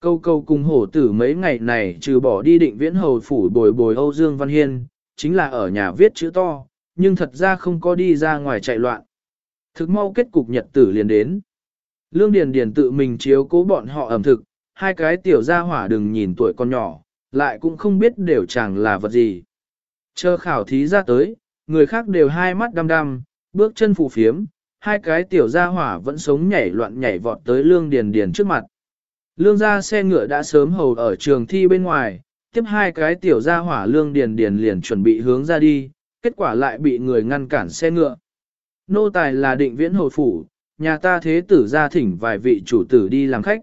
Câu câu cùng hổ tử mấy ngày này trừ bỏ đi định viễn hầu phủ bồi bồi Âu Dương Văn Hiên, chính là ở nhà viết chữ to, nhưng thật ra không có đi ra ngoài chạy loạn. Thực mau kết cục nhật tử liền đến. Lương Điền Điền tự mình chiếu cố bọn họ ẩm thực, hai cái tiểu gia hỏa đừng nhìn tuổi con nhỏ, lại cũng không biết đều chẳng là vật gì. Chờ khảo thí ra tới, người khác đều hai mắt đăm đăm, bước chân phù phiếm, hai cái tiểu gia hỏa vẫn sống nhảy loạn nhảy vọt tới Lương Điền Điền trước mặt. Lương gia xe ngựa đã sớm hầu ở trường thi bên ngoài, tiếp hai cái tiểu gia hỏa Lương Điền Điền liền chuẩn bị hướng ra đi, kết quả lại bị người ngăn cản xe ngựa. Nô tài là định viễn hồi phủ, nhà ta thế tử ra thỉnh vài vị chủ tử đi làm khách.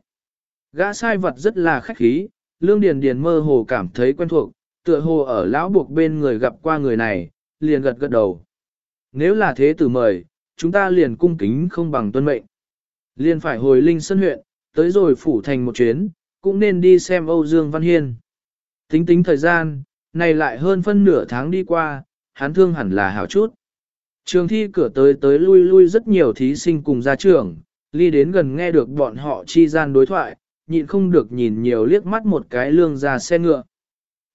Gã sai vật rất là khách khí, Lương Điền Điền mơ hồ cảm thấy quen thuộc, tựa hồ ở lão buộc bên người gặp qua người này, liền gật gật đầu. Nếu là thế tử mời, chúng ta liền cung kính không bằng tuân mệnh. Liền phải hồi Linh sân huyện, tới rồi phủ thành một chuyến, cũng nên đi xem Âu Dương Văn Hiên. Tính tính thời gian, này lại hơn phân nửa tháng đi qua, hắn thương hẳn là hảo chút. Trường thi cửa tới tới lui lui rất nhiều thí sinh cùng ra trường, ly đến gần nghe được bọn họ chi gian đối thoại, nhịn không được nhìn nhiều liếc mắt một cái lương ra xe ngựa.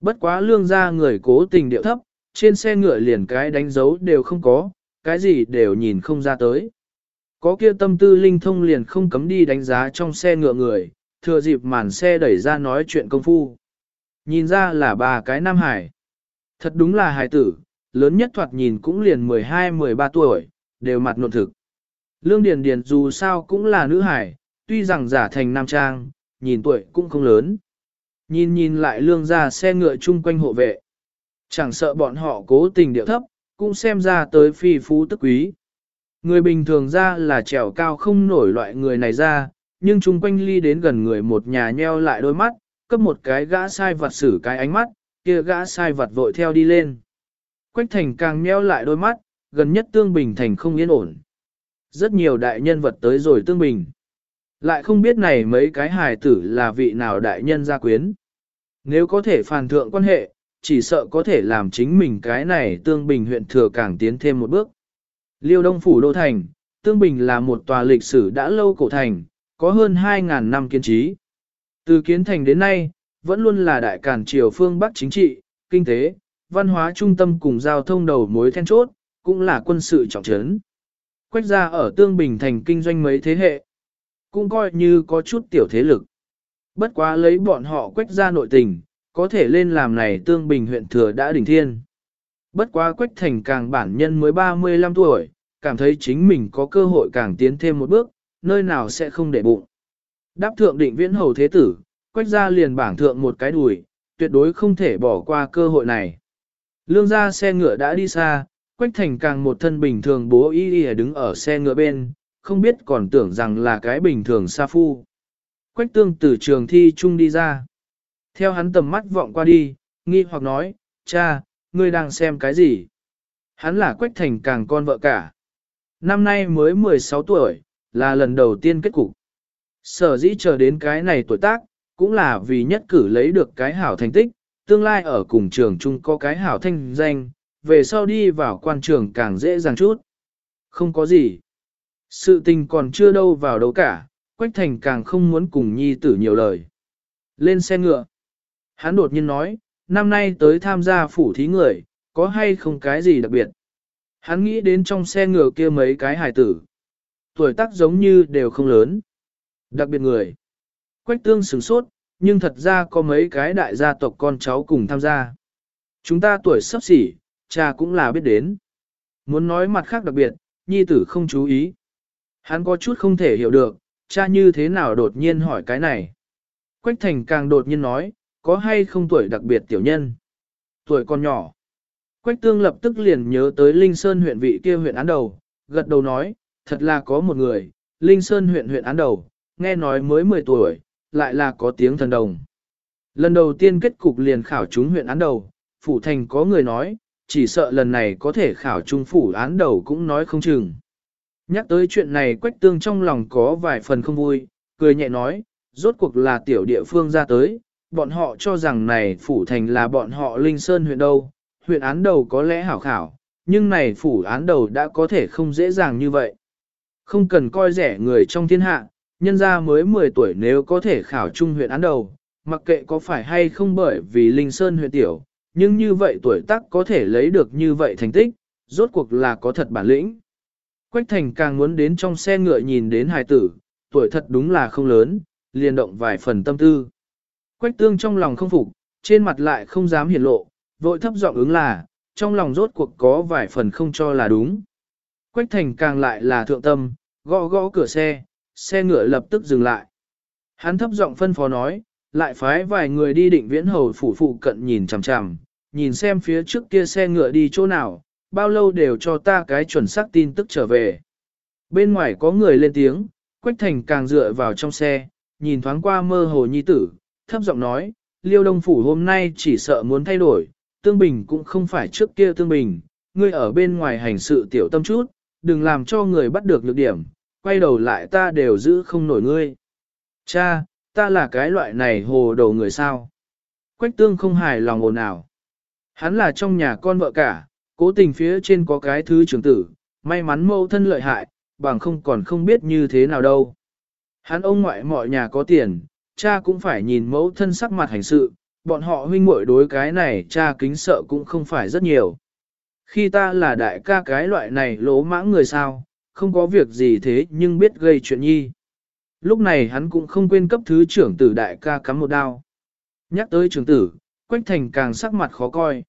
Bất quá lương ra người cố tình điệu thấp, trên xe ngựa liền cái đánh dấu đều không có, cái gì đều nhìn không ra tới. Có kia tâm tư linh thông liền không cấm đi đánh giá trong xe ngựa người, thừa dịp màn xe đẩy ra nói chuyện công phu. Nhìn ra là ba cái nam hải. Thật đúng là hải tử, lớn nhất thoạt nhìn cũng liền 12-13 tuổi, đều mặt nộn thực. Lương Điền Điền dù sao cũng là nữ hải, tuy rằng giả thành nam trang, nhìn tuổi cũng không lớn. Nhìn nhìn lại lương ra xe ngựa chung quanh hộ vệ. Chẳng sợ bọn họ cố tình điệu thấp, cũng xem ra tới phi phú tức quý. Người bình thường ra là trèo cao không nổi loại người này ra, nhưng chung quanh ly đến gần người một nhà nheo lại đôi mắt, cấp một cái gã sai vật xử cái ánh mắt, kia gã sai vật vội theo đi lên. Quách thành càng nheo lại đôi mắt, gần nhất tương bình thành không yên ổn. Rất nhiều đại nhân vật tới rồi tương bình. Lại không biết này mấy cái hài tử là vị nào đại nhân gia quyến. Nếu có thể phàn thượng quan hệ, chỉ sợ có thể làm chính mình cái này tương bình huyện thừa càng tiến thêm một bước. Liêu Đông Phủ Đô Thành, Tương Bình là một tòa lịch sử đã lâu cổ thành, có hơn 2.000 năm kiến trí. Từ kiến thành đến nay, vẫn luôn là đại cản triều phương Bắc chính trị, kinh tế, văn hóa trung tâm cùng giao thông đầu mối then chốt, cũng là quân sự trọng trấn. Quách gia ở Tương Bình thành kinh doanh mấy thế hệ, cũng coi như có chút tiểu thế lực. Bất quá lấy bọn họ quách gia nội tình, có thể lên làm này Tương Bình huyện thừa đã đỉnh thiên. Bất quá Quách Thành càng bản nhân mới 35 tuổi, cảm thấy chính mình có cơ hội càng tiến thêm một bước, nơi nào sẽ không để bụng. Đáp thượng định viễn hầu thế tử, Quách gia liền bảng thượng một cái đùi, tuyệt đối không thể bỏ qua cơ hội này. Lương gia xe ngựa đã đi xa, Quách Thành càng một thân bình thường bố y y đứng ở xe ngựa bên, không biết còn tưởng rằng là cái bình thường sa phu. Quách tương từ trường thi chung đi ra. Theo hắn tầm mắt vọng qua đi, nghi hoặc nói, cha, ngươi đang xem cái gì? Hắn là Quách Thành càng con vợ cả. Năm nay mới 16 tuổi, là lần đầu tiên kết cục. Sở dĩ chờ đến cái này tuổi tác, cũng là vì nhất cử lấy được cái hảo thành tích, tương lai ở cùng trường chung có cái hảo thanh danh, về sau đi vào quan trường càng dễ dàng chút. Không có gì. Sự tình còn chưa đâu vào đâu cả, Quách Thành càng không muốn cùng nhi tử nhiều lời. Lên xe ngựa. Hắn đột nhiên nói, năm nay tới tham gia phủ thí người, có hay không cái gì đặc biệt. Hắn nghĩ đến trong xe ngựa kia mấy cái hài tử. Tuổi tác giống như đều không lớn. Đặc biệt người. Quách tương sửng sốt, nhưng thật ra có mấy cái đại gia tộc con cháu cùng tham gia. Chúng ta tuổi sắp xỉ, cha cũng là biết đến. Muốn nói mặt khác đặc biệt, nhi tử không chú ý. Hắn có chút không thể hiểu được, cha như thế nào đột nhiên hỏi cái này. Quách thành càng đột nhiên nói, có hay không tuổi đặc biệt tiểu nhân? Tuổi còn nhỏ. Quách tương lập tức liền nhớ tới Linh Sơn huyện vị kia huyện án đầu, gật đầu nói, thật là có một người, Linh Sơn huyện huyện án đầu, nghe nói mới 10 tuổi, lại là có tiếng thần đồng. Lần đầu tiên kết cục liền khảo chúng huyện án đầu, phủ thành có người nói, chỉ sợ lần này có thể khảo trung phủ án đầu cũng nói không chừng. Nhắc tới chuyện này quách tương trong lòng có vài phần không vui, cười nhẹ nói, rốt cuộc là tiểu địa phương ra tới, bọn họ cho rằng này phủ thành là bọn họ Linh Sơn huyện đâu, huyện án đầu có lẽ hảo khảo, nhưng này phủ án đầu đã có thể không dễ dàng như vậy. Không cần coi rẻ người trong thiên hạ, Nhân gia mới 10 tuổi nếu có thể khảo trung huyện án đầu, mặc kệ có phải hay không bởi vì Linh Sơn huyện tiểu, nhưng như vậy tuổi tác có thể lấy được như vậy thành tích, rốt cuộc là có thật bản lĩnh. Quách thành càng muốn đến trong xe ngựa nhìn đến hài tử, tuổi thật đúng là không lớn, liền động vài phần tâm tư. Quách tương trong lòng không phục, trên mặt lại không dám hiển lộ, vội thấp giọng ứng là, trong lòng rốt cuộc có vài phần không cho là đúng. Quách thành càng lại là thượng tâm, gõ gõ cửa xe, xe ngựa lập tức dừng lại. Hắn thấp giọng phân phó nói, lại phái vài người đi định viễn hầu phủ phụ cận nhìn chằm chằm, nhìn xem phía trước kia xe ngựa đi chỗ nào, bao lâu đều cho ta cái chuẩn xác tin tức trở về. Bên ngoài có người lên tiếng, Quách Thành càng dựa vào trong xe, nhìn thoáng qua mơ hồ nhi tử, thấp giọng nói, Liêu Đông Phủ hôm nay chỉ sợ muốn thay đổi, Tương Bình cũng không phải trước kia Tương Bình, ngươi ở bên ngoài hành sự tiểu tâm chút, đừng làm cho người bắt được nhược điểm, quay đầu lại ta đều giữ không nổi ngươi. Cha, ta là cái loại này hồ đầu người sao? Quách tương không hài lòng ồn ào. Hắn là trong nhà con vợ cả, cố tình phía trên có cái thứ trưởng tử, may mắn mâu thân lợi hại, bằng không còn không biết như thế nào đâu. Hắn ông ngoại mọi nhà có tiền, cha cũng phải nhìn mẫu thân sắc mặt hành sự, bọn họ huynh muội đối cái này cha kính sợ cũng không phải rất nhiều. Khi ta là đại ca cái loại này lỗ mãng người sao, không có việc gì thế nhưng biết gây chuyện nhi. Lúc này hắn cũng không quên cấp thứ trưởng tử đại ca cắm một đao. Nhắc tới trưởng tử, Quách Thành càng sắc mặt khó coi.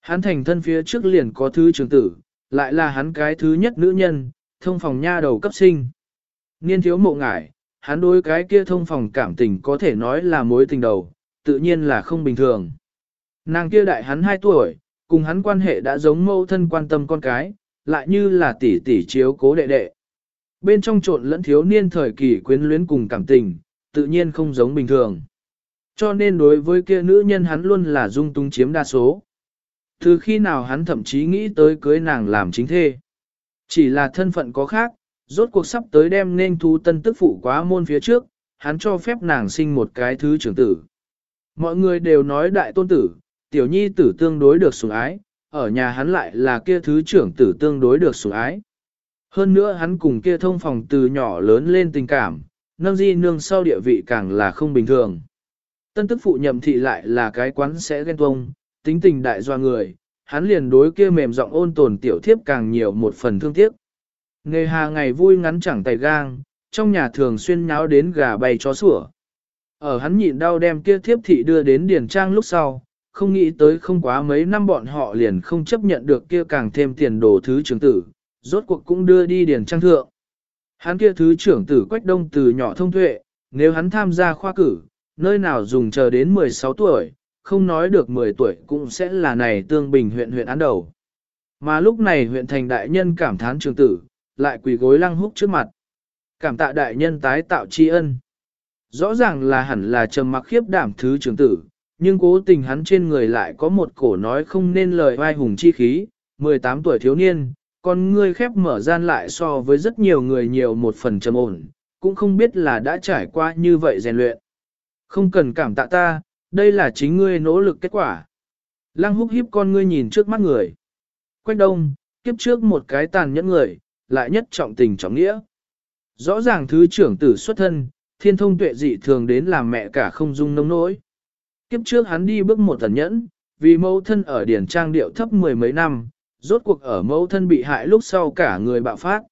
Hắn thành thân phía trước liền có thứ trưởng tử, lại là hắn cái thứ nhất nữ nhân, thông phòng nha đầu cấp sinh. Niên thiếu mộ ngải, hắn đối cái kia thông phòng cảm tình có thể nói là mối tình đầu, tự nhiên là không bình thường. Nàng kia đại hắn 2 tuổi, cùng hắn quan hệ đã giống mâu thân quan tâm con cái, lại như là tỷ tỷ chiếu cố đệ đệ. Bên trong trộn lẫn thiếu niên thời kỳ quyến luyến cùng cảm tình, tự nhiên không giống bình thường. Cho nên đối với kia nữ nhân hắn luôn là dung tung chiếm đa số. Từ khi nào hắn thậm chí nghĩ tới cưới nàng làm chính thê. Chỉ là thân phận có khác, rốt cuộc sắp tới đem nên thu tân tức phụ quá môn phía trước, hắn cho phép nàng sinh một cái thứ trưởng tử. Mọi người đều nói đại tôn tử, tiểu nhi tử tương đối được sủng ái, ở nhà hắn lại là kia thứ trưởng tử tương đối được sủng ái. Hơn nữa hắn cùng kia thông phòng từ nhỏ lớn lên tình cảm, nâng di nương sau địa vị càng là không bình thường. Tân tức phụ nhậm thị lại là cái quán sẽ ghen tuông, tính tình đại doa người, hắn liền đối kia mềm giọng ôn tồn tiểu thiếp càng nhiều một phần thương tiếc. Nghề hà ngày vui ngắn chẳng tay gang, trong nhà thường xuyên nháo đến gà bay chó sủa. Ở hắn nhịn đau đem kia thiếp thị đưa đến điển trang lúc sau, không nghĩ tới không quá mấy năm bọn họ liền không chấp nhận được kia càng thêm tiền đồ thứ trưởng tử, rốt cuộc cũng đưa đi điển trang thượng. Hắn kia thứ trưởng tử quách đông từ nhỏ thông tuệ, nếu hắn tham gia khoa cử, nơi nào dùng chờ đến 16 tuổi, không nói được 10 tuổi cũng sẽ là này tương bình huyện huyện án đầu. Mà lúc này huyện thành đại nhân cảm thán trường tử, lại quỳ gối lăng húc trước mặt. Cảm tạ đại nhân tái tạo tri ân. Rõ ràng là hẳn là trầm mặc khiếp đảm thứ trưởng tử, nhưng cố tình hắn trên người lại có một cổ nói không nên lời oai hùng chi khí, 18 tuổi thiếu niên, con ngươi khép mở gian lại so với rất nhiều người nhiều một phần trầm ổn, cũng không biết là đã trải qua như vậy rèn luyện. Không cần cảm tạ ta, đây là chính ngươi nỗ lực kết quả. Lăng húc hiếp con ngươi nhìn trước mắt người. Quách đông, kiếp trước một cái tàn nhẫn người, lại nhất trọng tình trọng nghĩa. Rõ ràng thứ trưởng tử xuất thân, thiên thông tuệ dị thường đến làm mẹ cả không dung nông nỗi. Kiếp trước hắn đi bước một thần nhẫn, vì mẫu thân ở điển trang điệu thấp mười mấy năm, rốt cuộc ở mẫu thân bị hại lúc sau cả người bạo phát.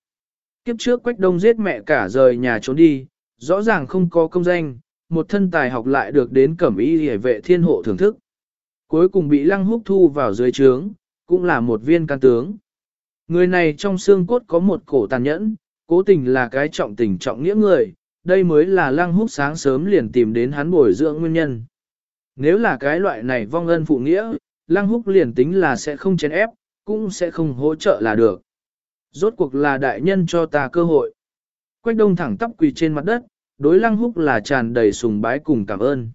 Kiếp trước quách đông giết mẹ cả rời nhà trốn đi, rõ ràng không có công danh, một thân tài học lại được đến cẩm y hề vệ thiên hộ thưởng thức. Cuối cùng bị lăng húc thu vào dưới trướng, cũng là một viên can tướng. Người này trong xương cốt có một cổ tàn nhẫn, cố tình là cái trọng tình trọng nghĩa người, đây mới là lăng húc sáng sớm liền tìm đến hắn bồi dưỡng nguyên nhân. Nếu là cái loại này vong ân phụ nghĩa, lăng húc liền tính là sẽ không chén ép, cũng sẽ không hỗ trợ là được. Rốt cuộc là đại nhân cho ta cơ hội. Quách đông thẳng tắp quỳ trên mặt đất, đối lăng húc là tràn đầy sùng bái cùng cảm ơn.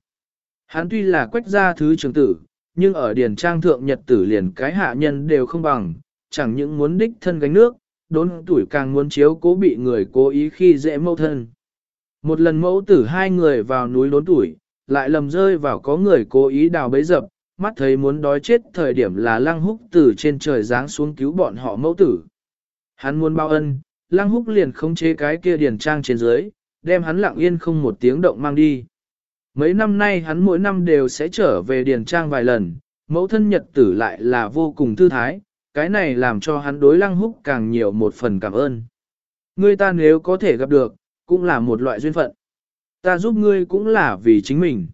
Hắn tuy là quách gia thứ trưởng tử, nhưng ở điển trang thượng nhật tử liền cái hạ nhân đều không bằng, chẳng những muốn đích thân gánh nước, đốn tuổi càng muốn chiếu cố bị người cố ý khi dễ mâu thân. Một lần mẫu tử hai người vào núi đốn tuổi, lại lầm rơi vào có người cố ý đào bấy dập, mắt thấy muốn đói chết thời điểm là lăng húc từ trên trời giáng xuống cứu bọn họ mẫu tử. Hắn muốn bao ân, lăng húc liền không chế cái kia điển trang trên dưới, đem hắn lặng yên không một tiếng động mang đi. Mấy năm nay hắn mỗi năm đều sẽ trở về Điền Trang vài lần, mẫu thân nhật tử lại là vô cùng thư thái, cái này làm cho hắn đối lăng húc càng nhiều một phần cảm ơn. Ngươi ta nếu có thể gặp được, cũng là một loại duyên phận. Ta giúp ngươi cũng là vì chính mình.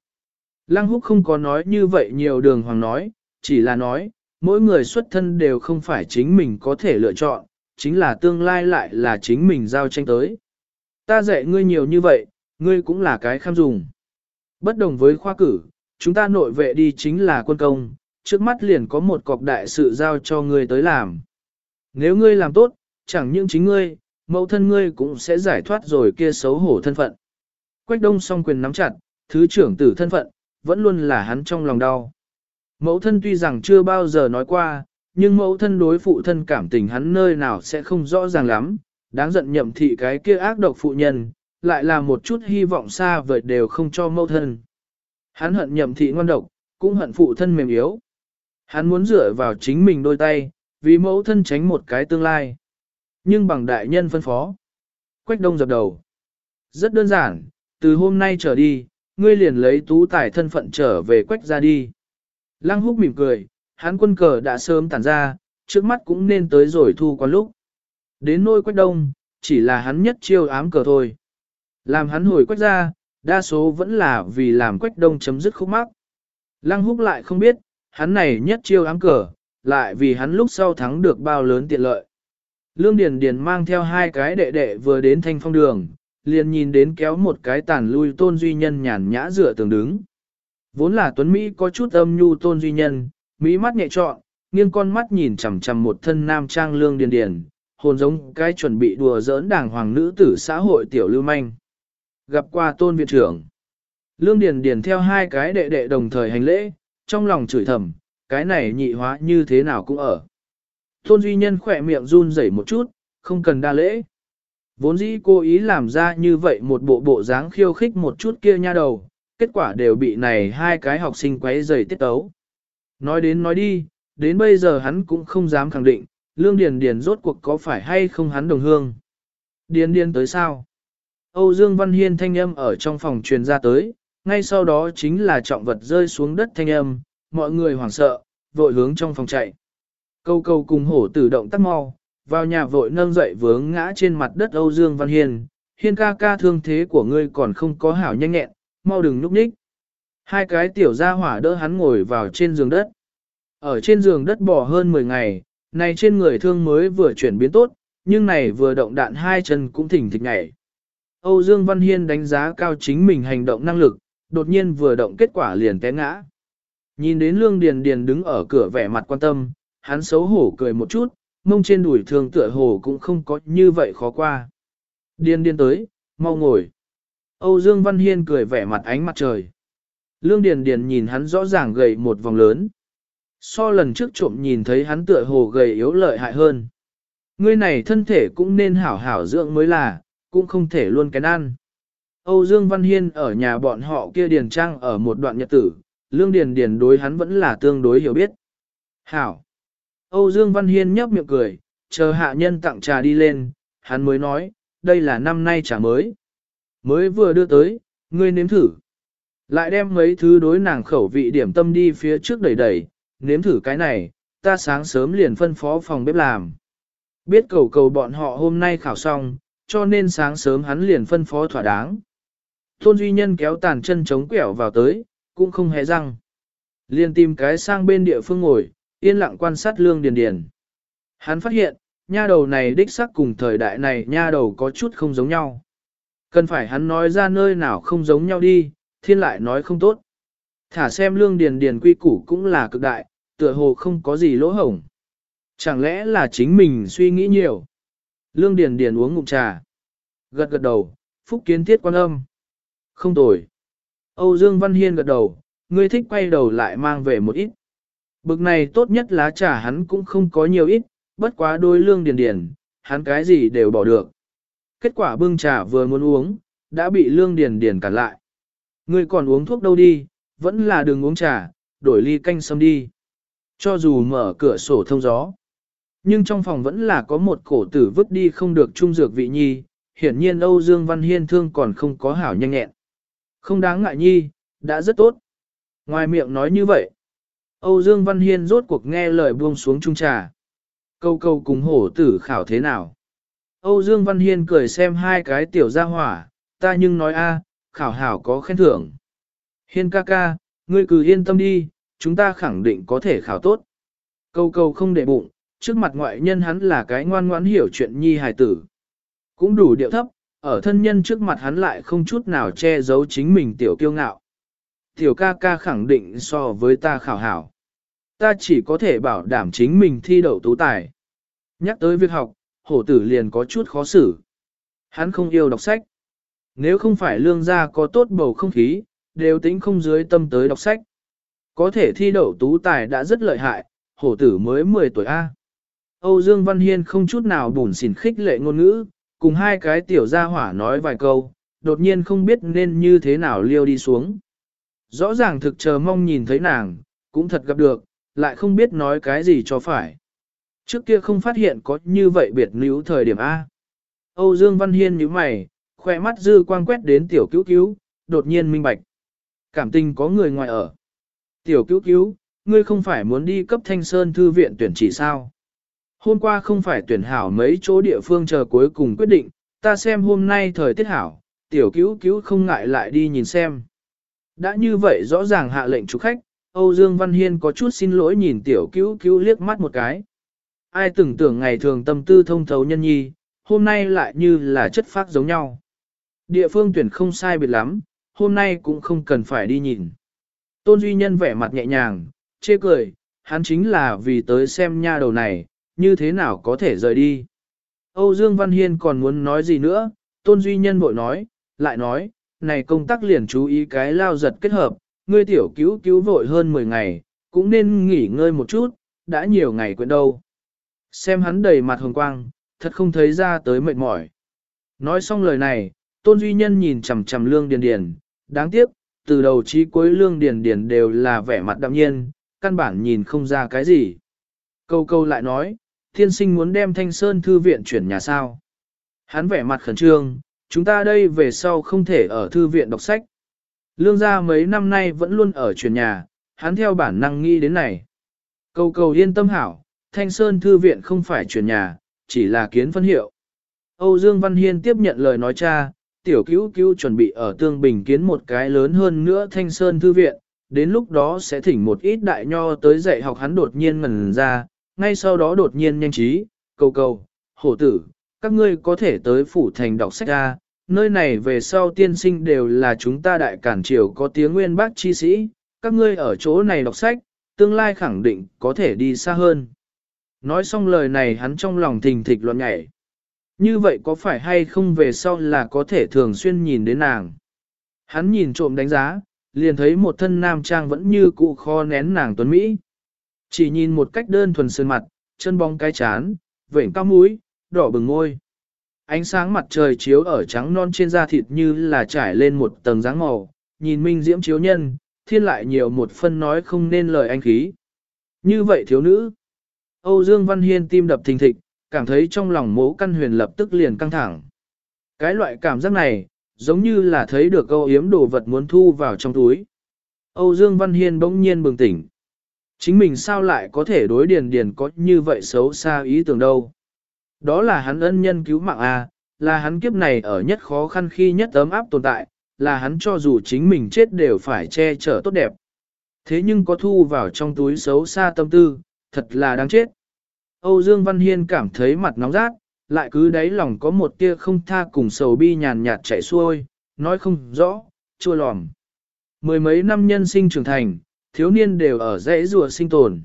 Lăng húc không có nói như vậy nhiều đường hoàng nói, chỉ là nói, mỗi người xuất thân đều không phải chính mình có thể lựa chọn, chính là tương lai lại là chính mình giao tranh tới. Ta dạy ngươi nhiều như vậy, ngươi cũng là cái kham dùng. Bất đồng với khoa cử, chúng ta nội vệ đi chính là quân công, trước mắt liền có một cọc đại sự giao cho ngươi tới làm. Nếu ngươi làm tốt, chẳng những chính ngươi, mẫu thân ngươi cũng sẽ giải thoát rồi kia xấu hổ thân phận. Quách đông song quyền nắm chặt, thứ trưởng tử thân phận, vẫn luôn là hắn trong lòng đau. Mẫu thân tuy rằng chưa bao giờ nói qua, nhưng mẫu thân đối phụ thân cảm tình hắn nơi nào sẽ không rõ ràng lắm, đáng giận nhậm thị cái kia ác độc phụ nhân, lại là một chút hy vọng xa vời đều không cho mẫu thân. Hắn hận nhậm thị ngoan độc, cũng hận phụ thân mềm yếu. Hắn muốn dựa vào chính mình đôi tay, vì mẫu thân tránh một cái tương lai. Nhưng bằng đại nhân phân phó. Quách đông dập đầu. Rất đơn giản, từ hôm nay trở đi, ngươi liền lấy tú tài thân phận trở về quách ra đi. Lăng húc mỉm cười, hắn quân cờ đã sớm tản ra, trước mắt cũng nên tới rồi thu quan lúc. Đến nôi quách đông, chỉ là hắn nhất chiêu ám cờ thôi. Làm hắn hồi quách ra, đa số vẫn là vì làm quách đông chấm dứt khúc mắc. Lăng húc lại không biết, hắn này nhất chiêu ám cờ, lại vì hắn lúc sau thắng được bao lớn tiện lợi. Lương Điền Điền mang theo hai cái đệ đệ vừa đến thanh phong đường, liền nhìn đến kéo một cái tàn lui tôn duy nhân nhàn nhã dựa tường đứng. Vốn là Tuấn Mỹ có chút âm nhu tôn duy nhân, Mỹ mắt nhẹ trọn, nghiêng con mắt nhìn chằm chằm một thân nam trang lương điền điền, hồn giống cái chuẩn bị đùa giỡn đảng hoàng nữ tử xã hội tiểu lưu manh. Gặp qua tôn viện trưởng. Lương điền điền theo hai cái đệ đệ đồng thời hành lễ, trong lòng chửi thầm, cái này nhị hóa như thế nào cũng ở. Tôn duy nhân khỏe miệng run rẩy một chút, không cần đa lễ. Vốn dĩ cô ý làm ra như vậy một bộ bộ dáng khiêu khích một chút kia nha đầu, kết quả đều bị này hai cái học sinh quấy rầy tiết tấu. Nói đến nói đi, đến bây giờ hắn cũng không dám khẳng định, Lương Điền Điền rốt cuộc có phải hay không hắn đồng hương. Điền Điền tới sao? Âu Dương Văn Hiên thanh âm ở trong phòng truyền ra tới, ngay sau đó chính là trọng vật rơi xuống đất thanh âm, mọi người hoảng sợ, vội hướng trong phòng chạy. Câu câu cùng hổ tử động tác mau, vào nhà vội nâng dậy vướng ngã trên mặt đất Âu Dương Văn Hiên, hiên ca ca thương thế của ngươi còn không có hảo nhanh nhẹn, mau đừng núp ních. Hai cái tiểu gia hỏa đỡ hắn ngồi vào trên giường đất. Ở trên giường đất bỏ hơn 10 ngày, này trên người thương mới vừa chuyển biến tốt, nhưng này vừa động đạn hai chân cũng thỉnh thịch nhảy. Âu Dương Văn Hiên đánh giá cao chính mình hành động năng lực, đột nhiên vừa động kết quả liền té ngã. Nhìn đến Lương Điền Điền đứng ở cửa vẻ mặt quan tâm, hắn xấu hổ cười một chút, mông trên đùi thường tựa hồ cũng không có như vậy khó qua. điền điền tới, mau ngồi. Âu Dương Văn Hiên cười vẻ mặt ánh mặt trời. Lương Điền Điền nhìn hắn rõ ràng gầy một vòng lớn. So lần trước trộm nhìn thấy hắn tựa hồ gầy yếu lợi hại hơn. Ngươi này thân thể cũng nên hảo hảo dưỡng mới là, cũng không thể luôn cái ăn. Âu Dương Văn Hiên ở nhà bọn họ kia điền trang ở một đoạn nhật tử, Lương Điền Điền đối hắn vẫn là tương đối hiểu biết. Hảo. Âu Dương Văn Hiên nhấp miệng cười, chờ hạ nhân tặng trà đi lên, hắn mới nói, đây là năm nay trà mới. Mới vừa đưa tới, ngươi nếm thử. Lại đem mấy thứ đối nàng khẩu vị điểm tâm đi phía trước đẩy đẩy, nếm thử cái này, ta sáng sớm liền phân phó phòng bếp làm. Biết cầu cầu bọn họ hôm nay khảo xong, cho nên sáng sớm hắn liền phân phó thỏa đáng. Tôn Duy Nhân kéo tàn chân chống quẹo vào tới, cũng không hề răng. Liền tìm cái sang bên địa phương ngồi, yên lặng quan sát lương điền điền. Hắn phát hiện, nha đầu này đích xác cùng thời đại này nha đầu có chút không giống nhau. Cần phải hắn nói ra nơi nào không giống nhau đi, thiên lại nói không tốt. Thả xem lương điền điền quy củ cũng là cực đại, tựa hồ không có gì lỗ hổng. Chẳng lẽ là chính mình suy nghĩ nhiều. Lương điền điền uống ngụm trà. Gật gật đầu, phúc kiến thiết quan âm. Không tồi. Âu Dương Văn Hiên gật đầu, ngươi thích quay đầu lại mang về một ít. Bực này tốt nhất lá trà hắn cũng không có nhiều ít, bất quá đôi lương điền điền, hắn cái gì đều bỏ được. Kết quả bưng trà vừa muốn uống, đã bị lương điền điền cản lại. Ngươi còn uống thuốc đâu đi, vẫn là đừng uống trà, đổi ly canh sâm đi. Cho dù mở cửa sổ thông gió, nhưng trong phòng vẫn là có một cổ tử vứt đi không được trung dược vị nhi, hiển nhiên Âu Dương Văn Hiên thương còn không có hảo nhanh nhẹn. Không đáng ngại nhi, đã rất tốt. Ngoài miệng nói như vậy, Âu Dương Văn Hiên rốt cuộc nghe lời buông xuống trung trà. Câu câu cùng hổ tử khảo thế nào? Âu Dương Văn Hiên cười xem hai cái tiểu gia hỏa, ta nhưng nói a, khảo hảo có khen thưởng. Hiên ca ca, ngươi cứ yên tâm đi, chúng ta khẳng định có thể khảo tốt. Câu câu không để bụng, trước mặt ngoại nhân hắn là cái ngoan ngoãn hiểu chuyện nhi hài tử. Cũng đủ điệu thấp, ở thân nhân trước mặt hắn lại không chút nào che giấu chính mình tiểu kiêu ngạo. Tiểu ca ca khẳng định so với ta khảo hảo. Ta chỉ có thể bảo đảm chính mình thi đậu tú tài. Nhắc tới việc học, hổ tử liền có chút khó xử. Hắn không yêu đọc sách. Nếu không phải lương gia có tốt bầu không khí, đều tính không dưới tâm tới đọc sách. Có thể thi đậu tú tài đã rất lợi hại, hổ tử mới 10 tuổi A. Âu Dương Văn Hiên không chút nào bùn xỉn khích lệ ngôn ngữ, cùng hai cái tiểu gia hỏa nói vài câu, đột nhiên không biết nên như thế nào liêu đi xuống. Rõ ràng thực chờ mong nhìn thấy nàng, cũng thật gặp được, lại không biết nói cái gì cho phải. Trước kia không phát hiện có như vậy biệt níu thời điểm A. Âu Dương Văn Hiên như mày, khoe mắt dư quang quét đến tiểu cứu cứu, đột nhiên minh bạch. Cảm tình có người ngoài ở. Tiểu cứu cứu, ngươi không phải muốn đi cấp thanh sơn thư viện tuyển chỉ sao? Hôm qua không phải tuyển hảo mấy chỗ địa phương chờ cuối cùng quyết định, ta xem hôm nay thời tiết hảo, tiểu cứu cứu không ngại lại đi nhìn xem. Đã như vậy rõ ràng hạ lệnh chủ khách, Âu Dương Văn Hiên có chút xin lỗi nhìn tiểu cứu cứu liếc mắt một cái. Ai tưởng tưởng ngày thường tâm tư thông thấu nhân nhi, hôm nay lại như là chất phát giống nhau. Địa phương tuyển không sai biệt lắm, hôm nay cũng không cần phải đi nhìn. Tôn Duy Nhân vẻ mặt nhẹ nhàng, chê cười, hắn chính là vì tới xem nha đầu này, như thế nào có thể rời đi. Âu Dương Văn Hiên còn muốn nói gì nữa, Tôn Duy Nhân bội nói, lại nói, này công tác liền chú ý cái lao giật kết hợp, ngươi tiểu cứu cứu vội hơn 10 ngày, cũng nên nghỉ ngơi một chút, đã nhiều ngày quên đâu. Xem hắn đầy mặt hồng quang, thật không thấy ra tới mệt mỏi. Nói xong lời này, Tôn Duy Nhân nhìn chằm chằm Lương Điền Điền, đáng tiếc, từ đầu chí cuối Lương Điền Điền đều là vẻ mặt đạm nhiên, căn bản nhìn không ra cái gì. Câu câu lại nói, thiên sinh muốn đem Thanh Sơn Thư viện chuyển nhà sao. Hắn vẻ mặt khẩn trương, chúng ta đây về sau không thể ở thư viện đọc sách. Lương gia mấy năm nay vẫn luôn ở chuyển nhà, hắn theo bản năng nghĩ đến này. Câu cầu yên tâm hảo, Thanh Sơn Thư viện không phải chuyển nhà, chỉ là kiến phân hiệu. Âu Dương Văn Hiên tiếp nhận lời nói cha, tiểu cứu cứu chuẩn bị ở Tương Bình kiến một cái lớn hơn nữa Thanh Sơn Thư viện, đến lúc đó sẽ thỉnh một ít đại nho tới dạy học hắn đột nhiên ngần ra, ngay sau đó đột nhiên nhanh trí, cầu cầu, hổ tử, các ngươi có thể tới phủ thành đọc sách ra, nơi này về sau tiên sinh đều là chúng ta đại cản triều có tiếng nguyên bác chi sĩ, các ngươi ở chỗ này đọc sách, tương lai khẳng định có thể đi xa hơn. Nói xong lời này hắn trong lòng thình thịch loạn nhảy. Như vậy có phải hay không về sau là có thể thường xuyên nhìn đến nàng. Hắn nhìn trộm đánh giá, liền thấy một thân nam trang vẫn như cụ kho nén nàng tuấn Mỹ. Chỉ nhìn một cách đơn thuần sơn mặt, chân bóng cái chán, vểnh cao mũi, đỏ bừng ngôi. Ánh sáng mặt trời chiếu ở trắng non trên da thịt như là trải lên một tầng dáng màu, nhìn minh diễm chiếu nhân, thiên lại nhiều một phân nói không nên lời anh khí. Như vậy thiếu nữ. Âu Dương Văn Hiên tim đập thình thịch, cảm thấy trong lòng mố căn huyền lập tức liền căng thẳng. Cái loại cảm giác này, giống như là thấy được câu yếm đồ vật muốn thu vào trong túi. Âu Dương Văn Hiên bỗng nhiên bừng tỉnh. Chính mình sao lại có thể đối điền điền có như vậy xấu xa ý tưởng đâu. Đó là hắn ân nhân cứu mạng A, là hắn kiếp này ở nhất khó khăn khi nhất ấm áp tồn tại, là hắn cho dù chính mình chết đều phải che chở tốt đẹp. Thế nhưng có thu vào trong túi xấu xa tâm tư, thật là đáng chết. Âu Dương Văn Hiên cảm thấy mặt nóng rát, lại cứ đáy lòng có một tia không tha cùng sầu bi nhàn nhạt chảy xuôi, nói không rõ, chua lòm. Mười mấy năm nhân sinh trưởng thành, thiếu niên đều ở dãy rùa sinh tồn.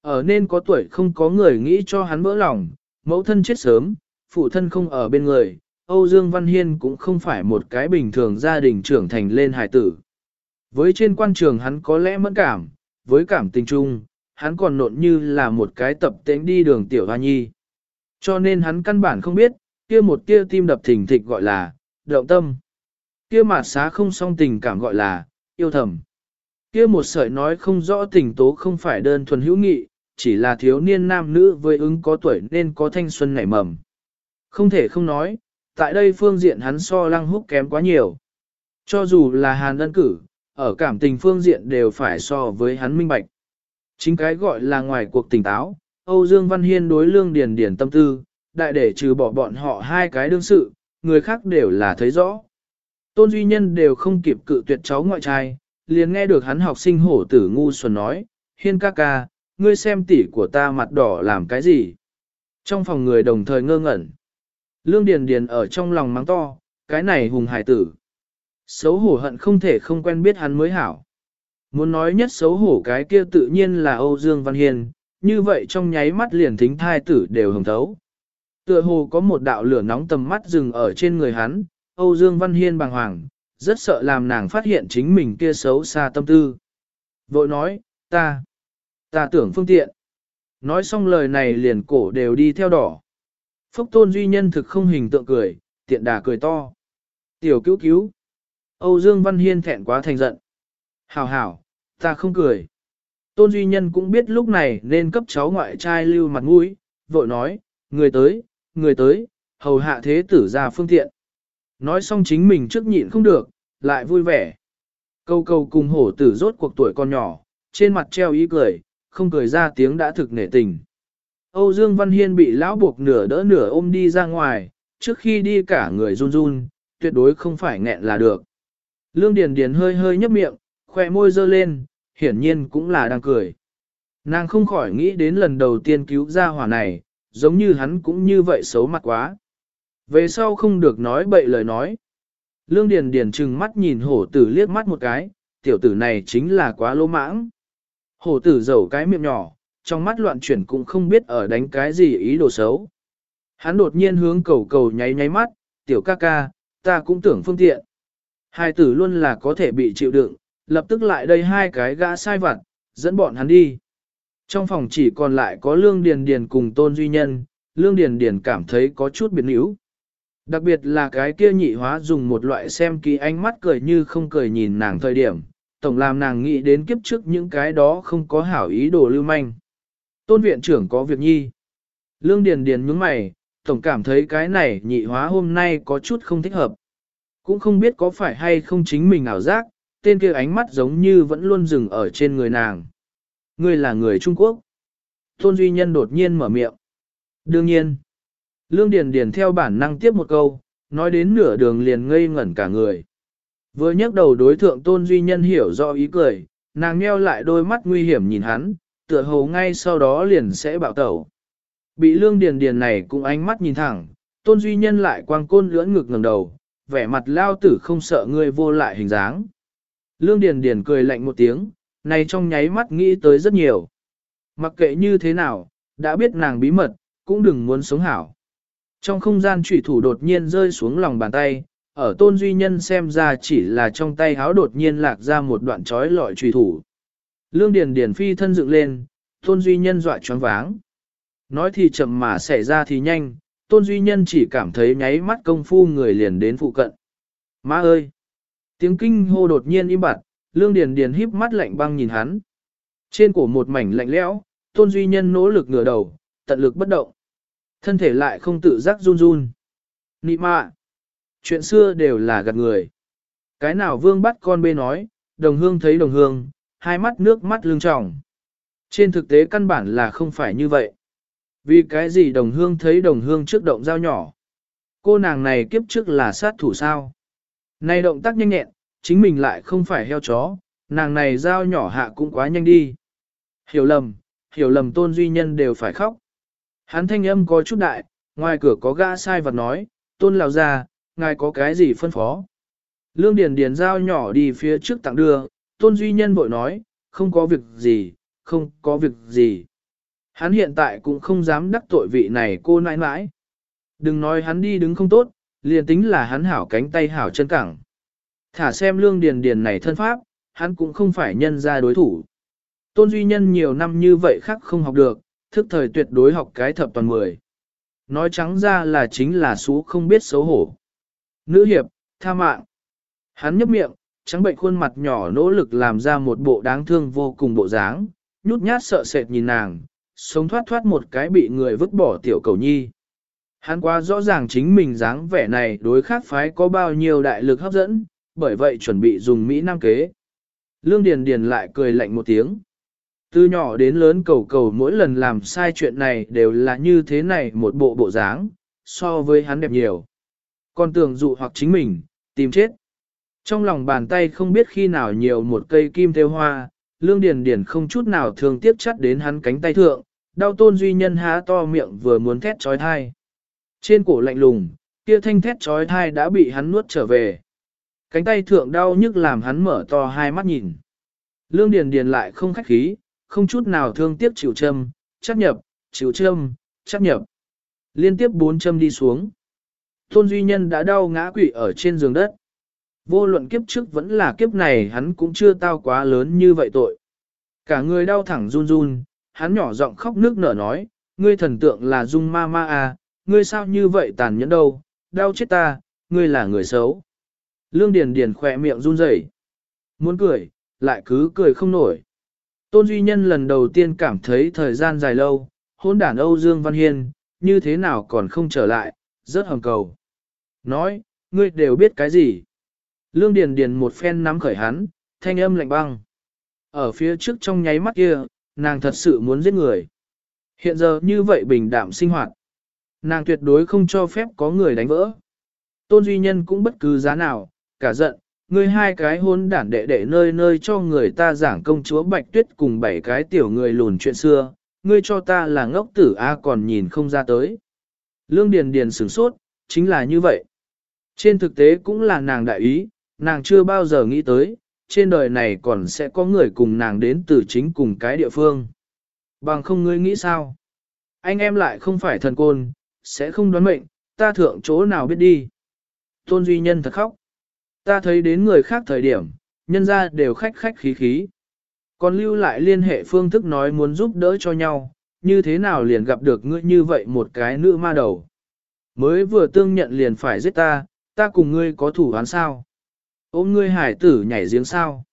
Ở nên có tuổi không có người nghĩ cho hắn vỡ lòng, mẫu thân chết sớm, phụ thân không ở bên người, Âu Dương Văn Hiên cũng không phải một cái bình thường gia đình trưởng thành lên hài tử. Với trên quan trường hắn có lẽ mẫn cảm, với cảm tình chung, hắn còn nộn như là một cái tập tễnh đi đường tiểu hoa nhi. Cho nên hắn căn bản không biết, kia một tia tim đập thình thịch gọi là, động tâm. Kia mạt xá không song tình cảm gọi là, yêu thầm. Kia một sợi nói không rõ tình tố không phải đơn thuần hữu nghị, chỉ là thiếu niên nam nữ với ứng có tuổi nên có thanh xuân nảy mầm. Không thể không nói, tại đây phương diện hắn so lăng húc kém quá nhiều. Cho dù là hàn đơn cử, ở cảm tình phương diện đều phải so với hắn minh bạch. Chính cái gọi là ngoài cuộc tỉnh táo, Âu Dương Văn Hiên đối lương điền điền tâm tư, đại để trừ bỏ bọn họ hai cái đương sự, người khác đều là thấy rõ. Tôn Duy Nhân đều không kịp cự tuyệt cháu ngoại trai, liền nghe được hắn học sinh hổ tử ngu xuẩn nói, Hiên ca ca, ngươi xem tỷ của ta mặt đỏ làm cái gì? Trong phòng người đồng thời ngơ ngẩn. Lương Điền Điền ở trong lòng mắng to, cái này hùng hải tử. Xấu hổ hận không thể không quen biết hắn mới hảo. Muốn nói nhất xấu hổ cái kia tự nhiên là Âu Dương Văn Hiền, như vậy trong nháy mắt liền thính thai tử đều hồng thấu. Tựa hồ có một đạo lửa nóng tầm mắt dừng ở trên người hắn, Âu Dương Văn Hiên bàng hoàng, rất sợ làm nàng phát hiện chính mình kia xấu xa tâm tư. Vội nói, ta, ta tưởng phương tiện. Nói xong lời này liền cổ đều đi theo đỏ. Phốc tôn duy nhân thực không hình tượng cười, tiện đà cười to. Tiểu cứu cứu. Âu Dương Văn Hiên thẹn quá thành giận. Hảo hảo, ta không cười. Tôn duy nhân cũng biết lúc này nên cấp cháu ngoại trai lưu mặt mũi, vội nói, người tới, người tới, hầu hạ thế tử ra phương tiện. Nói xong chính mình trước nhịn không được, lại vui vẻ. Câu câu cùng hổ tử rốt cuộc tuổi con nhỏ, trên mặt treo ý cười, không cười ra tiếng đã thực nể tình. Âu Dương Văn Hiên bị lão buộc nửa đỡ nửa ôm đi ra ngoài, trước khi đi cả người run run, tuyệt đối không phải nghẹn là được. Lương Điền Điền hơi hơi nhấp miệng, khoe môi dơ lên, hiển nhiên cũng là đang cười. Nàng không khỏi nghĩ đến lần đầu tiên cứu ra hỏa này, giống như hắn cũng như vậy xấu mặt quá. Về sau không được nói bậy lời nói. Lương Điền Điền trừng mắt nhìn hổ tử liếc mắt một cái, tiểu tử này chính là quá lỗ mãng. Hổ tử dầu cái miệng nhỏ, trong mắt loạn chuyển cũng không biết ở đánh cái gì ý đồ xấu. Hắn đột nhiên hướng cầu cầu nháy nháy mắt, tiểu ca ca, ta cũng tưởng phương tiện. Hai tử luôn là có thể bị chịu đựng, lập tức lại đây hai cái gã sai vặt, dẫn bọn hắn đi. Trong phòng chỉ còn lại có Lương Điền Điền cùng Tôn Duy Nhân, Lương Điền Điền cảm thấy có chút biến yếu. Đặc biệt là cái kia nhị hóa dùng một loại xem kỳ ánh mắt cười như không cười nhìn nàng thời điểm, tổng làm nàng nghĩ đến kiếp trước những cái đó không có hảo ý đồ lưu manh. Tôn viện trưởng có việc nhi. Lương Điền Điền nhướng mày, tổng cảm thấy cái này nhị hóa hôm nay có chút không thích hợp. Cũng không biết có phải hay không chính mình ảo giác, tên kia ánh mắt giống như vẫn luôn dừng ở trên người nàng. Ngươi là người Trung Quốc. Tôn Duy Nhân đột nhiên mở miệng. Đương nhiên. Lương Điền Điền theo bản năng tiếp một câu, nói đến nửa đường liền ngây ngẩn cả người. Vừa nhấc đầu đối thượng Tôn Duy Nhân hiểu rõ ý cười, nàng nheo lại đôi mắt nguy hiểm nhìn hắn, tựa hồ ngay sau đó liền sẽ bạo tẩu. Bị Lương Điền Điền này cũng ánh mắt nhìn thẳng, Tôn Duy Nhân lại quang côn lưỡn ngực ngẩng đầu, vẻ mặt lao tử không sợ ngươi vô lại hình dáng. Lương Điền Điền cười lạnh một tiếng, này trong nháy mắt nghĩ tới rất nhiều. Mặc kệ như thế nào, đã biết nàng bí mật, cũng đừng muốn sống hảo. Trong không gian trụy thủ đột nhiên rơi xuống lòng bàn tay, ở tôn duy nhân xem ra chỉ là trong tay háo đột nhiên lạc ra một đoạn trói lọi trùy thủ. Lương Điền Điền phi thân dựng lên, tôn duy nhân dọa choáng váng. Nói thì chậm mà xảy ra thì nhanh, tôn duy nhân chỉ cảm thấy nháy mắt công phu người liền đến phụ cận. Má ơi! Tiếng kinh hô đột nhiên im bặt, lương điền điền híp mắt lạnh băng nhìn hắn. Trên cổ một mảnh lạnh lẽo, tôn duy nhân nỗ lực ngửa đầu, tận lực bất động. Thân thể lại không tự giác run run. Nị mạ! Chuyện xưa đều là gạt người. Cái nào vương bắt con bê nói, đồng hương thấy đồng hương, hai mắt nước mắt lưng tròng. Trên thực tế căn bản là không phải như vậy. Vì cái gì đồng hương thấy đồng hương trước động dao nhỏ. Cô nàng này kiếp trước là sát thủ sao. Này động tác nhanh nhẹn, chính mình lại không phải heo chó, nàng này dao nhỏ hạ cũng quá nhanh đi. Hiểu lầm, hiểu lầm tôn duy nhân đều phải khóc. Hắn thanh âm có chút đại, ngoài cửa có gã sai vật nói, tôn lào ra, ngài có cái gì phân phó. Lương Điền Điền dao nhỏ đi phía trước tặng đưa, tôn duy nhân bội nói, không có việc gì, không có việc gì. Hắn hiện tại cũng không dám đắc tội vị này cô nãi nãi. Đừng nói hắn đi đứng không tốt, liền tính là hắn hảo cánh tay hảo chân cẳng. Thả xem lương điền điền này thân pháp, hắn cũng không phải nhân ra đối thủ. Tôn Duy Nhân nhiều năm như vậy khác không học được, thức thời tuyệt đối học cái thập toàn mười. Nói trắng ra là chính là xú không biết xấu hổ. Nữ hiệp, tha mạng. Hắn nhấp miệng, trắng bệnh khuôn mặt nhỏ nỗ lực làm ra một bộ đáng thương vô cùng bộ dáng, nhút nhát sợ sệt nhìn nàng, sống thoát thoát một cái bị người vứt bỏ tiểu cầu nhi. Hắn quá rõ ràng chính mình dáng vẻ này đối khác phái có bao nhiêu đại lực hấp dẫn, bởi vậy chuẩn bị dùng Mỹ Nam kế. Lương Điền Điền lại cười lạnh một tiếng. Từ nhỏ đến lớn cầu cầu mỗi lần làm sai chuyện này đều là như thế này một bộ bộ dáng, so với hắn đẹp nhiều. Còn tưởng dụ hoặc chính mình, tìm chết. Trong lòng bàn tay không biết khi nào nhiều một cây kim theo hoa, lương điền điền không chút nào thường tiếp chắt đến hắn cánh tay thượng, đau tôn duy nhân há to miệng vừa muốn thét trói thai. Trên cổ lạnh lùng, kia thanh thét trói thai đã bị hắn nuốt trở về. Cánh tay thượng đau nhức làm hắn mở to hai mắt nhìn. Lương điền điền lại không khách khí, không chút nào thương tiếc chịu châm, chắc nhập, chịu châm, chắc nhập. Liên tiếp bốn châm đi xuống. Tôn Duy Nhân đã đau ngã quỵ ở trên giường đất. Vô luận kiếp trước vẫn là kiếp này hắn cũng chưa tao quá lớn như vậy tội. Cả người đau thẳng run run, hắn nhỏ giọng khóc nước nở nói, ngươi thần tượng là dung ma ma à, ngươi sao như vậy tàn nhẫn đâu, đau chết ta, ngươi là người xấu. Lương Điền Điền khỏe miệng run rẩy, muốn cười, lại cứ cười không nổi. Tôn Duy Nhân lần đầu tiên cảm thấy thời gian dài lâu, hôn đản Âu Dương Văn Hiên, như thế nào còn không trở lại, rất hầm cầu. Nói, ngươi đều biết cái gì? Lương Điền Điền một phen nắm khởi hắn, thanh âm lạnh băng. Ở phía trước trong nháy mắt kia, nàng thật sự muốn giết người. Hiện giờ như vậy bình đạm sinh hoạt. Nàng tuyệt đối không cho phép có người đánh vỡ. Tôn Duy Nhân cũng bất cứ giá nào, cả giận, ngươi hai cái hôn đản đệ đệ nơi nơi cho người ta giảng công chúa Bạch Tuyết cùng bảy cái tiểu người lùn chuyện xưa, ngươi cho ta là ngốc tử A còn nhìn không ra tới. Lương Điền Điền sửng sốt, chính là như vậy. Trên thực tế cũng là nàng đại ý, nàng chưa bao giờ nghĩ tới, trên đời này còn sẽ có người cùng nàng đến từ chính cùng cái địa phương. Bằng không ngươi nghĩ sao? Anh em lại không phải thần côn, sẽ không đoán mệnh, ta thượng chỗ nào biết đi. Tôn Duy Nhân thật khóc. Ta thấy đến người khác thời điểm, nhân ra đều khách khách khí khí. Còn lưu lại liên hệ phương thức nói muốn giúp đỡ cho nhau, như thế nào liền gặp được ngươi như vậy một cái nữ ma đầu. Mới vừa tương nhận liền phải giết ta, ta cùng ngươi có thủ án sao? Ôm ngươi hải tử nhảy giếng sao?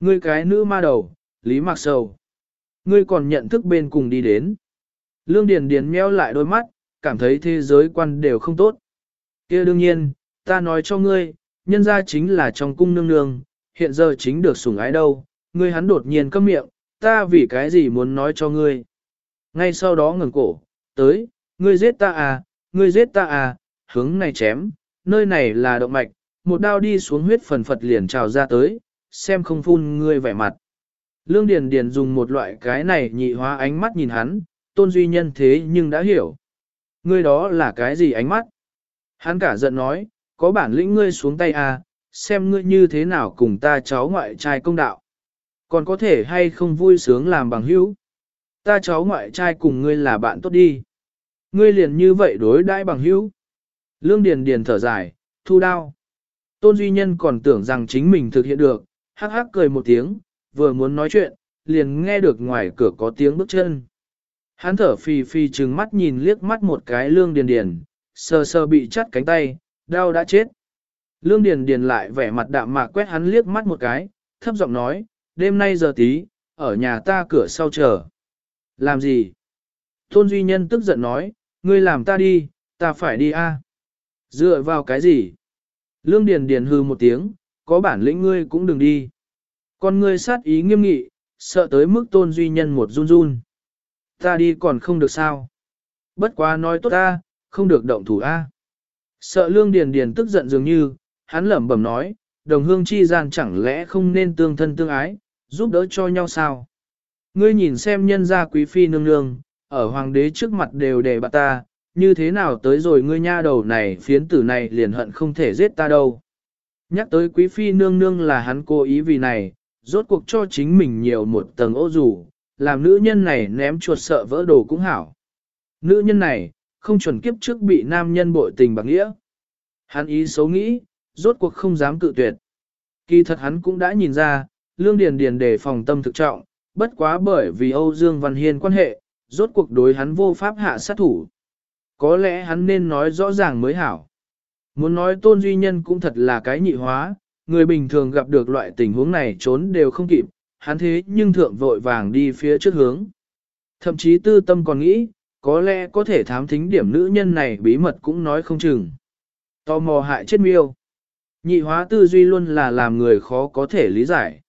Ngươi cái nữ ma đầu, Lý Mạc Sầu. Ngươi còn nhận thức bên cùng đi đến. Lương Điền Điền meo lại đôi mắt, cảm thấy thế giới quan đều không tốt. kia đương nhiên, ta nói cho ngươi, nhân gia chính là trong cung nương nương, hiện giờ chính được sủng ái đâu, ngươi hắn đột nhiên câm miệng, ta vì cái gì muốn nói cho ngươi. Ngay sau đó ngừng cổ, tới, ngươi giết ta à, ngươi giết ta à, hướng này chém, nơi này là động mạch, một đao đi xuống huyết phần phật liền trào ra tới, xem không phun ngươi vẻ mặt. Lương Điền Điền dùng một loại cái này nhị hóa ánh mắt nhìn hắn, tôn duy nhân thế nhưng đã hiểu. Ngươi đó là cái gì ánh mắt? Hắn cả giận nói, có bản lĩnh ngươi xuống tay à, xem ngươi như thế nào cùng ta cháu ngoại trai công đạo. Còn có thể hay không vui sướng làm bằng hữu. Ta cháu ngoại trai cùng ngươi là bạn tốt đi. Ngươi liền như vậy đối đãi bằng hữu. Lương Điền Điền thở dài, thu đao. Tôn Duy Nhân còn tưởng rằng chính mình thực hiện được, hắc hắc cười một tiếng, vừa muốn nói chuyện, liền nghe được ngoài cửa có tiếng bước chân. Hắn thở phì phì trừng mắt nhìn liếc mắt một cái Lương Điền Điền, sờ sờ bị chắt cánh tay, đau đã chết. Lương Điền Điền lại vẻ mặt đạm mạc quét hắn liếc mắt một cái, thấp giọng nói, đêm nay giờ tí, ở nhà ta cửa sau chờ. Làm gì? Tôn Duy Nhân tức giận nói, ngươi làm ta đi, ta phải đi a. Dựa vào cái gì? Lương Điền Điền hừ một tiếng, có bản lĩnh ngươi cũng đừng đi. Con ngươi sát ý nghiêm nghị, sợ tới mức Tôn Duy Nhân một run run. Ta đi còn không được sao? Bất quá nói tốt ta, không được động thủ a. Sợ Lương Điền Điền tức giận dường như, hắn lẩm bẩm nói, đồng hương chi gian chẳng lẽ không nên tương thân tương ái, giúp đỡ cho nhau sao? Ngươi nhìn xem nhân gia quý phi nương nương, ở hoàng đế trước mặt đều để bà ta, như thế nào tới rồi ngươi nha đầu này phiến tử này liền hận không thể giết ta đâu. Nhắc tới quý phi nương nương là hắn cố ý vì này, rốt cuộc cho chính mình nhiều một tầng ô dù, làm nữ nhân này ném chuột sợ vỡ đồ cũng hảo. Nữ nhân này, không chuẩn kiếp trước bị nam nhân bội tình bằng nghĩa. Hắn ý xấu nghĩ, rốt cuộc không dám cự tuyệt. Kỳ thật hắn cũng đã nhìn ra, Lương Điền Điền đề phòng tâm thực trọng, bất quá bởi vì Âu Dương Văn Hiên quan hệ, rốt cuộc đối hắn vô pháp hạ sát thủ. Có lẽ hắn nên nói rõ ràng mới hảo. Muốn nói tôn duy nhân cũng thật là cái nhị hóa, người bình thường gặp được loại tình huống này trốn đều không kịp, hắn thế nhưng thượng vội vàng đi phía trước hướng. Thậm chí tư tâm còn nghĩ, có lẽ có thể thám thính điểm nữ nhân này bí mật cũng nói không chừng. Tò mò hại chết miêu. Nhị hóa tư duy luôn là làm người khó có thể lý giải.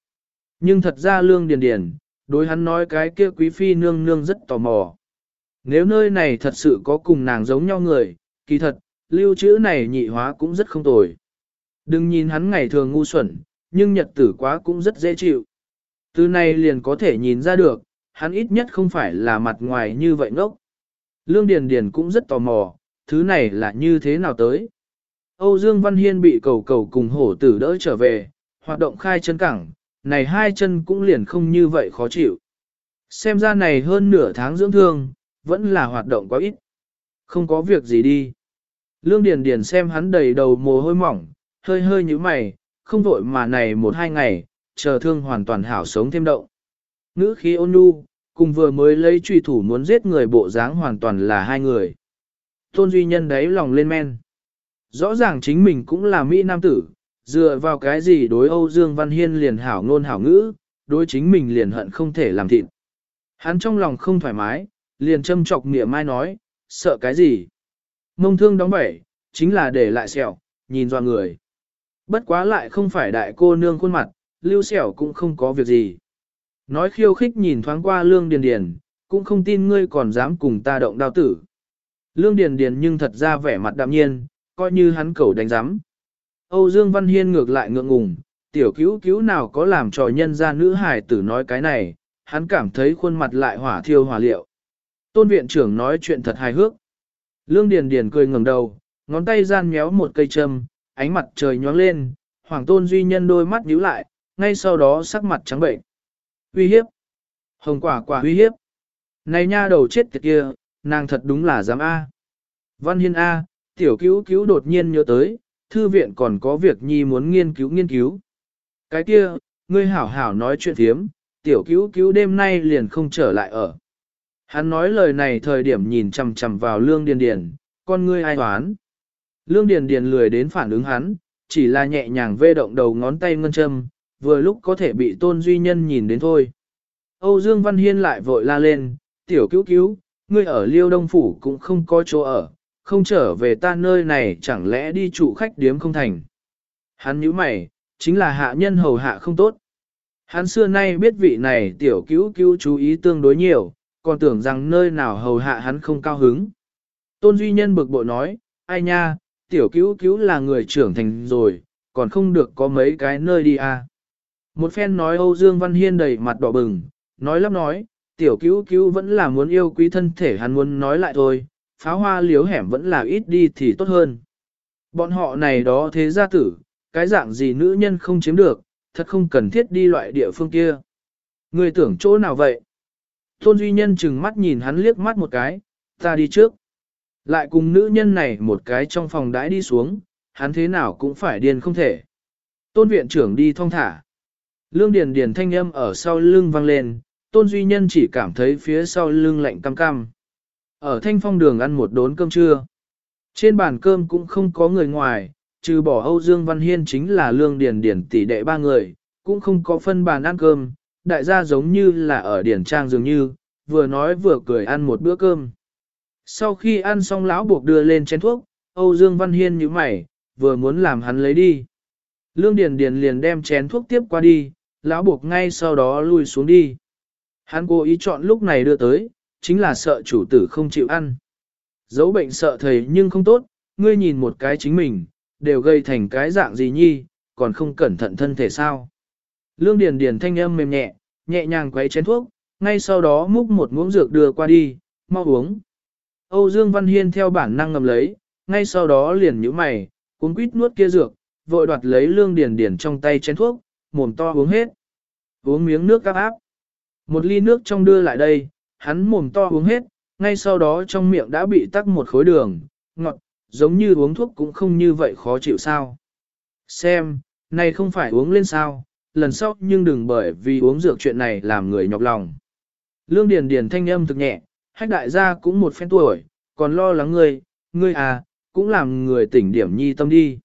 Nhưng thật ra lương điền điền, đối hắn nói cái kia quý phi nương nương rất tò mò. Nếu nơi này thật sự có cùng nàng giống nhau người, kỳ thật, lưu trữ này nhị hóa cũng rất không tồi. Đừng nhìn hắn ngày thường ngu xuẩn, nhưng nhật tử quá cũng rất dễ chịu. Từ này liền có thể nhìn ra được, hắn ít nhất không phải là mặt ngoài như vậy ngốc. Lương Điền Điền cũng rất tò mò, thứ này là như thế nào tới. Âu Dương Văn Hiên bị cầu cầu cùng hổ tử đỡ trở về, hoạt động khai chân cẳng, này hai chân cũng liền không như vậy khó chịu. Xem ra này hơn nửa tháng dưỡng thương, vẫn là hoạt động quá ít. Không có việc gì đi. Lương Điền Điền xem hắn đầy đầu mồ hôi mỏng, hơi hơi như mày, không vội mà này một hai ngày, chờ thương hoàn toàn hảo sống thêm động. Ngữ khí ôn nhu, cùng vừa mới lấy truy thủ muốn giết người bộ dáng hoàn toàn là hai người. Tôn Duy Nhân đấy lòng lên men. Rõ ràng chính mình cũng là Mỹ Nam tử, dựa vào cái gì đối Âu Dương Văn Hiên liền hảo ngôn hảo ngữ, đối chính mình liền hận không thể làm thịt. Hắn trong lòng không thoải mái, liền châm chọc nghĩa mai nói, sợ cái gì? Mông thương đóng bẩy, chính là để lại sẹo, nhìn doa người. Bất quá lại không phải đại cô nương khuôn mặt, lưu sẹo cũng không có việc gì. Nói khiêu khích nhìn thoáng qua lương điền điền, cũng không tin ngươi còn dám cùng ta động đao tử. Lương điền điền nhưng thật ra vẻ mặt đạm nhiên, coi như hắn cầu đánh giám. Âu Dương Văn Hiên ngược lại ngượng ngùng, tiểu cứu cứu nào có làm trò nhân ra nữ hài tử nói cái này, hắn cảm thấy khuôn mặt lại hỏa thiêu hỏa liệu. Tôn viện trưởng nói chuyện thật hài hước. Lương Điền Điền cười ngẩng đầu, ngón tay gian méo một cây châm, ánh mặt trời nhoáng lên, Hoàng Tôn Duy Nhân đôi mắt nhíu lại, ngay sau đó sắc mặt trắng bệnh. Uy hiếp. Hồng quả quả uy hiếp. Này nha đầu chết tiệt kia, nàng thật đúng là dám A. Văn Hiên A, tiểu cứu cứu đột nhiên nhớ tới, thư viện còn có việc nhi muốn nghiên cứu nghiên cứu. Cái kia, ngươi hảo hảo nói chuyện thiếm, tiểu cứu cứu đêm nay liền không trở lại ở. Hắn nói lời này thời điểm nhìn chằm chằm vào lương điền điền, con ngươi ai hoán. Lương điền điền lười đến phản ứng hắn, chỉ là nhẹ nhàng vê động đầu ngón tay ngân châm, vừa lúc có thể bị tôn duy nhân nhìn đến thôi. Âu Dương Văn Hiên lại vội la lên, tiểu cứu cứu, ngươi ở liêu đông phủ cũng không có chỗ ở, không trở về ta nơi này chẳng lẽ đi trụ khách điếm không thành. Hắn nhíu mày, chính là hạ nhân hầu hạ không tốt. Hắn xưa nay biết vị này tiểu cứu cứu chú ý tương đối nhiều, còn tưởng rằng nơi nào hầu hạ hắn không cao hứng. Tôn Duy Nhân bực bội nói, ai nha, tiểu cứu cứu là người trưởng thành rồi, còn không được có mấy cái nơi đi à. Một phen nói Âu Dương Văn Hiên đầy mặt đỏ bừng, nói lắp nói, tiểu cứu cứu vẫn là muốn yêu quý thân thể hắn muốn nói lại thôi, pháo hoa liếu hẻm vẫn là ít đi thì tốt hơn. Bọn họ này đó thế gia tử, cái dạng gì nữ nhân không chiếm được, thật không cần thiết đi loại địa phương kia. Người tưởng chỗ nào vậy? Tôn Duy Nhân chừng mắt nhìn hắn liếc mắt một cái, ta đi trước. Lại cùng nữ nhân này một cái trong phòng đãi đi xuống, hắn thế nào cũng phải điên không thể. Tôn viện trưởng đi thong thả. Lương Điền Điền thanh âm ở sau lưng vang lên, Tôn Duy Nhân chỉ cảm thấy phía sau lưng lạnh cam cam. Ở thanh phong đường ăn một đốn cơm trưa. Trên bàn cơm cũng không có người ngoài, trừ bỏ Âu Dương Văn Hiên chính là Lương Điền Điền tỷ đệ ba người, cũng không có phân bàn ăn cơm, đại gia giống như là ở điển trang dường như, vừa nói vừa cười ăn một bữa cơm. Sau khi ăn xong lão buộc đưa lên chén thuốc, Âu Dương Văn Hiên như mày, vừa muốn làm hắn lấy đi. Lương Điền Điền liền đem chén thuốc tiếp qua đi, lão buộc ngay sau đó lui xuống đi. Hắn cố ý chọn lúc này đưa tới, chính là sợ chủ tử không chịu ăn. Dấu bệnh sợ thầy nhưng không tốt, ngươi nhìn một cái chính mình, đều gây thành cái dạng gì nhi, còn không cẩn thận thân thể sao. Lương Điền Điền thanh âm mềm nhẹ, nhẹ nhàng quấy chén thuốc, ngay sau đó múc một muỗng dược đưa qua đi, mau uống. Âu Dương Văn Hiên theo bản năng ngầm lấy, ngay sau đó liền nhíu mày, cuốn quýt nuốt kia dược, vội đoạt lấy Lương Điền Điền trong tay chén thuốc, mồm to uống hết. Uống miếng nước cắp áp. Một ly nước trong đưa lại đây, hắn mồm to uống hết, ngay sau đó trong miệng đã bị tắc một khối đường, ngọt, giống như uống thuốc cũng không như vậy khó chịu sao. Xem, này không phải uống lên sao, lần sau nhưng đừng bởi vì uống dược chuyện này làm người nhọc lòng. Lương Điền Điền thanh âm thực nhẹ, hách đại gia cũng một phen tuổi, còn lo lắng ngươi, ngươi à, cũng làm người tỉnh điểm nhi tâm đi.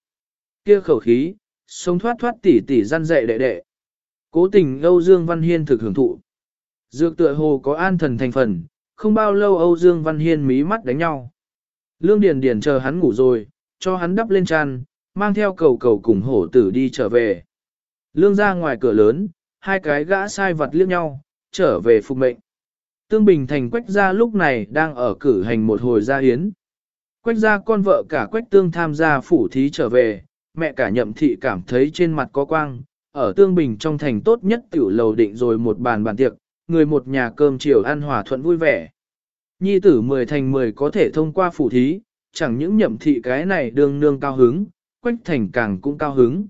Kia khẩu khí, sống thoát thoát tỉ tỉ gian dạy đệ đệ. Cố tình Âu Dương Văn Hiên thực hưởng thụ. Dược tựa hồ có an thần thành phần, không bao lâu Âu Dương Văn Hiên mí mắt đánh nhau. Lương Điền Điền chờ hắn ngủ rồi, cho hắn đắp lên chăn, mang theo cầu cầu cùng hổ tử đi trở về. Lương ra ngoài cửa lớn, hai cái gã sai vật liếc nhau, trở về phục mệnh. Tương Bình Thành Quách gia lúc này đang ở cử hành một hồi gia hiến. Quách gia con vợ cả Quách Tương tham gia phủ thí trở về, mẹ cả nhậm thị cảm thấy trên mặt có quang, ở Tương Bình trong thành tốt nhất tiểu lầu định rồi một bàn bàn tiệc, người một nhà cơm chiều ăn hòa thuận vui vẻ. Nhi tử mười thành mười có thể thông qua phủ thí, chẳng những nhậm thị cái này đương nương cao hứng, Quách Thành càng cũng cao hứng.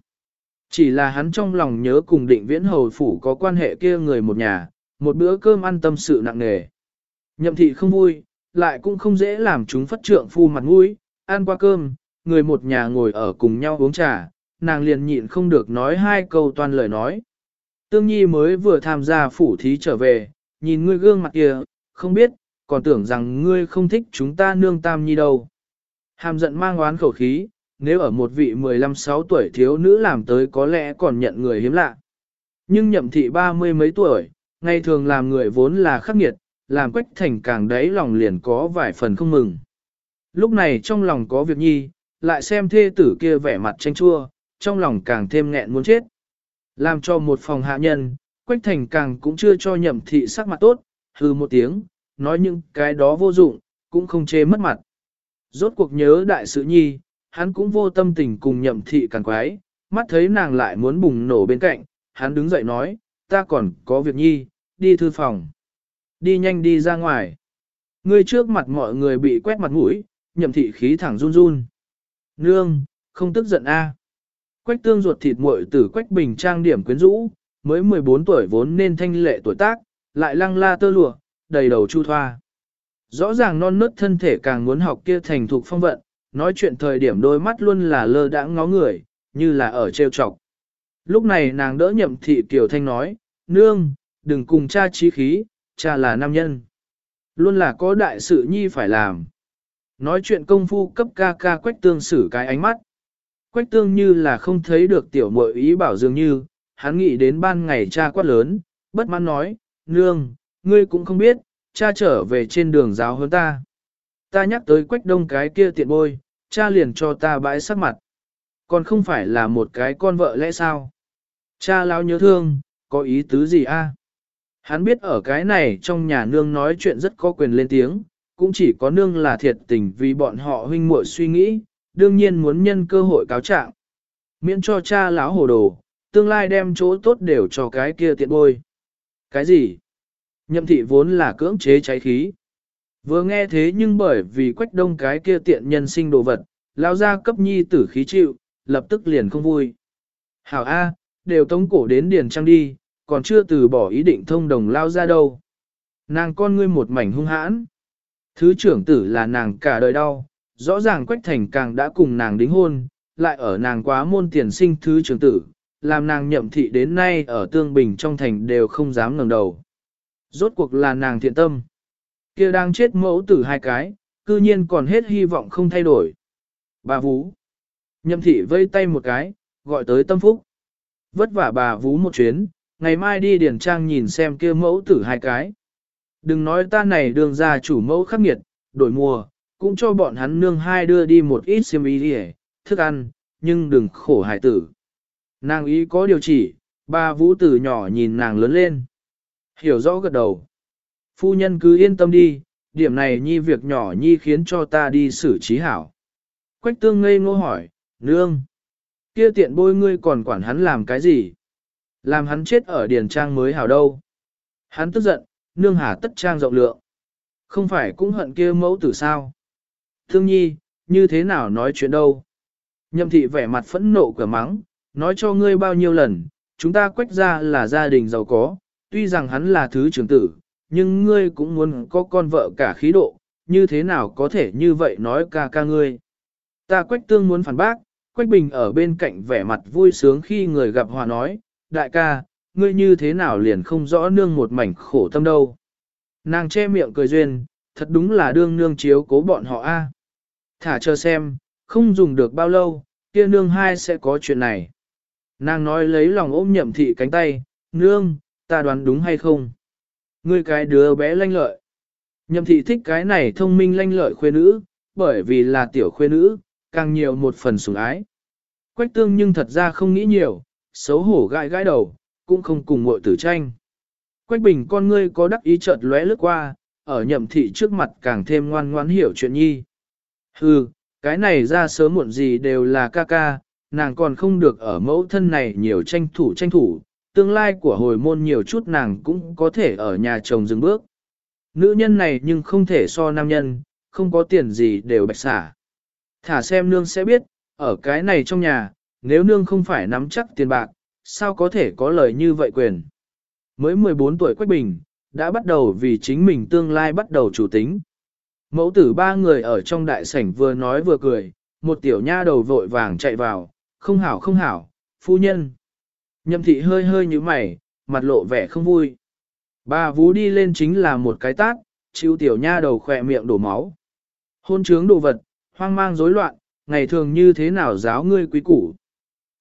Chỉ là hắn trong lòng nhớ cùng định viễn hầu phủ có quan hệ kia người một nhà, một bữa cơm ăn tâm sự nặng nề. Nhậm thị không vui, lại cũng không dễ làm chúng phất trượng phu mặt mũi, ăn qua cơm, người một nhà ngồi ở cùng nhau uống trà, nàng liền nhịn không được nói hai câu toàn lời nói. Tương Nhi mới vừa tham gia phủ thí trở về, nhìn ngươi gương mặt kia, không biết, còn tưởng rằng ngươi không thích chúng ta nương tam nhi đâu. Hàm giận mang oán khẩu khí, nếu ở một vị 15-6 tuổi thiếu nữ làm tới có lẽ còn nhận người hiếm lạ. Nhưng nhậm thị ba mươi mấy tuổi, ngày thường làm người vốn là khắc nghiệt, làm quách thành càng đáy lòng liền có vài phần không mừng. Lúc này trong lòng có việc nhi, lại xem thê tử kia vẻ mặt tranh chua, trong lòng càng thêm nghẹn muốn chết. Làm cho một phòng hạ nhân, quách thành càng cũng chưa cho nhậm thị sắc mặt tốt, hư một tiếng, nói những cái đó vô dụng, cũng không chê mất mặt. Rốt cuộc nhớ đại sự nhi, hắn cũng vô tâm tình cùng nhậm thị càng quái, mắt thấy nàng lại muốn bùng nổ bên cạnh, hắn đứng dậy nói, ta còn có việc nhi, đi thư phòng. Đi nhanh đi ra ngoài. Ngươi trước mặt mọi người bị quét mặt mũi, nhậm thị khí thẳng run run. Nương, không tức giận a. Quách tương ruột thịt muội tử quách bình trang điểm quyến rũ, mới 14 tuổi vốn nên thanh lệ tuổi tác, lại lăng la tơ lụa, đầy đầu chu thoa. Rõ ràng non nớt thân thể càng muốn học kia thành thục phong vận, nói chuyện thời điểm đôi mắt luôn là lơ đãng ngó người, như là ở trêu chọc. Lúc này nàng đỡ nhậm thị Kiều Thanh nói, nương, đừng cùng cha trí khí, cha là nam nhân. Luôn là có đại sự nhi phải làm. Nói chuyện công phu cấp ca ca quách tương xử cái ánh mắt. Quách tương như là không thấy được tiểu muội ý bảo dường như, hắn nghĩ đến ban ngày cha quát lớn, bất mãn nói, nương, ngươi cũng không biết, cha trở về trên đường giáo hơn ta. Ta nhắc tới quách đông cái kia tiện bôi, cha liền cho ta bãi sắc mặt. Còn không phải là một cái con vợ lẽ sao? Cha lão nhớ thương, có ý tứ gì a? Hắn biết ở cái này trong nhà nương nói chuyện rất có quyền lên tiếng, cũng chỉ có nương là thiệt tình vì bọn họ huynh muội suy nghĩ, đương nhiên muốn nhân cơ hội cáo trạng. Miễn cho cha lão hồ đồ, tương lai đem chỗ tốt đều cho cái kia tiện bôi. Cái gì? Nhậm thị vốn là cưỡng chế cháy khí. Vừa nghe thế nhưng bởi vì quách đông cái kia tiện nhân sinh đồ vật, lao ra cấp nhi tử khí chịu, lập tức liền không vui. Hảo A, đều tống cổ đến điền trang đi, còn chưa từ bỏ ý định thông đồng lao ra đâu. Nàng con ngươi một mảnh hung hãn. Thứ trưởng tử là nàng cả đời đau, rõ ràng Quách Thành càng đã cùng nàng đính hôn, lại ở nàng quá môn tiền sinh thứ trưởng tử, làm nàng nhậm thị đến nay ở tương bình trong thành đều không dám ngẩng đầu. Rốt cuộc là nàng thiện tâm. kia đang chết mẫu tử hai cái, cư nhiên còn hết hy vọng không thay đổi. Bà Vũ. Nhậm thị vây tay một cái, gọi tới tâm phúc. Vất vả bà Vũ một chuyến, ngày mai đi điển trang nhìn xem kia mẫu tử hai cái. Đừng nói ta này đường ra chủ mẫu khắc nghiệt, đổi mùa, cũng cho bọn hắn nương hai đưa đi một ít xiêm y đi thức ăn, nhưng đừng khổ hải tử. Nàng ý có điều chỉ, ba vũ tử nhỏ nhìn nàng lớn lên. Hiểu rõ gật đầu. Phu nhân cứ yên tâm đi, điểm này nhi việc nhỏ nhi khiến cho ta đi xử trí hảo. Quách tương ngây ngô hỏi, nương, kia tiện bôi ngươi còn quản hắn làm cái gì? Làm hắn chết ở điền trang mới hảo đâu. Hắn tức giận, nương hà tất trang rộng lượng. Không phải cũng hận kia mẫu tử sao? Thương nhi, như thế nào nói chuyện đâu? Nhậm thị vẻ mặt phẫn nộ cửa mắng, nói cho ngươi bao nhiêu lần, chúng ta quách ra là gia đình giàu có, tuy rằng hắn là thứ trưởng tử, nhưng ngươi cũng muốn có con vợ cả khí độ, như thế nào có thể như vậy nói ca ca ngươi. Ta quách tương muốn phản bác, quách bình ở bên cạnh vẻ mặt vui sướng khi người gặp hòa nói, đại ca, ngươi như thế nào liền không rõ nương một mảnh khổ tâm đâu. Nàng che miệng cười duyên, thật đúng là đương nương chiếu cố bọn họ a. Thả chờ xem, không dùng được bao lâu, kia nương hai sẽ có chuyện này. Nàng nói lấy lòng ôm nhậm thị cánh tay, nương, ta đoán đúng hay không? Ngươi cái đứa bé lanh lợi. Nhậm thị thích cái này thông minh lanh lợi khuê nữ, bởi vì là tiểu khuê nữ, càng nhiều một phần sủng ái. Quách tương nhưng thật ra không nghĩ nhiều, xấu hổ gãi gãi đầu, cũng không cùng muội tử tranh. Quách bình con ngươi có đắc ý chợt lóe lướt qua, ở nhậm thị trước mặt càng thêm ngoan ngoãn hiểu chuyện nhi. Hừ, cái này ra sớm muộn gì đều là ca ca, nàng còn không được ở mẫu thân này nhiều tranh thủ tranh thủ, tương lai của hồi môn nhiều chút nàng cũng có thể ở nhà chồng dừng bước. Nữ nhân này nhưng không thể so nam nhân, không có tiền gì đều bạch xả. Thả xem nương sẽ biết, ở cái này trong nhà, nếu nương không phải nắm chắc tiền bạc, sao có thể có lời như vậy quyền. Mới 14 tuổi Quách Bình, đã bắt đầu vì chính mình tương lai bắt đầu chủ tính. Mẫu tử ba người ở trong đại sảnh vừa nói vừa cười, một tiểu nha đầu vội vàng chạy vào, không hảo không hảo, phu nhân. Nhậm thị hơi hơi như mày, mặt lộ vẻ không vui. Bà vú đi lên chính là một cái tát, chịu tiểu nha đầu khỏe miệng đổ máu. Hôn trướng đồ vật, hoang mang rối loạn, ngày thường như thế nào giáo ngươi quý củ.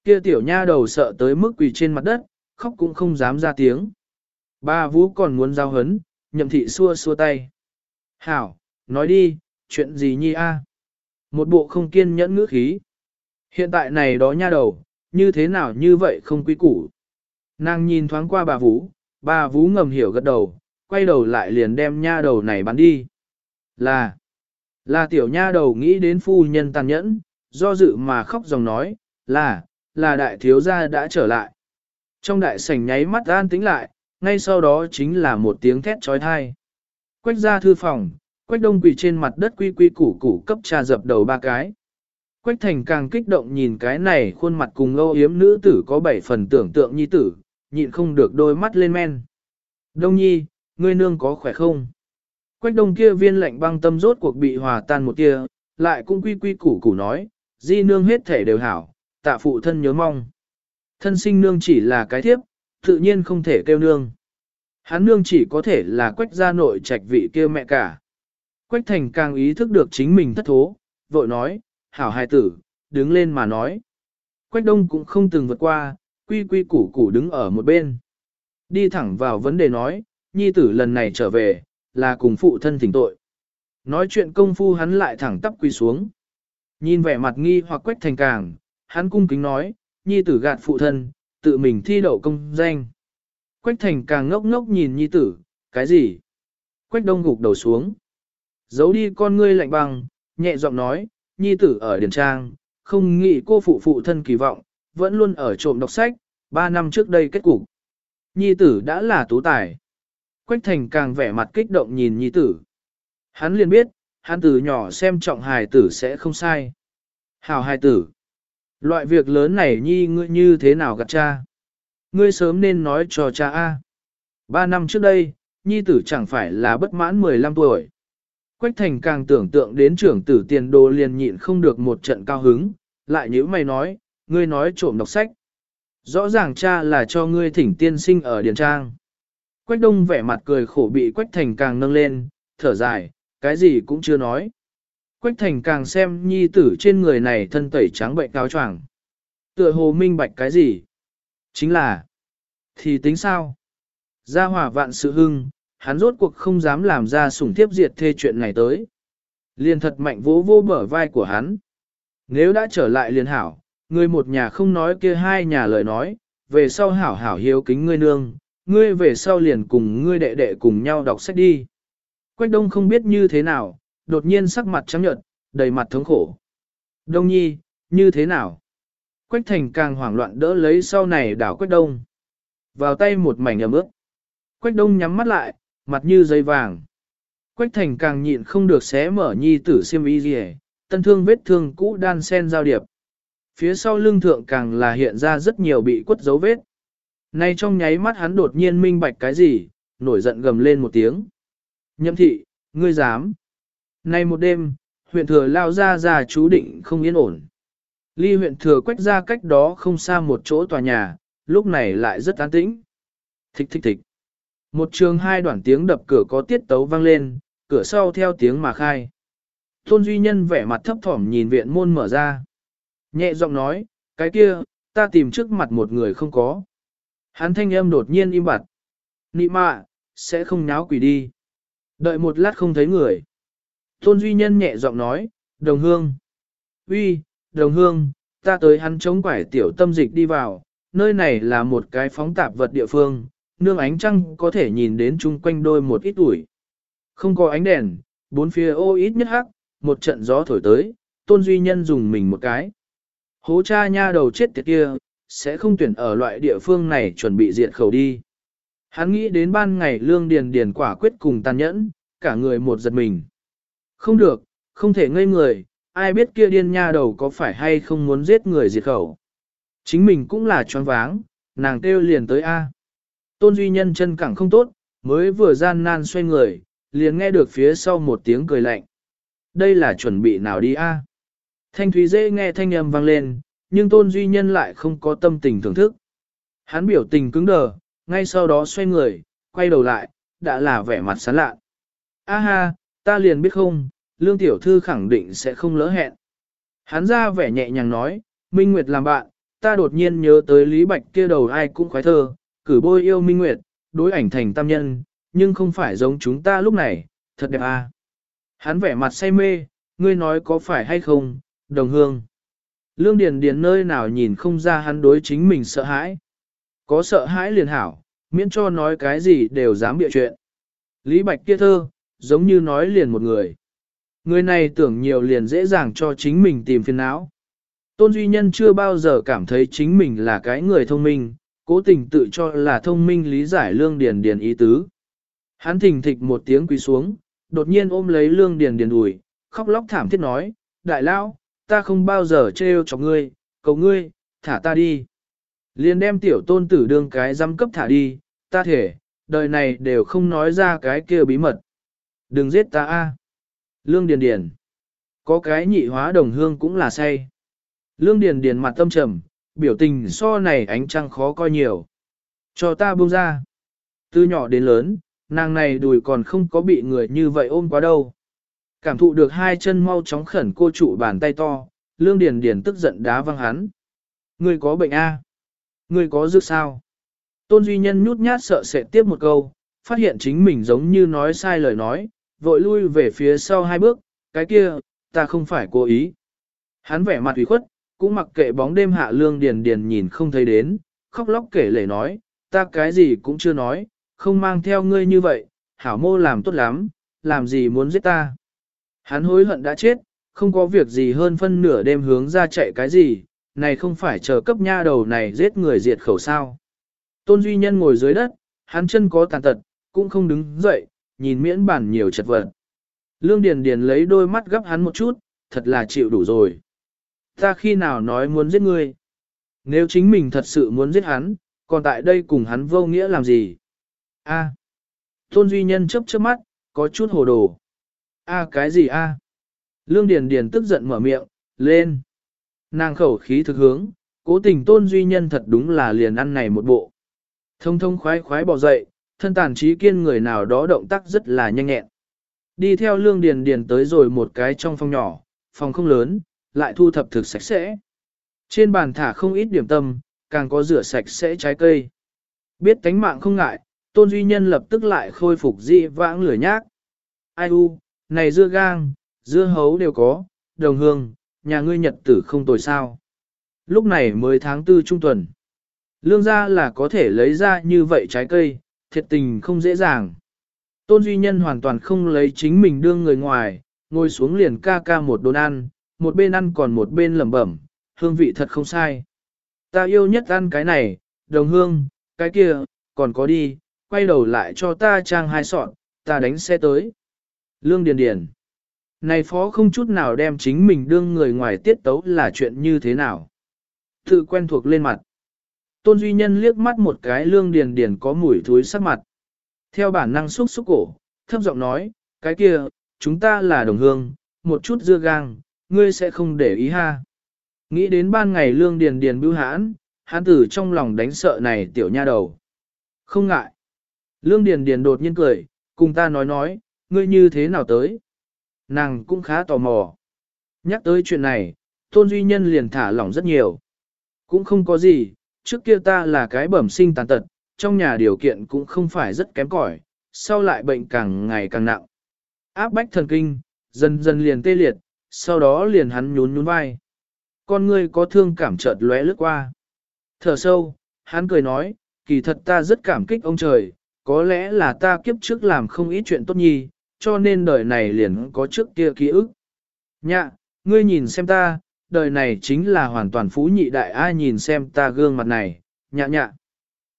Kia tiểu nha đầu sợ tới mức quỳ trên mặt đất, khóc cũng không dám ra tiếng. Bà Vũ còn muốn giao hấn, nhậm thị xua xua tay. Hảo, nói đi, chuyện gì nhi a? Một bộ không kiên nhẫn ngữ khí. Hiện tại này đó nha đầu, như thế nào như vậy không quý củ. Nàng nhìn thoáng qua bà Vũ, bà Vũ ngầm hiểu gật đầu, quay đầu lại liền đem nha đầu này bắn đi. Là, là tiểu nha đầu nghĩ đến phu nhân tàn nhẫn, do dự mà khóc dòng nói, là, là đại thiếu gia đã trở lại. Trong đại sảnh nháy mắt an tĩnh lại, ngay sau đó chính là một tiếng thét trói thai. Quách ra thư phòng, quách đông quỳ trên mặt đất quy quy củ củ cấp trà dập đầu ba cái. Quách thành càng kích động nhìn cái này khuôn mặt cùng âu yếm nữ tử có bảy phần tưởng tượng nhi tử, nhịn không được đôi mắt lên men. Đông nhi, ngươi nương có khỏe không? Quách đông kia viên lạnh băng tâm rốt cuộc bị hòa tan một tia, lại cũng quy quy củ củ nói, di nương hết thể đều hảo, tạ phụ thân nhớ mong. Thân sinh nương chỉ là cái thiếp, tự nhiên không thể kêu nương. Hắn nương chỉ có thể là quách gia nội trạch vị kêu mẹ cả. Quách thành càng ý thức được chính mình thất thố, vội nói, hảo hài tử, đứng lên mà nói. Quách đông cũng không từng vượt qua, quy quy củ củ đứng ở một bên. Đi thẳng vào vấn đề nói, nhi tử lần này trở về, là cùng phụ thân thỉnh tội. Nói chuyện công phu hắn lại thẳng tắp quy xuống. Nhìn vẻ mặt nghi hoặc quách thành càng, hắn cung kính nói, nhi tử gạt phụ thân, tự mình thi đậu công danh. Quách thành càng ngốc ngốc nhìn nhi tử, cái gì? Quách đông gục đầu xuống. Giấu đi con ngươi lạnh băng, nhẹ giọng nói, nhi tử ở điển trang, không nghĩ cô phụ phụ thân kỳ vọng, vẫn luôn ở trộm đọc sách, ba năm trước đây kết cục. Nhi tử đã là tú tài. Quách thành càng vẻ mặt kích động nhìn nhi tử. Hắn liền biết, hắn từ nhỏ xem trọng hài tử sẽ không sai. Hào hài tử. Loại việc lớn này nhi ngươi như thế nào gặp cha? Ngươi sớm nên nói cho cha A. Ba năm trước đây, nhi tử chẳng phải là bất mãn 15 tuổi. Quách thành càng tưởng tượng đến trưởng tử tiền đồ liền nhịn không được một trận cao hứng, lại như mày nói, ngươi nói trộm đọc sách. Rõ ràng cha là cho ngươi thỉnh tiên sinh ở Điền Trang. Quách đông vẻ mặt cười khổ bị Quách thành càng nâng lên, thở dài, cái gì cũng chưa nói. Quách thành càng xem nhi tử trên người này thân tẩy trắng bệnh cáo choàng. Tựa hồ minh bạch cái gì? Chính là, thì tính sao? Gia hỏa vạn sự hưng, hắn rốt cuộc không dám làm ra sủng thiếp diệt thê chuyện này tới. Liền thật mạnh vỗ vô bờ vai của hắn. Nếu đã trở lại liền hảo, người một nhà không nói kia hai nhà lời nói, về sau hảo hảo hiếu kính ngươi nương, ngươi về sau liền cùng ngươi đệ đệ cùng nhau đọc sách đi. Quách đông không biết như thế nào, đột nhiên sắc mặt trắng nhợt, đầy mặt thống khổ. Đông nhi, như thế nào? Quách thành càng hoảng loạn đỡ lấy sau này đảo quách đông. Vào tay một mảnh ấm ướt. Quách đông nhắm mắt lại, mặt như dây vàng. Quách thành càng nhịn không được xé mở nhi tử siêm y gì tân thương vết thương cũ đan sen giao điệp. Phía sau lưng thượng càng là hiện ra rất nhiều bị quất dấu vết. Nay trong nháy mắt hắn đột nhiên minh bạch cái gì, nổi giận gầm lên một tiếng. Nhậm thị, ngươi dám. Nay một đêm, huyện thừa lao ra ra chú định không yên ổn. Ly huyện thừa quách ra cách đó không xa một chỗ tòa nhà, lúc này lại rất an tĩnh. Thích thích thích. Một trường hai đoạn tiếng đập cửa có tiết tấu vang lên, cửa sau theo tiếng mà khai. Tôn Duy Nhân vẻ mặt thấp thỏm nhìn viện môn mở ra. Nhẹ giọng nói, cái kia, ta tìm trước mặt một người không có. Hắn thanh âm đột nhiên im bặt. Nị mạ, sẽ không nháo quỷ đi. Đợi một lát không thấy người. Tôn Duy Nhân nhẹ giọng nói, đồng hương. uy, đồng hương, ta tới hắn chống quải tiểu tâm dịch đi vào, nơi này là một cái phóng tạp vật địa phương, nương ánh trăng có thể nhìn đến chung quanh đôi một ít ủi. Không có ánh đèn, bốn phía ô ít nhất hắc, một trận gió thổi tới, tôn duy nhân dùng mình một cái. Hố cha nha đầu chết tiệt kia, sẽ không tuyển ở loại địa phương này chuẩn bị diệt khẩu đi. Hắn nghĩ đến ban ngày lương điền điền quả quyết cùng tàn nhẫn, cả người một giật mình. Không được, không thể ngây người, ai biết kia điên nha đầu có phải hay không muốn giết người diệt khẩu. Chính mình cũng là choáng váng, nàng kêu liền tới A. Tôn Duy Nhân chân cẳng không tốt, mới vừa gian nan xoay người, liền nghe được phía sau một tiếng cười lạnh. Đây là chuẩn bị nào đi A. Thanh Thúy dễ nghe thanh âm vang lên, nhưng Tôn Duy Nhân lại không có tâm tình thưởng thức. Hắn biểu tình cứng đờ, ngay sau đó xoay người, quay đầu lại, đã là vẻ mặt sán lạ. A ha, ta liền biết không, Lương Tiểu Thư khẳng định sẽ không lỡ hẹn. Hắn ra vẻ nhẹ nhàng nói, Minh Nguyệt làm bạn, ta đột nhiên nhớ tới Lý Bạch kia đầu ai cũng khoái thơ, cử bôi yêu Minh Nguyệt, đối ảnh thành tam nhân, nhưng không phải giống chúng ta lúc này, thật đẹp à. Hắn vẻ mặt say mê, ngươi nói có phải hay không, đồng hương. Lương Điền Điền nơi nào nhìn không ra hắn đối chính mình sợ hãi. Có sợ hãi liền hảo, miễn cho nói cái gì đều dám bịa chuyện. Lý Bạch kia thơ, giống như nói liền một người. Người này tưởng nhiều liền dễ dàng cho chính mình tìm phiền não. Tôn Duy Nhân chưa bao giờ cảm thấy chính mình là cái người thông minh, cố tình tự cho là thông minh lý giải lương điền điền ý tứ. Hắn thình thịch một tiếng quỳ xuống, đột nhiên ôm lấy lương điền điền ủi, khóc lóc thảm thiết nói, đại lão, ta không bao giờ trêu cho ngươi, cầu ngươi, thả ta đi. Liền đem tiểu tôn tử đương cái giam cấp thả đi, ta thể, đời này đều không nói ra cái kia bí mật. Đừng giết ta a. Lương Điền Điền. Có cái nhị hóa đồng hương cũng là say. Lương Điền Điền mặt tâm trầm, biểu tình so này ánh trăng khó coi nhiều. Cho ta buông ra. Từ nhỏ đến lớn, nàng này đùi còn không có bị người như vậy ôm quá đâu. Cảm thụ được hai chân mau chóng khẩn cô trụ bàn tay to, Lương Điền Điền tức giận đá văng hắn. Ngươi có bệnh a? Ngươi có dược sao? Tôn Duy Nhân nhút nhát sợ sẽ tiếp một câu, phát hiện chính mình giống như nói sai lời nói, vội lui về phía sau hai bước, cái kia, ta không phải cố ý. Hắn vẻ mặt ủy khuất, cũng mặc kệ bóng đêm hạ lương điền điền nhìn không thấy đến, khóc lóc kể lể nói, ta cái gì cũng chưa nói, không mang theo ngươi như vậy, hảo mô làm tốt lắm, làm gì muốn giết ta. Hắn hối hận đã chết, không có việc gì hơn phân nửa đêm hướng ra chạy cái gì, này không phải chờ cấp nha đầu này giết người diệt khẩu sao. Tôn Duy Nhân ngồi dưới đất, hắn chân có tàn tật, cũng không đứng dậy, nhìn miễn bản nhiều chật vật. Lương Điền Điền lấy đôi mắt gấp hắn một chút, thật là chịu đủ rồi. Ta khi nào nói muốn giết ngươi? Nếu chính mình thật sự muốn giết hắn, còn tại đây cùng hắn vô nghĩa làm gì? A. À. Tôn Duy Nhân chớp chớp mắt, có chút hồ đồ. A cái gì a? Lương Điền Điền tức giận mở miệng, lên. Nàng khẩu khí thực hướng, cố tình Tôn Duy Nhân thật đúng là liền ăn này một bộ. Thông thông khoái khoái bỏ dậy, thân tàn trí kiên người nào đó động tác rất là nhanh nhẹn. Đi theo Lương Điền Điền tới rồi một cái trong phòng nhỏ, phòng không lớn, lại thu thập thực sạch sẽ. Trên bàn thả không ít điểm tâm, càng có rửa sạch sẽ trái cây. Biết tánh mạng không ngại, Tôn Duy Nhân lập tức lại khôi phục dị vãng lửa nhác. Ai u, này dưa gang, dưa hấu đều có, đồng hương, nhà ngươi nhật tử không tồi sao. Lúc này mới tháng tư trung tuần. Lương gia là có thể lấy ra như vậy trái cây, thiệt tình không dễ dàng. Tôn Duy Nhân hoàn toàn không lấy chính mình đương người ngoài, ngồi xuống liền ca ca một đốn ăn, một bên ăn còn một bên lẩm bẩm, hương vị thật không sai. Ta yêu nhất ăn cái này, đồng hương, cái kia, còn có đi, quay đầu lại cho ta trang hai sọn, ta đánh xe tới. Lương Điền Điền. Này phó không chút nào đem chính mình đương người ngoài tiết tấu là chuyện như thế nào. Tự quen thuộc lên mặt. Tôn Duy Nhân liếc mắt một cái Lương Điền Điền có mùi thối sắc mặt. Theo bản năng xúc xúc cổ, thấp giọng nói, cái kia, chúng ta là đồng hương, một chút dưa gang, ngươi sẽ không để ý ha. Nghĩ đến ban ngày lương điền điền bưu hãn, hắn tử trong lòng đánh sợ này tiểu nha đầu. Không ngại. Lương điền điền đột nhiên cười, cùng ta nói nói, ngươi như thế nào tới. Nàng cũng khá tò mò. Nhắc tới chuyện này, tôn duy nhân liền thả lỏng rất nhiều. Cũng không có gì, trước kia ta là cái bẩm sinh tàn tật, trong nhà điều kiện cũng không phải rất kém cỏi, sau lại bệnh càng ngày càng nặng. Áp bách thần kinh, dần dần liền tê liệt, sau đó liền hắn nhún nhún vai. Con ngươi có thương cảm chợt lóe lướt qua. Thở sâu, hắn cười nói, kỳ thật ta rất cảm kích ông trời, có lẽ là ta kiếp trước làm không ít chuyện tốt nhi, cho nên đời này liền có trước kia ký ức. Nhạ, ngươi nhìn xem ta, đời này chính là hoàn toàn phú nhị đại ai nhìn xem ta gương mặt này, nhạ nhạ.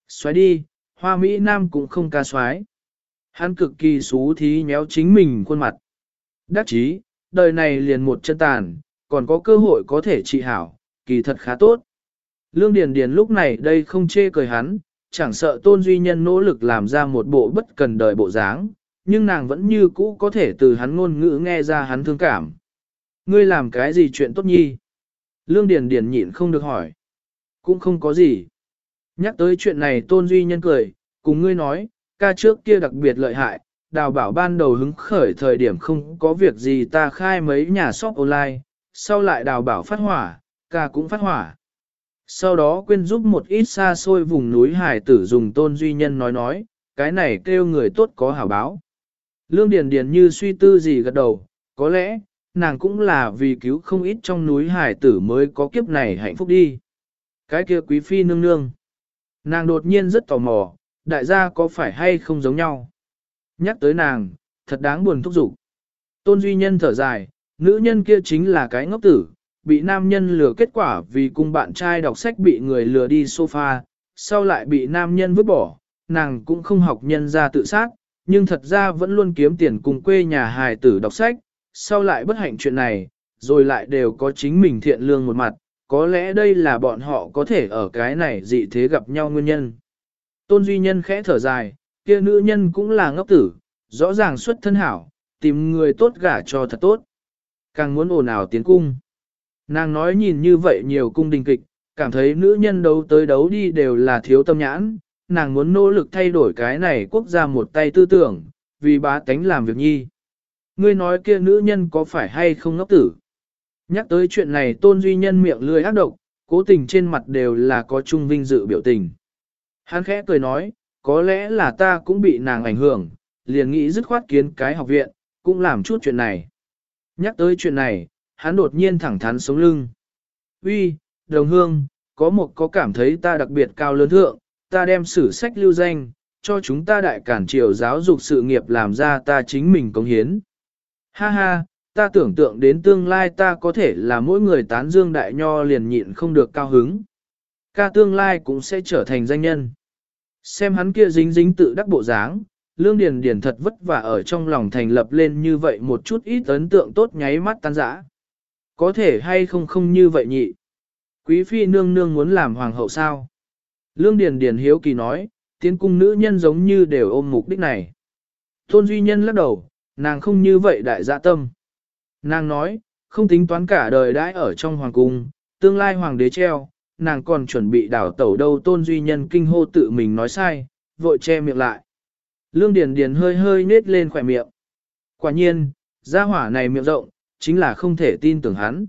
Xoáy đi, hoa Mỹ Nam cũng không ca xoáy. Hắn cực kỳ xú thí méo chính mình khuôn mặt. Đắc chí, đời này liền một chân tàn, còn có cơ hội có thể trị hảo, kỳ thật khá tốt. Lương Điền Điền lúc này đây không chê cười hắn, chẳng sợ tôn duy nhân nỗ lực làm ra một bộ bất cần đời bộ dáng, nhưng nàng vẫn như cũ có thể từ hắn ngôn ngữ nghe ra hắn thương cảm. Ngươi làm cái gì chuyện tốt nhi? Lương Điền Điền nhịn không được hỏi. Cũng không có gì. Nhắc tới chuyện này tôn duy nhân cười, cùng ngươi nói, ca trước kia đặc biệt lợi hại, đào bảo ban đầu hứng khởi thời điểm không có việc gì ta khai mấy nhà shop online, sau lại đào bảo phát hỏa, ca cũng phát hỏa. Sau đó quên giúp một ít xa xôi vùng núi hải tử dùng tôn duy nhân nói nói, cái này kêu người tốt có hảo báo. Lương Điền Điền như suy tư gì gật đầu, có lẽ, nàng cũng là vì cứu không ít trong núi hải tử mới có kiếp này hạnh phúc đi. Cái kia quý phi nương nương. Nàng đột nhiên rất tò mò, đại gia có phải hay không giống nhau. Nhắc tới nàng, thật đáng buồn thúc giục. Tôn Duy Nhân thở dài, nữ nhân kia chính là cái ngốc tử, bị nam nhân lừa kết quả vì cùng bạn trai đọc sách bị người lừa đi sofa, sau lại bị nam nhân vứt bỏ, nàng cũng không học nhân ra tự sát, nhưng thật ra vẫn luôn kiếm tiền cùng quê nhà hài tử đọc sách, sau lại bất hạnh chuyện này, rồi lại đều có chính mình thiện lương một mặt, có lẽ đây là bọn họ có thể ở cái này dị thế gặp nhau nguyên nhân. Tôn Duy Nhân khẽ thở dài, kia nữ nhân cũng là ngốc tử, rõ ràng xuất thân hảo, tìm người tốt gả cho thật tốt. Càng muốn ồn ào tiến cung. Nàng nói nhìn như vậy nhiều cung đình kịch, cảm thấy nữ nhân đấu tới đấu đi đều là thiếu tâm nhãn, nàng muốn nỗ lực thay đổi cái này quốc gia một tay tư tưởng, vì bá tánh làm việc nhi. Ngươi nói kia nữ nhân có phải hay không ngốc tử? Nhắc tới chuyện này tôn duy nhân miệng lười ác độc, cố tình trên mặt đều là có trung vinh dự biểu tình. Hắn khẽ cười nói, có lẽ là ta cũng bị nàng ảnh hưởng, liền nghĩ dứt khoát kiến cái học viện, cũng làm chút chuyện này. Nhắc tới chuyện này, hắn đột nhiên thẳng thắn sống lưng. Uy, đồng hương, có một có cảm thấy ta đặc biệt cao lớn thượng, ta đem sử sách lưu danh, cho chúng ta đại cản triều giáo dục sự nghiệp làm ra ta chính mình công hiến. Ha ha, ta tưởng tượng đến tương lai ta có thể là mỗi người tán dương đại nho liền nhịn không được cao hứng. Ca tương lai cũng sẽ trở thành danh nhân. Xem hắn kia dính dính tự đắc bộ dáng, lương điền điền thật vất vả ở trong lòng thành lập lên như vậy một chút ít ấn tượng tốt nháy mắt tan rã. Có thể hay không không như vậy nhị. Quý phi nương nương muốn làm hoàng hậu sao? Lương Điền Điền hiếu kỳ nói, tiến cung nữ nhân giống như đều ôm mục đích này. Tôn Duy Nhân lắc đầu, nàng không như vậy đại dạ tâm. Nàng nói, không tính toán cả đời đãi ở trong hoàng cung, tương lai hoàng đế treo, nàng còn chuẩn bị đảo tẩu đâu Tôn Duy Nhân kinh hô tự mình nói sai, vội che miệng lại. Lương Điền Điền hơi hơi nết lên khỏe miệng. Quả nhiên, gia hỏa này miệng rộng, chính là không thể tin tưởng hắn.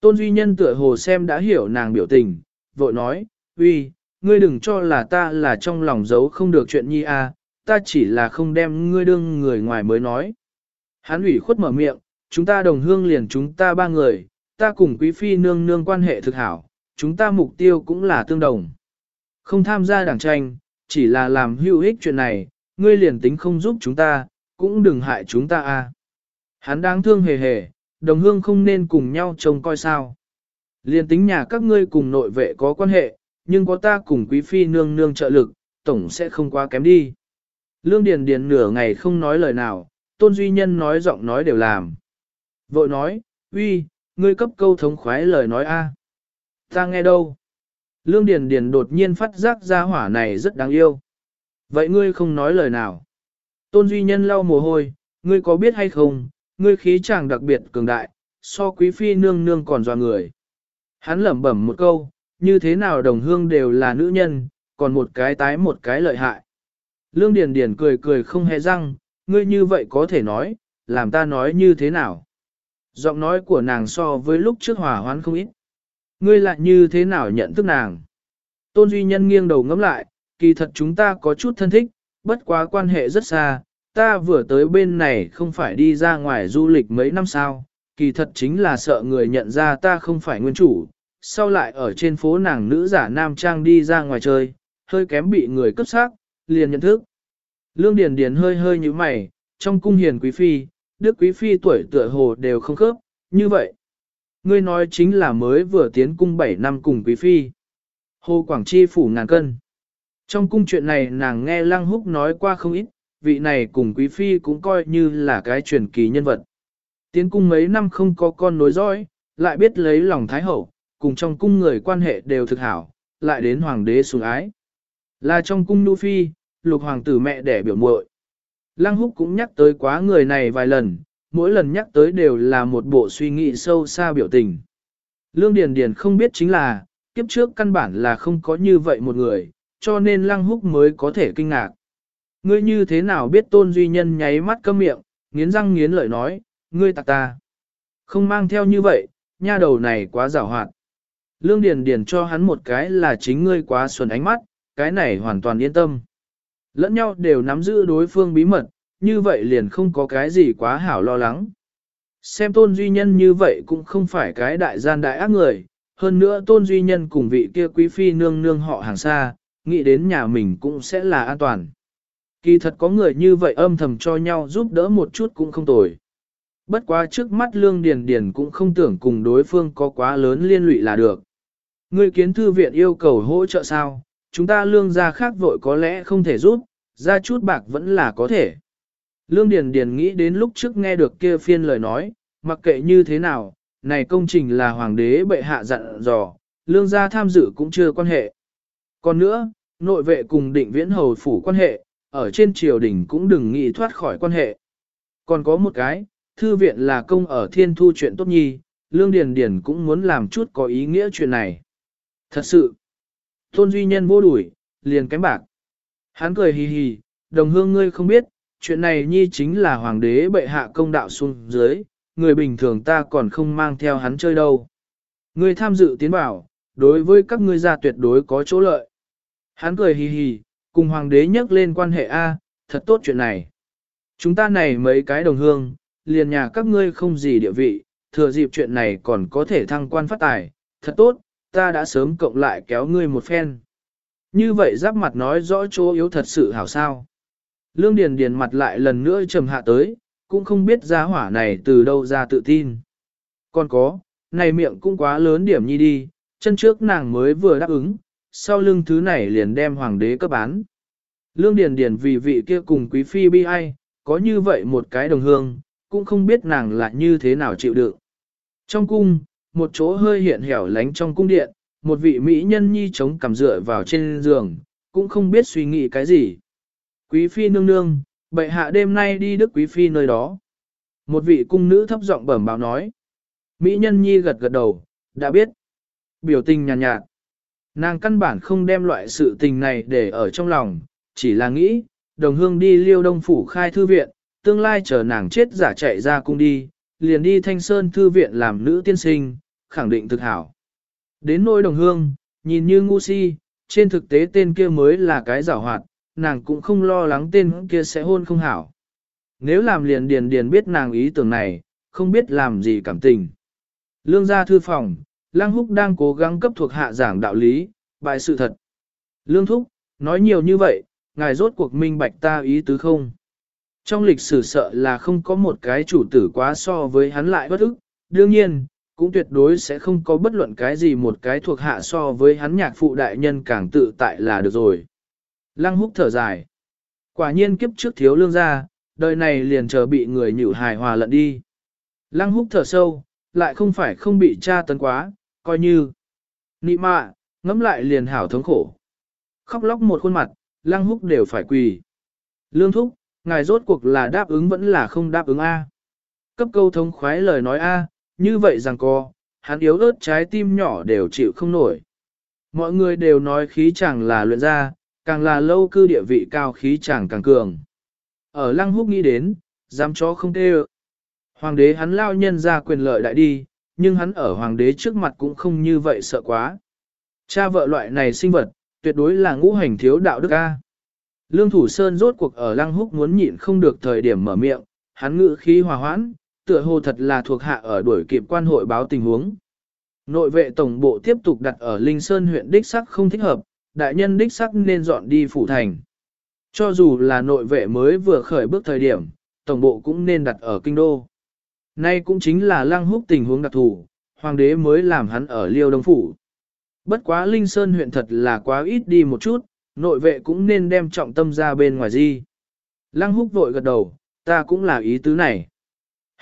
Tôn Duy Nhân tựa hồ xem đã hiểu nàng biểu tình, vội nói, uy, ngươi đừng cho là ta là trong lòng giấu không được chuyện nhi a, à, ta chỉ là không đem ngươi đương người ngoài mới nói. Hắn ủy khuất mở miệng, chúng ta đồng hương liền chúng ta ba người, ta cùng quý phi nương nương quan hệ thực hảo, chúng ta mục tiêu cũng là tương đồng. Không tham gia đảng tranh, chỉ là làm hữu ích chuyện này, ngươi liền tính không giúp chúng ta, cũng đừng hại chúng ta a. Hắn đáng thương hề hề, đồng hương không nên cùng nhau trông coi sao. Liền tính nhà các ngươi cùng nội vệ có quan hệ, nhưng có ta cùng quý phi nương nương trợ lực, tổng sẽ không quá kém đi. Lương Điền Điền nửa ngày không nói lời nào, Tôn Duy Nhân nói giọng nói đều làm. Vội nói, uy, ngươi cấp câu thống khoái lời nói a. Ta nghe đâu? Lương Điền Điền đột nhiên phát giác ra hỏa này rất đáng yêu. Vậy ngươi không nói lời nào? Tôn Duy Nhân lau mồ hôi, ngươi có biết hay không, ngươi khí chàng đặc biệt cường đại, so quý phi nương nương còn dò người. Hắn lẩm bẩm một câu, như thế nào đồng hương đều là nữ nhân, còn một cái tái một cái lợi hại. Lương Điền Điền cười cười không hề răng, ngươi như vậy có thể nói, làm ta nói như thế nào. Giọng nói của nàng so với lúc trước hòa hoãn không ít. Ngươi lại như thế nào nhận thức nàng. Tôn Duy Nhân nghiêng đầu ngẫm lại, kỳ thật chúng ta có chút thân thích, bất quá quan hệ rất xa, ta vừa tới bên này không phải đi ra ngoài du lịch mấy năm sao, kỳ thật chính là sợ người nhận ra ta không phải nguyên chủ, sau lại ở trên phố nàng nữ giả nam trang đi ra ngoài chơi, hơi kém bị người cướp xác, liền nhận thức. Lương Điền Điền hơi hơi như mày, trong cung hiền quý phi, đức quý phi tuổi tựa hồ đều không khớp, như vậy. Ngươi nói chính là mới vừa tiến cung 7 năm cùng quý phi. Hồ Quảng Chi phủ ngàn cân. Trong cung chuyện này nàng nghe Lăng Húc nói qua không ít, vị này cùng quý phi cũng coi như là cái truyền kỳ nhân vật. Tiến cung mấy năm không có con nối dõi, lại biết lấy lòng thái hậu, cùng trong cung người quan hệ đều thực hảo, lại đến hoàng đế sủng ái. Là trong cung nu phi, lục hoàng tử mẹ đẻ biểu muội. Lăng húc cũng nhắc tới quá người này vài lần, mỗi lần nhắc tới đều là một bộ suy nghĩ sâu xa biểu tình. Lương Điền Điền không biết chính là, kiếp trước căn bản là không có như vậy một người, cho nên Lăng Húc mới có thể kinh ngạc. Ngươi như thế nào biết tôn duy nhân nháy mắt câm miệng, nghiến răng nghiến lợi nói, ngươi tạc ta. Không mang theo như vậy, nha đầu này quá giảo hoạt. Lương Điền Điền cho hắn một cái là chính ngươi quá xuân ánh mắt, cái này hoàn toàn yên tâm. Lẫn nhau đều nắm giữ đối phương bí mật, như vậy liền không có cái gì quá hảo lo lắng. Xem tôn duy nhân như vậy cũng không phải cái đại gian đại ác người, hơn nữa tôn duy nhân cùng vị kia quý phi nương nương họ hàng xa, nghĩ đến nhà mình cũng sẽ là an toàn. Kỳ thật có người như vậy âm thầm cho nhau giúp đỡ một chút cũng không tồi. Bất quá trước mắt lương điền điền cũng không tưởng cùng đối phương có quá lớn liên lụy là được. Người kiến thư viện yêu cầu hỗ trợ sao, chúng ta lương gia khác vội có lẽ không thể giúp, ra chút bạc vẫn là có thể. Lương Điền Điền nghĩ đến lúc trước nghe được kia phiên lời nói, mặc kệ như thế nào, này công trình là hoàng đế bệ hạ dặn dò, lương gia tham dự cũng chưa quan hệ. Còn nữa, nội vệ cùng định viễn hầu phủ quan hệ, ở trên triều đình cũng đừng nghĩ thoát khỏi quan hệ. Còn có một cái, thư viện là công ở thiên thu chuyện tốt nhi, lương điền điền cũng muốn làm chút có ý nghĩa chuyện này. Thật sự, tôn duy nhân vô đuổi, liền cánh bạc. Hắn cười hì hì, đồng hương ngươi không biết, chuyện này nhi chính là hoàng đế bệ hạ công đạo xuống dưới, người bình thường ta còn không mang theo hắn chơi đâu. Ngươi tham dự tiến bảo, đối với các ngươi gia tuyệt đối có chỗ lợi. Hắn cười hì hì, cùng hoàng đế nhắc lên quan hệ A, thật tốt chuyện này. Chúng ta này mấy cái đồng hương, liền nhà các ngươi không gì địa vị, thừa dịp chuyện này còn có thể thăng quan phát tài, thật tốt, ta đã sớm cộng lại kéo ngươi một phen. Như vậy giáp mặt nói rõ chỗ yếu thật sự hảo sao. Lương Điền Điền mặt lại lần nữa trầm hạ tới, cũng không biết giá hỏa này từ đâu ra tự tin. Còn có, này miệng cũng quá lớn điểm nhi đi, chân trước nàng mới vừa đáp ứng, sau lưng thứ này liền đem hoàng đế cấp bán. Lương Điền Điền vì vị kia cùng quý phi bi ai, có như vậy một cái đồng hương, cũng không biết nàng là như thế nào chịu đựng. Trong cung, một chỗ hơi hiện hẻo lánh trong cung điện, một vị mỹ nhân nhi chống cằm dựa vào trên giường, cũng không biết suy nghĩ cái gì. Quý phi nương nương, bệ hạ đêm nay đi đức quý phi nơi đó. Một vị cung nữ thấp giọng bẩm báo nói. Mỹ nhân nhi gật gật đầu, đã biết. Biểu tình nhàn nhạt, nhạt. Nàng căn bản không đem loại sự tình này để ở trong lòng, chỉ là nghĩ, đồng hương đi liêu đông phủ khai thư viện, tương lai chờ nàng chết giả chạy ra cung đi, liền đi thanh sơn thư viện làm nữ tiên sinh, khẳng định thực hảo. Đến nỗi đồng hương, nhìn như ngu si, trên thực tế tên kia mới là cái giảo hoạt, nàng cũng không lo lắng tên kia sẽ hôn không hảo. Nếu làm liền điền điền biết nàng ý tưởng này, không biết làm gì cảm tình. Lương gia thư phòng, Lăng Húc đang cố gắng cấp thuộc hạ giảng đạo lý, bài sự thật. Lương Thúc, nói nhiều như vậy, ngài rốt cuộc minh bạch ta ý tứ không? Trong lịch sử sợ là không có một cái chủ tử quá so với hắn lại bất ức, đương nhiên, cũng tuyệt đối sẽ không có bất luận cái gì một cái thuộc hạ so với hắn nhạc phụ đại nhân càng tự tại là được rồi. Lăng húc thở dài. Quả nhiên kiếp trước thiếu lương gia, đời này liền chờ bị người nhịu hài hòa lận đi. Lăng húc thở sâu, lại không phải không bị tra tấn quá, coi như. Nị mạ, ngẫm lại liền hảo thống khổ. Khóc lóc một khuôn mặt, lăng húc đều phải quỳ. Lương thúc, ngài rốt cuộc là đáp ứng vẫn là không đáp ứng A. Cấp câu thống khoái lời nói A, như vậy rằng co, hắn yếu ớt trái tim nhỏ đều chịu không nổi. Mọi người đều nói khí chàng là luyện ra, càng là lâu cư địa vị cao khí chàng càng cường. Ở lăng húc nghĩ đến, dám chó không tê Hoàng đế hắn lao nhân ra quyền lợi đại đi, nhưng hắn ở hoàng đế trước mặt cũng không như vậy sợ quá. Cha vợ loại này sinh vật, tuyệt đối là ngũ hành thiếu đạo đức A. Lương Thủ Sơn rốt cuộc ở Lăng Húc muốn nhịn không được thời điểm mở miệng, hắn ngự khí hòa hoãn, tựa hồ thật là thuộc hạ ở đuổi kịp quan hội báo tình huống. Nội vệ tổng bộ tiếp tục đặt ở Linh Sơn huyện đích sắc không thích hợp, đại nhân đích sắc nên dọn đi phủ thành. Cho dù là nội vệ mới vừa khởi bước thời điểm, tổng bộ cũng nên đặt ở kinh đô. Nay cũng chính là lăng húc tình huống đặc thù, hoàng đế mới làm hắn ở liêu đông phủ. Bất quá Linh Sơn huyện thật là quá ít đi một chút, nội vệ cũng nên đem trọng tâm ra bên ngoài di. Lăng húc vội gật đầu, ta cũng là ý tứ này.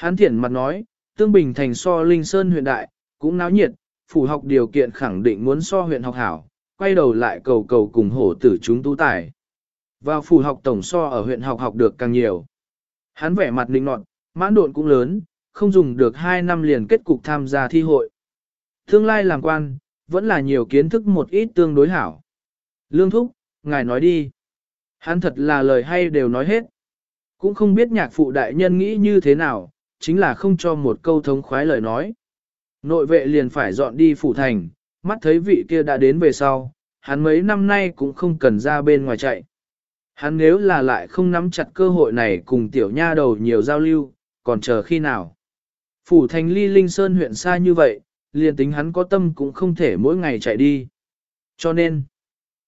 Hán Thiện mặt nói, tương bình thành so Linh Sơn huyện đại, cũng náo nhiệt, phủ học điều kiện khẳng định muốn so huyện học hảo, quay đầu lại cầu cầu cùng hổ tử chúng tu tài. Vào phủ học tổng so ở huyện học học được càng nhiều. Hắn vẻ mặt linh nọt, mãn độn cũng lớn, không dùng được 2 năm liền kết cục tham gia thi hội. Tương lai làm quan, vẫn là nhiều kiến thức một ít tương đối hảo. Lương Thúc, ngài nói đi. Hắn thật là lời hay đều nói hết. Cũng không biết nhạc phụ đại nhân nghĩ như thế nào, chính là không cho một câu thống khoái lời nói. Nội vệ liền phải dọn đi phủ thành, mắt thấy vị kia đã đến về sau, hắn mấy năm nay cũng không cần ra bên ngoài chạy. Hắn nếu là lại không nắm chặt cơ hội này cùng tiểu nha đầu nhiều giao lưu, còn chờ khi nào. Phủ thành ly linh sơn huyện xa như vậy, liền tính hắn có tâm cũng không thể mỗi ngày chạy đi. Cho nên,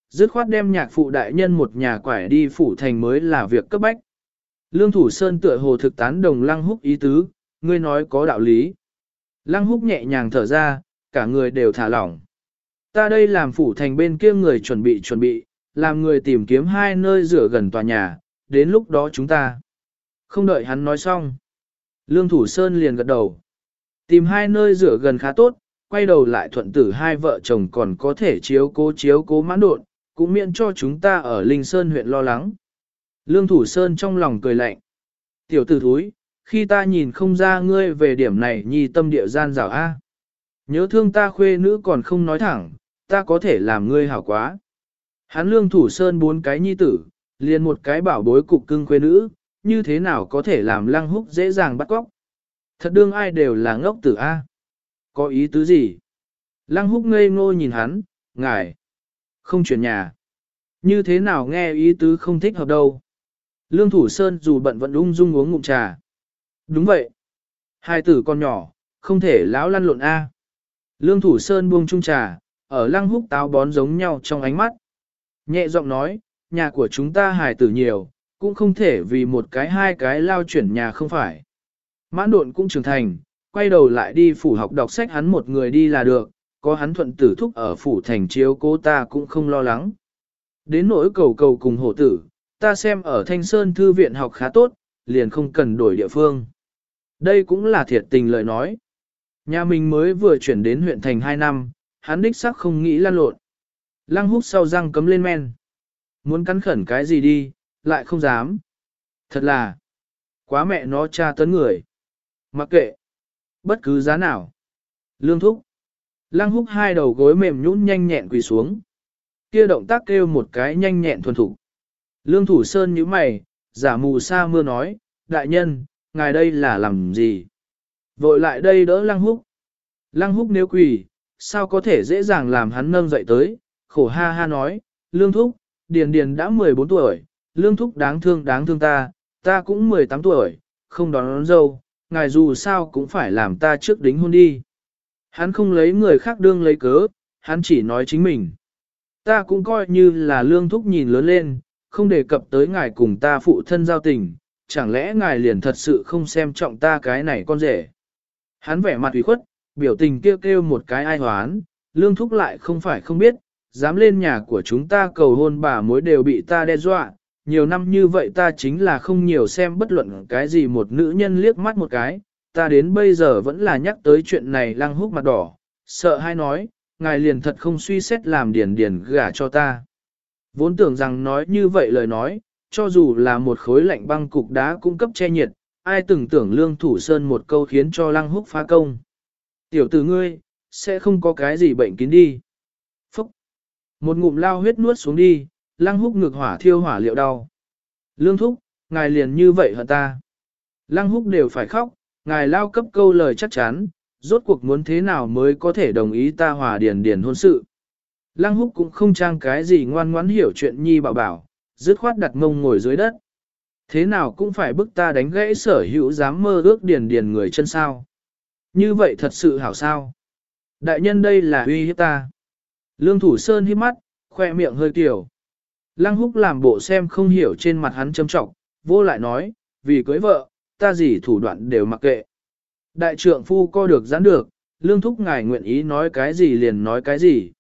dứt khoát đem nhạc phụ đại nhân một nhà quải đi phủ thành mới là việc cấp bách. Lương Thủ Sơn tựa hồ thực tán đồng Lăng Húc ý tứ, ngươi nói có đạo lý. Lăng Húc nhẹ nhàng thở ra, cả người đều thả lỏng. Ta đây làm phủ thành bên kia người chuẩn bị chuẩn bị, làm người tìm kiếm hai nơi rửa gần tòa nhà, đến lúc đó chúng ta. Không đợi hắn nói xong. Lương Thủ Sơn liền gật đầu. Tìm hai nơi rửa gần khá tốt, quay đầu lại thuận tử hai vợ chồng còn có thể chiếu cố chiếu cố mãn đột, cũng miễn cho chúng ta ở Linh Sơn huyện lo lắng. Lương Thủ Sơn trong lòng cười lạnh. Tiểu tử thúi, khi ta nhìn không ra ngươi về điểm này nhi tâm địa gian rào A. Nhớ thương ta khuê nữ còn không nói thẳng, ta có thể làm ngươi hảo quá. Hắn lương thủ sơn bốn cái nhi tử, liền một cái bảo bối cục cưng khuê nữ, như thế nào có thể làm lăng húc dễ dàng bắt cóc. Thật đương ai đều là ngốc tử A. Có ý tứ gì? Lăng húc ngây ngô nhìn hắn, ngài, không chuyển nhà. Như thế nào nghe ý tứ không thích hợp đâu. Lương Thủ Sơn dù bận vẫn ung dung uống ngụm trà. Đúng vậy. Hai tử con nhỏ, không thể lão lăn lộn A. Lương Thủ Sơn buông chung trà, ở lăng húc táo bón giống nhau trong ánh mắt. Nhẹ giọng nói, nhà của chúng ta hài tử nhiều, cũng không thể vì một cái hai cái lao chuyển nhà không phải. Mãn độn cũng trưởng thành, quay đầu lại đi phủ học đọc sách hắn một người đi là được, có hắn thuận tử thúc ở phủ thành chiếu cô ta cũng không lo lắng. Đến nỗi cầu cầu cùng hổ tử, ta xem ở Thanh Sơn Thư viện học khá tốt, liền không cần đổi địa phương. Đây cũng là thiệt tình lời nói. Nhà mình mới vừa chuyển đến huyện thành 2 năm, hắn đích xác không nghĩ lan lộn. Lăng hút sau răng cấm lên men. Muốn cắn khẩn cái gì đi, lại không dám. Thật là, quá mẹ nó cha tấn người. Mặc kệ, bất cứ giá nào. Lương thúc. Lăng húc hai đầu gối mềm nhũn nhanh nhẹn quỳ xuống. Kia động tác kêu một cái nhanh nhẹn thuần thủ. Lương thủ sơn nhíu mày, giả mù sa mưa nói, đại nhân, ngài đây là làm gì? Vội lại đây đỡ lăng húc. Lăng húc nếu quỳ, sao có thể dễ dàng làm hắn nâng dậy tới, khổ ha ha nói, lương thúc, điền điền đã 14 tuổi, lương thúc đáng thương đáng thương ta, ta cũng 18 tuổi, không đón, đón dâu, ngài dù sao cũng phải làm ta trước đính hôn đi. Hắn không lấy người khác đương lấy cớ, hắn chỉ nói chính mình. Ta cũng coi như là lương thúc nhìn lớn lên, không đề cập tới ngài cùng ta phụ thân giao tình, chẳng lẽ ngài liền thật sự không xem trọng ta cái này con rể. Hắn vẻ mặt ủy khuất, biểu tình kêu kêu một cái ai hoán, lương thúc lại không phải không biết, dám lên nhà của chúng ta cầu hôn bà mối đều bị ta đe dọa, nhiều năm như vậy ta chính là không nhiều xem bất luận cái gì một nữ nhân liếc mắt một cái, ta đến bây giờ vẫn là nhắc tới chuyện này lăng húc mặt đỏ, sợ hay nói, ngài liền thật không suy xét làm điền điền gả cho ta. Vốn tưởng rằng nói như vậy lời nói, cho dù là một khối lạnh băng cục đá cung cấp che nhiệt, ai từng tưởng lương thủ sơn một câu khiến cho lăng húc phá công. Tiểu tử ngươi, sẽ không có cái gì bệnh kín đi. Phúc! Một ngụm lao huyết nuốt xuống đi, lăng húc ngược hỏa thiêu hỏa liệu đau. Lương thúc, ngài liền như vậy hả ta? Lăng húc đều phải khóc, ngài lao cấp câu lời chắc chắn, rốt cuộc muốn thế nào mới có thể đồng ý ta hòa điền điền hôn sự. Lăng húc cũng không trang cái gì ngoan ngoãn hiểu chuyện nhi bảo bảo, dứt khoát đặt mông ngồi dưới đất. Thế nào cũng phải bức ta đánh gãy sở hữu dám mơ ước điền điền người chân sao. Như vậy thật sự hảo sao. Đại nhân đây là uy hiếp ta. Lương Thủ Sơn hít mắt, khoe miệng hơi tiểu. Lăng húc làm bộ xem không hiểu trên mặt hắn châm trọng, vô lại nói, vì cưới vợ, ta gì thủ đoạn đều mặc kệ. Đại trượng phu co được giãn được, lương thúc ngài nguyện ý nói cái gì liền nói cái gì.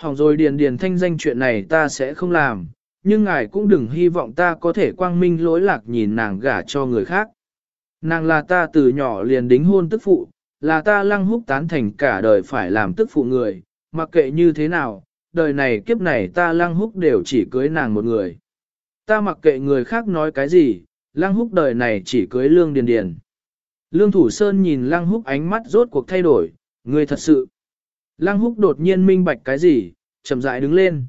Hỏng rồi điền điền thanh danh chuyện này ta sẽ không làm, nhưng ngài cũng đừng hy vọng ta có thể quang minh lỗi lạc nhìn nàng gả cho người khác. Nàng là ta từ nhỏ liền đính hôn tức phụ, là ta lăng húc tán thành cả đời phải làm tức phụ người, mặc kệ như thế nào, đời này kiếp này ta lăng húc đều chỉ cưới nàng một người. Ta mặc kệ người khác nói cái gì, lăng húc đời này chỉ cưới lương điền điền. Lương Thủ Sơn nhìn lăng húc ánh mắt rốt cuộc thay đổi, người thật sự. Lăng húc đột nhiên minh bạch cái gì, chậm rãi đứng lên.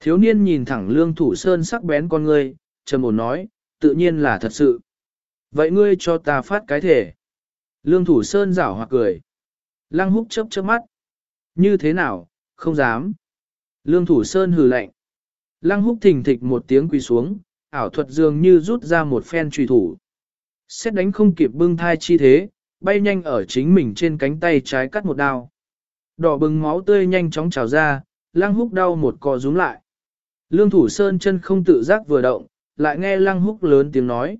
Thiếu niên nhìn thẳng lương thủ sơn sắc bén con ngươi, trầm ổn nói, tự nhiên là thật sự. Vậy ngươi cho ta phát cái thể. Lương thủ sơn rảo hoặc cười. Lăng húc chớp chớp mắt. Như thế nào, không dám. Lương thủ sơn hừ lạnh. Lăng húc thình thịch một tiếng quỳ xuống, ảo thuật dường như rút ra một phen trùy thủ. Xét đánh không kịp bưng thai chi thế, bay nhanh ở chính mình trên cánh tay trái cắt một đao. Đỏ bừng máu tươi nhanh chóng trào ra, lăng húc đau một cò rúm lại. Lương thủ sơn chân không tự giác vừa động, lại nghe lăng húc lớn tiếng nói.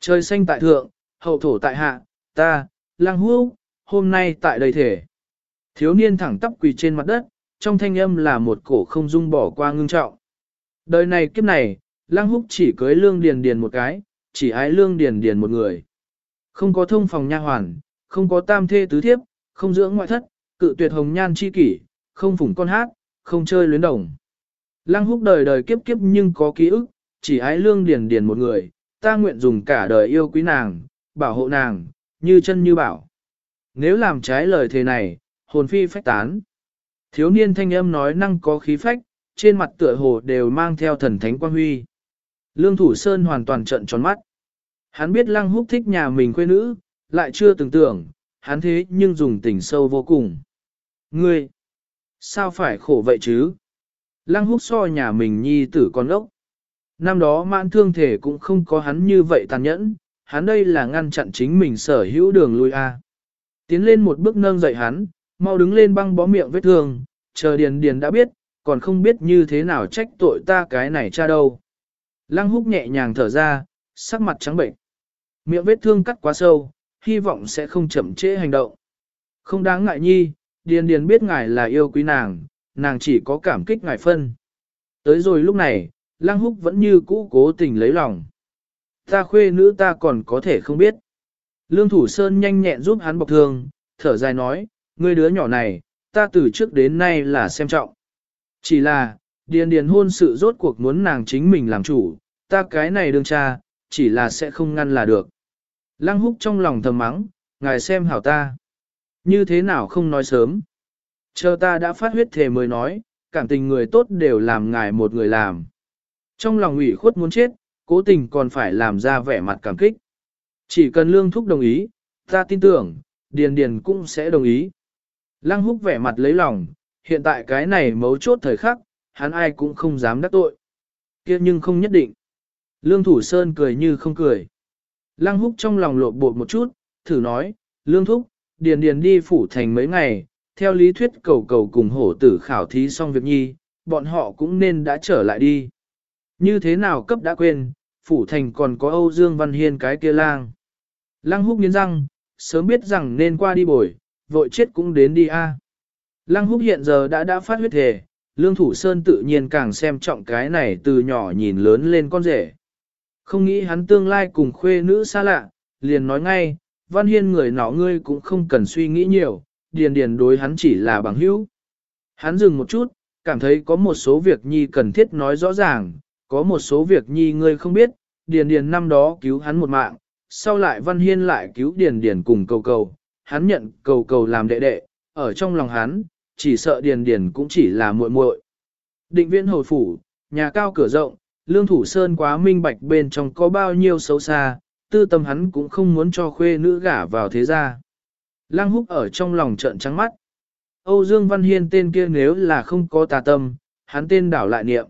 Trời xanh tại thượng, hậu thổ tại hạ, ta, lăng húc, hôm nay tại đây thể. Thiếu niên thẳng tắp quỳ trên mặt đất, trong thanh âm là một cổ không dung bỏ qua ngưng trọng. Đời này kiếp này, lăng húc chỉ cưới lương điền điền một cái, chỉ ái lương điền điền một người. Không có thông phòng nha hoàn, không có tam thê tứ thiếp, không dưỡng ngoại thất, cự tuyệt hồng nhan chi kỷ, không phủng con hát, không chơi luyến đồng. Lăng húc đời đời kiếp kiếp nhưng có ký ức, chỉ ái lương điền điền một người, ta nguyện dùng cả đời yêu quý nàng, bảo hộ nàng, như chân như bảo. Nếu làm trái lời thề này, hồn phi phách tán. Thiếu niên thanh âm nói năng có khí phách, trên mặt tựa hồ đều mang theo thần thánh quan huy. Lương Thủ Sơn hoàn toàn trợn tròn mắt. Hắn biết Lăng Húc thích nhà mình quê nữ, lại chưa từng tưởng, hắn thế nhưng dùng tình sâu vô cùng. Ngươi, sao phải khổ vậy chứ? Lăng húc so nhà mình nhi tử con ốc. Năm đó mãn thương thể cũng không có hắn như vậy tàn nhẫn, hắn đây là ngăn chặn chính mình sở hữu đường lui a. Tiến lên một bước nâng dậy hắn, mau đứng lên băng bó miệng vết thương, chờ điền điền đã biết, còn không biết như thế nào trách tội ta cái này cha đâu. Lăng húc nhẹ nhàng thở ra, sắc mặt trắng bệnh. Miệng vết thương cắt quá sâu, hy vọng sẽ không chậm trễ hành động. Không đáng ngại nhi, điền điền biết ngài là yêu quý nàng, nàng chỉ có cảm kích ngài phân. Tới rồi lúc này, Lăng Húc vẫn như cũ cố tình lấy lòng. Ta khuê nữ ta còn có thể không biết. Lương Thủ Sơn nhanh nhẹn giúp hắn bọc thương, thở dài nói, ngươi đứa nhỏ này, ta từ trước đến nay là xem trọng. Chỉ là, điền điền hôn sự rốt cuộc muốn nàng chính mình làm chủ, ta cái này đương cha, chỉ là sẽ không ngăn là được. Lăng húc trong lòng thầm mắng, ngài xem hảo ta. Như thế nào không nói sớm. Chờ ta đã phát huyết thề mới nói, cảm tình người tốt đều làm ngài một người làm. Trong lòng ủy khuất muốn chết, cố tình còn phải làm ra vẻ mặt cảm kích. Chỉ cần lương thúc đồng ý, ta tin tưởng, điền điền cũng sẽ đồng ý. Lăng húc vẻ mặt lấy lòng, hiện tại cái này mấu chốt thời khắc, hắn ai cũng không dám đắc tội. kia nhưng không nhất định. Lương Thủ Sơn cười như không cười. Lăng húc trong lòng lộn bột một chút, thử nói, Lương Thúc, Điền Điền đi phủ thành mấy ngày, theo lý thuyết cầu cầu cùng hổ tử khảo thí xong việc nhi, bọn họ cũng nên đã trở lại đi. Như thế nào cấp đã quên, phủ thành còn có Âu Dương Văn Hiên cái kia lang. Lăng húc nghiến răng, sớm biết rằng nên qua đi bồi, vội chết cũng đến đi a. À. Lăng húc hiện giờ đã đã phát huyết thể, Lương Thủ Sơn tự nhiên càng xem trọng cái này từ nhỏ nhìn lớn lên con rể. Không nghĩ hắn tương lai cùng khuê nữ xa lạ, liền nói ngay, Văn Hiên người nọ ngươi cũng không cần suy nghĩ nhiều, điền điền đối hắn chỉ là bằng hữu. Hắn dừng một chút, cảm thấy có một số việc nhi cần thiết nói rõ ràng, có một số việc nhi ngươi không biết, điền điền năm đó cứu hắn một mạng, sau lại Văn Hiên lại cứu điền điền cùng cầu cầu, hắn nhận cầu cầu làm đệ đệ, ở trong lòng hắn, chỉ sợ điền điền cũng chỉ là muội muội. Định viễn hồi phủ, nhà cao cửa rộng, lương thủ sơn quá minh bạch bên trong có bao nhiêu xấu xa, tư tâm hắn cũng không muốn cho khuê nữ gả vào thế gia. Lăng húc ở trong lòng trợn trắng mắt. Âu Dương Văn Hiên tên kia nếu là không có tà tâm, hắn tên đảo lại niệm.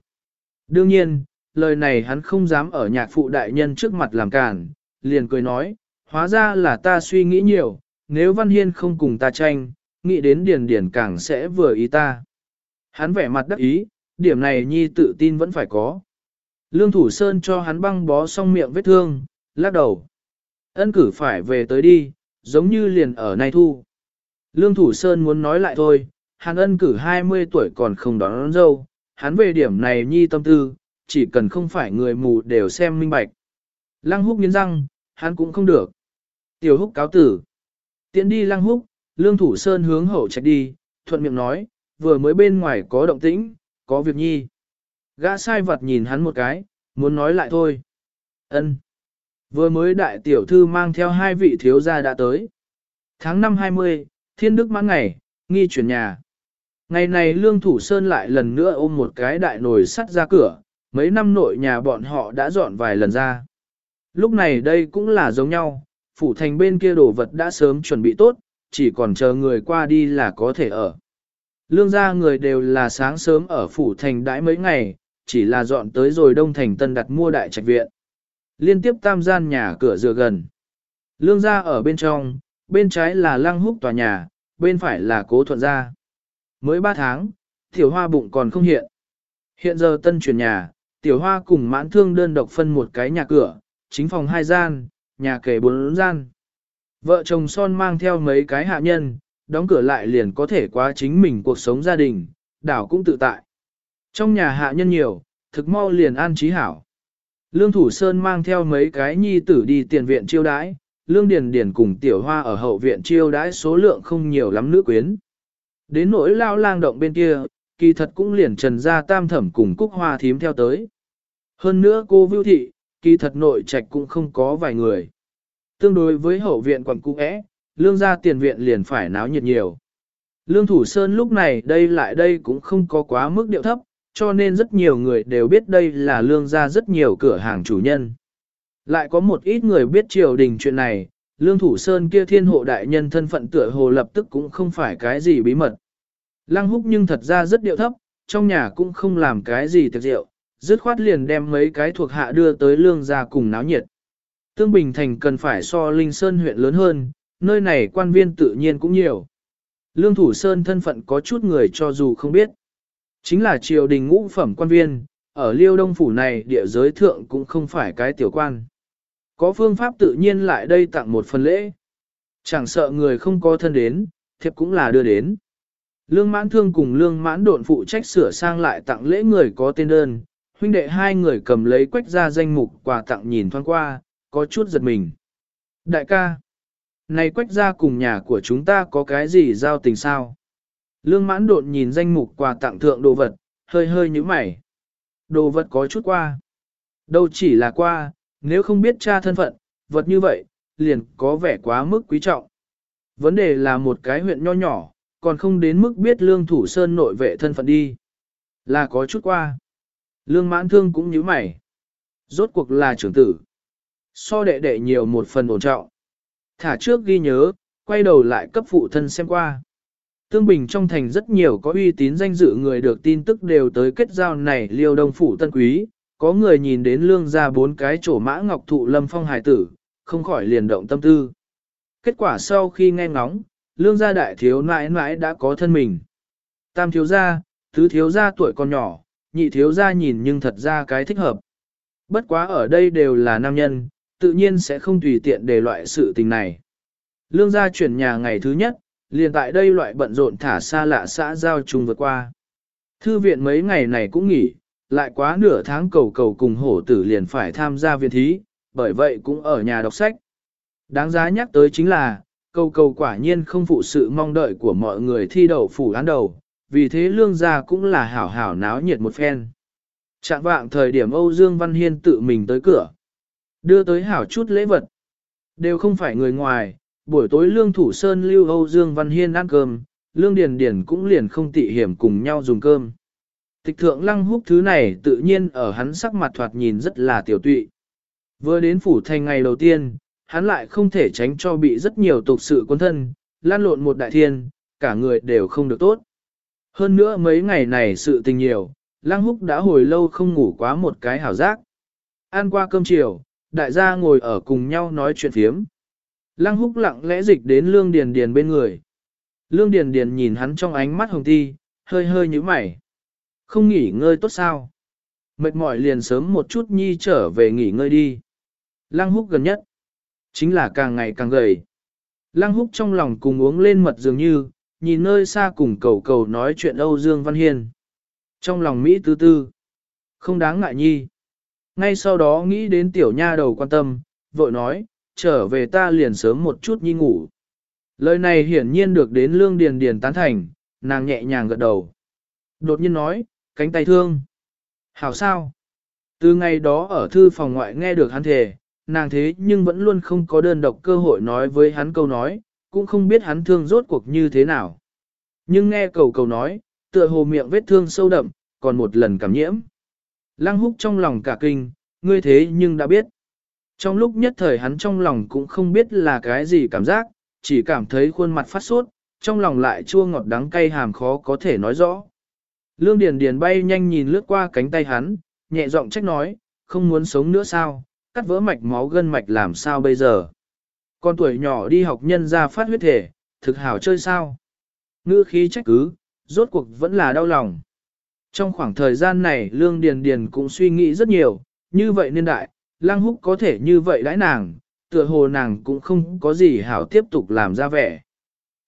Đương nhiên, lời này hắn không dám ở nhạc phụ đại nhân trước mặt làm cản, liền cười nói, hóa ra là ta suy nghĩ nhiều, nếu Văn Hiên không cùng ta tranh, nghĩ đến điền điền càng sẽ vừa ý ta. Hắn vẻ mặt đắc ý, điểm này nhi tự tin vẫn phải có. Lương Thủ Sơn cho hắn băng bó xong miệng vết thương, lắc đầu. Ân cử phải về tới đi, giống như liền ở nay thu. Lương Thủ Sơn muốn nói lại thôi, hắn ân cử 20 tuổi còn không đón, đón dâu, hắn về điểm này nhi tâm tư, chỉ cần không phải người mù đều xem minh bạch. Lăng húc nghiến răng, hắn cũng không được. Tiểu húc cáo tử. Tiến đi lăng húc, lương thủ sơn hướng hậu trạch đi, thuận miệng nói, vừa mới bên ngoài có động tĩnh, có việc nhi. Gã sai vật nhìn hắn một cái, muốn nói lại thôi. Ân. Vừa mới đại tiểu thư mang theo hai vị thiếu gia đã tới. Tháng 5 20, thiên đức mãn ngày, nghi chuyển nhà. Ngày này Lương Thủ Sơn lại lần nữa ôm một cái đại nồi sắt ra cửa, mấy năm nội nhà bọn họ đã dọn vài lần ra. Lúc này đây cũng là giống nhau, phủ thành bên kia đồ vật đã sớm chuẩn bị tốt, chỉ còn chờ người qua đi là có thể ở. Lương gia người đều là sáng sớm ở phủ thành đãi mấy ngày, chỉ là dọn tới rồi đông thành tân đặt mua đại trạch viện. Liên tiếp tam gian nhà cửa dựa gần. Lương gia ở bên trong, bên trái là lăng húc tòa nhà, bên phải là cố thuận gia. Mới 3 tháng, tiểu hoa bụng còn không hiện. Hiện giờ tân chuyển nhà, tiểu hoa cùng mãn thương đơn độc phân một cái nhà cửa, chính phòng hai gian, nhà kề bốn gian. Vợ chồng son mang theo mấy cái hạ nhân, đóng cửa lại liền có thể qua chính mình cuộc sống gia đình, đảo cũng tự tại. Trong nhà hạ nhân nhiều, thực mau liền an trí hảo. Lương Thủ Sơn mang theo mấy cái nhi tử đi tiền viện chiêu đãi, Lương Điền Điền cùng Tiểu Hoa ở hậu viện chiêu đãi số lượng không nhiều lắm nữ quyến. Đến nỗi lao lang động bên kia, kỳ thật cũng liền trần ra tam thẩm cùng cúc hoa thím theo tới. Hơn nữa cô Vưu Thị, kỳ thật nội trạch cũng không có vài người. Tương đối với hậu viện quần cung é, lương gia tiền viện liền phải náo nhiệt nhiều. Lương Thủ Sơn lúc này đây lại đây cũng không có quá mức điệu thấp, cho nên rất nhiều người đều biết đây là lương gia rất nhiều cửa hàng chủ nhân. Lại có một ít người biết triều đình chuyện này, lương thủ sơn kia thiên hộ đại nhân thân phận tựa hồ lập tức cũng không phải cái gì bí mật. Lăng húc nhưng thật ra rất điệu thấp, trong nhà cũng không làm cái gì tiệc rượu, dứt khoát liền đem mấy cái thuộc hạ đưa tới lương gia cùng náo nhiệt. Tương Bình Thành cần phải so Linh Sơn huyện lớn hơn, nơi này quan viên tự nhiên cũng nhiều. Lương Thủ Sơn thân phận có chút người cho dù không biết. Chính là triều đình ngũ phẩm quan viên, ở Liêu Đông Phủ này địa giới thượng cũng không phải cái tiểu quan. Có phương pháp tự nhiên lại đây tặng một phần lễ. Chẳng sợ người không có thân đến, thiệp cũng là đưa đến. Lương mãn thương cùng lương mãn độn phụ trách sửa sang lại tặng lễ người có tên đơn, huynh đệ hai người cầm lấy quách ra danh mục quà tặng nhìn thoáng qua, có chút giật mình. Đại ca, này quách ra cùng nhà của chúng ta có cái gì giao tình sao? Lương mãn độn nhìn danh mục quà tặng thượng đồ vật, hơi hơi như mày. Đồ vật có chút qua. Đâu chỉ là qua, nếu không biết cha thân phận, vật như vậy, liền có vẻ quá mức quý trọng. Vấn đề là một cái huyện nho nhỏ, còn không đến mức biết lương thủ sơn nội vệ thân phận đi. Là có chút qua. Lương mãn thương cũng như mày. Rốt cuộc là trưởng tử. So đệ đệ nhiều một phần ổn trọng. Thả trước ghi nhớ, quay đầu lại cấp phụ thân xem qua. Tương Bình trong thành rất nhiều có uy tín danh dự người được tin tức đều tới kết giao này liêu đông phủ tân quý, có người nhìn đến lương ra bốn cái chỗ mã ngọc thụ lâm phong hài tử, không khỏi liền động tâm tư. Kết quả sau khi nghe ngóng, lương gia đại thiếu nãi nãi đã có thân mình. Tam thiếu gia, tứ thiếu gia tuổi còn nhỏ, nhị thiếu gia nhìn nhưng thật ra cái thích hợp. Bất quá ở đây đều là nam nhân, tự nhiên sẽ không tùy tiện để loại sự tình này. Lương gia chuyển nhà ngày thứ nhất, liền tại đây loại bận rộn thả xa lạ xã giao chung vượt qua. Thư viện mấy ngày này cũng nghỉ, lại quá nửa tháng cầu cầu cùng hổ tử liền phải tham gia viên thí, bởi vậy cũng ở nhà đọc sách. Đáng giá nhắc tới chính là, cầu cầu quả nhiên không phụ sự mong đợi của mọi người thi đậu phủ án đầu, vì thế lương gia cũng là hảo hảo náo nhiệt một phen. Trạng vạng thời điểm Âu Dương Văn Hiên tự mình tới cửa, đưa tới hảo chút lễ vật. Đều không phải người ngoài, buổi tối lương thủ sơn lưu Âu Dương Văn Hiên ăn cơm, lương điền điền cũng liền không tị hiểm cùng nhau dùng cơm. Tịch thượng lăng húc thứ này tự nhiên ở hắn sắc mặt thoạt nhìn rất là tiểu tụy. Vừa đến phủ thành ngày đầu tiên, hắn lại không thể tránh cho bị rất nhiều tục sự quân thân, lan lộn một đại thiên, cả người đều không được tốt. Hơn nữa mấy ngày này sự tình nhiều, Lăng Húc đã hồi lâu không ngủ quá một cái hảo giác. Ăn qua cơm chiều, đại gia ngồi ở cùng nhau nói chuyện phiếm. Lăng Húc lặng lẽ dịch đến Lương Điền Điền bên người. Lương Điền Điền nhìn hắn trong ánh mắt hồng thi, hơi hơi nhíu mày. Không nghỉ ngơi tốt sao? Mệt mỏi liền sớm một chút nhi trở về nghỉ ngơi đi. Lăng Húc gần nhất, chính là càng ngày càng gầy. Lăng Húc trong lòng cùng uống lên mật dường như, nhìn nơi xa cùng cầu cầu nói chuyện Âu Dương Văn Hiên. Trong lòng Mỹ tư tư, không đáng ngại nhi. Ngay sau đó nghĩ đến tiểu nha đầu quan tâm, vội nói, trở về ta liền sớm một chút nhi ngủ. Lời này hiển nhiên được đến lương điền điền tán thành, nàng nhẹ nhàng gật đầu. Đột nhiên nói, cánh tay thương. Hảo sao? Từ ngày đó ở thư phòng ngoại nghe được hắn thề, nàng thế nhưng vẫn luôn không có đơn độc cơ hội nói với hắn câu nói, cũng không biết hắn thương rốt cuộc như thế nào. Nhưng nghe cầu cầu nói, tựa hồ miệng vết thương sâu đậm, còn một lần cảm nhiễm. Lăng húc trong lòng cả kinh, ngươi thế nhưng đã biết. Trong lúc nhất thời hắn trong lòng cũng không biết là cái gì cảm giác, chỉ cảm thấy khuôn mặt phát sốt, trong lòng lại chua ngọt đắng cay hàm khó có thể nói rõ. Lương Điền Điền bay nhanh nhìn lướt qua cánh tay hắn, nhẹ giọng trách nói, không muốn sống nữa sao, cắt vỡ mạch máu gân mạch làm sao bây giờ. Con tuổi nhỏ đi học nhân ra phát huyết thể, thực hảo chơi sao. Ngữ khí trách cứ, rốt cuộc vẫn là đau lòng. Trong khoảng thời gian này Lương Điền Điền cũng suy nghĩ rất nhiều, như vậy niên đại, Lăng Húc có thể như vậy đãi nàng, tựa hồ nàng cũng không có gì hảo tiếp tục làm ra vẻ.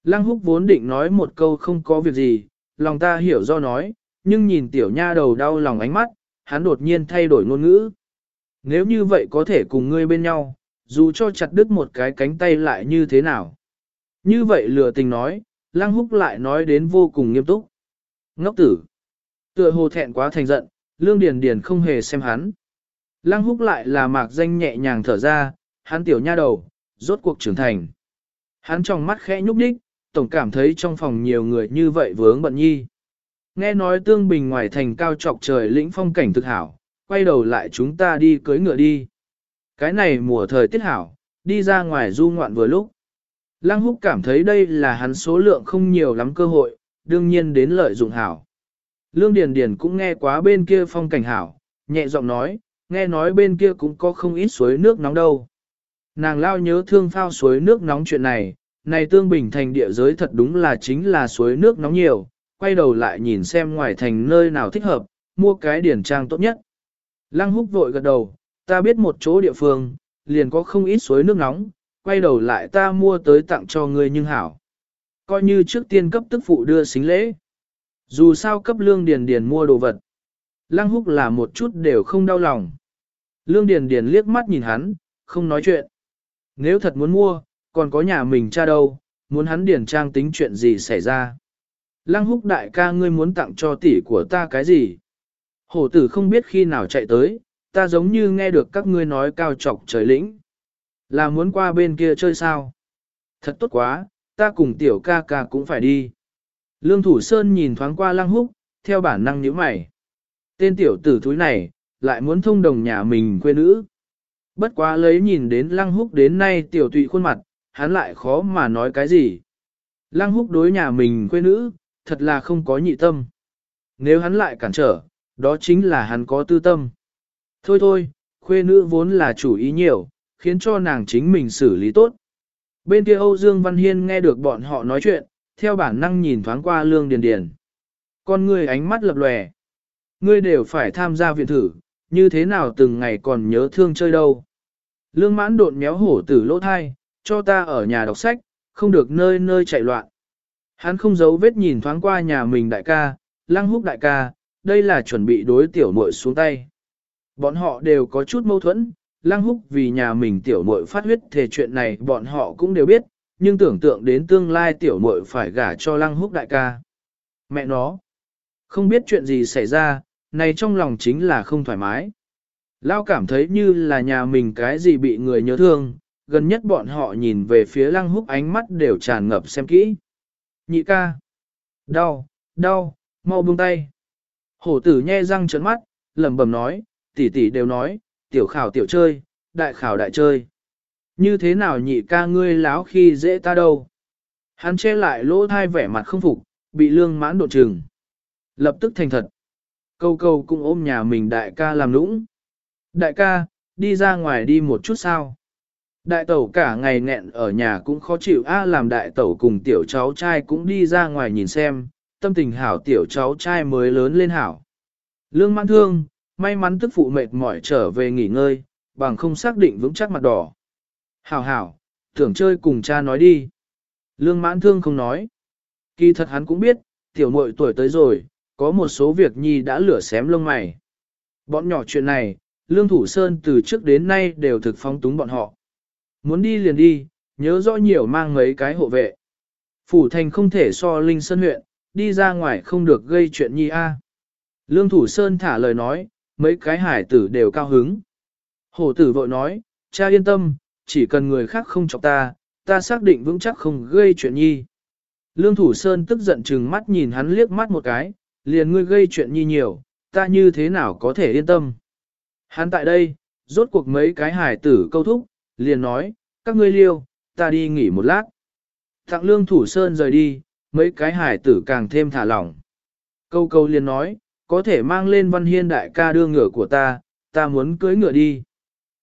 Lăng Húc vốn định nói một câu không có việc gì, lòng ta hiểu do nói, nhưng nhìn tiểu nha đầu đau lòng ánh mắt, hắn đột nhiên thay đổi ngôn ngữ. Nếu như vậy có thể cùng ngươi bên nhau, dù cho chặt đứt một cái cánh tay lại như thế nào. Như vậy lừa tình nói, Lăng Húc lại nói đến vô cùng nghiêm túc. Ngốc tử. Tựa hồ thẹn quá thành giận, Lương Điền Điền không hề xem hắn. Lăng Húc lại là mạc danh nhẹ nhàng thở ra, hắn tiểu nha đầu, rốt cuộc trưởng thành. Hắn trong mắt khẽ nhúc nhích, tổng cảm thấy trong phòng nhiều người như vậy vướng bận nhi. Nghe nói tương bình ngoài thành cao trọc trời lĩnh phong cảnh thực hảo, quay đầu lại chúng ta đi cưới ngựa đi. Cái này mùa thời tiết hảo, đi ra ngoài du ngoạn vừa lúc. Lăng húc cảm thấy đây là hắn số lượng không nhiều lắm cơ hội, đương nhiên đến lợi dụng hảo. Lương Điền Điền cũng nghe quá bên kia phong cảnh hảo, nhẹ giọng nói, nghe nói bên kia cũng có không ít suối nước nóng đâu. Nàng lao nhớ thương phao suối nước nóng chuyện này, này tương bình thành địa giới thật đúng là chính là suối nước nóng nhiều, quay đầu lại nhìn xem ngoài thành nơi nào thích hợp, mua cái điển trang tốt nhất. Lăng húc vội gật đầu, ta biết một chỗ địa phương, liền có không ít suối nước nóng, quay đầu lại ta mua tới tặng cho ngươi nhưng hảo. Coi như trước tiên cấp tức phụ đưa xính lễ. Dù sao cấp lương điền điền mua đồ vật. Lăng húc là một chút đều không đau lòng. Lương điền điền liếc mắt nhìn hắn, không nói chuyện. Nếu thật muốn mua, còn có nhà mình cha đâu, muốn hắn điền trang tính chuyện gì xảy ra. Lăng húc đại ca ngươi muốn tặng cho tỷ của ta cái gì? Hổ tử không biết khi nào chạy tới, ta giống như nghe được các ngươi nói cao trọc trời lĩnh. Là muốn qua bên kia chơi sao? Thật tốt quá, ta cùng tiểu ca ca cũng phải đi. Lương Thủ Sơn nhìn thoáng qua lăng húc, theo bản năng nhíu mày. Tên tiểu tử thúi này, lại muốn thông đồng nhà mình quê nữ. Bất quá lấy nhìn đến lăng húc đến nay tiểu tụy khuôn mặt, hắn lại khó mà nói cái gì. Lăng húc đối nhà mình quê nữ, thật là không có nhị tâm. Nếu hắn lại cản trở, đó chính là hắn có tư tâm. Thôi thôi, khuê nữ vốn là chủ ý nhiều, khiến cho nàng chính mình xử lý tốt. Bên kia Âu Dương Văn Hiên nghe được bọn họ nói chuyện, theo bản năng nhìn thoáng qua Lương Điền Điền. Con người ánh mắt lập lòe. Ngươi đều phải tham gia viện thử, như thế nào từng ngày còn nhớ thương chơi đâu. Lương mãn đột méo hổ tử lỗ thai, cho ta ở nhà đọc sách, không được nơi nơi chạy loạn. Hắn không giấu vết nhìn thoáng qua nhà mình đại ca, lăng húc đại ca, đây là chuẩn bị đối tiểu muội xuống tay. Bọn họ đều có chút mâu thuẫn, lăng húc vì nhà mình tiểu muội phát huyết thể chuyện này bọn họ cũng đều biết, nhưng tưởng tượng đến tương lai tiểu muội phải gả cho lăng húc đại ca. Mẹ nó, không biết chuyện gì xảy ra, này trong lòng chính là không thoải mái. Lao cảm thấy như là nhà mình cái gì bị người nhớ thương, gần nhất bọn họ nhìn về phía lăng húc ánh mắt đều tràn ngập xem kỹ. Nhị ca. Đau, đau, mau buông tay. Hổ tử nhe răng trợn mắt, lẩm bẩm nói, tỷ tỷ đều nói, tiểu khảo tiểu chơi, đại khảo đại chơi. Như thế nào nhị ca ngươi láo khi dễ ta đâu? Hắn che lại lỗ thai vẻ mặt không phục, bị lương mãn độ trừng. Lập tức thành thật. Câu câu cũng ôm nhà mình đại ca làm nũng. Đại ca, đi ra ngoài đi một chút sao? Đại tẩu cả ngày nghẹn ở nhà cũng khó chịu a làm đại tẩu cùng tiểu cháu trai cũng đi ra ngoài nhìn xem, tâm tình hảo tiểu cháu trai mới lớn lên hảo. Lương mãn thương, may mắn tức phụ mệt mỏi trở về nghỉ ngơi, bằng không xác định vững chắc mặt đỏ. Hảo hảo, tưởng chơi cùng cha nói đi. Lương mãn thương không nói. Kỳ thật hắn cũng biết, tiểu muội tuổi tới rồi, có một số việc nhi đã lửa xém lông mày. Bọn nhỏ chuyện này, Lương Thủ Sơn từ trước đến nay đều thực phóng túng bọn họ. Muốn đi liền đi, nhớ rõ nhiều mang mấy cái hộ vệ. Phủ thành không thể so Linh Sơn huyện, đi ra ngoài không được gây chuyện nhi a. Lương Thủ Sơn thả lời nói, mấy cái hải tử đều cao hứng. Hổ tử vội nói, cha yên tâm, chỉ cần người khác không chọc ta, ta xác định vững chắc không gây chuyện nhi. Lương Thủ Sơn tức giận chừng mắt nhìn hắn liếc mắt một cái, liền ngươi gây chuyện nhi nhiều, ta như thế nào có thể yên tâm. Hắn tại đây, rốt cuộc mấy cái hải tử câu thúc, liền nói, các ngươi liêu, ta đi nghỉ một lát. Thặng Lương Thủ Sơn rời đi, mấy cái hải tử càng thêm thả lỏng. Câu câu liền nói, có thể mang lên văn hiên đại ca đưa ngựa của ta, ta muốn cưới ngựa đi.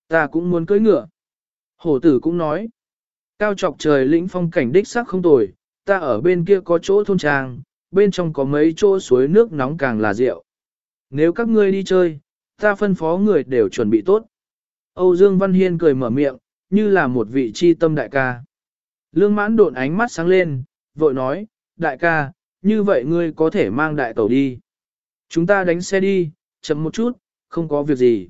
Ta cũng muốn cưới ngựa. Hổ tử cũng nói, cao trọc trời lĩnh phong cảnh đích sắc không tồi, ta ở bên kia có chỗ thôn trang, bên trong có mấy chỗ suối nước nóng càng là rượu. Nếu các ngươi đi chơi, ta phân phó người đều chuẩn bị tốt. Âu Dương Văn Hiên cười mở miệng, như là một vị chi tâm đại ca. Lương mãn độn ánh mắt sáng lên, vội nói, đại ca, như vậy ngươi có thể mang đại tàu đi. Chúng ta đánh xe đi, chậm một chút, không có việc gì.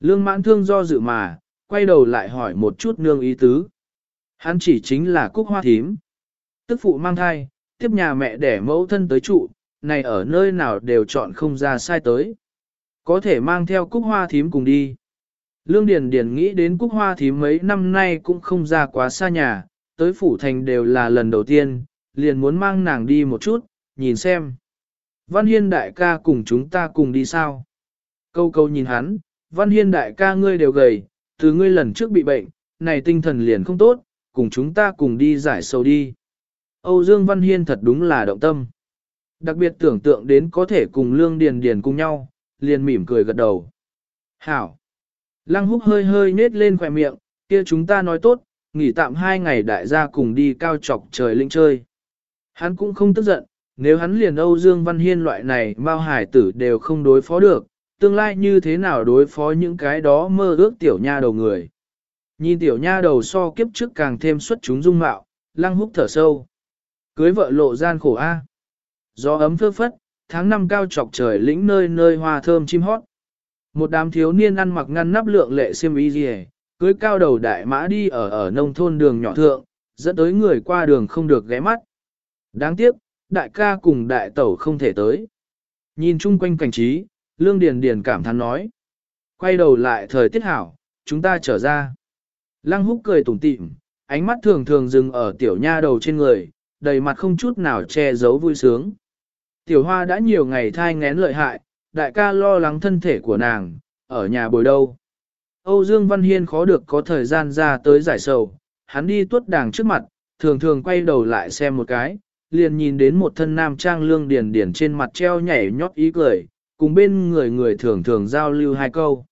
Lương mãn thương do dự mà, quay đầu lại hỏi một chút nương ý tứ. Hắn chỉ chính là cúc hoa thím. Tức phụ mang thai, tiếp nhà mẹ đẻ mẫu thân tới trụ, này ở nơi nào đều chọn không ra sai tới. Có thể mang theo cúc hoa thím cùng đi. Lương Điền Điền nghĩ đến cúc hoa thím mấy năm nay cũng không ra quá xa nhà, tới phủ thành đều là lần đầu tiên, liền muốn mang nàng đi một chút, nhìn xem. Văn Hiên đại ca cùng chúng ta cùng đi sao? Câu câu nhìn hắn, Văn Hiên đại ca ngươi đều gầy, từ ngươi lần trước bị bệnh, này tinh thần liền không tốt, cùng chúng ta cùng đi giải sầu đi. Âu Dương Văn Hiên thật đúng là động tâm. Đặc biệt tưởng tượng đến có thể cùng Lương Điền Điền cùng nhau, liền mỉm cười gật đầu. Hảo! Lăng húc hơi hơi nết lên khỏe miệng, kia chúng ta nói tốt, nghỉ tạm hai ngày đại gia cùng đi cao trọc trời linh chơi. Hắn cũng không tức giận, nếu hắn liền Âu Dương Văn Hiên loại này Bao Hải tử đều không đối phó được, tương lai như thế nào đối phó những cái đó mơ ước tiểu nha đầu người. Nhìn tiểu nha đầu so kiếp trước càng thêm xuất chúng dung mạo, lăng húc thở sâu. Cưới vợ lộ gian khổ a. Gió ấm phơ phất, tháng năm cao trọc trời lĩnh nơi nơi hoa thơm chim hót. Một đám thiếu niên ăn mặc ngăn nắp lượng lệ xiêm y gì cưới cao đầu đại mã đi ở ở nông thôn đường nhỏ thượng, dẫn tới người qua đường không được ghé mắt. Đáng tiếc, đại ca cùng đại tẩu không thể tới. Nhìn chung quanh cảnh trí, Lương Điền Điền cảm thán nói. Quay đầu lại thời tiết hảo, chúng ta trở ra. Lăng húc cười tủm tỉm, ánh mắt thường thường dừng ở tiểu nha đầu trên người, đầy mặt không chút nào che giấu vui sướng. Tiểu hoa đã nhiều ngày thai ngén lợi hại, đại ca lo lắng thân thể của nàng, ở nhà bồi đâu. Âu Dương Văn Hiên khó được có thời gian ra tới giải sầu, hắn đi tuốt đàng trước mặt, thường thường quay đầu lại xem một cái, liền nhìn đến một thân nam trang lương điền điền trên mặt treo nhảy nhót ý cười, cùng bên người người thường thường giao lưu hai câu.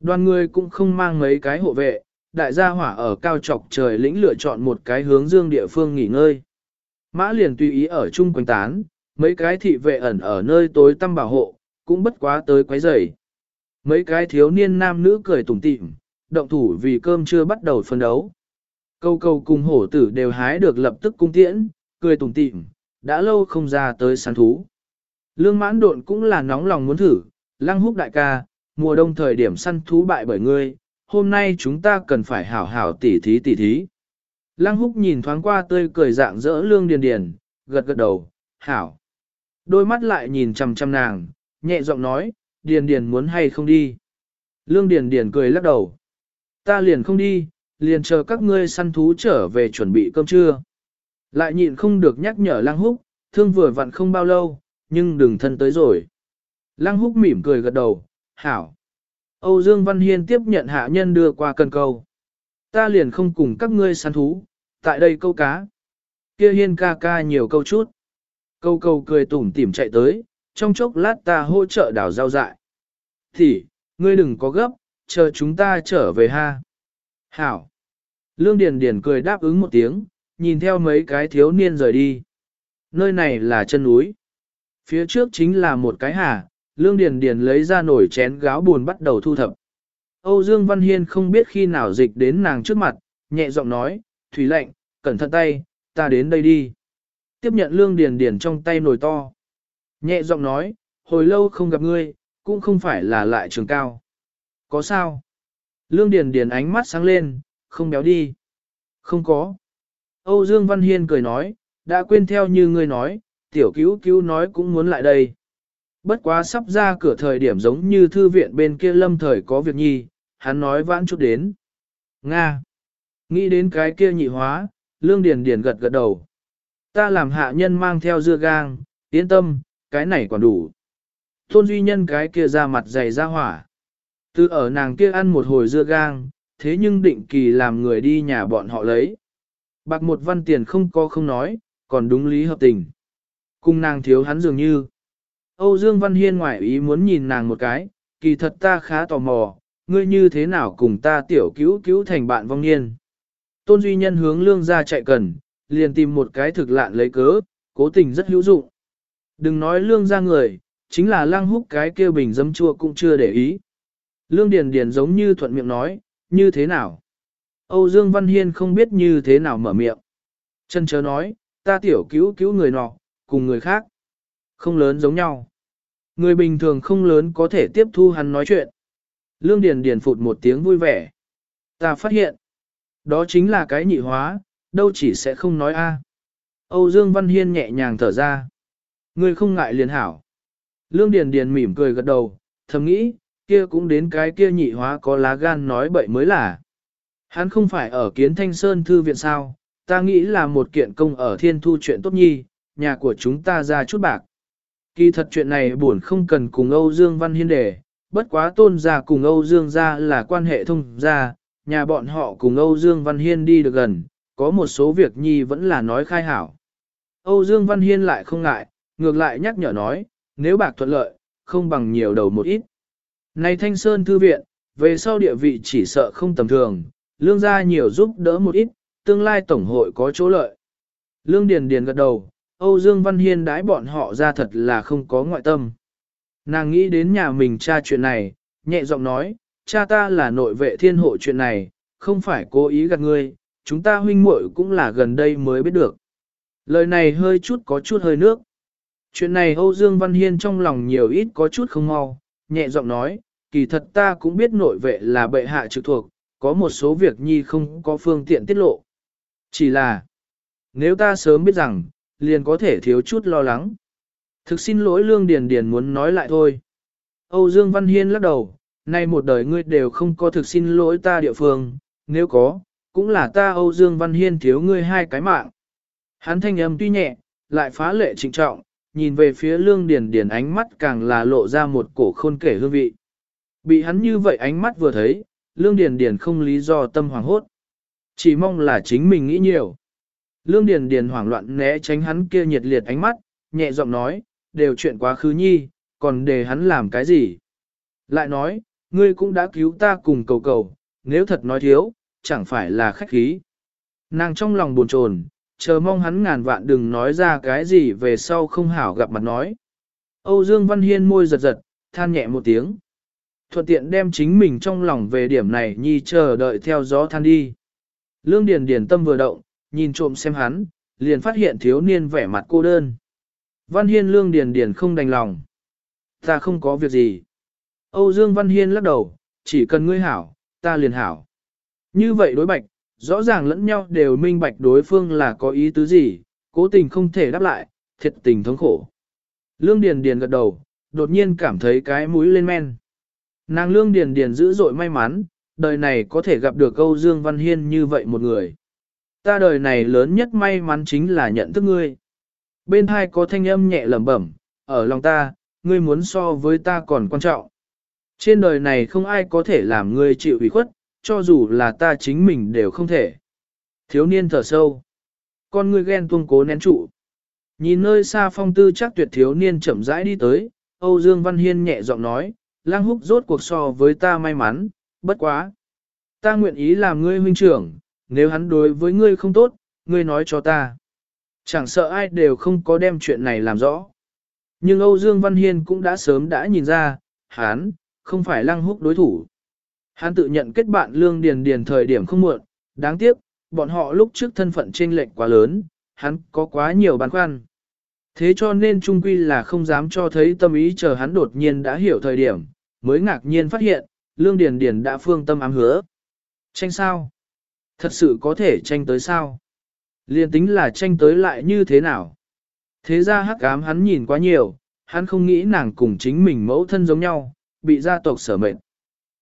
Đoàn người cũng không mang mấy cái hộ vệ, đại gia hỏa ở cao trọc trời lĩnh lựa chọn một cái hướng dương địa phương nghỉ ngơi. Mã liền tùy ý ở chung quanh tán, mấy cái thị vệ ẩn ở nơi tối tăm bảo hộ, cũng bất quá tới quấy rầy. Mấy cái thiếu niên nam nữ cười tủm tỉm, động thủ vì cơm chưa bắt đầu phân đấu. Câu câu cùng hổ tử đều hái được lập tức cung tiễn, cười tủm tỉm, đã lâu không ra tới săn thú. Lương mãn độn cũng là nóng lòng muốn thử, lăng húc đại ca, mùa đông thời điểm săn thú bại bởi ngươi, hôm nay chúng ta cần phải hảo hảo tỉ thí tỉ thí. Lăng húc nhìn thoáng qua tươi cười dạng dỡ lương điền điền, gật gật đầu, hảo. Đôi mắt lại nhìn chằm chằm nàng, nhẹ giọng nói, điền điền muốn hay không đi. Lương điền điền cười lắc đầu. Ta liền không đi, liền chờ các ngươi săn thú trở về chuẩn bị cơm trưa. Lại nhịn không được nhắc nhở lăng húc, thương vừa vặn không bao lâu, nhưng đừng thân tới rồi. Lăng húc mỉm cười gật đầu, hảo. Âu Dương Văn Hiên tiếp nhận hạ nhân đưa qua cần câu. Ta liền không cùng các ngươi săn thú, tại đây câu cá. Kia hiên ca ca nhiều câu chút. Câu câu cười tủm tỉm chạy tới, trong chốc lát ta hỗ trợ đào rau dại. Thì, ngươi đừng có gấp, chờ chúng ta trở về ha. Hảo. Lương Điền Điền cười đáp ứng một tiếng, nhìn theo mấy cái thiếu niên rời đi. Nơi này là chân núi. Phía trước chính là một cái hà, Lương Điền Điền lấy ra nổi chén gáo buồn bắt đầu thu thập. Âu Dương Văn Hiên không biết khi nào dịch đến nàng trước mặt, nhẹ giọng nói, Thủy lệnh, cẩn thận tay, ta đến đây đi. Tiếp nhận Lương Điền Điền trong tay nồi to. Nhẹ giọng nói, hồi lâu không gặp ngươi, cũng không phải là lại trường cao. Có sao? Lương Điền Điền ánh mắt sáng lên, không béo đi. Không có. Âu Dương Văn Hiên cười nói, đã quên theo như ngươi nói, tiểu cứu cứu nói cũng muốn lại đây. Bất quá sắp ra cửa thời điểm giống như thư viện bên kia lâm thời có việc nhi, hắn nói vãn chút đến. Nga. Nghĩ đến cái kia nhị hóa, Lương Điền Điền gật gật đầu. Ta làm hạ nhân mang theo dưa gang, yên tâm, cái này còn đủ. Tôn duy nhân cái kia ra mặt dày ra hỏa. Từ ở nàng kia ăn một hồi dưa gang, thế nhưng định kỳ làm người đi nhà bọn họ lấy. Bạc một văn tiền không có không nói, còn đúng lý hợp tình. Cùng nàng thiếu hắn dường như. Âu Dương Văn Hiên ngoại ý muốn nhìn nàng một cái, kỳ thật ta khá tò mò, ngươi như thế nào cùng ta tiểu cứu cứu thành bạn vong niên. Tôn Duy Nhân hướng lương ra chạy cần, liền tìm một cái thực lạn lấy cớ, cố tình rất hữu dụng. Đừng nói lương ra người, chính là lăng húc cái kia bình dấm chua cũng chưa để ý. Lương Điền Điền giống như thuận miệng nói, như thế nào? Âu Dương Văn Hiên không biết như thế nào mở miệng. Chân chớ nói, ta tiểu cứu cứu người nọ, cùng người khác. Không lớn giống nhau. Người bình thường không lớn có thể tiếp thu hắn nói chuyện. Lương Điền Điền phụt một tiếng vui vẻ. Ta phát hiện, đó chính là cái nhị hóa, đâu chỉ sẽ không nói a. Âu Dương Văn Hiên nhẹ nhàng thở ra. Ngươi không ngại liền hảo. Lương Điền Điền mỉm cười gật đầu, thầm nghĩ, kia cũng đến cái kia nhị hóa có lá gan nói bậy mới là. Hắn không phải ở kiến thanh sơn thư viện sao, ta nghĩ là một kiện công ở thiên thu chuyện tốt nhi, nhà của chúng ta ra chút bạc. Kỳ thật chuyện này buồn không cần cùng Âu Dương Văn Hiên đề, bất quá tôn gia cùng Âu Dương gia là quan hệ thông gia, nhà bọn họ cùng Âu Dương Văn Hiên đi được gần, có một số việc nhi vẫn là nói khai hảo. Âu Dương Văn Hiên lại không ngại, ngược lại nhắc nhở nói, nếu bạc thuận lợi, không bằng nhiều đầu một ít. Này Thanh Sơn Thư Viện, về sau địa vị chỉ sợ không tầm thường, lương gia nhiều giúp đỡ một ít, tương lai tổng hội có chỗ lợi. Lương Điền Điền gật đầu, Âu Dương Văn Hiên đái bọn họ ra thật là không có ngoại tâm. Nàng nghĩ đến nhà mình cha chuyện này, nhẹ giọng nói, cha ta là nội vệ thiên hộ chuyện này, không phải cố ý gạt ngươi, chúng ta huynh muội cũng là gần đây mới biết được. Lời này hơi chút có chút hơi nước. Chuyện này Âu Dương Văn Hiên trong lòng nhiều ít có chút không mau, nhẹ giọng nói, kỳ thật ta cũng biết nội vệ là bệ hạ trực thuộc, có một số việc nhi không có phương tiện tiết lộ. Chỉ là, nếu ta sớm biết rằng, liền có thể thiếu chút lo lắng. Thực xin lỗi Lương Điền Điền muốn nói lại thôi. Âu Dương Văn Hiên lắc đầu, nay một đời ngươi đều không có thực xin lỗi ta địa phương, nếu có, cũng là ta Âu Dương Văn Hiên thiếu ngươi hai cái mạng. Hắn thanh âm tuy nhẹ, lại phá lệ trịnh trọng, nhìn về phía Lương Điền Điền ánh mắt càng là lộ ra một cổ khôn kể hương vị. Bị hắn như vậy ánh mắt vừa thấy, Lương Điền Điền không lý do tâm hoàng hốt. Chỉ mong là chính mình nghĩ nhiều. Lương Điền Điền hoảng loạn né tránh hắn kia nhiệt liệt ánh mắt, nhẹ giọng nói, đều chuyện quá khứ nhi, còn để hắn làm cái gì? Lại nói, ngươi cũng đã cứu ta cùng cầu cầu, nếu thật nói thiếu, chẳng phải là khách khí. Nàng trong lòng buồn chồn, chờ mong hắn ngàn vạn đừng nói ra cái gì về sau không hảo gặp mặt nói. Âu Dương Văn Hiên môi giật giật, than nhẹ một tiếng. Thuận tiện đem chính mình trong lòng về điểm này nhi chờ đợi theo gió than đi. Lương Điền Điền tâm vừa động, nhìn trộm xem hắn, liền phát hiện thiếu niên vẻ mặt cô đơn. Văn Hiên Lương Điền Điền không đành lòng. Ta không có việc gì. Âu Dương Văn Hiên lắc đầu, chỉ cần ngươi hảo, ta liền hảo. Như vậy đối bạch, rõ ràng lẫn nhau đều minh bạch đối phương là có ý tứ gì, cố tình không thể đáp lại, thiệt tình thống khổ. Lương Điền Điền gật đầu, đột nhiên cảm thấy cái mũi lên men. Nàng Lương Điền Điền dữ dội may mắn, đời này có thể gặp được Âu Dương Văn Hiên như vậy một người. Ta đời này lớn nhất may mắn chính là nhận thức ngươi. Bên hai có thanh âm nhẹ lẩm bẩm, ở lòng ta, ngươi muốn so với ta còn quan trọng. Trên đời này không ai có thể làm ngươi chịu ủy khuất, cho dù là ta chính mình đều không thể. Thiếu niên thở sâu. Con ngươi ghen tuông cố nén trụ. Nhìn nơi xa phong tư chắc tuyệt thiếu niên chậm rãi đi tới, Âu Dương Văn Hiên nhẹ giọng nói, lang húc rốt cuộc so với ta may mắn, bất quá. Ta nguyện ý làm ngươi huynh trưởng, nếu hắn đối với ngươi không tốt, ngươi nói cho ta. Chẳng sợ ai đều không có đem chuyện này làm rõ. Nhưng Âu Dương Văn Hiên cũng đã sớm đã nhìn ra, hắn, không phải lăng húc đối thủ. Hắn tự nhận kết bạn lương điền điền thời điểm không muộn, đáng tiếc, bọn họ lúc trước thân phận trên lệch quá lớn, hắn có quá nhiều băn khoăn. Thế cho nên trung quy là không dám cho thấy tâm ý chờ hắn đột nhiên đã hiểu thời điểm, mới ngạc nhiên phát hiện, lương điền điền đã phương tâm ám hứa. Tranh sao? Thật sự có thể tranh tới sao? Liên tính là tranh tới lại như thế nào? Thế ra hắc ám hắn nhìn quá nhiều, hắn không nghĩ nàng cùng chính mình mẫu thân giống nhau, bị gia tộc sở mệnh.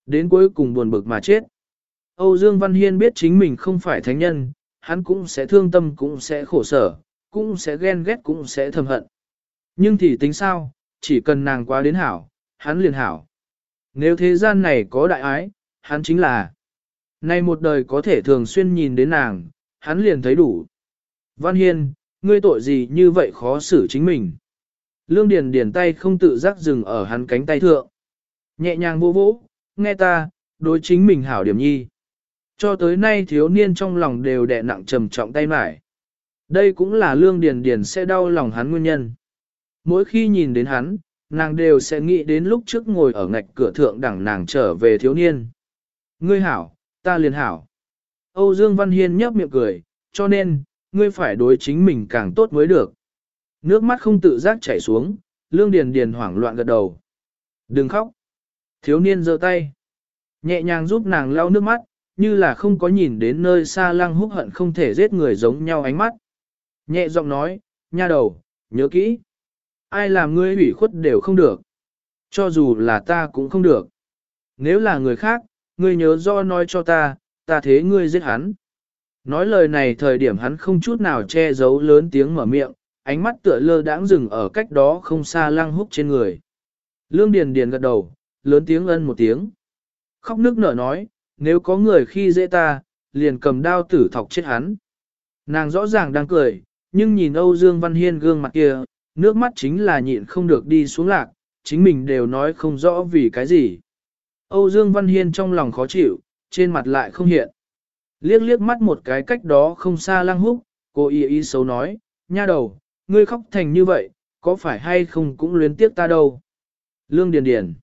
Đến cuối cùng buồn bực mà chết. Âu Dương Văn Hiên biết chính mình không phải thánh nhân, hắn cũng sẽ thương tâm cũng sẽ khổ sở, cũng sẽ ghen ghét cũng sẽ thầm hận. Nhưng thì tính sao, chỉ cần nàng quá đến hảo, hắn liền hảo. Nếu thế gian này có đại ái, hắn chính là. Nay một đời có thể thường xuyên nhìn đến nàng, hắn liền thấy đủ. Văn Hiên, ngươi tội gì như vậy khó xử chính mình. Lương Điền Điền tay không tự giác dừng ở hắn cánh tay thượng. Nhẹ nhàng vô vỗ, nghe ta, đối chính mình hảo điểm nhi. Cho tới nay thiếu niên trong lòng đều đè nặng trầm trọng tay mải. Đây cũng là Lương Điền Điền sẽ đau lòng hắn nguyên nhân. Mỗi khi nhìn đến hắn, nàng đều sẽ nghĩ đến lúc trước ngồi ở ngạch cửa thượng đẳng nàng trở về thiếu niên. Ngươi hảo, ta liền hảo. Âu Dương Văn Hiên nhấp miệng cười, cho nên, ngươi phải đối chính mình càng tốt mới được. Nước mắt không tự giác chảy xuống, Lương Điền Điền hoảng loạn gật đầu. Đừng khóc. Thiếu niên giơ tay. Nhẹ nhàng giúp nàng lau nước mắt, như là không có nhìn đến nơi xa lăng húc hận không thể giết người giống nhau ánh mắt. Nhẹ giọng nói, nha đầu, nhớ kỹ. Ai làm ngươi hủy khuất đều không được. Cho dù là ta cũng không được. Nếu là người khác, ngươi nhớ do nói cho ta, ta thế ngươi giết hắn. Nói lời này thời điểm hắn không chút nào che giấu lớn tiếng mở miệng, ánh mắt tựa lơ đãng dừng ở cách đó không xa lăng húc trên người. Lương Điền Điền gật đầu, lớn tiếng ân một tiếng. Khóc nước nở nói, nếu có người khi dễ ta, liền cầm đao tử thọc chết hắn. Nàng rõ ràng đang cười, nhưng nhìn Âu Dương Văn Hiên gương mặt kia, nước mắt chính là nhịn không được đi xuống lạc, chính mình đều nói không rõ vì cái gì. Âu Dương Văn Hiên trong lòng khó chịu, trên mặt lại không hiện. Liếc liếc mắt một cái cách đó không xa lăng húc, cô y y xấu nói, nha đầu, ngươi khóc thành như vậy, có phải hay không cũng luyến tiếc ta đâu. Lương Điền Điền.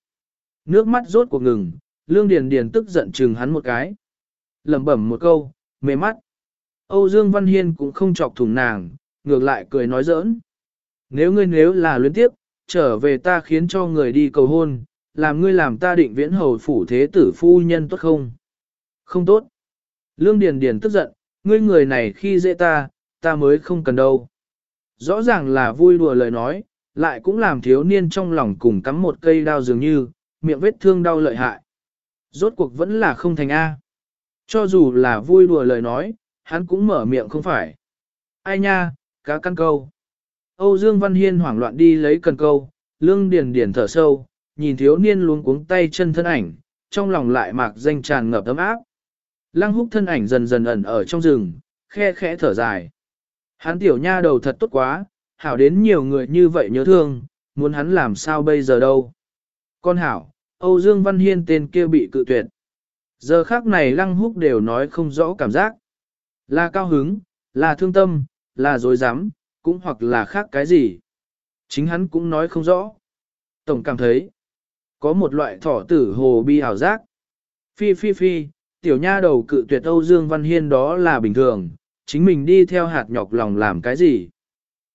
Nước mắt rốt cuộc ngừng, Lương Điền Điền tức giận chừng hắn một cái. lẩm bẩm một câu, mê mắt. Âu Dương Văn Hiên cũng không chọc thủng nàng, ngược lại cười nói giỡn. Nếu ngươi nếu là luyến tiếc, trở về ta khiến cho người đi cầu hôn, làm ngươi làm ta định viễn hầu phủ thế tử phu nhân tốt không? Không tốt. Lương Điền Điền tức giận, ngươi người này khi dễ ta, ta mới không cần đâu. Rõ ràng là vui đùa lời nói, lại cũng làm thiếu niên trong lòng cùng cắm một cây đao dường như, miệng vết thương đau lợi hại. Rốt cuộc vẫn là không thành A. Cho dù là vui đùa lời nói, hắn cũng mở miệng không phải. Ai nha, cá căn câu. Âu Dương Văn Hiên hoảng loạn đi lấy cần câu, lương điền điền thở sâu, nhìn thiếu niên luống cuống tay chân thân ảnh, trong lòng lại mạc danh tràn ngập ấm áp. Lăng húc thân ảnh dần dần ẩn ở trong rừng, khe khẽ thở dài. Hắn tiểu nha đầu thật tốt quá, hảo đến nhiều người như vậy nhớ thương, muốn hắn làm sao bây giờ đâu. Con hảo, Âu Dương Văn Hiên tên kia bị cự tuyệt. Giờ khác này lăng húc đều nói không rõ cảm giác. Là cao hứng, là thương tâm, là dối rắm cũng hoặc là khác cái gì. Chính hắn cũng nói không rõ. Tổng cảm thấy, có một loại thỏ tử hồ bi ảo giác. Phi phi phi, tiểu nha đầu cự tuyệt Âu Dương Văn Hiên đó là bình thường, chính mình đi theo hạt nhọc lòng làm cái gì.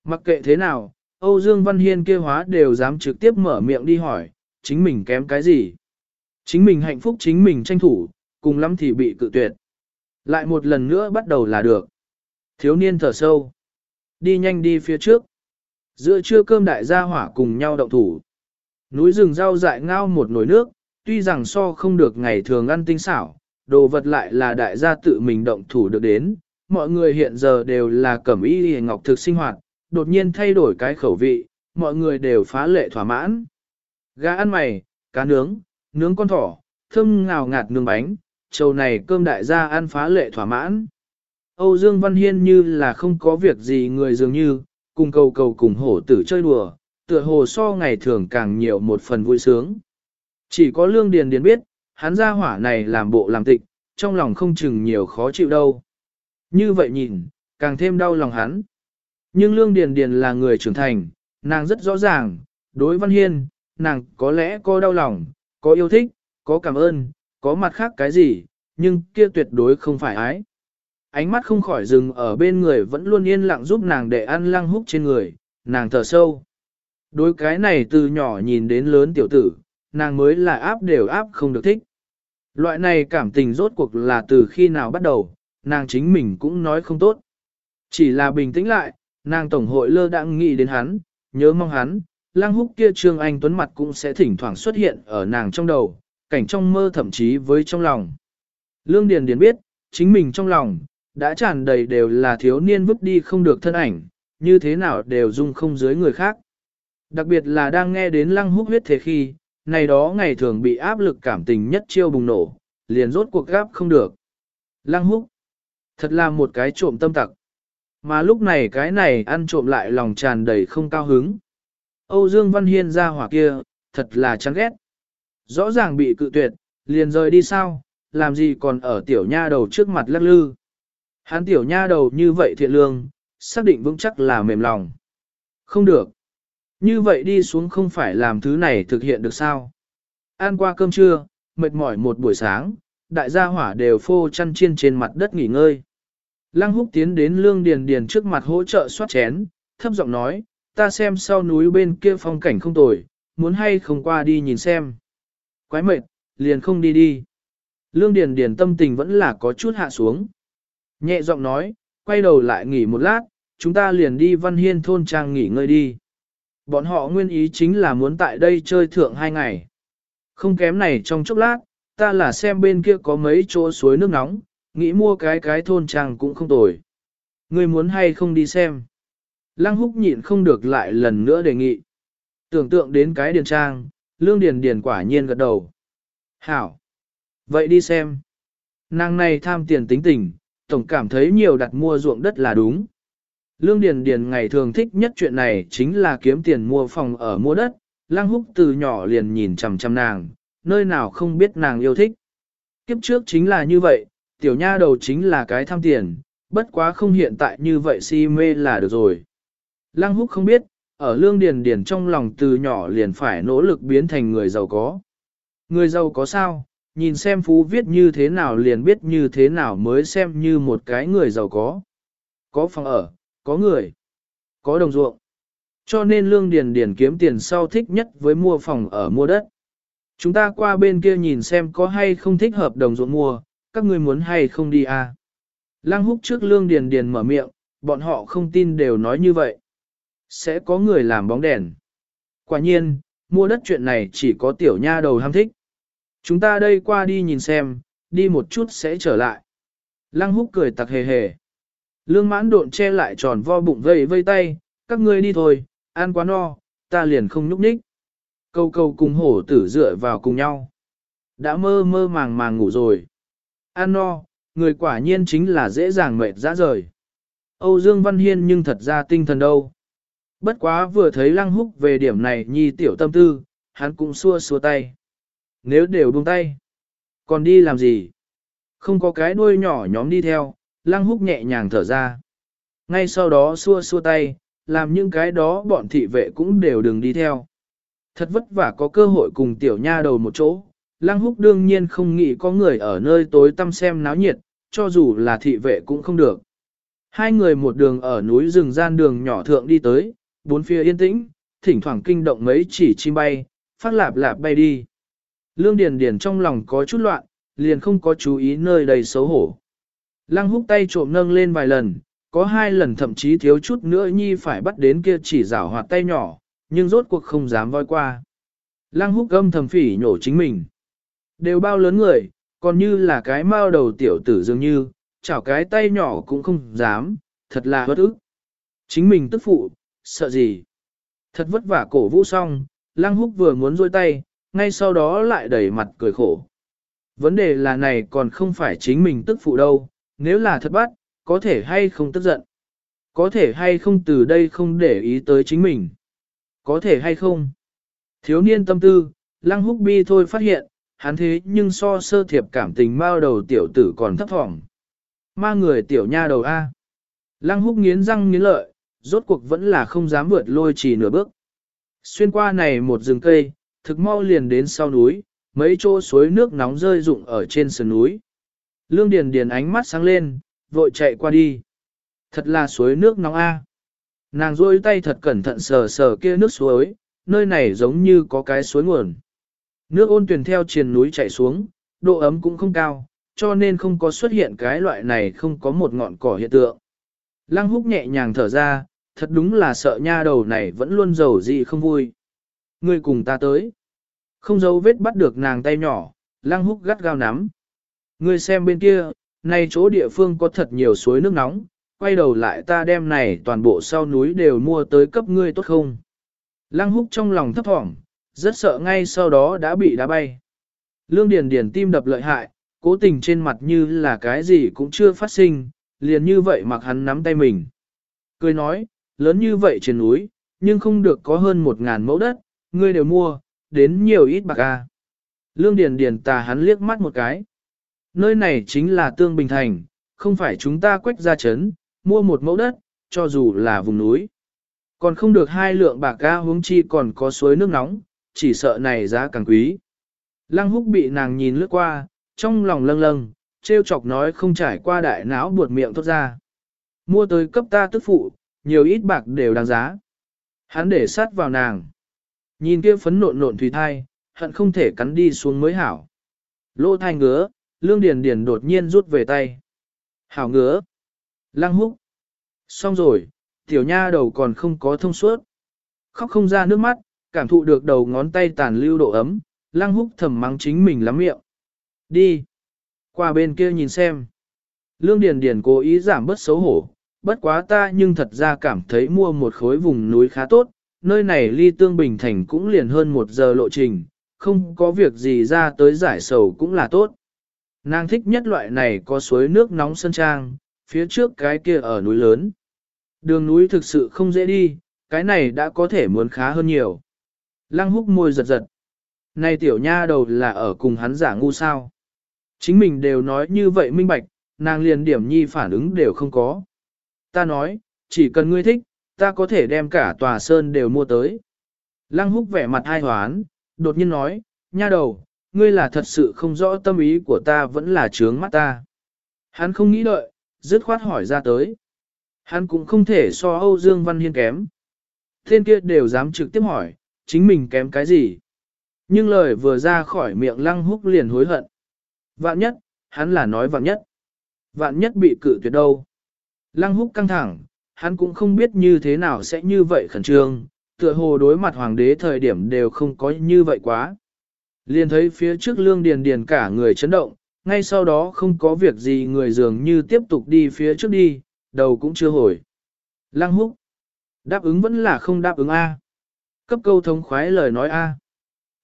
Mặc kệ thế nào, Âu Dương Văn Hiên kia hóa đều dám trực tiếp mở miệng đi hỏi, chính mình kém cái gì. Chính mình hạnh phúc chính mình tranh thủ, cùng lắm thì bị cự tuyệt. Lại một lần nữa bắt đầu là được. Thiếu niên thở sâu. Đi nhanh đi phía trước. Giữa trưa cơm đại gia hỏa cùng nhau động thủ. Núi rừng rau dại ngao một nồi nước, tuy rằng so không được ngày thường ăn tinh xảo, đồ vật lại là đại gia tự mình động thủ được đến. Mọi người hiện giờ đều là cẩm y hề ngọc thực sinh hoạt, đột nhiên thay đổi cái khẩu vị, mọi người đều phá lệ thỏa mãn. Gà ăn mày, cá nướng, nướng con thỏ, thơm ngào ngạt nướng bánh, trầu này cơm đại gia ăn phá lệ thỏa mãn. Âu Dương Văn Hiên như là không có việc gì người dường như, cùng cầu cầu cùng hổ tử chơi đùa, tựa hồ so ngày thường càng nhiều một phần vui sướng. Chỉ có lương điền điền biết, hắn ra hỏa này làm bộ làm tịch, trong lòng không chừng nhiều khó chịu đâu. Như vậy nhìn, càng thêm đau lòng hắn. Nhưng lương điền điền là người trưởng thành, nàng rất rõ ràng, đối văn hiên, nàng có lẽ có đau lòng, có yêu thích, có cảm ơn, có mặt khác cái gì, nhưng kia tuyệt đối không phải ái. Ánh mắt không khỏi dừng ở bên người vẫn luôn yên lặng giúp nàng để ăn lăng húc trên người, nàng thở sâu. Đối cái này từ nhỏ nhìn đến lớn tiểu tử, nàng mới là áp đều áp không được thích. Loại này cảm tình rốt cuộc là từ khi nào bắt đầu, nàng chính mình cũng nói không tốt. Chỉ là bình tĩnh lại, nàng tổng hội lơ đãng nghĩ đến hắn, nhớ mong hắn, lang húc kia trương anh tuấn mặt cũng sẽ thỉnh thoảng xuất hiện ở nàng trong đầu, cảnh trong mơ thậm chí với trong lòng. Lương Điền Điền biết, chính mình trong lòng, đã tràn đầy đều là thiếu niên vứt đi không được thân ảnh, như thế nào đều dung không dưới người khác. Đặc biệt là đang nghe đến lăng húc huyết thế khi, này đó ngày thường bị áp lực cảm tình nhất chiêu bùng nổ, liền rốt cuộc gáp không được. Lăng húc, thật là một cái trộm tâm tặc. Mà lúc này cái này ăn trộm lại lòng tràn đầy không cao hứng. Âu Dương Văn Hiên ra hỏa kia, thật là chán ghét. Rõ ràng bị cự tuyệt, liền rời đi sao, làm gì còn ở tiểu nha đầu trước mặt lắc lư. Hắn tiểu nha đầu như vậy thiện lương, xác định vững chắc là mềm lòng. Không được. Như vậy đi xuống không phải làm thứ này thực hiện được sao. Ăn qua cơm trưa, mệt mỏi một buổi sáng, đại gia hỏa đều phô chăn chiên trên mặt đất nghỉ ngơi. Lăng húc tiến đến lương điền điền trước mặt hỗ trợ soát chén, thấp giọng nói, ta xem sau núi bên kia phong cảnh không tồi, muốn hay không qua đi nhìn xem. Quái mệt, liền không đi đi. Lương điền điền tâm tình vẫn là có chút hạ xuống. Nhẹ giọng nói, quay đầu lại nghỉ một lát, chúng ta liền đi văn hiên thôn trang nghỉ ngơi đi. Bọn họ nguyên ý chính là muốn tại đây chơi thượng hai ngày. Không kém này trong chốc lát, ta là xem bên kia có mấy chỗ suối nước nóng, nghĩ mua cái cái thôn trang cũng không tồi. Ngươi muốn hay không đi xem? Lăng húc nhịn không được lại lần nữa đề nghị. Tưởng tượng đến cái điền trang, lương điền điền quả nhiên gật đầu. Hảo! Vậy đi xem. Nàng này tham tiền tính tình, tổng cảm thấy nhiều đặt mua ruộng đất là đúng. Lương Điền Điền ngày thường thích nhất chuyện này chính là kiếm tiền mua phòng ở mua đất, Lăng Húc từ nhỏ liền nhìn chằm chằm nàng, nơi nào không biết nàng yêu thích. Kiếp trước chính là như vậy, tiểu nha đầu chính là cái tham tiền, bất quá không hiện tại như vậy si mê là được rồi. Lăng Húc không biết, ở Lương Điền Điền trong lòng từ nhỏ liền phải nỗ lực biến thành người giàu có. Người giàu có sao, nhìn xem phú viết như thế nào liền biết như thế nào mới xem như một cái người giàu có. Có phòng ở, có người, có đồng ruộng. Cho nên lương điền điền kiếm tiền sau thích nhất với mua phòng ở mua đất. Chúng ta qua bên kia nhìn xem có hay không thích hợp đồng ruộng mua, các ngươi muốn hay không đi à. Lăng húc trước lương điền điền mở miệng, bọn họ không tin đều nói như vậy. Sẽ có người làm bóng đèn. Quả nhiên, mua đất chuyện này chỉ có tiểu nha đầu ham thích. Chúng ta đây qua đi nhìn xem, đi một chút sẽ trở lại. Lăng húc cười tặc hề hề. Lương mãn độn che lại tròn vo bụng vây vây tay, các ngươi đi thôi, ăn quá no, ta liền không nhúc nhích. Câu câu cùng hổ tử dựa vào cùng nhau. Đã mơ mơ màng màng ngủ rồi. Ăn no, người quả nhiên chính là dễ dàng mệt dã rời. Âu Dương Văn Hiên nhưng thật ra tinh thần đâu. Bất quá vừa thấy lăng húc về điểm này nhi tiểu tâm tư, hắn cũng xua xua tay. Nếu đều buông tay, còn đi làm gì? Không có cái đuôi nhỏ nhóm đi theo, lăng húc nhẹ nhàng thở ra. Ngay sau đó xua xua tay, làm những cái đó bọn thị vệ cũng đều đừng đi theo. Thật vất vả có cơ hội cùng tiểu nha đầu một chỗ, lăng húc đương nhiên không nghĩ có người ở nơi tối tăm xem náo nhiệt, cho dù là thị vệ cũng không được. Hai người một đường ở núi rừng gian đường nhỏ thượng đi tới, bốn phía yên tĩnh, thỉnh thoảng kinh động mấy chỉ chim bay, phát lạp lạp bay đi. Lương Điền Điền trong lòng có chút loạn, liền không có chú ý nơi đầy xấu hổ. Lăng húc tay trộm nâng lên vài lần, có hai lần thậm chí thiếu chút nữa nhi phải bắt đến kia chỉ rảo hoạt tay nhỏ, nhưng rốt cuộc không dám voi qua. Lăng húc âm thầm phỉ nhổ chính mình. Đều bao lớn người, còn như là cái mao đầu tiểu tử dường như, chảo cái tay nhỏ cũng không dám, thật là bất ức. Chính mình tức phụ, sợ gì? Thật vất vả cổ vũ xong, lăng húc vừa muốn rôi tay, ngay sau đó lại đẩy mặt cười khổ. Vấn đề là này còn không phải chính mình tức phụ đâu, nếu là thật bắt, có thể hay không tức giận. Có thể hay không từ đây không để ý tới chính mình? Có thể hay không? Thiếu niên tâm tư, lăng húc bi thôi phát hiện, hắn thế nhưng so sơ thiệp cảm tình bao đầu tiểu tử còn thấp thỏm. Ma người tiểu nha đầu A. Lăng húc nghiến răng nghiến lợi, rốt cuộc vẫn là không dám vượt lôi chỉ nửa bước. Xuyên qua này một rừng cây, thực mau liền đến sau núi, mấy chỗ suối nước nóng rơi rụng ở trên sườn núi. Lương Điền Điền ánh mắt sáng lên, vội chạy qua đi. Thật là suối nước nóng a. À. Nàng duỗi tay thật cẩn thận sờ sờ kia nước suối, nơi này giống như có cái suối nguồn. Nước ôn tuyển theo triền núi chảy xuống, độ ấm cũng không cao, cho nên không có xuất hiện cái loại này không có một ngọn cỏ hiện tượng. Lăng húc nhẹ nhàng thở ra, thật đúng là sợ nha đầu này vẫn luôn giàu gì không vui. Ngươi cùng ta tới. Không dấu vết bắt được nàng tay nhỏ, lăng húc gắt gao nắm. Ngươi xem bên kia, nay chỗ địa phương có thật nhiều suối nước nóng, quay đầu lại ta đem này toàn bộ sau núi đều mua tới cấp ngươi tốt không? Lăng húc trong lòng thấp thỏm, rất sợ ngay sau đó đã bị đá bay. Lương Điền Điền tim đập lợi hại, cố tình trên mặt như là cái gì cũng chưa phát sinh, liền như vậy mặc hắn nắm tay mình. Cười nói, lớn như vậy trên núi, nhưng không được có hơn một ngàn mẫu đất, ngươi đều mua, đến nhiều ít bạc a. Lương Điền Điền tà hắn liếc mắt một cái. Nơi này chính là Tương Bình Thành, không phải chúng ta quách ra chấn, mua một mẫu đất, cho dù là vùng núi. Còn không được hai lượng bạc ga huống chi còn có suối nước nóng, chỉ sợ này giá càng quý. Lăng húc bị nàng nhìn lướt qua, trong lòng lâng lâng, treo chọc nói không trải qua đại não buột miệng thốt ra. Mua tới cấp ta tức phụ, nhiều ít bạc đều đáng giá. Hắn để sát vào nàng. Nhìn kia phấn nộn nộn thủy thai, hận không thể cắn đi xuống mới hảo. Lô thai ngứa, lương điền điền đột nhiên rút về tay. Hảo ngứa. Lăng húc. Xong rồi, tiểu nha đầu còn không có thông suốt. Khóc không ra nước mắt, cảm thụ được đầu ngón tay tàn lưu độ ấm, lăng húc thầm mắng chính mình lắm miệng. Đi. Qua bên kia nhìn xem. Lương Điền Điền cố ý giảm bớt xấu hổ, bất quá ta nhưng thật ra cảm thấy mua một khối vùng núi khá tốt, nơi này ly tương bình thành cũng liền hơn một giờ lộ trình, không có việc gì ra tới giải sầu cũng là tốt. Nàng thích nhất loại này có suối nước nóng sân trang, phía trước cái kia ở núi lớn. Đường núi thực sự không dễ đi, cái này đã có thể muốn khá hơn nhiều. Lăng húc môi giật giật. Này tiểu nha đầu là ở cùng hắn giả ngu sao. Chính mình đều nói như vậy minh bạch, nàng liền điểm nhi phản ứng đều không có. Ta nói, chỉ cần ngươi thích, ta có thể đem cả tòa sơn đều mua tới. Lăng húc vẻ mặt ai hoán, đột nhiên nói, nha đầu, ngươi là thật sự không rõ tâm ý của ta vẫn là trướng mắt ta. Hắn không nghĩ đợi, dứt khoát hỏi ra tới. Hắn cũng không thể so Âu Dương Văn Hiên kém. Thiên kia đều dám trực tiếp hỏi, chính mình kém cái gì. Nhưng lời vừa ra khỏi miệng lăng húc liền hối hận. Vạn nhất, hắn là nói vạn nhất. Vạn nhất bị cự tuyệt đâu. Lăng húc căng thẳng, hắn cũng không biết như thế nào sẽ như vậy khẩn trương, tựa hồ đối mặt hoàng đế thời điểm đều không có như vậy quá. Liền thấy phía trước lương điền điền cả người chấn động, ngay sau đó không có việc gì người dường như tiếp tục đi phía trước đi, đầu cũng chưa hồi. Lăng húc. Đáp ứng vẫn là không đáp ứng A. Cấp câu thống khoái lời nói A.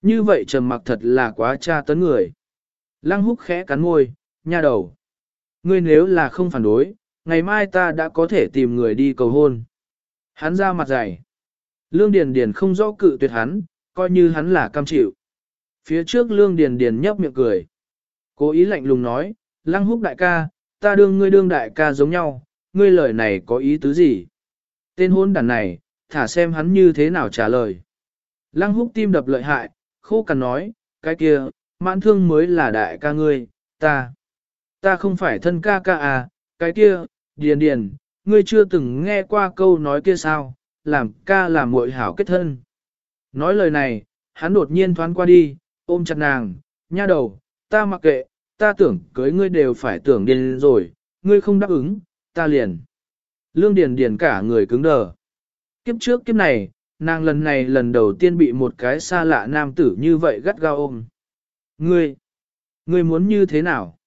Như vậy trầm mặc thật là quá tra tấn người. Lăng húc khẽ cắn môi, nha đầu. Ngươi nếu là không phản đối, ngày mai ta đã có thể tìm người đi cầu hôn. Hắn ra mặt dày. Lương Điền Điền không rõ cự tuyệt hắn, coi như hắn là cam chịu. Phía trước Lương Điền Điền nhấp miệng cười. Cố ý lạnh lùng nói, Lăng húc đại ca, ta đương ngươi đương đại ca giống nhau, ngươi lời này có ý tứ gì? Tên hôn đàn này, thả xem hắn như thế nào trả lời. Lăng húc tim đập lợi hại, khô cằn nói, cái kia, mãn thương mới là đại ca ngươi, ta. Ta không phải thân ca ca à, cái kia, điền điền, ngươi chưa từng nghe qua câu nói kia sao, làm ca làm muội hảo kết thân. Nói lời này, hắn đột nhiên thoáng qua đi, ôm chặt nàng, nha đầu, ta mặc kệ, ta tưởng cưới ngươi đều phải tưởng điên rồi, ngươi không đáp ứng, ta liền. Lương Điền Điền cả người cứng đờ. Kiếp trước kiếp này, nàng lần này lần đầu tiên bị một cái xa lạ nam tử như vậy gắt gao ôm. Ngươi, ngươi muốn như thế nào?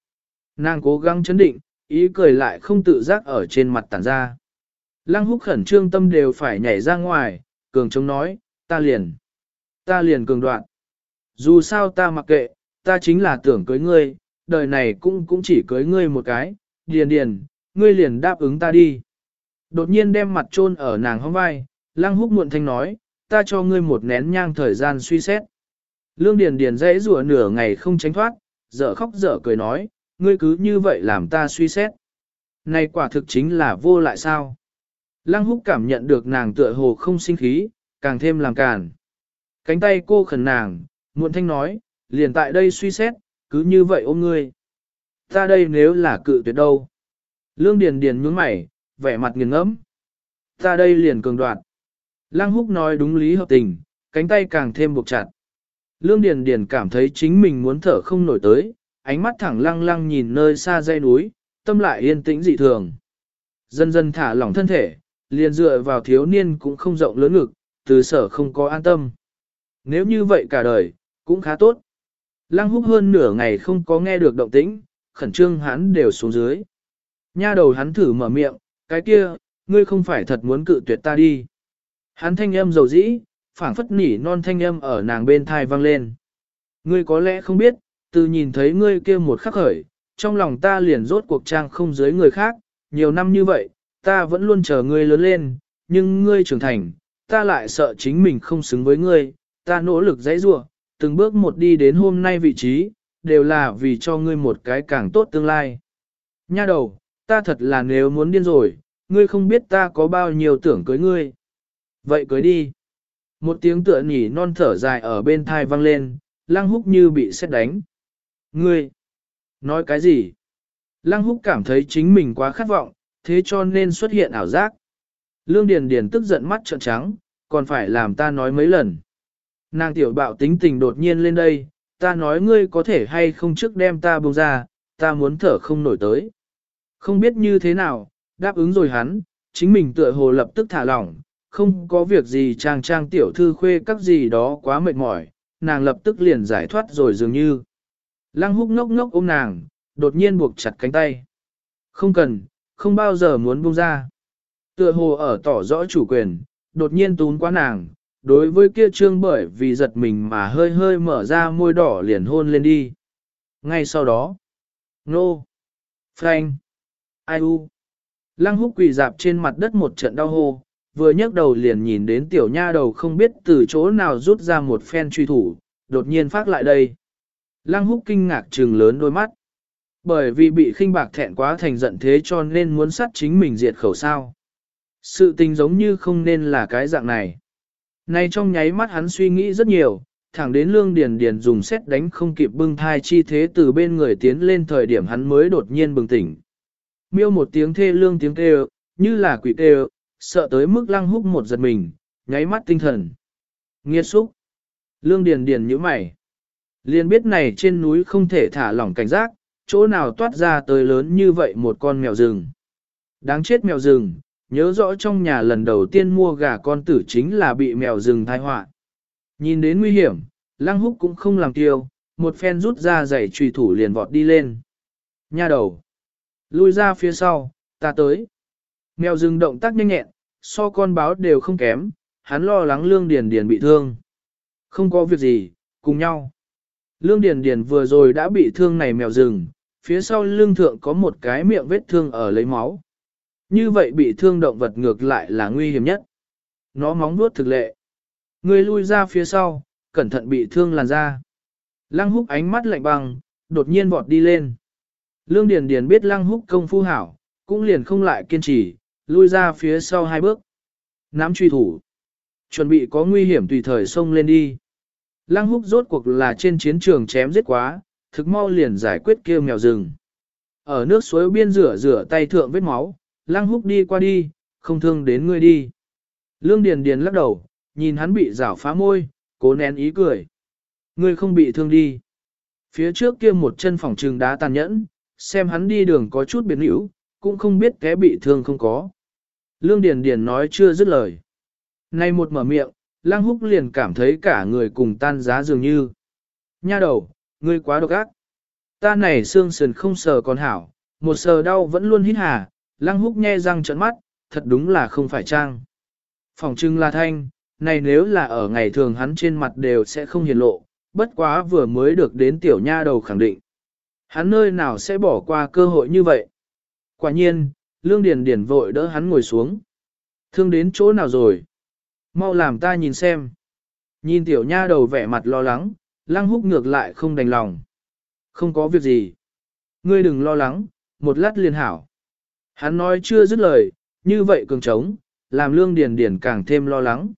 Nàng cố gắng chấn định, ý cười lại không tự giác ở trên mặt tản ra. Lăng húc khẩn trương tâm đều phải nhảy ra ngoài, cường chống nói, ta liền, ta liền cường đoạn. Dù sao ta mặc kệ, ta chính là tưởng cưới ngươi, đời này cũng cũng chỉ cưới ngươi một cái, điền điền, ngươi liền đáp ứng ta đi. Đột nhiên đem mặt chôn ở nàng hông vai, lăng húc muộn thanh nói, ta cho ngươi một nén nhang thời gian suy xét. Lương Điền Điền dãy rủa nửa ngày không tránh thoát, dở khóc dở cười nói, ngươi cứ như vậy làm ta suy xét. Này quả thực chính là vô lại sao. Lăng húc cảm nhận được nàng tựa hồ không sinh khí, càng thêm làm càn. Cánh tay cô khẩn nàng, muộn thanh nói, liền tại đây suy xét, cứ như vậy ôm ngươi. Ta đây nếu là cự tuyệt đâu. Lương Điền Điền nhướng mày, vẻ mặt nghiền ngẫm. Ta đây liền cường đoạt. Lăng húc nói đúng lý hợp tình, cánh tay càng thêm buộc chặt. Lương Điền Điền cảm thấy chính mình muốn thở không nổi tới, ánh mắt thẳng lăng lăng nhìn nơi xa dãy núi, tâm lại yên tĩnh dị thường. Dần dần thả lỏng thân thể, liền dựa vào thiếu niên cũng không rộng lớn ngực, từ sở không có an tâm. Nếu như vậy cả đời, cũng khá tốt. Lăng húc hơn nửa ngày không có nghe được động tĩnh, khẩn trương hắn đều xuống dưới. Nha đầu hắn thử mở miệng, cái kia, ngươi không phải thật muốn cự tuyệt ta đi. Hắn thanh âm dầu dĩ, phảng phất nỉ non thanh âm ở nàng bên thai vang lên. Ngươi có lẽ không biết, từ nhìn thấy ngươi kia một khắc khởi, trong lòng ta liền rốt cuộc trang không dưới người khác, nhiều năm như vậy, ta vẫn luôn chờ ngươi lớn lên, nhưng ngươi trưởng thành, ta lại sợ chính mình không xứng với ngươi, ta nỗ lực dãy rua, từng bước một đi đến hôm nay vị trí, đều là vì cho ngươi một cái càng tốt tương lai. Nha đầu, ta thật là nếu muốn điên rồi, ngươi không biết ta có bao nhiêu tưởng cưới ngươi. Vậy cưới đi. Một tiếng tựa nhỉ non thở dài ở bên thai vang lên, lăng húc như bị xét đánh. Ngươi, nói cái gì? Lăng húc cảm thấy chính mình quá khát vọng, thế cho nên xuất hiện ảo giác. Lương Điền Điền tức giận mắt trợn trắng, còn phải làm ta nói mấy lần. Nàng tiểu bạo tính tình đột nhiên lên đây, ta nói ngươi có thể hay không trước đem ta buông ra, ta muốn thở không nổi tới. Không biết như thế nào, đáp ứng rồi hắn, chính mình tựa hồ lập tức thả lỏng, không có việc gì trang trang tiểu thư khuê các gì đó quá mệt mỏi, nàng lập tức liền giải thoát rồi dường như. Lăng húc ngốc ngốc ôm nàng, đột nhiên buộc chặt cánh tay. Không cần, không bao giờ muốn buông ra. Tựa hồ ở tỏ rõ chủ quyền, đột nhiên tún quá nàng, đối với kia trương bởi vì giật mình mà hơi hơi mở ra môi đỏ liền hôn lên đi. Ngay sau đó, nô, frank, ai u, lăng húc quỳ dạp trên mặt đất một trận đau hô, vừa nhấc đầu liền nhìn đến tiểu nha đầu không biết từ chỗ nào rút ra một phen truy thủ, đột nhiên phát lại đây. Lăng húc kinh ngạc trừng lớn đôi mắt. Bởi vì bị khinh bạc thẹn quá thành giận thế cho nên muốn sát chính mình diệt khẩu sao. Sự tình giống như không nên là cái dạng này. Nay trong nháy mắt hắn suy nghĩ rất nhiều, thẳng đến lương điền điền dùng xét đánh không kịp bưng thai chi thế từ bên người tiến lên thời điểm hắn mới đột nhiên bừng tỉnh. Miêu một tiếng thê lương tiếng kêu, như là quỷ kêu, sợ tới mức lăng húc một giật mình, nháy mắt tinh thần. Nghiệt xúc. Lương điền điền nhíu mày. Liên biết này trên núi không thể thả lỏng cảnh giác, chỗ nào toát ra tới lớn như vậy một con mèo rừng. Đáng chết mèo rừng, nhớ rõ trong nhà lần đầu tiên mua gà con tử chính là bị mèo rừng thai họa. Nhìn đến nguy hiểm, lăng húc cũng không làm tiêu, một phen rút ra giày trùy thủ liền vọt đi lên. Nha đầu, lui ra phía sau, ta tới. Mèo rừng động tác nhanh nhẹn, so con báo đều không kém, hắn lo lắng lương điền điền bị thương. Không có việc gì, cùng nhau. Lương điền điền vừa rồi đã bị thương này mèo rừng, phía sau lưng thượng có một cái miệng vết thương ở lấy máu. Như vậy bị thương động vật ngược lại là nguy hiểm nhất. Nó móng vuốt thực lệ. Người lui ra phía sau, cẩn thận bị thương làn da. Lăng húc ánh mắt lạnh băng, đột nhiên vọt đi lên. Lương Điền Điền biết lăng húc công phu hảo, cũng liền không lại kiên trì, lui ra phía sau hai bước. Nắm truy thủ. Chuẩn bị có nguy hiểm tùy thời xông lên đi. Lăng húc rốt cuộc là trên chiến trường chém giết quá, thực mau liền giải quyết kêu mèo rừng. Ở nước suối biên rửa rửa tay thượng vết máu, lăng húc đi qua đi, không thương đến ngươi đi. Lương Điền Điền lắc đầu, nhìn hắn bị rảo phá môi, cố nén ý cười. Ngươi không bị thương đi. Phía trước kia một chân phòng trường đá tàn nhẫn, xem hắn đi đường có chút biến hữu, cũng không biết té bị thương không có. Lương Điền Điền nói chưa dứt lời. Nay một mở miệng, Lăng Húc liền cảm thấy cả người cùng tan giá dường như. Nha đầu, ngươi quá độc ác. Ta này xương sườn không sờ còn hảo, một sờ đau vẫn luôn hít hà, Lăng Húc nhe răng trợn mắt, thật đúng là không phải trang. Phòng trưng là thanh, này nếu là ở ngày thường hắn trên mặt đều sẽ không hiền lộ, bất quá vừa mới được đến tiểu nha đầu khẳng định. Hắn nơi nào sẽ bỏ qua cơ hội như vậy? Quả nhiên, Lương Điền Điền vội đỡ hắn ngồi xuống. Thương đến chỗ nào rồi? Mau làm ta nhìn xem. Nhìn tiểu nha đầu vẻ mặt lo lắng, lăng húc ngược lại không đành lòng. Không có việc gì. Ngươi đừng lo lắng, một lát liền hảo. Hắn nói chưa dứt lời, như vậy cường trống, làm lương điền điền càng thêm lo lắng.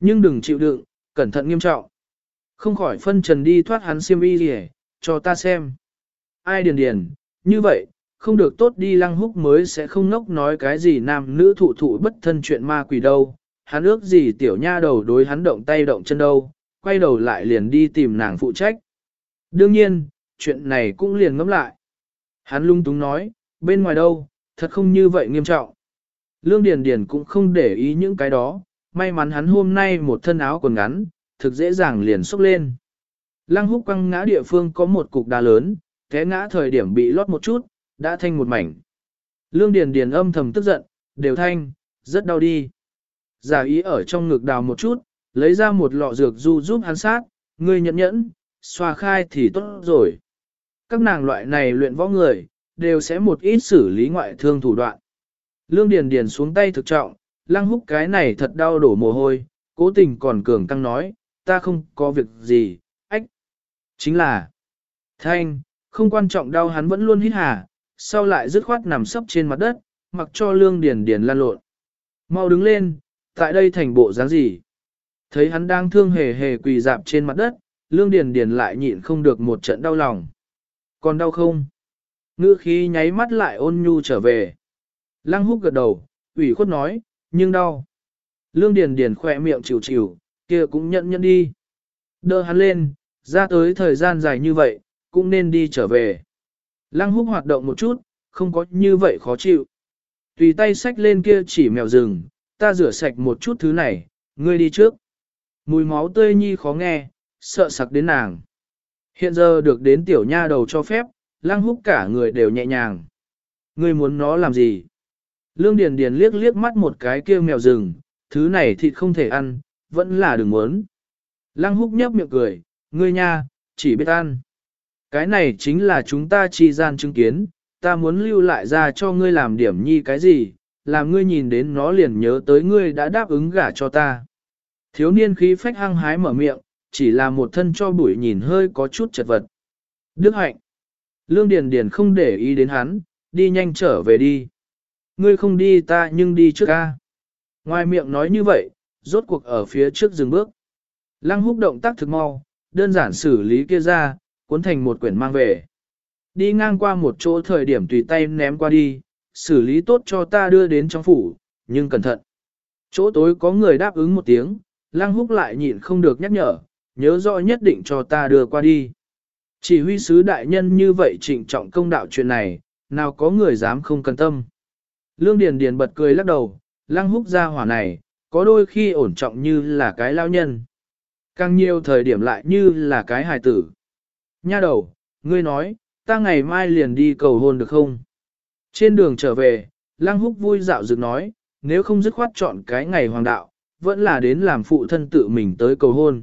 Nhưng đừng chịu đựng, cẩn thận nghiêm trọng. Không khỏi phân trần đi thoát hắn xiêm y gì cho ta xem. Ai điền điền, như vậy, không được tốt đi lăng húc mới sẽ không nốc nói cái gì nam nữ thụ thụ bất thân chuyện ma quỷ đâu. Hắn ước gì tiểu nha đầu đối hắn động tay động chân đâu, quay đầu lại liền đi tìm nàng phụ trách. Đương nhiên, chuyện này cũng liền ngẫm lại. Hắn lung túng nói, bên ngoài đâu, thật không như vậy nghiêm trọng. Lương Điền Điền cũng không để ý những cái đó, may mắn hắn hôm nay một thân áo quần ngắn, thực dễ dàng liền xốc lên. Lăng húc quăng ngã địa phương có một cục đá lớn, té ngã thời điểm bị lót một chút, đã thanh một mảnh. Lương Điền Điền âm thầm tức giận, đều thanh, rất đau đi. Giả ý ở trong ngực đào một chút, lấy ra một lọ dược du giúp hắn sát, ngươi nhẫn nhẫn, xoa khai thì tốt rồi. Các nàng loại này luyện võ người, đều sẽ một ít xử lý ngoại thương thủ đoạn. Lương Điền Điền xuống tay thực trọng, lăng húc cái này thật đau đổ mồ hôi, cố tình còn cường căng nói, ta không có việc gì, ách. Chính là, thanh, không quan trọng đau hắn vẫn luôn hít hà, sau lại dứt khoát nằm sấp trên mặt đất, mặc cho Lương Điền Điền lan lộn. Mau đứng lên, tại đây thành bộ dáng gì? Thấy hắn đang thương hề hề quỳ dạp trên mặt đất, Lương Điền Điền lại nhịn không được một trận đau lòng. Còn đau không? Ngữ khí nháy mắt lại ôn nhu trở về. Lăng húc gật đầu, ủy khuất nói, nhưng đau. Lương Điền Điền khỏe miệng chịu chịu, kia cũng nhận nhận đi. Đỡ hắn lên, ra tới thời gian dài như vậy, cũng nên đi trở về. Lăng húc hoạt động một chút, không có như vậy khó chịu. Tùy tay xách lên kia chỉ mèo rừng, ta rửa sạch một chút thứ này, ngươi đi trước. Mùi máu tươi nhi khó nghe, sợ sặc đến nàng. Hiện giờ được đến tiểu nha đầu cho phép, lăng húc cả người đều nhẹ nhàng. Ngươi muốn nó làm gì? Lương Điền Điền liếc liếc mắt một cái kia mèo rừng, thứ này thịt không thể ăn, vẫn là đừng muốn. Lăng húc nhấp miệng cười, ngươi nha, chỉ biết ăn. Cái này chính là chúng ta chi gian chứng kiến, ta muốn lưu lại ra cho ngươi làm điểm nhi cái gì, làm ngươi nhìn đến nó liền nhớ tới ngươi đã đáp ứng gả cho ta. Thiếu niên khí phách hăng hái mở miệng, chỉ là một thân cho bụi nhìn hơi có chút chật vật. Đức hạnh. Lương Điền Điền không để ý đến hắn, đi nhanh trở về đi. Ngươi không đi ta nhưng đi trước ca. Ngoài miệng nói như vậy, rốt cuộc ở phía trước dừng bước. Lăng húc động tác thực mau, đơn giản xử lý kia ra, cuốn thành một quyển mang về. Đi ngang qua một chỗ thời điểm tùy tay ném qua đi, xử lý tốt cho ta đưa đến trong phủ, nhưng cẩn thận. Chỗ tối có người đáp ứng một tiếng, lăng húc lại nhịn không được nhắc nhở, nhớ rõ nhất định cho ta đưa qua đi. Chỉ huy sứ đại nhân như vậy trịnh trọng công đạo chuyện này, nào có người dám không cần tâm. Lương Điền Điền bật cười lắc đầu, lăng húc ra hỏa này, có đôi khi ổn trọng như là cái lao nhân. Càng nhiều thời điểm lại như là cái hài tử. Nha đầu, ngươi nói, ta ngày mai liền đi cầu hôn được không? Trên đường trở về, lăng húc vui dạo dựng nói, nếu không dứt khoát chọn cái ngày hoàng đạo, vẫn là đến làm phụ thân tự mình tới cầu hôn.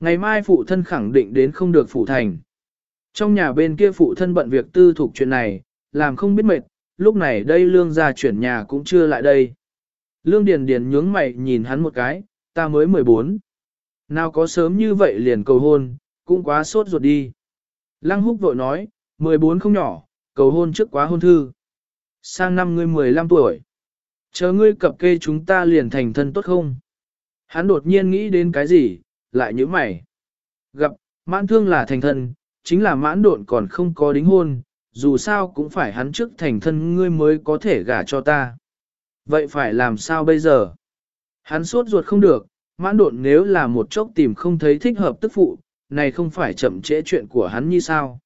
Ngày mai phụ thân khẳng định đến không được phụ thành. Trong nhà bên kia phụ thân bận việc tư thuộc chuyện này, làm không biết mệt, lúc này đây lương gia chuyển nhà cũng chưa lại đây. Lương Điền Điền nhướng mày nhìn hắn một cái, ta mới 14. Nào có sớm như vậy liền cầu hôn, cũng quá sốt ruột đi. Lăng húc vội nói, 14 không nhỏ, cầu hôn trước quá hôn thư. Sang năm ngươi 15 tuổi. Chờ ngươi cập kê chúng ta liền thành thân tốt không? Hắn đột nhiên nghĩ đến cái gì, lại nhíu mày. Gặp, mãn thương là thành thân, chính là mãn độn còn không có đính hôn, dù sao cũng phải hắn trước thành thân ngươi mới có thể gả cho ta. Vậy phải làm sao bây giờ? Hắn sốt ruột không được, mãn độn nếu là một chốc tìm không thấy thích hợp tức phụ, này không phải chậm trễ chuyện của hắn như sao?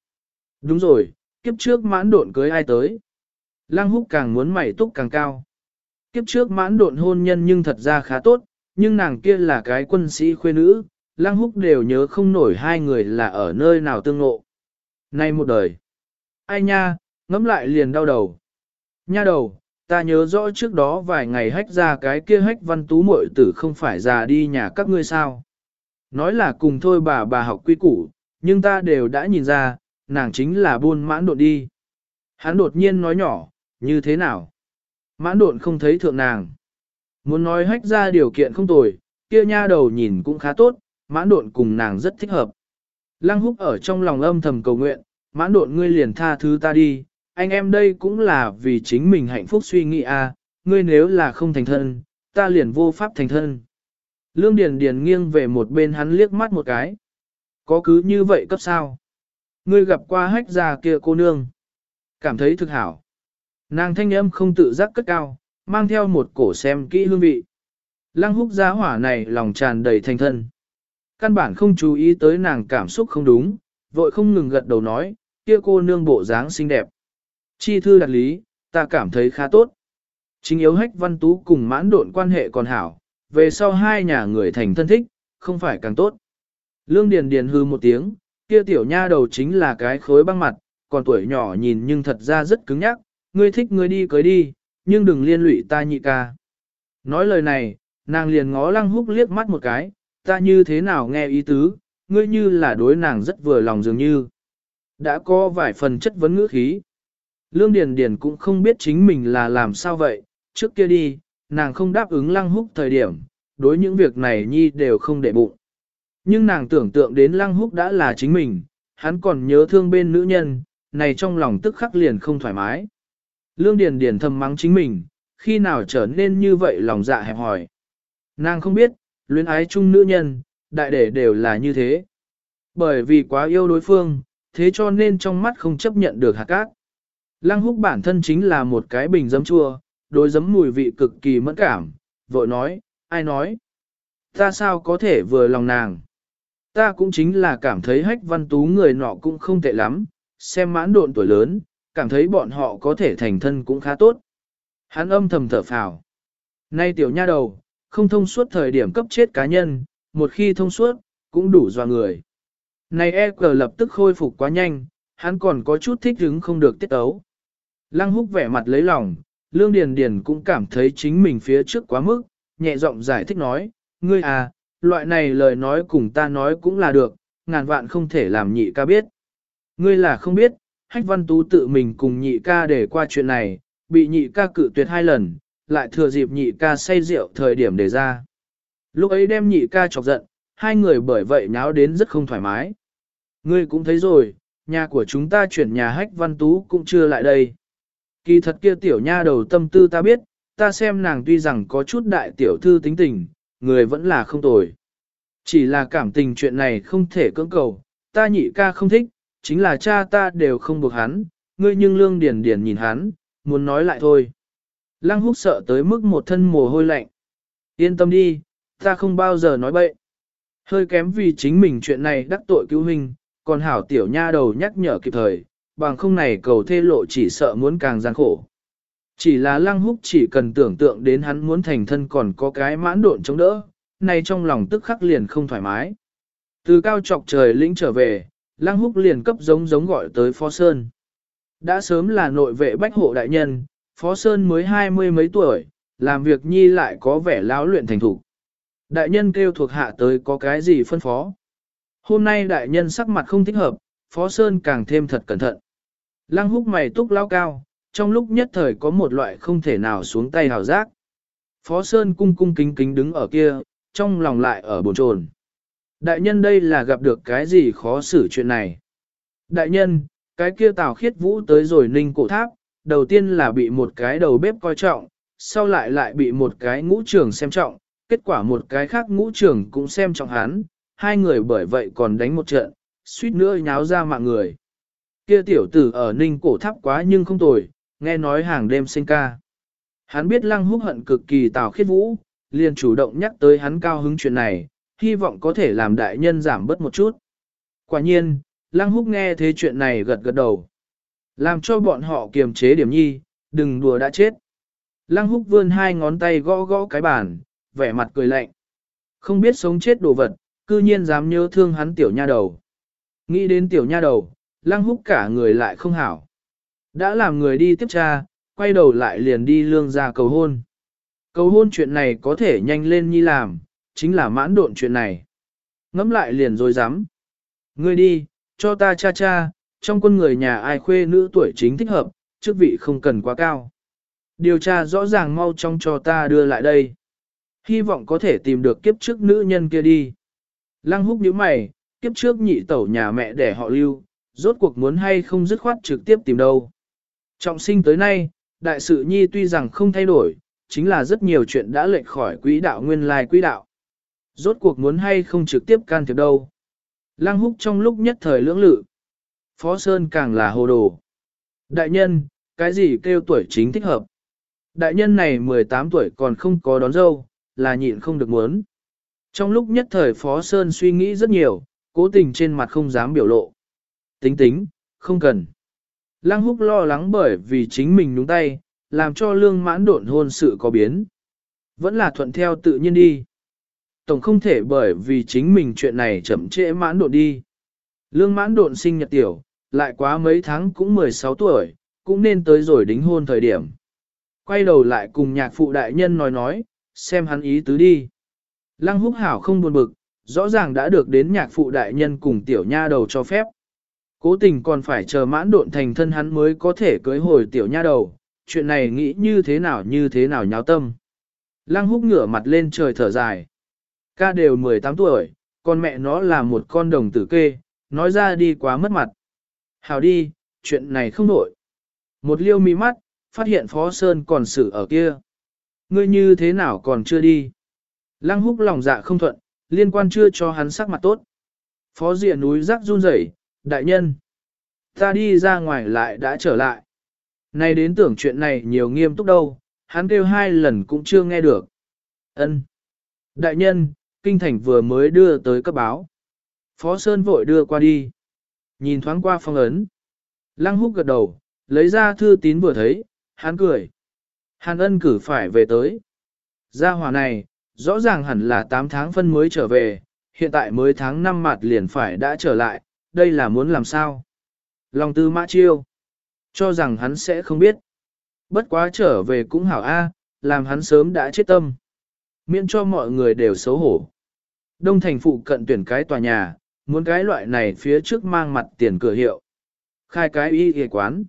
Đúng rồi, kiếp trước mãn độn cưới ai tới? Lăng húc càng muốn mày túc càng cao. Kiếp trước mãn độn hôn nhân nhưng thật ra khá tốt, nhưng nàng kia là cái quân sĩ khuê nữ, Lăng Húc đều nhớ không nổi hai người là ở nơi nào tương ngộ. Nay một đời. Ai nha, ngẫm lại liền đau đầu. Nha đầu, ta nhớ rõ trước đó vài ngày hách ra cái kia hách văn tú muội tử không phải già đi nhà các ngươi sao. Nói là cùng thôi bà bà học quy củ, nhưng ta đều đã nhìn ra, nàng chính là buôn mãn đột đi. Hắn đột nhiên nói nhỏ, như thế nào? Mãn độn không thấy thượng nàng. Muốn nói hách ra điều kiện không tồi, kia nha đầu nhìn cũng khá tốt, mãn độn cùng nàng rất thích hợp. Lăng húc ở trong lòng âm thầm cầu nguyện, mãn độn ngươi liền tha thứ ta đi, anh em đây cũng là vì chính mình hạnh phúc suy nghĩ a, à, ngươi nếu là không thành thân, ta liền vô pháp thành thân. Lương Điền Điền nghiêng về một bên hắn liếc mắt một cái. Có cứ như vậy cấp sao? Ngươi gặp qua hách già kia cô nương. Cảm thấy thực hảo. Nàng thanh âm không tự giác cất cao, mang theo một cổ xem kỹ hương vị. Lăng húc giá hỏa này lòng tràn đầy thành thân. Căn bản không chú ý tới nàng cảm xúc không đúng, vội không ngừng gật đầu nói, kia cô nương bộ dáng xinh đẹp. Chi thư đặt lý, ta cảm thấy khá tốt. Chính yếu hách văn tú cùng mãn độn quan hệ còn hảo, về sau hai nhà người thành thân thích, không phải càng tốt. Lương Điền Điền hư một tiếng, kia tiểu nha đầu chính là cái khối băng mặt, còn tuổi nhỏ nhìn nhưng thật ra rất cứng nhắc, ngươi thích ngươi đi cưới đi, nhưng đừng liên lụy ta nhị ca. Nói lời này, nàng liền ngó lăng húc liếc mắt một cái, ta như thế nào nghe ý tứ, ngươi như là đối nàng rất vừa lòng dường như. Đã có vài phần chất vấn ngữ khí. Lương Điền Điền cũng không biết chính mình là làm sao vậy, trước kia đi, nàng không đáp ứng lăng húc thời điểm, đối những việc này nhi đều không để bụng. Nhưng nàng tưởng tượng đến lăng húc đã là chính mình, hắn còn nhớ thương bên nữ nhân, này trong lòng tức khắc liền không thoải mái. Lương Điền Điền thầm mắng chính mình, khi nào trở nên như vậy lòng dạ hẹp hòi. Nàng không biết, luyến ái chung nữ nhân, đại để đều là như thế. Bởi vì quá yêu đối phương, thế cho nên trong mắt không chấp nhận được hạt cát. Lăng húc bản thân chính là một cái bình giấm chua, đối giấm mùi vị cực kỳ mẫn cảm, vội nói, ai nói? Ta sao có thể vừa lòng nàng? Ta cũng chính là cảm thấy hách văn tú người nọ cũng không tệ lắm, xem mãn độn tuổi lớn, cảm thấy bọn họ có thể thành thân cũng khá tốt. Hắn âm thầm thở phào. Nay tiểu nha đầu, không thông suốt thời điểm cấp chết cá nhân, một khi thông suốt, cũng đủ dò người. Này e cờ lập tức khôi phục quá nhanh, hắn còn có chút thích hứng không được tiết ấu. Lăng húc vẻ mặt lấy lòng, Lương Điền Điền cũng cảm thấy chính mình phía trước quá mức, nhẹ giọng giải thích nói, ngươi à, loại này lời nói cùng ta nói cũng là được, ngàn vạn không thể làm nhị ca biết. Ngươi là không biết, Hách Văn Tú tự mình cùng nhị ca để qua chuyện này, bị nhị ca cự tuyệt hai lần, lại thừa dịp nhị ca say rượu thời điểm để ra. Lúc ấy đem nhị ca chọc giận, hai người bởi vậy nháo đến rất không thoải mái. Ngươi cũng thấy rồi, nhà của chúng ta chuyển nhà Hách Văn Tú cũng chưa lại đây. Kỳ thật kia tiểu nha đầu tâm tư ta biết, ta xem nàng tuy rằng có chút đại tiểu thư tính tình, người vẫn là không tồi. Chỉ là cảm tình chuyện này không thể cưỡng cầu, ta nhị ca không thích, chính là cha ta đều không buộc hắn, ngươi nhưng lương điền điền nhìn hắn, muốn nói lại thôi. Lăng húc sợ tới mức một thân mồ hôi lạnh. Yên tâm đi, ta không bao giờ nói bậy. Hơi kém vì chính mình chuyện này đắc tội cứu hình, còn hảo tiểu nha đầu nhắc nhở kịp thời, bằng không này cầu thê lộ chỉ sợ muốn càng gian khổ. Chỉ là lăng húc chỉ cần tưởng tượng đến hắn muốn thành thân còn có cái mãn độn chống đỡ, này trong lòng tức khắc liền không thoải mái. Từ cao trọc trời lĩnh trở về, lăng húc liền cấp giống giống gọi tới Phó Sơn. Đã sớm là nội vệ bách hộ đại nhân, Phó Sơn mới hai mươi mấy tuổi, làm việc nhi lại có vẻ lão luyện thành thục. Đại nhân kêu thuộc hạ tới có cái gì phân phó. Hôm nay đại nhân sắc mặt không thích hợp, Phó Sơn càng thêm thật cẩn thận. Lăng húc mày túc lao cao, trong lúc nhất thời có một loại không thể nào xuống tay hào giác. Phó Sơn cung cung kính kính đứng ở kia, trong lòng lại ở bồn chồn. Đại nhân đây là gặp được cái gì khó xử chuyện này. Đại nhân, cái kia tào khiết vũ tới rồi ninh cổ tháp, đầu tiên là bị một cái đầu bếp coi trọng, sau lại lại bị một cái ngũ trưởng xem trọng, kết quả một cái khác ngũ trưởng cũng xem trọng hắn, hai người bởi vậy còn đánh một trận, suýt nữa nháo ra mạng người. Kia tiểu tử ở ninh cổ tháp quá nhưng không tồi, nghe nói hàng đêm sinh ca. Hắn biết lăng húc hận cực kỳ tào khiết vũ, liền chủ động nhắc tới hắn cao hứng chuyện này, hy vọng có thể làm đại nhân giảm bớt một chút. Quả nhiên, lăng húc nghe thế chuyện này gật gật đầu. Làm cho bọn họ kiềm chế điểm nhi, đừng đùa đã chết. Lăng húc vươn hai ngón tay gõ gõ cái bàn, vẻ mặt cười lạnh. Không biết sống chết đồ vật, cư nhiên dám nhớ thương hắn tiểu nha đầu. Nghĩ đến tiểu nha đầu, lăng húc cả người lại không hảo. Đã làm người đi tiếp tra, quay đầu lại liền đi lương ra cầu hôn. Cầu hôn chuyện này có thể nhanh lên nhi làm, chính là mãn độn chuyện này. Ngắm lại liền rồi dám. Ngươi đi, cho ta cha cha, trong quân người nhà ai khuê nữ tuổi chính thích hợp, chức vị không cần quá cao. Điều tra rõ ràng mau trong cho ta đưa lại đây. Hy vọng có thể tìm được kiếp trước nữ nhân kia đi. Lăng húc nhíu mày, kiếp trước nhị tẩu nhà mẹ để họ lưu, rốt cuộc muốn hay không dứt khoát trực tiếp tìm đâu. Trọng sinh tới nay, đại sự nhi tuy rằng không thay đổi, chính là rất nhiều chuyện đã lệch khỏi quỹ đạo nguyên lai quỹ đạo. Rốt cuộc muốn hay không trực tiếp can thiệp đâu. Lăng húc trong lúc nhất thời lưỡng lự. Phó Sơn càng là hồ đồ. Đại nhân, cái gì kêu tuổi chính thích hợp? Đại nhân này 18 tuổi còn không có đón dâu, là nhịn không được muốn. Trong lúc nhất thời Phó Sơn suy nghĩ rất nhiều, cố tình trên mặt không dám biểu lộ. Tính tính, không cần. Lăng húc lo lắng bởi vì chính mình nhúng tay, làm cho lương mãn độn hôn sự có biến. Vẫn là thuận theo tự nhiên đi. Tổng không thể bởi vì chính mình chuyện này chậm trễ mãn độn đi. Lương mãn độn sinh nhật tiểu, lại quá mấy tháng cũng 16 tuổi, cũng nên tới rồi đính hôn thời điểm. Quay đầu lại cùng nhạc phụ đại nhân nói nói, xem hắn ý tứ đi. Lăng húc hảo không buồn bực, rõ ràng đã được đến nhạc phụ đại nhân cùng tiểu nha đầu cho phép. Cố tình còn phải chờ mãn độn thành thân hắn mới có thể cưới hồi tiểu nha đầu, chuyện này nghĩ như thế nào như thế nào nháo tâm. Lăng húc ngửa mặt lên trời thở dài. Ca đều 18 tuổi, con mẹ nó là một con đồng tử kê, nói ra đi quá mất mặt. Hào đi, chuyện này không nổi. Một liêu mi mắt, phát hiện Phó Sơn còn xử ở kia. Ngươi như thế nào còn chưa đi? Lăng húc lòng dạ không thuận, liên quan chưa cho hắn sắc mặt tốt. Phó diện núi rắc run rẩy, đại nhân. Ta đi ra ngoài lại đã trở lại. Này đến tưởng chuyện này nhiều nghiêm túc đâu, hắn kêu hai lần cũng chưa nghe được. Ân, Đại nhân, kinh thành vừa mới đưa tới cấp báo. Phó Sơn vội đưa qua đi. Nhìn thoáng qua phong ấn. Lăng húc gật đầu, lấy ra thư tín vừa thấy, hắn cười. Hàn ân cử phải về tới. Gia hỏa này, rõ ràng hẳn là 8 tháng phân mới trở về, hiện tại mới tháng 5 mặt liền phải đã trở lại, đây là muốn làm sao? Lòng tư mã chiêu, cho rằng hắn sẽ không biết. Bất quá trở về cũng hảo A, làm hắn sớm đã chết tâm. Miễn cho mọi người đều xấu hổ. Đông thành phụ cận tuyển cái tòa nhà, muốn cái loại này phía trước mang mặt tiền cửa hiệu. Khai cái y y quán.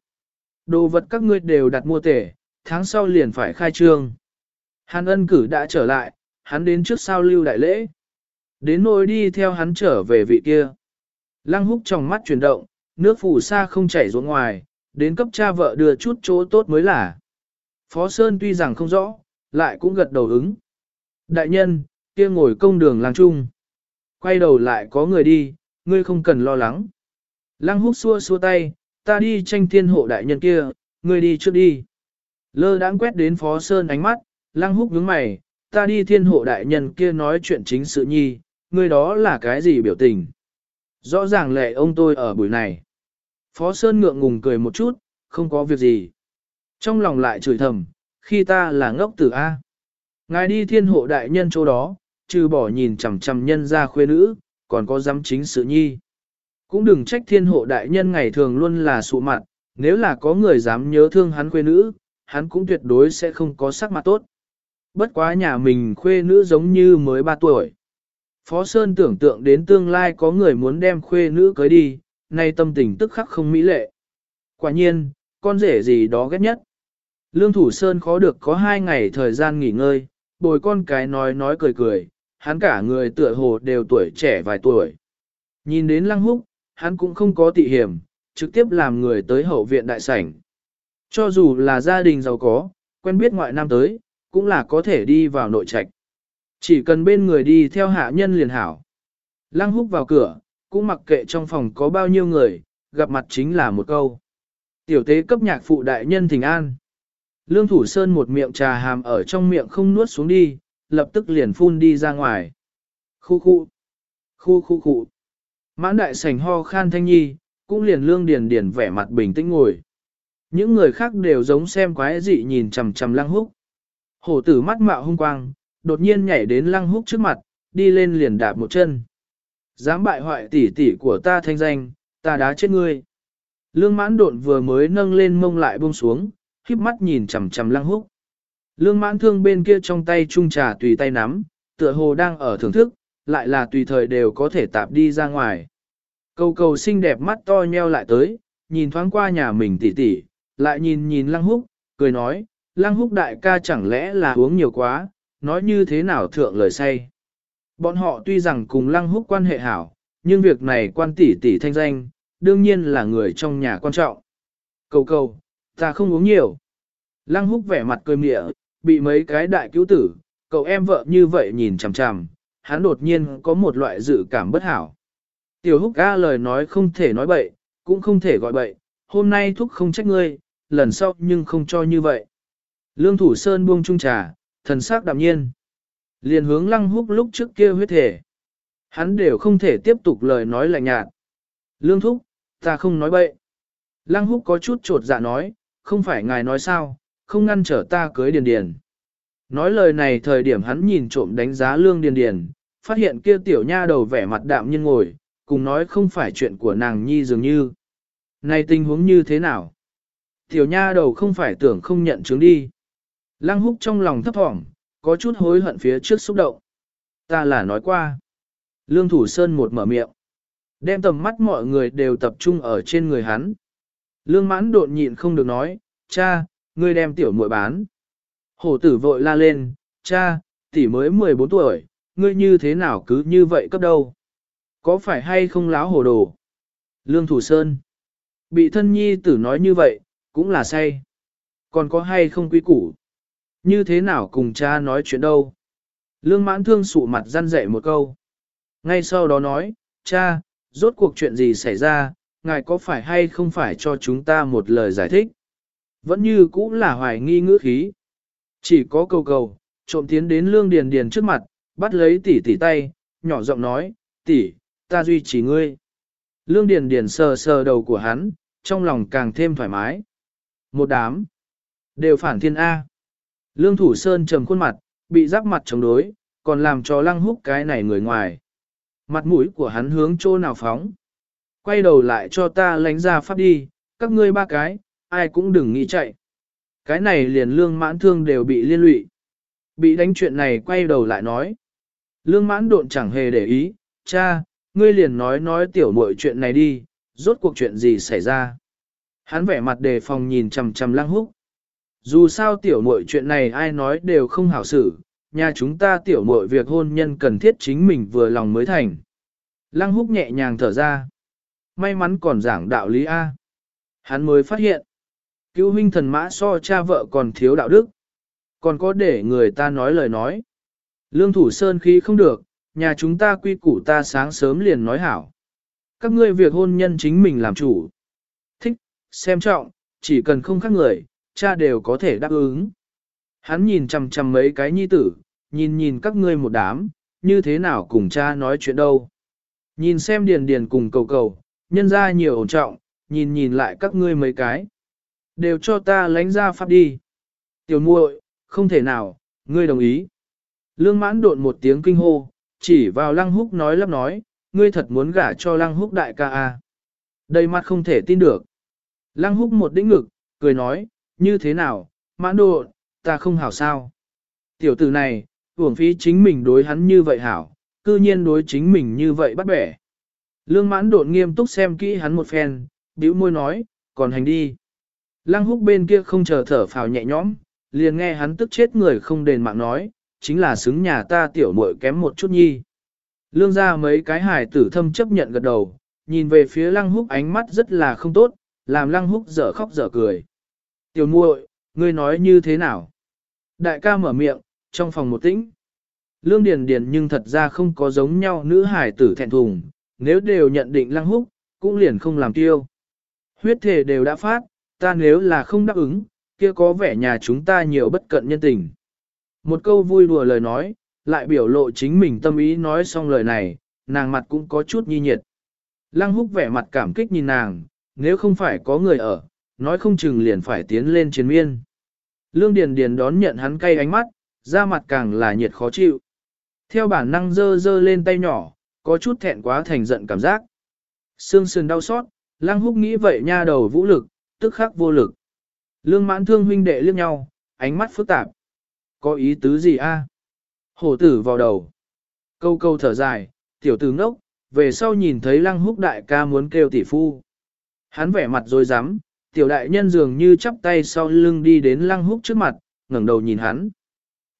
Đồ vật các ngươi đều đặt mua tể, tháng sau liền phải khai trương. Hàn ân cử đã trở lại, hắn đến trước sao lưu đại lễ. Đến nỗi đi theo hắn trở về vị kia. Lăng húc trong mắt chuyển động, nước phủ xa không chảy xuống ngoài, đến cấp cha vợ đưa chút chỗ tốt mới là. Phó Sơn tuy rằng không rõ, lại cũng gật đầu ứng. Đại nhân, kia ngồi công đường làng trung. Quay đầu lại có người đi, ngươi không cần lo lắng. Lăng húc xua xua tay, ta đi tranh thiên hộ đại nhân kia, ngươi đi trước đi. Lơ đãng quét đến Phó Sơn ánh mắt, lăng húc nhướng mày, ta đi thiên hộ đại nhân kia nói chuyện chính sự nhi, ngươi đó là cái gì biểu tình. Rõ ràng lệ ông tôi ở buổi này. Phó Sơn ngượng ngùng cười một chút, không có việc gì. Trong lòng lại chửi thầm, khi ta là ngốc tử A. Ngài đi thiên hộ đại nhân chỗ đó, trừ bỏ nhìn chằm chằm nhân ra khuê nữ, còn có dám chính sự nhi. Cũng đừng trách thiên hộ đại nhân ngày thường luôn là sụ mặt, nếu là có người dám nhớ thương hắn khuê nữ, hắn cũng tuyệt đối sẽ không có sắc mặt tốt. Bất quá nhà mình khuê nữ giống như mới 3 tuổi. Phó Sơn tưởng tượng đến tương lai có người muốn đem khuê nữ cưới đi, nay tâm tình tức khắc không mỹ lệ. Quả nhiên, con rể gì đó ghét nhất. Lương Thủ Sơn khó được có hai ngày thời gian nghỉ ngơi, bồi con cái nói nói cười cười, hắn cả người tựa hồ đều tuổi trẻ vài tuổi. Nhìn đến Lăng Húc, hắn cũng không có tị hiểm, trực tiếp làm người tới hậu viện đại sảnh. Cho dù là gia đình giàu có, quen biết ngoại nam tới, cũng là có thể đi vào nội trạch. Chỉ cần bên người đi theo hạ nhân liền hảo. Lăng húc vào cửa, cũng mặc kệ trong phòng có bao nhiêu người, gặp mặt chính là một câu. Tiểu tế cấp nhạc phụ đại nhân thỉnh an. Lương Thủ Sơn một miệng trà hàm ở trong miệng không nuốt xuống đi, lập tức liền phun đi ra ngoài. Khu khu, khu khu khu. Mãn đại sảnh ho khan thanh nhi, cũng liền lương điền điền vẻ mặt bình tĩnh ngồi. Những người khác đều giống xem quái dị nhìn chằm chằm lăng húc. Hổ tử mắt mạo hung quang, đột nhiên nhảy đến lăng húc trước mặt, đi lên liền đạp một chân. Dám bại hoại tỷ tỷ của ta thanh danh, ta đá chết ngươi. Lương mãn độn vừa mới nâng lên mông lại buông xuống, khiếp mắt nhìn chằm chằm lăng húc. Lương mãn thương bên kia trong tay trung trà tùy tay nắm, tựa hồ đang ở thưởng thức, lại là tùy thời đều có thể tạp đi ra ngoài. Cầu cầu xinh đẹp mắt to nheo lại tới, nhìn thoáng qua nhà mình tỷ tỷ, lại nhìn nhìn lăng húc, cười nói, lăng húc đại ca chẳng lẽ là uống nhiều quá, nói như thế nào thượng lời say. Bọn họ tuy rằng cùng lăng húc quan hệ hảo, nhưng việc này quan tỷ tỷ thanh danh, đương nhiên là người trong nhà quan trọng. Cầu cầu, ta không uống nhiều. Lăng húc vẻ mặt cười mịa, bị mấy cái đại cứu tử, cậu em vợ như vậy nhìn chằm chằm, hắn đột nhiên có một loại dự cảm bất hảo. Tiểu húc ca lời nói không thể nói bậy, cũng không thể gọi bậy, hôm nay thúc không trách ngươi, lần sau nhưng không cho như vậy. Lương Thủ Sơn buông trung trà, thần sắc đạm nhiên. Liền hướng lăng húc lúc trước kia huyết thể. Hắn đều không thể tiếp tục lời nói lạnh nhạt. Lương Thúc, ta không nói bậy. Lăng húc có chút trột dạ nói, không phải ngài nói sao, không ngăn trở ta cưới điền điền. Nói lời này thời điểm hắn nhìn trộm đánh giá lương điền điền, phát hiện kia tiểu nha đầu vẻ mặt đạm nhiên ngồi, cùng nói không phải chuyện của nàng nhi dường như. Này tình huống như thế nào? Tiểu nha đầu không phải tưởng không nhận chứng đi. Lăng húc trong lòng thấp thỏm, có chút hối hận phía trước xúc động. Ta là nói qua. Lương Thủ Sơn một mở miệng. Đem tầm mắt mọi người đều tập trung ở trên người hắn. Lương mãn đột nhịn không được nói, cha, ngươi đem tiểu muội bán. Hổ tử vội la lên, cha, tỷ mới 14 tuổi, ngươi như thế nào cứ như vậy cấp đâu? Có phải hay không láo hồ đồ? Lương Thủ Sơn. Bị thân nhi tử nói như vậy, cũng là say. Còn có hay không quý củ? Như thế nào cùng cha nói chuyện đâu? Lương mãn thương sụ mặt răn dạy một câu. Ngay sau đó nói, cha, rốt cuộc chuyện gì xảy ra, ngài có phải hay không phải cho chúng ta một lời giải thích? Vẫn như cũng là hoài nghi ngữ khí. Chỉ có cầu cầu, trộm tiến đến lương điền điền trước mặt, bắt lấy tỷ tỷ tay, nhỏ giọng nói, tỷ, ta duy trì ngươi. Lương điền điền sờ sờ đầu của hắn, trong lòng càng thêm thoải mái. Một đám, đều phản thiên A. Lương Thủ Sơn trầm khuôn mặt, bị giáp mặt chống đối, còn làm cho lăng húc cái này người ngoài. Mặt mũi của hắn hướng chỗ nào phóng. Quay đầu lại cho ta lánh ra pháp đi, các ngươi ba cái, ai cũng đừng nghĩ chạy. Cái này liền lương mãn thương đều bị liên lụy. Bị đánh chuyện này quay đầu lại nói. Lương mãn độn chẳng hề để ý, cha, ngươi liền nói nói tiểu muội chuyện này đi, rốt cuộc chuyện gì xảy ra. Hắn vẻ mặt đề phòng nhìn chằm chằm lăng húc. Dù sao tiểu muội chuyện này ai nói đều không hảo xử, nhà chúng ta tiểu muội việc hôn nhân cần thiết chính mình vừa lòng mới thành. Lăng húc nhẹ nhàng thở ra. May mắn còn giảng đạo lý A. Hắn mới phát hiện. Cứu huynh thần mã so cha vợ còn thiếu đạo đức. Còn có để người ta nói lời nói. Lương thủ sơn khí không được, nhà chúng ta quy củ ta sáng sớm liền nói hảo. Các ngươi việc hôn nhân chính mình làm chủ. Thích, xem trọng, chỉ cần không khác người, cha đều có thể đáp ứng. Hắn nhìn chằm chằm mấy cái nhi tử, nhìn nhìn các ngươi một đám, như thế nào cùng cha nói chuyện đâu. Nhìn xem điền điền cùng cầu cầu, nhân ra nhiều ổn trọng, nhìn nhìn lại các ngươi mấy cái. Đều cho ta lánh ra pháp đi. Tiểu muội, không thể nào, ngươi đồng ý. Lương mãn độn một tiếng kinh hô, chỉ vào lăng húc nói lắp nói, ngươi thật muốn gả cho lăng húc đại ca à. Đầy mặt không thể tin được. Lăng húc một đĩnh ngực, cười nói, như thế nào, mãn độn, ta không hảo sao. Tiểu tử này, uổng phí chính mình đối hắn như vậy hảo, cư nhiên đối chính mình như vậy bắt bẻ. Lương mãn độn nghiêm túc xem kỹ hắn một phen, bĩu môi nói, còn hành đi. Lăng húc bên kia không chờ thở phào nhẹ nhõm, liền nghe hắn tức chết người không đền mạng nói, chính là xứng nhà ta tiểu muội kém một chút nhi. Lương ra mấy cái hài tử thâm chấp nhận gật đầu, nhìn về phía lăng húc ánh mắt rất là không tốt, làm lăng húc dở khóc dở cười. Tiểu muội, ngươi nói như thế nào? Đại ca mở miệng, trong phòng một tĩnh. Lương Điền Điền nhưng thật ra không có giống nhau nữ hài tử thẹn thùng, nếu đều nhận định lăng húc, cũng liền không làm tiêu. Huyết thể đều đã phát, ta nếu là không đáp ứng, kia có vẻ nhà chúng ta nhiều bất cận nhân tình. Một câu vui đùa lời nói, lại biểu lộ chính mình tâm ý nói xong lời này, nàng mặt cũng có chút nhi nhiệt. Lăng húc vẻ mặt cảm kích nhìn nàng, nếu không phải có người ở, nói không chừng liền phải tiến lên chiến miên. Lương Điền Điền đón nhận hắn cay ánh mắt, da mặt càng là nhiệt khó chịu. Theo bản năng dơ dơ lên tay nhỏ, có chút thẹn quá thành giận cảm giác. Sương sườn đau xót, lăng húc nghĩ vậy nha đầu vũ lực, tức khắc vô lực. Lương mãn thương huynh đệ liếc nhau, ánh mắt phức tạp. Có ý tứ gì a? Hổ tử vào đầu. Câu câu thở dài, tiểu tử ngốc, về sau nhìn thấy lăng húc đại ca muốn kêu tỷ phu. Hắn vẻ mặt rồi dám, tiểu đại nhân dường như chắp tay sau lưng đi đến lăng húc trước mặt, ngẩng đầu nhìn hắn.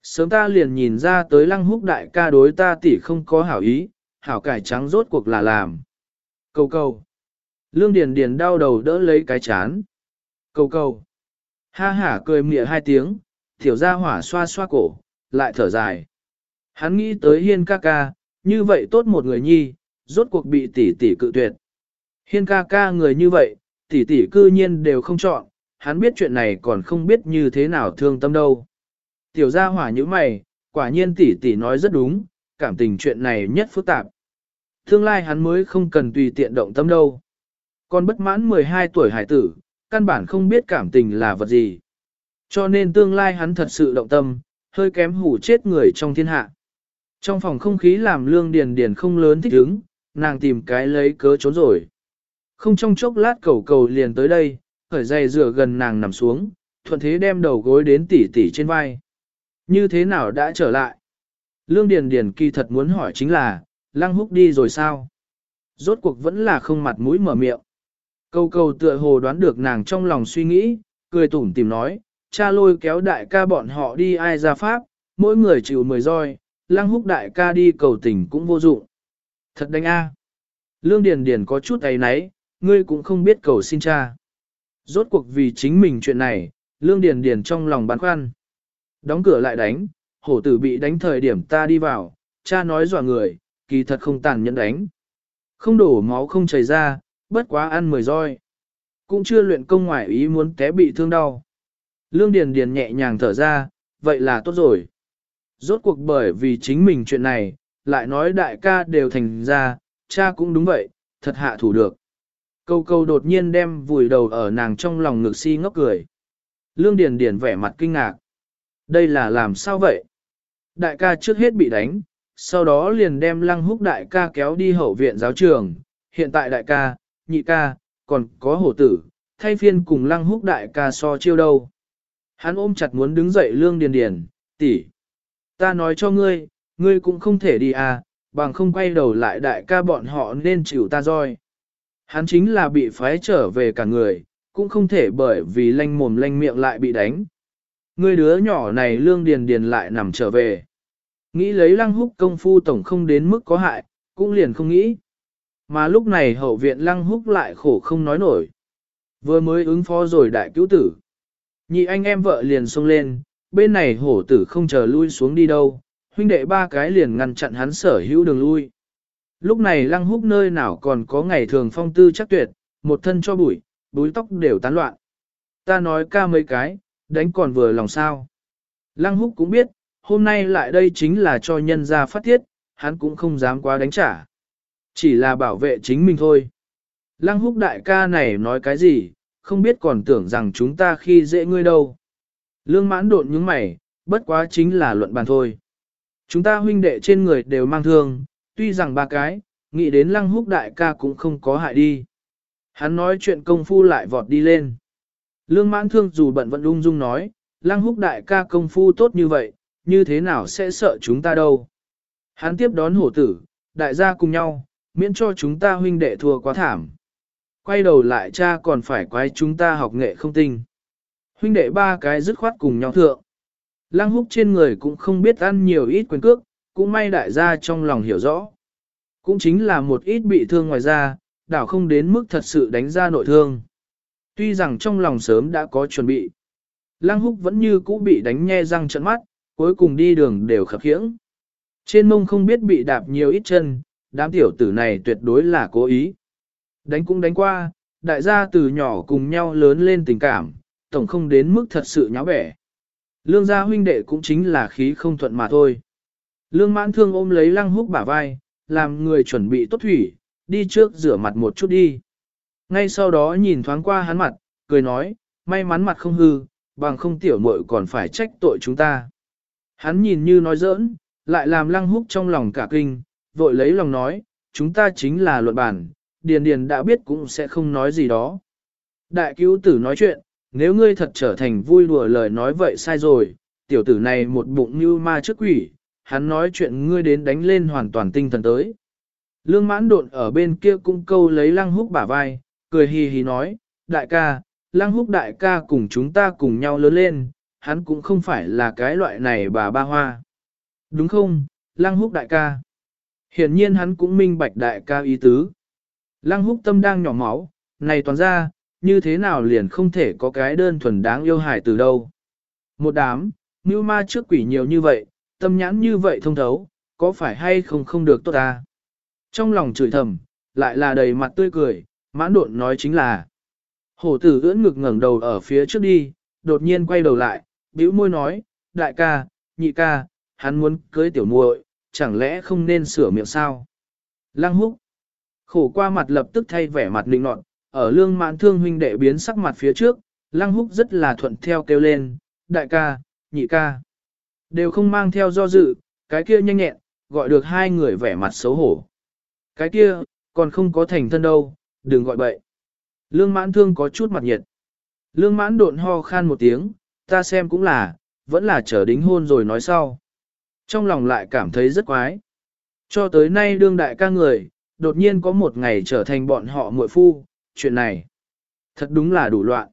Sớm ta liền nhìn ra tới lăng húc đại ca đối ta tỷ không có hảo ý, hảo cải trắng rốt cuộc là làm. câu câu. Lương Điền Điền đau đầu đỡ lấy cái chán. Cầu cầu. Ha hả cười mỉa hai tiếng, tiểu gia hỏa xoa xoa cổ, lại thở dài. Hắn nghĩ tới hiên ca ca, như vậy tốt một người nhi, rốt cuộc bị tỷ tỷ cự tuyệt. Hiên ca ca người như vậy, tỷ tỷ cư nhiên đều không chọn, hắn biết chuyện này còn không biết như thế nào thương tâm đâu. Tiểu gia hỏa như mày, quả nhiên tỷ tỷ nói rất đúng, cảm tình chuyện này nhất phức tạp. Tương lai hắn mới không cần tùy tiện động tâm đâu. Còn bất mãn 12 tuổi hải tử, căn bản không biết cảm tình là vật gì. Cho nên tương lai hắn thật sự động tâm, hơi kém hủ chết người trong thiên hạ. Trong phòng không khí làm lương điền điền không lớn thích ứng, nàng tìm cái lấy cớ trốn rồi. Không trong chốc lát cầu cầu liền tới đây, khởi dây rửa gần nàng nằm xuống, thuận thế đem đầu gối đến tỉ tỉ trên vai. Như thế nào đã trở lại? Lương Điền Điền kỳ thật muốn hỏi chính là, Lăng Húc đi rồi sao? Rốt cuộc vẫn là không mặt mũi mở miệng. Câu cầu tựa hồ đoán được nàng trong lòng suy nghĩ, cười tủm tìm nói, cha lôi kéo đại ca bọn họ đi ai ra pháp, mỗi người chịu mười roi, Lăng Húc đại ca đi cầu tình cũng vô dụng. Thật đánh a. Lương Điền Điền có chút ấy nấy, ngươi cũng không biết cầu xin cha. Rốt cuộc vì chính mình chuyện này, Lương Điền Điền trong lòng băn khoăn. Đóng cửa lại đánh, hổ tử bị đánh thời điểm ta đi vào, cha nói dọa người, kỳ thật không tàn nhẫn đánh. Không đổ máu không chảy ra, bất quá ăn mười roi. Cũng chưa luyện công ngoại ý muốn té bị thương đau. Lương Điền Điền nhẹ nhàng thở ra, vậy là tốt rồi. Rốt cuộc bởi vì chính mình chuyện này, lại nói đại ca đều thành ra, cha cũng đúng vậy, thật hạ thủ được. Câu câu đột nhiên đem vùi đầu ở nàng trong lòng ngực si ngốc cười. Lương Điền Điền vẻ mặt kinh ngạc. Đây là làm sao vậy? Đại ca trước hết bị đánh, sau đó liền đem lăng húc đại ca kéo đi hậu viện giáo trường. Hiện tại đại ca, nhị ca, còn có hổ tử, thay phiên cùng lăng húc đại ca so chiêu đâu. Hắn ôm chặt muốn đứng dậy lương điền điền, tỷ, Ta nói cho ngươi, ngươi cũng không thể đi à, bằng không quay đầu lại đại ca bọn họ nên chịu ta roi. Hắn chính là bị phái trở về cả người, cũng không thể bởi vì lanh mồm lanh miệng lại bị đánh. Ngươi đứa nhỏ này lương điền điền lại nằm trở về. Nghĩ lấy lăng húc công phu tổng không đến mức có hại, cũng liền không nghĩ. Mà lúc này hậu viện lăng húc lại khổ không nói nổi. Vừa mới ứng phó rồi đại cứu tử. Nhị anh em vợ liền xông lên, bên này hổ tử không chờ lui xuống đi đâu, huynh đệ ba cái liền ngăn chặn hắn sở hữu đường lui. Lúc này lăng húc nơi nào còn có ngày thường phong tư chắc tuyệt, một thân cho bụi, búi tóc đều tán loạn. Ta nói ca mấy cái, đánh còn vừa lòng sao. Lăng húc cũng biết, hôm nay lại đây chính là cho nhân gia phát thiết, hắn cũng không dám quá đánh trả. Chỉ là bảo vệ chính mình thôi. Lăng húc đại ca này nói cái gì, không biết còn tưởng rằng chúng ta khi dễ ngươi đâu. Lương mãn độn những mày, bất quá chính là luận bàn thôi. Chúng ta huynh đệ trên người đều mang thương, tuy rằng ba cái, nghĩ đến lăng húc đại ca cũng không có hại đi. Hắn nói chuyện công phu lại vọt đi lên. Lương mãn thương dù bận vẫn ung dung nói, lăng húc đại ca công phu tốt như vậy, như thế nào sẽ sợ chúng ta đâu. Hắn tiếp đón hổ tử, đại gia cùng nhau, miễn cho chúng ta huynh đệ thua quá thảm. Quay đầu lại cha còn phải quay chúng ta học nghệ không tinh. Huynh đệ ba cái dứt khoát cùng nhau thượng. Lăng húc trên người cũng không biết ăn nhiều ít quyền cước, cũng may đại gia trong lòng hiểu rõ. Cũng chính là một ít bị thương ngoài ra, đảo không đến mức thật sự đánh ra nội thương. Tuy rằng trong lòng sớm đã có chuẩn bị. Lăng húc vẫn như cũ bị đánh nhe răng trận mắt, cuối cùng đi đường đều khập khiễng. Trên mông không biết bị đạp nhiều ít chân, đám tiểu tử này tuyệt đối là cố ý. Đánh cũng đánh qua, đại gia từ nhỏ cùng nhau lớn lên tình cảm, tổng không đến mức thật sự nháo bẻ. Lương gia huynh đệ cũng chính là khí không thuận mà thôi. Lương mãn thương ôm lấy lăng húc bả vai, làm người chuẩn bị tốt thủy, đi trước rửa mặt một chút đi. Ngay sau đó nhìn thoáng qua hắn mặt, cười nói, may mắn mặt không hư, bằng không tiểu muội còn phải trách tội chúng ta. Hắn nhìn như nói giỡn, lại làm lăng húc trong lòng cả kinh, vội lấy lòng nói, chúng ta chính là luận bản, điền điền đã biết cũng sẽ không nói gì đó. Đại cứu tử nói chuyện, nếu ngươi thật trở thành vui đùa lời nói vậy sai rồi, tiểu tử này một bụng như ma trước quỷ, hắn nói chuyện ngươi đến đánh lên hoàn toàn tinh thần tới. Lương mãn độn ở bên kia cũng câu lấy lăng húc bả vai, cười hì hì nói, đại ca, lăng húc đại ca cùng chúng ta cùng nhau lớn lên, hắn cũng không phải là cái loại này bà ba hoa. Đúng không, lăng húc đại ca? Hiển nhiên hắn cũng minh bạch đại ca ý tứ. Lăng húc tâm đang nhỏ máu, này toàn ra, như thế nào liền không thể có cái đơn thuần đáng yêu hài từ đâu. Một đám, như ma trước quỷ nhiều như vậy, tâm nhãn như vậy thông thấu, có phải hay không không được tốt ta? Trong lòng chửi thầm, lại là đầy mặt tươi cười, mãn độn nói chính là. Hổ tử ưỡn ngực ngẩng đầu ở phía trước đi, đột nhiên quay đầu lại, bĩu môi nói, đại ca, nhị ca, hắn muốn cưới tiểu muội, chẳng lẽ không nên sửa miệng sao? Lăng húc, khổ qua mặt lập tức thay vẻ mặt lịnh nọt, ở lương mãn thương huynh đệ biến sắc mặt phía trước, lăng húc rất là thuận theo kêu lên, đại ca, nhị ca. Đều không mang theo do dự, cái kia nhanh nhẹn, gọi được hai người vẻ mặt xấu hổ. Cái kia, còn không có thành thân đâu, đừng gọi bậy. Lương mãn thương có chút mặt nhiệt. Lương mãn độn ho khan một tiếng, ta xem cũng là, vẫn là chờ đính hôn rồi nói sau. Trong lòng lại cảm thấy rất quái. Cho tới nay đương đại ca người, đột nhiên có một ngày trở thành bọn họ muội phu, chuyện này. Thật đúng là đủ loạn.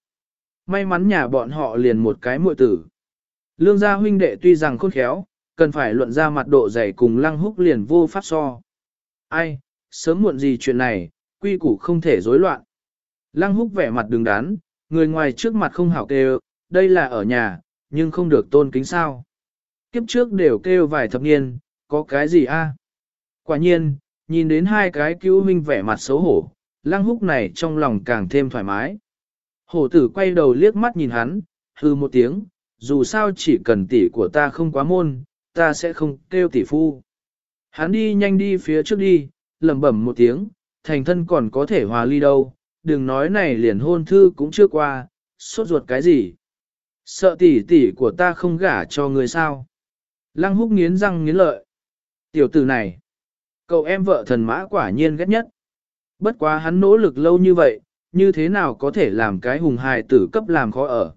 May mắn nhà bọn họ liền một cái muội tử. Lương gia huynh đệ tuy rằng khôn khéo, cần phải luận ra mặt độ dày cùng lăng húc liền vô pháp so. Ai, sớm muộn gì chuyện này, quy củ không thể rối loạn. Lăng húc vẻ mặt đứng đắn, người ngoài trước mặt không hảo kêu, đây là ở nhà, nhưng không được tôn kính sao. Kiếp trước đều kêu vài thập niên, có cái gì a? Quả nhiên, nhìn đến hai cái cứu huynh vẻ mặt xấu hổ, lăng húc này trong lòng càng thêm thoải mái. Hổ tử quay đầu liếc mắt nhìn hắn, hư một tiếng, dù sao chỉ cần tỷ của ta không quá môn, ta sẽ không kêu tỷ phu. Hắn đi nhanh đi phía trước đi, lẩm bẩm một tiếng, thành thân còn có thể hòa ly đâu, đừng nói này liền hôn thư cũng chưa qua, sốt ruột cái gì. Sợ tỷ tỷ của ta không gả cho người sao. Lăng húc nghiến răng nghiến lợi. Tiểu tử này, cậu em vợ thần mã quả nhiên ghét nhất. Bất quá hắn nỗ lực lâu như vậy, như thế nào có thể làm cái hùng hài tử cấp làm khó ở.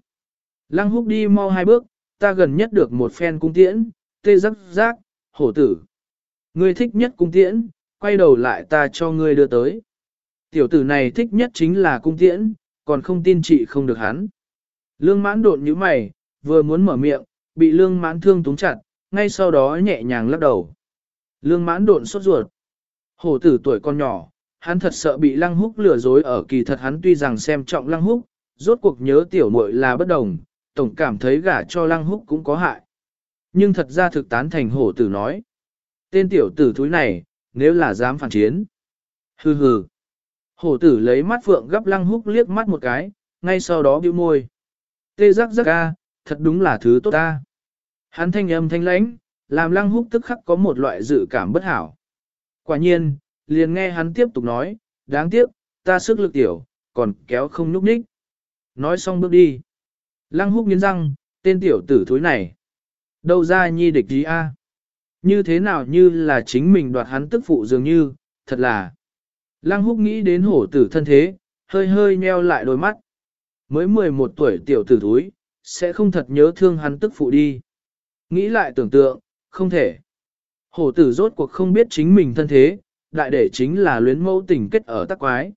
Lăng húc đi mau hai bước, ta gần nhất được một phen cung tiễn, tê rắc rác, hổ tử. Ngươi thích nhất cung tiễn, quay đầu lại ta cho ngươi đưa tới. Tiểu tử này thích nhất chính là cung tiễn, còn không tin chị không được hắn. Lương mãn đột như mày, vừa muốn mở miệng, bị lương mãn thương túng chặt, ngay sau đó nhẹ nhàng lắc đầu. Lương mãn độn sốt ruột. Hổ tử tuổi con nhỏ, hắn thật sợ bị lăng húc lừa dối ở kỳ thật hắn tuy rằng xem trọng lăng húc, rốt cuộc nhớ tiểu muội là bất đồng, tổng cảm thấy gả cho lăng húc cũng có hại. Nhưng thật ra thực tán thành hổ tử nói. Tên tiểu tử thúi này, nếu là dám phản chiến. Hừ hừ. Hổ tử lấy mắt phượng gấp lăng húc liếc mắt một cái, ngay sau đó bĩu môi. Tê giác giác ca, thật đúng là thứ tốt ta. Hắn thanh âm thanh lãnh, làm lăng húc tức khắc có một loại dự cảm bất hảo. Quả nhiên, liền nghe hắn tiếp tục nói, đáng tiếc, ta sức lực tiểu, còn kéo không núp ních. Nói xong bước đi. Lăng húc nghiến răng, tên tiểu tử thối này. Đâu ra nhi địch gì a? Như thế nào như là chính mình đoạt hắn tức phụ dường như, thật là. Lăng húc nghĩ đến hổ tử thân thế, hơi hơi nheo lại đôi mắt. Mới 11 tuổi tiểu tử thối, sẽ không thật nhớ thương hắn tức phụ đi. Nghĩ lại tưởng tượng, không thể. Hổ tử rốt cuộc không biết chính mình thân thế, đại để chính là luyến mẫu tình kết ở tắc quái.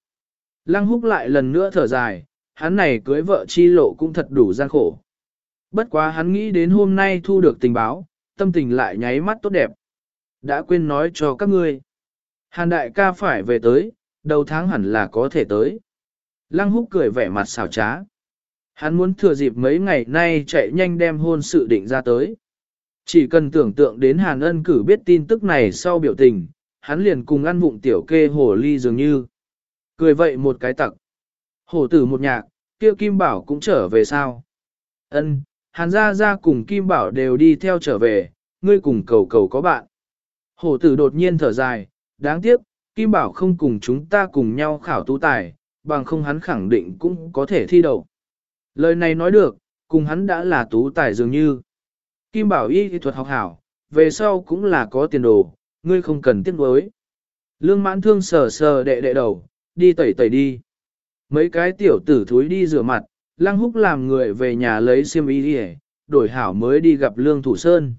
Lăng húc lại lần nữa thở dài, hắn này cưới vợ chi lộ cũng thật đủ gian khổ. Bất quá hắn nghĩ đến hôm nay thu được tình báo, tâm tình lại nháy mắt tốt đẹp. Đã quên nói cho các ngươi. Hàn đại ca phải về tới, đầu tháng hẳn là có thể tới. Lăng húc cười vẻ mặt xảo trá. Hắn muốn thừa dịp mấy ngày nay chạy nhanh đem hôn sự định ra tới. Chỉ cần tưởng tượng đến Hàn ân cử biết tin tức này sau biểu tình, hắn liền cùng ăn vụng tiểu kê Hổ ly dường như. Cười vậy một cái tặc. Hổ tử một nhạc, kia Kim Bảo cũng trở về sao? Ân, Hàn Gia Gia cùng Kim Bảo đều đi theo trở về, ngươi cùng cầu cầu có bạn. Hổ tử đột nhiên thở dài, đáng tiếc, Kim Bảo không cùng chúng ta cùng nhau khảo tú tài, bằng không hắn khẳng định cũng có thể thi đậu. Lời này nói được, cùng hắn đã là tú tài dường như. Kim Bảo y thuật học hảo, về sau cũng là có tiền đồ, ngươi không cần tiếc nuối. Lương mãn thương sờ sờ đệ đệ đầu, đi tẩy tẩy đi. Mấy cái tiểu tử thúi đi rửa mặt, lăng húc làm người về nhà lấy xiêm y đi đổi hảo mới đi gặp lương thủ sơn.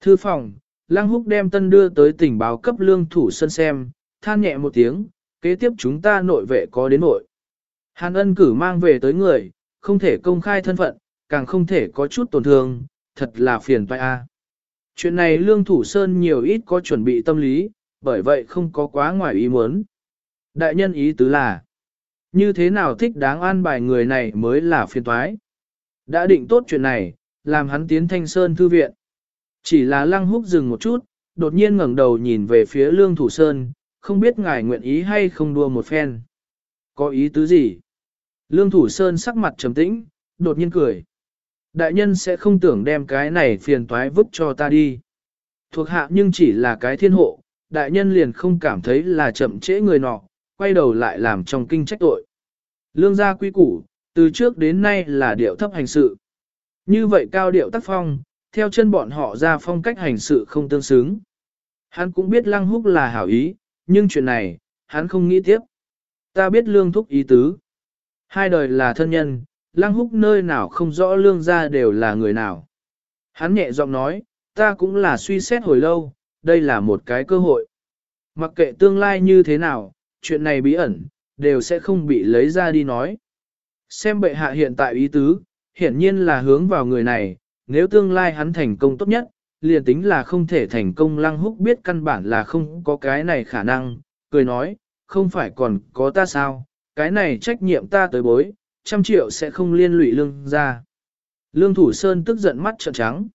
Thư phòng, lăng húc đem tân đưa tới tình báo cấp lương thủ sơn xem, than nhẹ một tiếng, kế tiếp chúng ta nội vệ có đến nội. Hàn ân cử mang về tới người, không thể công khai thân phận, càng không thể có chút tổn thương, thật là phiền toái a. Chuyện này Lương Thủ Sơn nhiều ít có chuẩn bị tâm lý, bởi vậy không có quá ngoài ý muốn. Đại nhân ý tứ là, như thế nào thích đáng an bài người này mới là phiền toái. Đã định tốt chuyện này, làm hắn tiến thanh sơn thư viện. Chỉ là lăng húc dừng một chút, đột nhiên ngẩng đầu nhìn về phía lương thủ sơn, không biết ngài nguyện ý hay không đua một phen. Có ý tứ gì? Lương thủ sơn sắc mặt trầm tĩnh, đột nhiên cười. Đại nhân sẽ không tưởng đem cái này phiền toái vứt cho ta đi. Thuộc hạ nhưng chỉ là cái thiên hộ, đại nhân liền không cảm thấy là chậm trễ người nọ, quay đầu lại làm trong kinh trách tội. Lương gia quy củ, từ trước đến nay là điệu thấp hành sự. Như vậy cao điệu tác phong, theo chân bọn họ ra phong cách hành sự không tương xứng. Hắn cũng biết lăng húc là hảo ý, nhưng chuyện này, hắn không nghĩ tiếp. Ta biết lương thúc ý tứ. Hai đời là thân nhân, lăng húc nơi nào không rõ lương gia đều là người nào. Hắn nhẹ giọng nói, ta cũng là suy xét hồi lâu, đây là một cái cơ hội. Mặc kệ tương lai như thế nào, chuyện này bí ẩn, đều sẽ không bị lấy ra đi nói. Xem bệ hạ hiện tại ý tứ, hiển nhiên là hướng vào người này, nếu tương lai hắn thành công tốt nhất, liền tính là không thể thành công lăng húc biết căn bản là không có cái này khả năng, cười nói, không phải còn có ta sao, cái này trách nhiệm ta tới bối, trăm triệu sẽ không liên lụy lương ra. Lương Thủ Sơn tức giận mắt trợn trắng.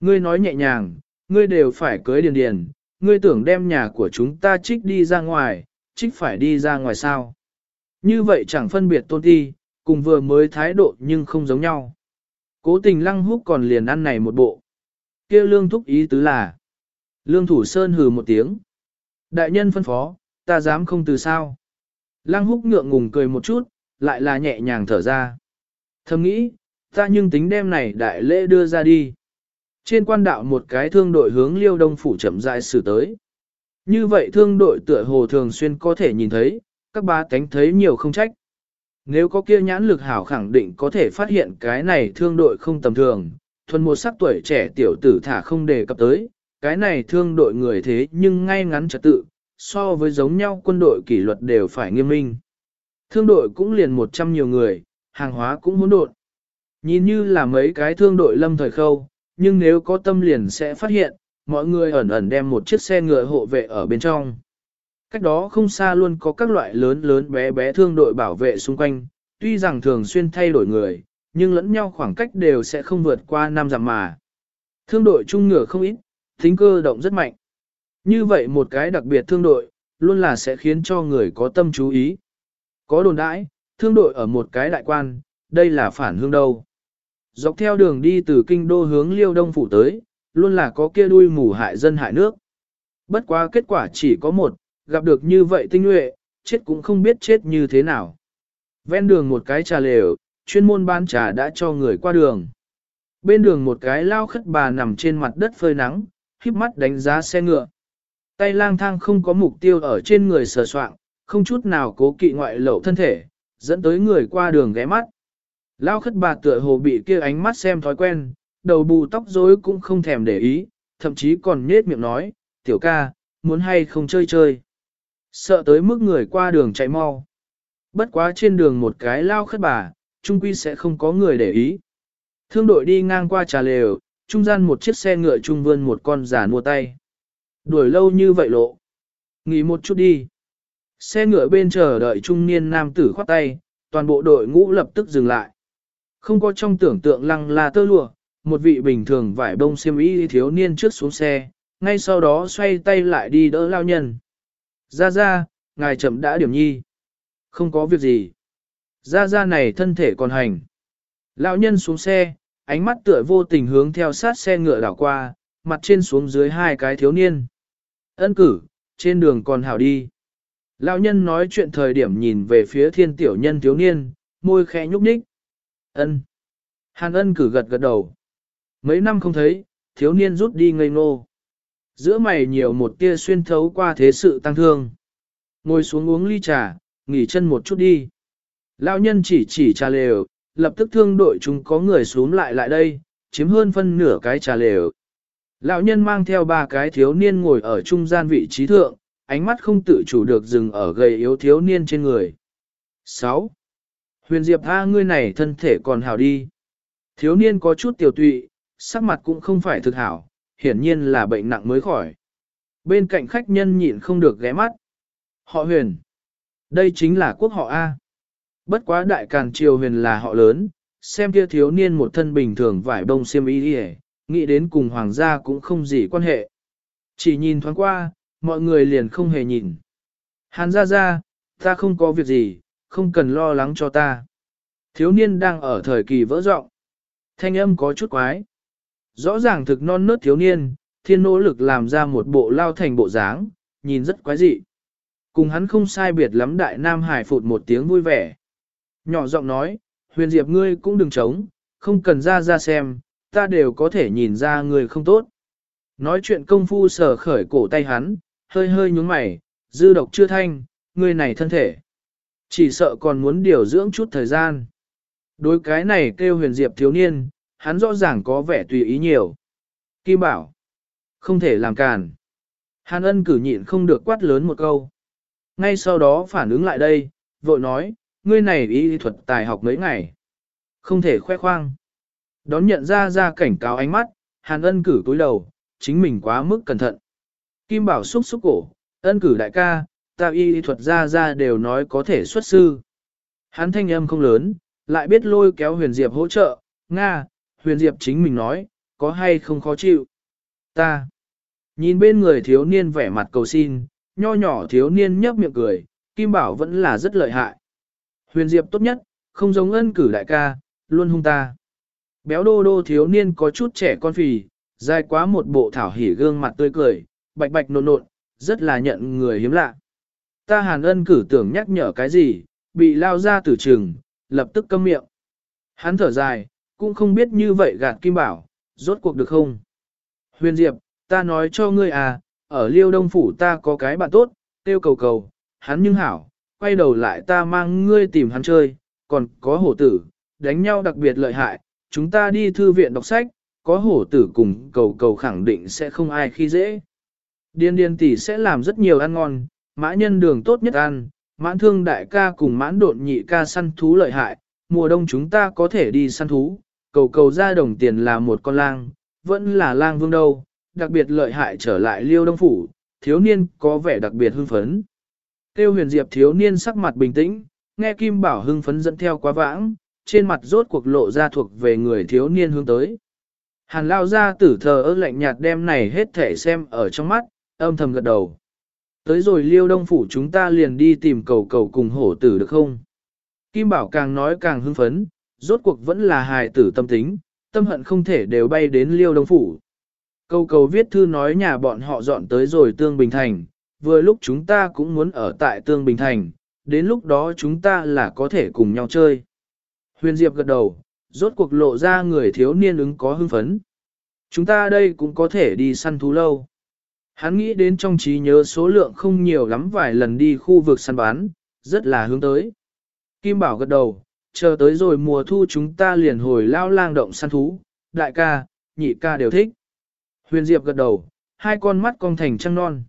Ngươi nói nhẹ nhàng, ngươi đều phải cưới điền điền, ngươi tưởng đem nhà của chúng ta trích đi ra ngoài, trích phải đi ra ngoài sao. Như vậy chẳng phân biệt tôn ti, cùng vừa mới thái độ nhưng không giống nhau. Cố tình lăng húc còn liền ăn này một bộ. kia lương thúc ý tứ là. Lương thủ sơn hừ một tiếng. Đại nhân phân phó, ta dám không từ sao. Lăng húc ngượng ngùng cười một chút, lại là nhẹ nhàng thở ra. Thầm nghĩ, ta nhưng tính đem này đại lễ đưa ra đi. Trên quan đạo một cái thương đội hướng liêu đông phủ chậm rãi xử tới. Như vậy thương đội tựa hồ thường xuyên có thể nhìn thấy, các ba cánh thấy nhiều không trách. Nếu có kia nhãn lực hảo khẳng định có thể phát hiện cái này thương đội không tầm thường, thuần một sắc tuổi trẻ tiểu tử thả không đề cập tới, cái này thương đội người thế nhưng ngay ngắn trật tự, so với giống nhau quân đội kỷ luật đều phải nghiêm minh. Thương đội cũng liền một trăm nhiều người, hàng hóa cũng hỗn độn. Nhìn như là mấy cái thương đội lâm thời khâu, nhưng nếu có tâm liền sẽ phát hiện, mọi người ẩn ẩn đem một chiếc xe ngựa hộ vệ ở bên trong. Cách đó không xa luôn có các loại lớn lớn bé bé thương đội bảo vệ xung quanh, tuy rằng thường xuyên thay đổi người, nhưng lẫn nhau khoảng cách đều sẽ không vượt qua năm dặm mà. Thương đội trung ngựa không ít, tính cơ động rất mạnh. Như vậy một cái đặc biệt thương đội, luôn là sẽ khiến cho người có tâm chú ý. Có đồn đãi, thương đội ở một cái đại quan, đây là phản hương đâu. Dọc theo đường đi từ kinh đô hướng liêu đông phủ tới, luôn là có kia đuôi mù hại dân hại nước. Bất quá kết quả chỉ có một, gặp được như vậy tinh nhuệ, chết cũng không biết chết như thế nào. Ven đường một cái trà lều, chuyên môn bán trà đã cho người qua đường. Bên đường một cái lao khất bà nằm trên mặt đất phơi nắng, híp mắt đánh giá xe ngựa. Tay lang thang không có mục tiêu ở trên người sờ soạng, không chút nào cố kỵ ngoại lậu thân thể, dẫn tới người qua đường ghé mắt. Lao khất bà tựa hồ bị kia ánh mắt xem thói quen, đầu bù tóc rối cũng không thèm để ý, thậm chí còn nhết miệng nói, tiểu ca, muốn hay không chơi chơi. Sợ tới mức người qua đường chạy mau. Bất quá trên đường một cái lao khất bà, trung quy sẽ không có người để ý. Thương đội đi ngang qua trà lều, trung gian một chiếc xe ngựa trung vươn một con giả mua tay. Đuổi lâu như vậy lộ. Nghỉ một chút đi. Xe ngựa bên chờ đợi trung niên nam tử khoát tay, toàn bộ đội ngũ lập tức dừng lại. Không có trong tưởng tượng lăng là tơ lụa, một vị bình thường vải bông xiêm y thiếu niên trước xuống xe, ngay sau đó xoay tay lại đi đỡ lao nhân. Ra ra, ngài chậm đã điểm nhi. Không có việc gì. Ra ra này thân thể còn hành. Lão nhân xuống xe, ánh mắt tựa vô tình hướng theo sát xe ngựa đảo qua, mặt trên xuống dưới hai cái thiếu niên. Ân cử, trên đường còn hảo đi. Lão nhân nói chuyện thời điểm nhìn về phía thiên tiểu nhân thiếu niên, môi khẽ nhúc nhích. Ân. Hàn ân cử gật gật đầu. Mấy năm không thấy, thiếu niên rút đi ngây ngô. Giữa mày nhiều một tia xuyên thấu qua thế sự tăng thương. Ngồi xuống uống ly trà, nghỉ chân một chút đi. Lão nhân chỉ chỉ trà lều, lập tức thương đội chúng có người xuống lại lại đây, chiếm hơn phân nửa cái trà lều. Lão nhân mang theo ba cái thiếu niên ngồi ở trung gian vị trí thượng, ánh mắt không tự chủ được dừng ở gầy yếu thiếu niên trên người. 6. Huyền Diệp A ngươi này thân thể còn hào đi. Thiếu niên có chút tiểu tụy, sắc mặt cũng không phải thực hảo, hiển nhiên là bệnh nặng mới khỏi. Bên cạnh khách nhân nhịn không được ghé mắt. Họ huyền. Đây chính là quốc họ A. Bất quá đại càn triều huyền là họ lớn, xem kia thiếu niên một thân bình thường vải bông xiêm y đi nghĩ đến cùng hoàng gia cũng không gì quan hệ. Chỉ nhìn thoáng qua, mọi người liền không hề nhìn. Hàn ra ra, ta không có việc gì, không cần lo lắng cho ta. Thiếu niên đang ở thời kỳ vỡ rộng. Thanh âm có chút quái. Rõ ràng thực non nớt thiếu niên, thiên nỗ lực làm ra một bộ lao thành bộ dáng, nhìn rất quái dị. Cùng hắn không sai biệt lắm đại nam hải phụt một tiếng vui vẻ. Nhỏ giọng nói, huyền diệp ngươi cũng đừng trống, không cần ra ra xem, ta đều có thể nhìn ra người không tốt. Nói chuyện công phu sở khởi cổ tay hắn, hơi hơi nhúng mày, dư độc chưa thanh, người này thân thể. Chỉ sợ còn muốn điều dưỡng chút thời gian. Đối cái này kêu huyền diệp thiếu niên, hắn rõ ràng có vẻ tùy ý nhiều. Kim bảo, không thể làm càn. Hàn ân cử nhịn không được quát lớn một câu. Ngay sau đó phản ứng lại đây, vội nói, ngươi này y thuật tài học mấy ngày. Không thể khoe khoang. Đón nhận ra ra cảnh cáo ánh mắt, hàn ân cử cúi đầu, chính mình quá mức cẩn thận. Kim bảo xúc xúc cổ, ân cử đại ca, ta y thuật ra ra đều nói có thể xuất sư. Hắn thanh âm không lớn, lại biết lôi kéo huyền diệp hỗ trợ, Nga, huyền diệp chính mình nói, có hay không khó chịu. Ta, nhìn bên người thiếu niên vẻ mặt cầu xin, nho nhỏ thiếu niên nhấp miệng cười, Kim Bảo vẫn là rất lợi hại. Huyền diệp tốt nhất, không giống ân cử đại ca, luôn hung ta. Béo đô đô thiếu niên có chút trẻ con phì, dài quá một bộ thảo hỉ gương mặt tươi cười, bạch bạch nộn nộn, rất là nhận người hiếm lạ. Ta hàn ân cử tưởng nhắc nhở cái gì, bị lao ra tử trường, lập tức câm miệng. Hắn thở dài, cũng không biết như vậy gạt kim bảo, rốt cuộc được không? Huyền Diệp, ta nói cho ngươi à, ở liêu đông phủ ta có cái bạn tốt, tiêu cầu cầu, hắn nhưng hảo, quay đầu lại ta mang ngươi tìm hắn chơi, còn có hổ tử, đánh nhau đặc biệt lợi hại, chúng ta đi thư viện đọc sách, có hổ tử cùng cầu cầu khẳng định sẽ không ai khi dễ. Điên điên tỷ sẽ làm rất nhiều ăn ngon, mã nhân đường tốt nhất ăn, mãn thương đại ca cùng mãn độn nhị ca săn thú lợi hại, mùa đông chúng ta có thể đi săn thú, cầu cầu ra đồng tiền là một con lang, vẫn là lang vương đâu, đặc biệt lợi hại trở lại liêu đông phủ, thiếu niên có vẻ đặc biệt hưng phấn. Tiêu huyền diệp thiếu niên sắc mặt bình tĩnh, nghe Kim Bảo hưng phấn dẫn theo quá vãng, trên mặt rốt cuộc lộ ra thuộc về người thiếu niên hướng tới. Hàn lao ra tử thờ ơ lạnh nhạt đem này hết thể xem ở trong mắt, âm thầm gật đầu. Tới rồi liêu đông phủ chúng ta liền đi tìm cầu cầu cùng hổ tử được không? Kim Bảo càng nói càng hưng phấn, rốt cuộc vẫn là hài tử tâm tính, tâm hận không thể đều bay đến liêu đông phủ. Cầu cầu viết thư nói nhà bọn họ dọn tới rồi Tương Bình Thành, vừa lúc chúng ta cũng muốn ở tại Tương Bình Thành, đến lúc đó chúng ta là có thể cùng nhau chơi. Huyền Diệp gật đầu, rốt cuộc lộ ra người thiếu niên ứng có hưng phấn. Chúng ta đây cũng có thể đi săn thú lâu. Hắn nghĩ đến trong trí nhớ số lượng không nhiều lắm vài lần đi khu vực săn bán, rất là hướng tới. Kim Bảo gật đầu, chờ tới rồi mùa thu chúng ta liền hồi lao lang động săn thú, đại ca, nhị ca đều thích. Huyền Diệp gật đầu, hai con mắt cong thành trăng non.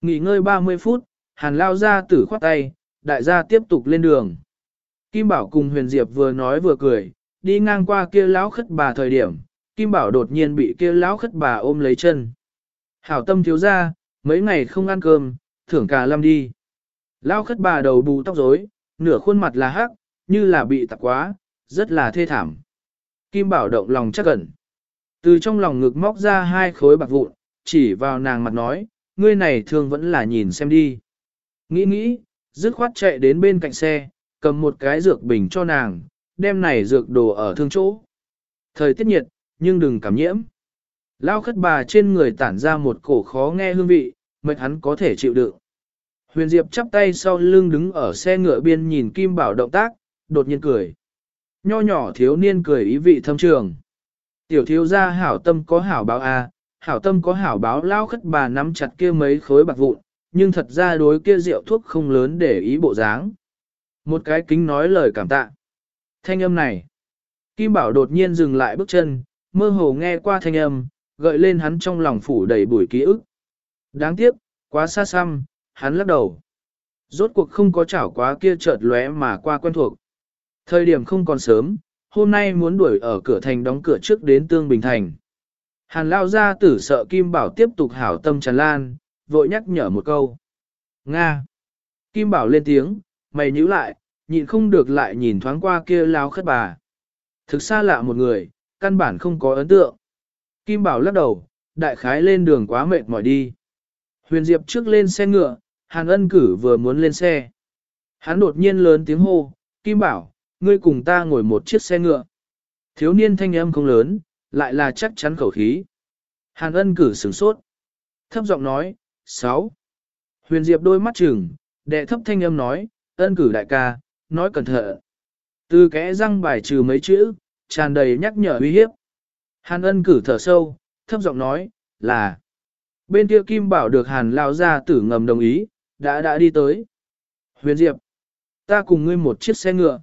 Nghỉ ngơi 30 phút, hàn lao ra tử khoát tay, đại gia tiếp tục lên đường. Kim Bảo cùng Huyền Diệp vừa nói vừa cười, đi ngang qua kia lão khất bà thời điểm, Kim Bảo đột nhiên bị kia lão khất bà ôm lấy chân. Hảo tâm thiếu ra, mấy ngày không ăn cơm, thưởng cả lâm đi. Lao khất bà đầu bù tóc rối, nửa khuôn mặt là hắc, như là bị tạp quá, rất là thê thảm. Kim Bảo động lòng chắc ẩn. Từ trong lòng ngực móc ra hai khối bạc vụn, chỉ vào nàng mặt nói, ngươi này thường vẫn là nhìn xem đi. Nghĩ nghĩ, dứt khoát chạy đến bên cạnh xe, cầm một cái dược bình cho nàng, đem này dược đồ ở thương chỗ. Thời tiết nhiệt, nhưng đừng cảm nhiễm. Lao khất bà trên người tản ra một cổ khó nghe hương vị, mệt hắn có thể chịu đựng. Huyền Diệp chắp tay sau lưng đứng ở xe ngựa biên nhìn Kim Bảo động tác, đột nhiên cười. Nho nhỏ thiếu niên cười ý vị thâm trường. Tiểu thiếu gia hảo tâm có hảo báo a, hảo tâm có hảo báo lao khất bà nắm chặt kia mấy khối bạc vụn, nhưng thật ra đối kia rượu thuốc không lớn để ý bộ dáng. Một cái kính nói lời cảm tạ. Thanh âm này. Kim Bảo đột nhiên dừng lại bước chân, mơ hồ nghe qua thanh âm, gợi lên hắn trong lòng phủ đầy bụi ký ức. Đáng tiếc, quá xa xăm, hắn lắc đầu. Rốt cuộc không có chảo quá kia chợt lóe mà qua quen thuộc. Thời điểm không còn sớm, hôm nay muốn đuổi ở cửa thành đóng cửa trước đến Tương Bình Thành. Hàn lao ra tử sợ Kim Bảo tiếp tục hảo tâm tràn lan, vội nhắc nhở một câu. Nga. Kim Bảo lên tiếng, mày nhíu lại, nhịn không được lại nhìn thoáng qua kia lao khất bà. Thực xa lạ một người, căn bản không có ấn tượng. Kim Bảo lắc đầu, đại khái lên đường quá mệt mỏi đi. Huyền Diệp trước lên xe ngựa, Hàn ân cử vừa muốn lên xe. Hắn đột nhiên lớn tiếng hô, Kim Bảo, ngươi cùng ta ngồi một chiếc xe ngựa. Thiếu niên thanh âm không lớn, lại là chắc chắn khẩu khí. Hàn ân cử sửng sốt. Thấp giọng nói, sáu. Huyền Diệp đôi mắt trừng, đệ thấp thanh âm nói, ân cử đại ca, nói cẩn thận. Từ kẽ răng bài trừ mấy chữ, tràn đầy nhắc nhở uy hiếp. Hàn ân cử thở sâu, thấp giọng nói, là. Bên kia Kim Bảo được Hàn lao ra tử ngầm đồng ý, đã đã đi tới. Huyền Diệp, ta cùng ngươi một chiếc xe ngựa.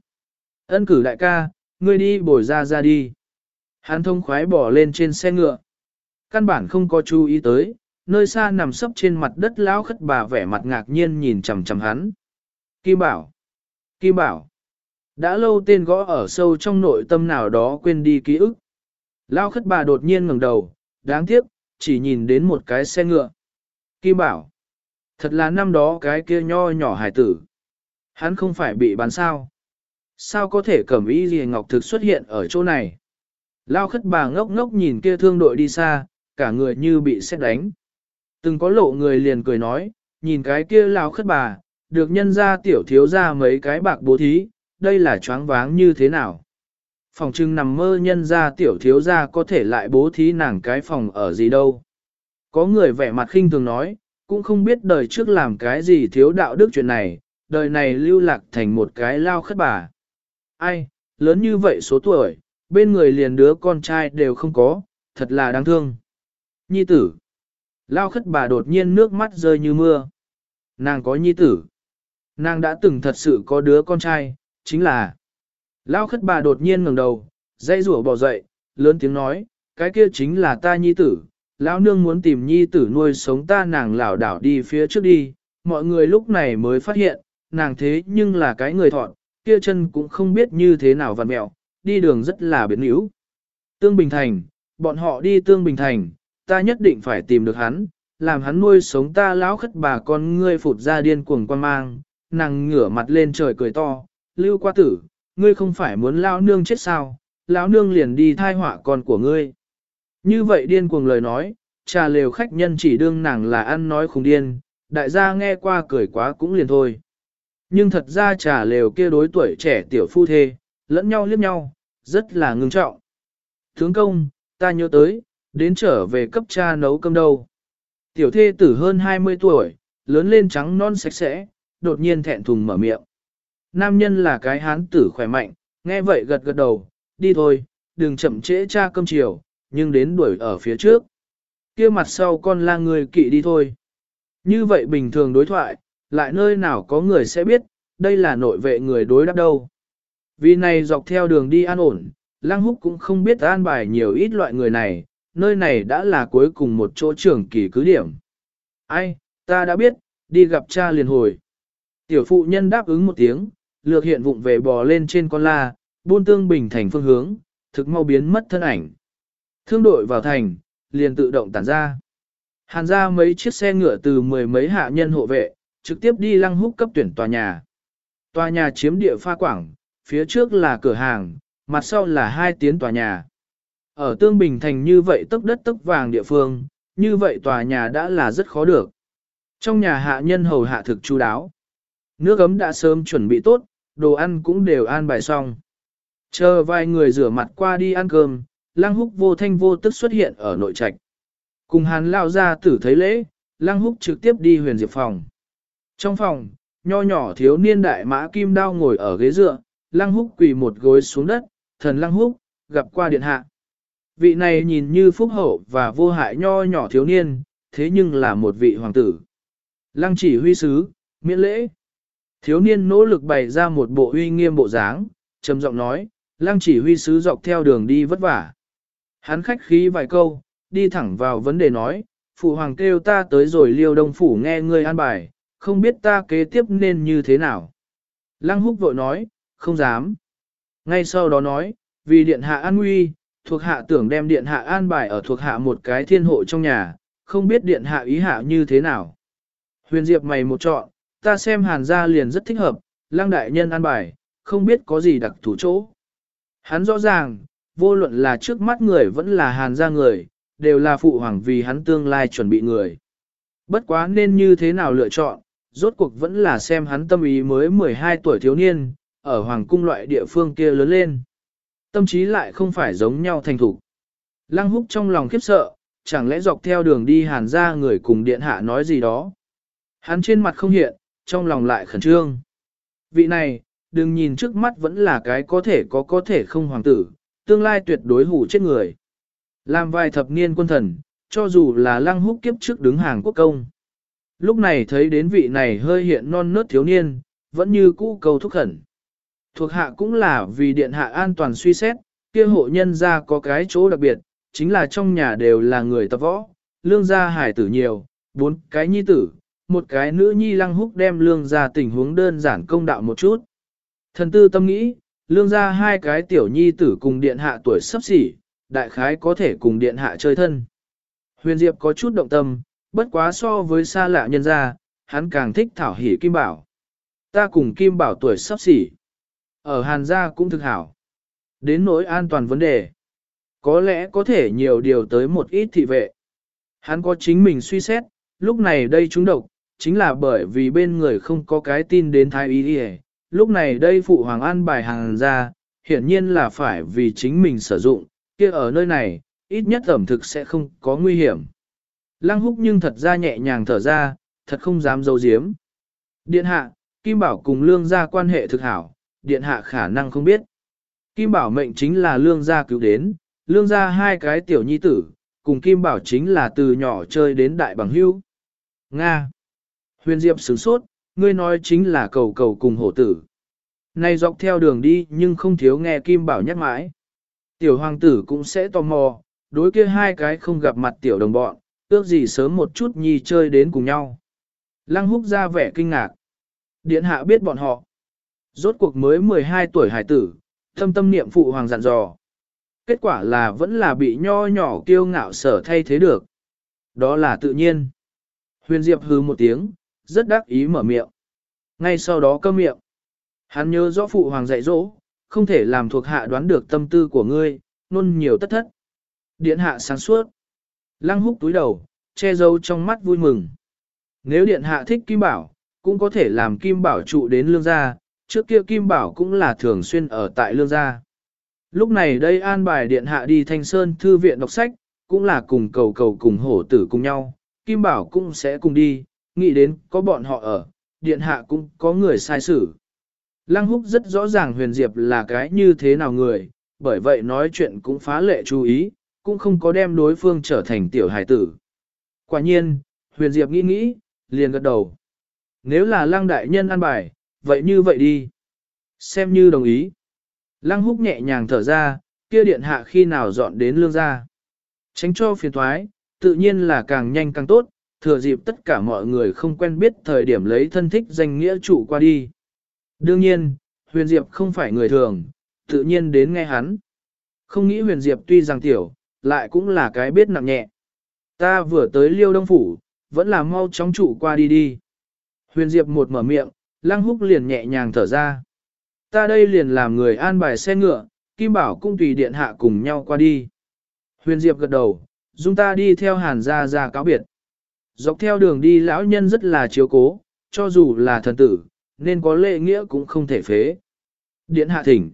Ân cử đại ca, ngươi đi bồi ra ra đi. Hắn thông khoái bỏ lên trên xe ngựa. Căn bản không có chú ý tới, nơi xa nằm sấp trên mặt đất lão khất bà vẻ mặt ngạc nhiên nhìn chằm chằm hắn. Kim bảo. Kim bảo. Đã lâu tên gõ ở sâu trong nội tâm nào đó quên đi ký ức. Lão khất bà đột nhiên ngẩng đầu, đáng tiếc, chỉ nhìn đến một cái xe ngựa. Kim bảo. Thật là năm đó cái kia nho nhỏ hải tử. Hắn không phải bị bán sao. Sao có thể cẩm y gì ngọc thực xuất hiện ở chỗ này? Lao khất bà ngốc ngốc nhìn kia thương đội đi xa, cả người như bị xét đánh. Từng có lộ người liền cười nói, nhìn cái kia lao khất bà, được nhân ra tiểu thiếu ra mấy cái bạc bố thí, đây là choáng váng như thế nào? Phòng trưng nằm mơ nhân ra tiểu thiếu ra có thể lại bố thí nàng cái phòng ở gì đâu. Có người vẻ mặt khinh thường nói, cũng không biết đời trước làm cái gì thiếu đạo đức chuyện này, đời này lưu lạc thành một cái lao khất bà. Ai, lớn như vậy số tuổi, bên người liền đứa con trai đều không có, thật là đáng thương. Nhi tử. Lao khất bà đột nhiên nước mắt rơi như mưa. Nàng có nhi tử. Nàng đã từng thật sự có đứa con trai, chính là. Lao khất bà đột nhiên ngẩng đầu, dây rủa bỏ dậy, lớn tiếng nói, cái kia chính là ta nhi tử. Lão nương muốn tìm nhi tử nuôi sống ta nàng lảo đảo đi phía trước đi, mọi người lúc này mới phát hiện, nàng thế nhưng là cái người thọn, kia chân cũng không biết như thế nào vặn mẹo, đi đường rất là biến yếu. Tương Bình Thành, bọn họ đi Tương Bình Thành, ta nhất định phải tìm được hắn, làm hắn nuôi sống ta lão khất bà con ngươi phụt ra điên cuồng quan mang, nàng ngửa mặt lên trời cười to, lưu qua tử, ngươi không phải muốn lão nương chết sao, lão nương liền đi thai họa con của ngươi. Như vậy điên cuồng lời nói, trà lều khách nhân chỉ đương nàng là ăn nói khùng điên, đại gia nghe qua cười quá cũng liền thôi. Nhưng thật ra trà lều kia đối tuổi trẻ tiểu phu thê, lẫn nhau liếc nhau, rất là ngưng trọng. Thướng công, ta nhớ tới, đến trở về cấp cha nấu cơm đâu. Tiểu thê tử hơn 20 tuổi, lớn lên trắng non sạch sẽ, đột nhiên thẹn thùng mở miệng. Nam nhân là cái hán tử khỏe mạnh, nghe vậy gật gật đầu, đi thôi, đừng chậm trễ cha cơm chiều, nhưng đến đuổi ở phía trước. kia mặt sau con la người kỵ đi thôi. Như vậy bình thường đối thoại, lại nơi nào có người sẽ biết, đây là nội vệ người đối đáp đâu. Vì này dọc theo đường đi an ổn, Lăng Húc cũng không biết an bài nhiều ít loại người này, nơi này đã là cuối cùng một chỗ trưởng kỳ cứ điểm. Ai, ta đã biết, đi gặp cha liền hồi. Tiểu phụ nhân đáp ứng một tiếng, lược hiện vụng về bò lên trên con la, buôn tương bình thành phương hướng, thực mau biến mất thân ảnh. Thương đội vào thành, liền tự động tản ra. Hàn ra mấy chiếc xe ngựa từ mười mấy hạ nhân hộ vệ, trực tiếp đi lăng húc cấp tuyển tòa nhà. Tòa nhà chiếm địa pha quảng, phía trước là cửa hàng, mặt sau là hai tiến tòa nhà. Ở Tương Bình Thành như vậy tốc đất tốc vàng địa phương, như vậy tòa nhà đã là rất khó được. Trong nhà hạ nhân hầu hạ thực chu đáo. Nước ấm đã sớm chuẩn bị tốt, đồ ăn cũng đều an bài xong. Chờ vài người rửa mặt qua đi ăn cơm, Lăng Húc vô thanh vô tức xuất hiện ở nội trạch. Cùng Hàn lao ra tử thấy lễ, Lăng Húc trực tiếp đi huyền diệp phòng. Trong phòng, nho nhỏ thiếu niên đại mã kim đao ngồi ở ghế dựa, lăng húc quỳ một gối xuống đất, thần lăng húc, gặp qua điện hạ. Vị này nhìn như phúc hậu và vô hại nho nhỏ thiếu niên, thế nhưng là một vị hoàng tử. Lăng chỉ huy sứ, miễn lễ. Thiếu niên nỗ lực bày ra một bộ uy nghiêm bộ dáng, trầm giọng nói, lăng chỉ huy sứ dọc theo đường đi vất vả. Hắn khách khí vài câu, đi thẳng vào vấn đề nói, phụ hoàng kêu ta tới rồi liêu đông phủ nghe ngươi an bài, không biết ta kế tiếp nên như thế nào. Lăng húc vội nói, không dám. Ngay sau đó nói, vì điện hạ an nguy, thuộc hạ tưởng đem điện hạ an bài ở thuộc hạ một cái thiên hộ trong nhà, không biết điện hạ ý hạ như thế nào. Huyền Diệp mày một chọn, ta xem hàn gia liền rất thích hợp, lăng đại nhân an bài, không biết có gì đặc thủ chỗ. Hắn rõ ràng, vô luận là trước mắt người vẫn là hàn gia người, đều là phụ hoàng vì hắn tương lai chuẩn bị người. Bất quá nên như thế nào lựa chọn, rốt cuộc vẫn là xem hắn tâm ý mới 12 tuổi thiếu niên, ở hoàng cung loại địa phương kia lớn lên. Tâm trí lại không phải giống nhau thành thủ. Lăng húc trong lòng khiếp sợ, chẳng lẽ dọc theo đường đi hàn ra người cùng điện hạ nói gì đó. Hắn trên mặt không hiện, trong lòng lại khẩn trương. Vị này, đừng nhìn trước mắt vẫn là cái có thể có có thể không hoàng tử, tương lai tuyệt đối hủ chết người. Làm vài thập niên quân thần, cho dù là lăng húc kiếp trước đứng hàng quốc công. Lúc này thấy đến vị này hơi hiện non nớt thiếu niên, vẫn như cũ cầu thúc khẩn. Thuộc hạ cũng là vì điện hạ an toàn suy xét, kia hộ nhân gia có cái chỗ đặc biệt, chính là trong nhà đều là người tập võ, lương gia hải tử nhiều, bốn cái nhi tử, một cái nữ nhi lăng húc đem lương gia tình huống đơn giản công đạo một chút. Thần tư tâm nghĩ, lương gia hai cái tiểu nhi tử cùng điện hạ tuổi sắp xỉ, đại khái có thể cùng điện hạ chơi thân. Huyền Diệp có chút động tâm, bất quá so với xa lạ nhân gia, hắn càng thích thảo hỉ Kim Bảo. Ta cùng Kim Bảo tuổi sắp xỉ. Ở Hàn gia cũng thực hảo. Đến nỗi an toàn vấn đề. Có lẽ có thể nhiều điều tới một ít thị vệ. Hắn có chính mình suy xét, lúc này đây chúng độc, chính là bởi vì bên người không có cái tin đến thái y đi Lúc này đây phụ hoàng an bài hàng ra, hiển nhiên là phải vì chính mình sử dụng, kia ở nơi này, ít nhất ẩm thực sẽ không có nguy hiểm. Lăng húc nhưng thật ra nhẹ nhàng thở ra, thật không dám dâu diếm. Điện hạ, Kim Bảo cùng lương gia quan hệ thực hảo, điện hạ khả năng không biết. Kim Bảo mệnh chính là lương gia cứu đến, lương gia hai cái tiểu nhi tử, cùng Kim Bảo chính là từ nhỏ chơi đến đại bằng hưu. Nga. Huyền Diệp sửng sốt, ngươi nói chính là cầu cầu cùng hổ tử. Này dọc theo đường đi nhưng không thiếu nghe Kim Bảo nhắc mãi. Tiểu hoàng tử cũng sẽ tò mò, đối kia hai cái không gặp mặt tiểu đồng bọn, ước gì sớm một chút nhi chơi đến cùng nhau. Lăng húc ra vẻ kinh ngạc. Điện hạ biết bọn họ. Rốt cuộc mới 12 tuổi hải tử, thâm tâm niệm phụ hoàng dặn dò. Kết quả là vẫn là bị nho nhỏ kiêu ngạo sở thay thế được. Đó là tự nhiên. Huyền Diệp hừ một tiếng, rất đắc ý mở miệng. Ngay sau đó câm miệng. Hắn nhớ rõ phụ hoàng dạy dỗ, không thể làm thuộc hạ đoán được tâm tư của ngươi, nôn nhiều tất thất. Điện hạ sáng suốt. Lăng húc túi đầu, che giấu trong mắt vui mừng. Nếu điện hạ thích Kim Bảo, cũng có thể làm Kim Bảo trụ đến lương gia, trước kia Kim Bảo cũng là thường xuyên ở tại lương gia. Lúc này đây an bài điện hạ đi thanh sơn thư viện đọc sách, cũng là cùng cầu cầu cùng hổ tử cùng nhau, Kim Bảo cũng sẽ cùng đi, nghĩ đến có bọn họ ở, điện hạ cũng có người sai xử. Lăng húc rất rõ ràng huyền diệp là cái như thế nào người, bởi vậy nói chuyện cũng phá lệ chú ý, cũng không có đem đối phương trở thành tiểu hải tử. Quả nhiên, huyền diệp nghĩ nghĩ, liền gật đầu. Nếu là lăng đại nhân ăn bài, vậy như vậy đi. Xem như đồng ý. Lăng húc nhẹ nhàng thở ra, kia điện hạ khi nào dọn đến lương gia. Tránh cho phiền thoái, tự nhiên là càng nhanh càng tốt, thừa dịp tất cả mọi người không quen biết thời điểm lấy thân thích danh nghĩa trụ qua đi. Đương nhiên, huyền diệp không phải người thường, tự nhiên đến nghe hắn. Không nghĩ huyền diệp tuy rằng tiểu, lại cũng là cái biết nặng nhẹ. Ta vừa tới liêu đông phủ, vẫn là mau chóng trụ qua đi đi. Huyền diệp một mở miệng, lăng húc liền nhẹ nhàng thở ra. Ta đây liền làm người an bài xe ngựa, Kim Bảo cung tùy điện hạ cùng nhau qua đi. Huyền diệp gật đầu, dung ta đi theo hàn gia Gia cáo biệt. Dọc theo đường đi lão nhân rất là chiếu cố, cho dù là thần tử, nên có lệ nghĩa cũng không thể phế. Điện hạ thỉnh.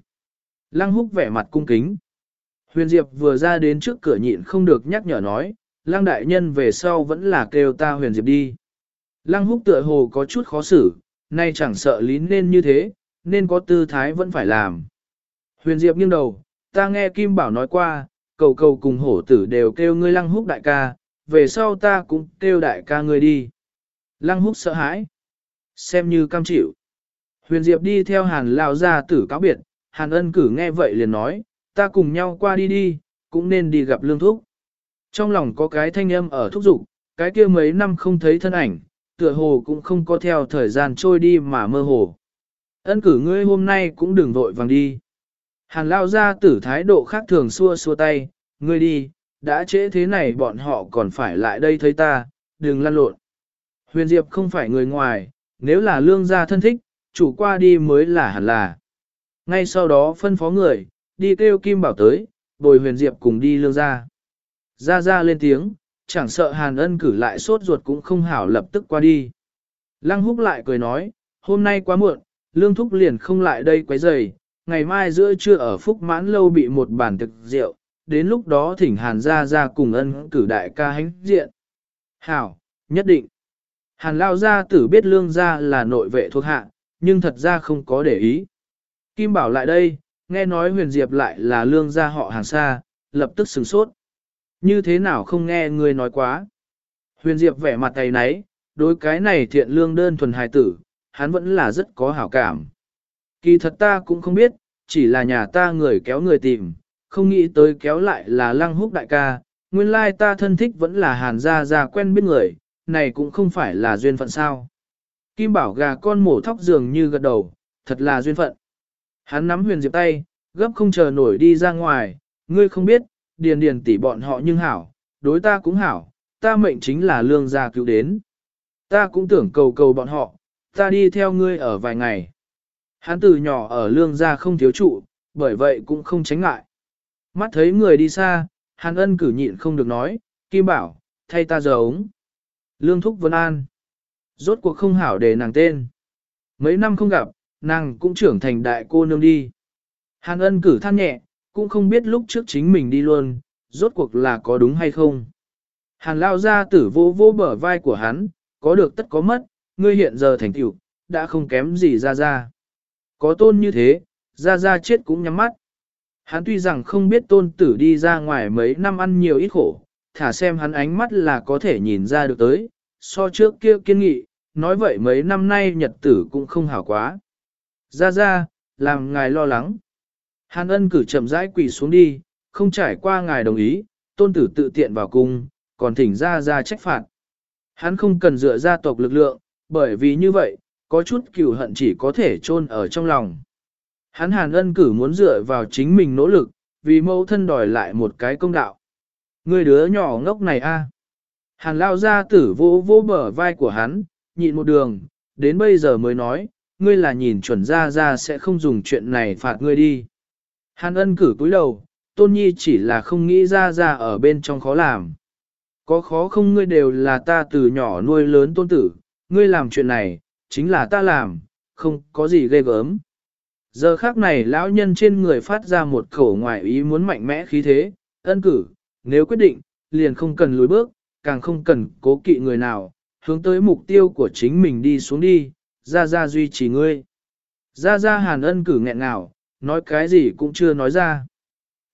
Lăng húc vẻ mặt cung kính. Huyền Diệp vừa ra đến trước cửa nhịn không được nhắc nhở nói, Lăng đại nhân về sau vẫn là kêu ta Huyền Diệp đi. Lăng húc tựa hồ có chút khó xử, nay chẳng sợ lý nên như thế, nên có tư thái vẫn phải làm. Huyền Diệp nghiêng đầu, ta nghe Kim Bảo nói qua, cầu cầu cùng hổ tử đều kêu ngươi lăng húc đại ca, về sau ta cũng kêu đại ca ngươi đi. Lăng húc sợ hãi, xem như cam chịu. Huyền Diệp đi theo hàn lao ra tử cáo biệt, hàn ân cử nghe vậy liền nói, ta cùng nhau qua đi đi, cũng nên đi gặp lương thúc. Trong lòng có cái thanh âm ở thúc dục cái kia mấy năm không thấy thân ảnh, tựa hồ cũng không có theo thời gian trôi đi mà mơ hồ. Ân cử ngươi hôm nay cũng đừng vội vàng đi. Hàn lao ra tử thái độ khác thường xua xua tay, ngươi đi, đã trễ thế này bọn họ còn phải lại đây thấy ta, đừng lăn lộn. Huyền Diệp không phải người ngoài, nếu là lương gia thân thích, chủ qua đi mới là hẳn là. Ngay sau đó phân phó người, đi kêu Kim Bảo tới, bồi Huyền Diệp cùng đi lương gia. gia gia lên tiếng, chẳng sợ Hàn ân cử lại sốt ruột cũng không hảo lập tức qua đi. Lăng húc lại cười nói, hôm nay quá muộn, lương thúc liền không lại đây quấy rầy, ngày mai giữa trưa ở Phúc Mãn Lâu bị một bàn thực rượu, đến lúc đó thỉnh Hàn ra ra cùng ân cử đại ca hánh diện. Hảo, nhất định. Hàn lao gia tử biết lương gia là nội vệ thuộc hạ, nhưng thật ra không có để ý. Kim bảo lại đây, nghe nói huyền diệp lại là lương gia họ hàng xa, lập tức sửng sốt. Như thế nào không nghe người nói quá. Huyền diệp vẻ mặt tay náy, đối cái này thiện lương đơn thuần hài tử, hắn vẫn là rất có hảo cảm. Kỳ thật ta cũng không biết, chỉ là nhà ta người kéo người tìm, không nghĩ tới kéo lại là lăng húc đại ca, nguyên lai ta thân thích vẫn là hàn gia gia quen biết người, này cũng không phải là duyên phận sao. Kim bảo gà con mổ thóc dường như gật đầu, thật là duyên phận. Hắn nắm huyền diệp tay, gấp không chờ nổi đi ra ngoài, ngươi không biết, điền điền tỷ bọn họ nhưng hảo, đối ta cũng hảo, ta mệnh chính là lương gia cứu đến. Ta cũng tưởng cầu cầu bọn họ, ta đi theo ngươi ở vài ngày. Hắn từ nhỏ ở lương gia không thiếu trụ, bởi vậy cũng không tránh ngại. Mắt thấy người đi xa, Hàn ân cử nhịn không được nói, Kim bảo, thay ta giờ ống. Lương Thúc Vân An. Rốt cuộc không hảo để nàng tên. Mấy năm không gặp, nàng cũng trưởng thành đại cô nương đi. Hàn ân cử than nhẹ, cũng không biết lúc trước chính mình đi luôn, rốt cuộc là có đúng hay không. Hàn lao ra tử vô vô bờ vai của hắn, có được tất có mất, ngươi hiện giờ thành tiểu, đã không kém gì ra ra. Có tôn như thế, ra ra chết cũng nhắm mắt. Hắn tuy rằng không biết tôn tử đi ra ngoài mấy năm ăn nhiều ít khổ, thả xem hắn ánh mắt là có thể nhìn ra được tới, so trước kia kiên nghị, nói vậy mấy năm nay nhật tử cũng không hảo quá. Ra ra, làm ngài lo lắng. Hàn ân cử chậm rãi quỳ xuống đi, không trải qua ngài đồng ý, tôn tử tự tiện vào cung, còn thỉnh ra ra trách phạt. Hắn không cần dựa gia tộc lực lượng, bởi vì như vậy, có chút cừu hận chỉ có thể chôn ở trong lòng. Hắn hàn ân cử muốn dựa vào chính mình nỗ lực, vì mẫu thân đòi lại một cái công đạo. Người đứa nhỏ ngốc này a. Hàn lao ra tử vô vô bờ vai của hắn, nhịn một đường, đến bây giờ mới nói, ngươi là nhìn chuẩn ra ra sẽ không dùng chuyện này phạt ngươi đi. Hàn ân cử cúi đầu, tôn nhi chỉ là không nghĩ ra ra ở bên trong khó làm. Có khó không ngươi đều là ta từ nhỏ nuôi lớn tôn tử, ngươi làm chuyện này, chính là ta làm, không có gì ghê gớm. Giờ khác này lão nhân trên người phát ra một khẩu ngoại ý muốn mạnh mẽ khí thế, ân cử, nếu quyết định, liền không cần lùi bước, càng không cần cố kỵ người nào, hướng tới mục tiêu của chính mình đi xuống đi, ra ra duy trì ngươi. Ra ra hàn ân cử nghẹn ngào, nói cái gì cũng chưa nói ra.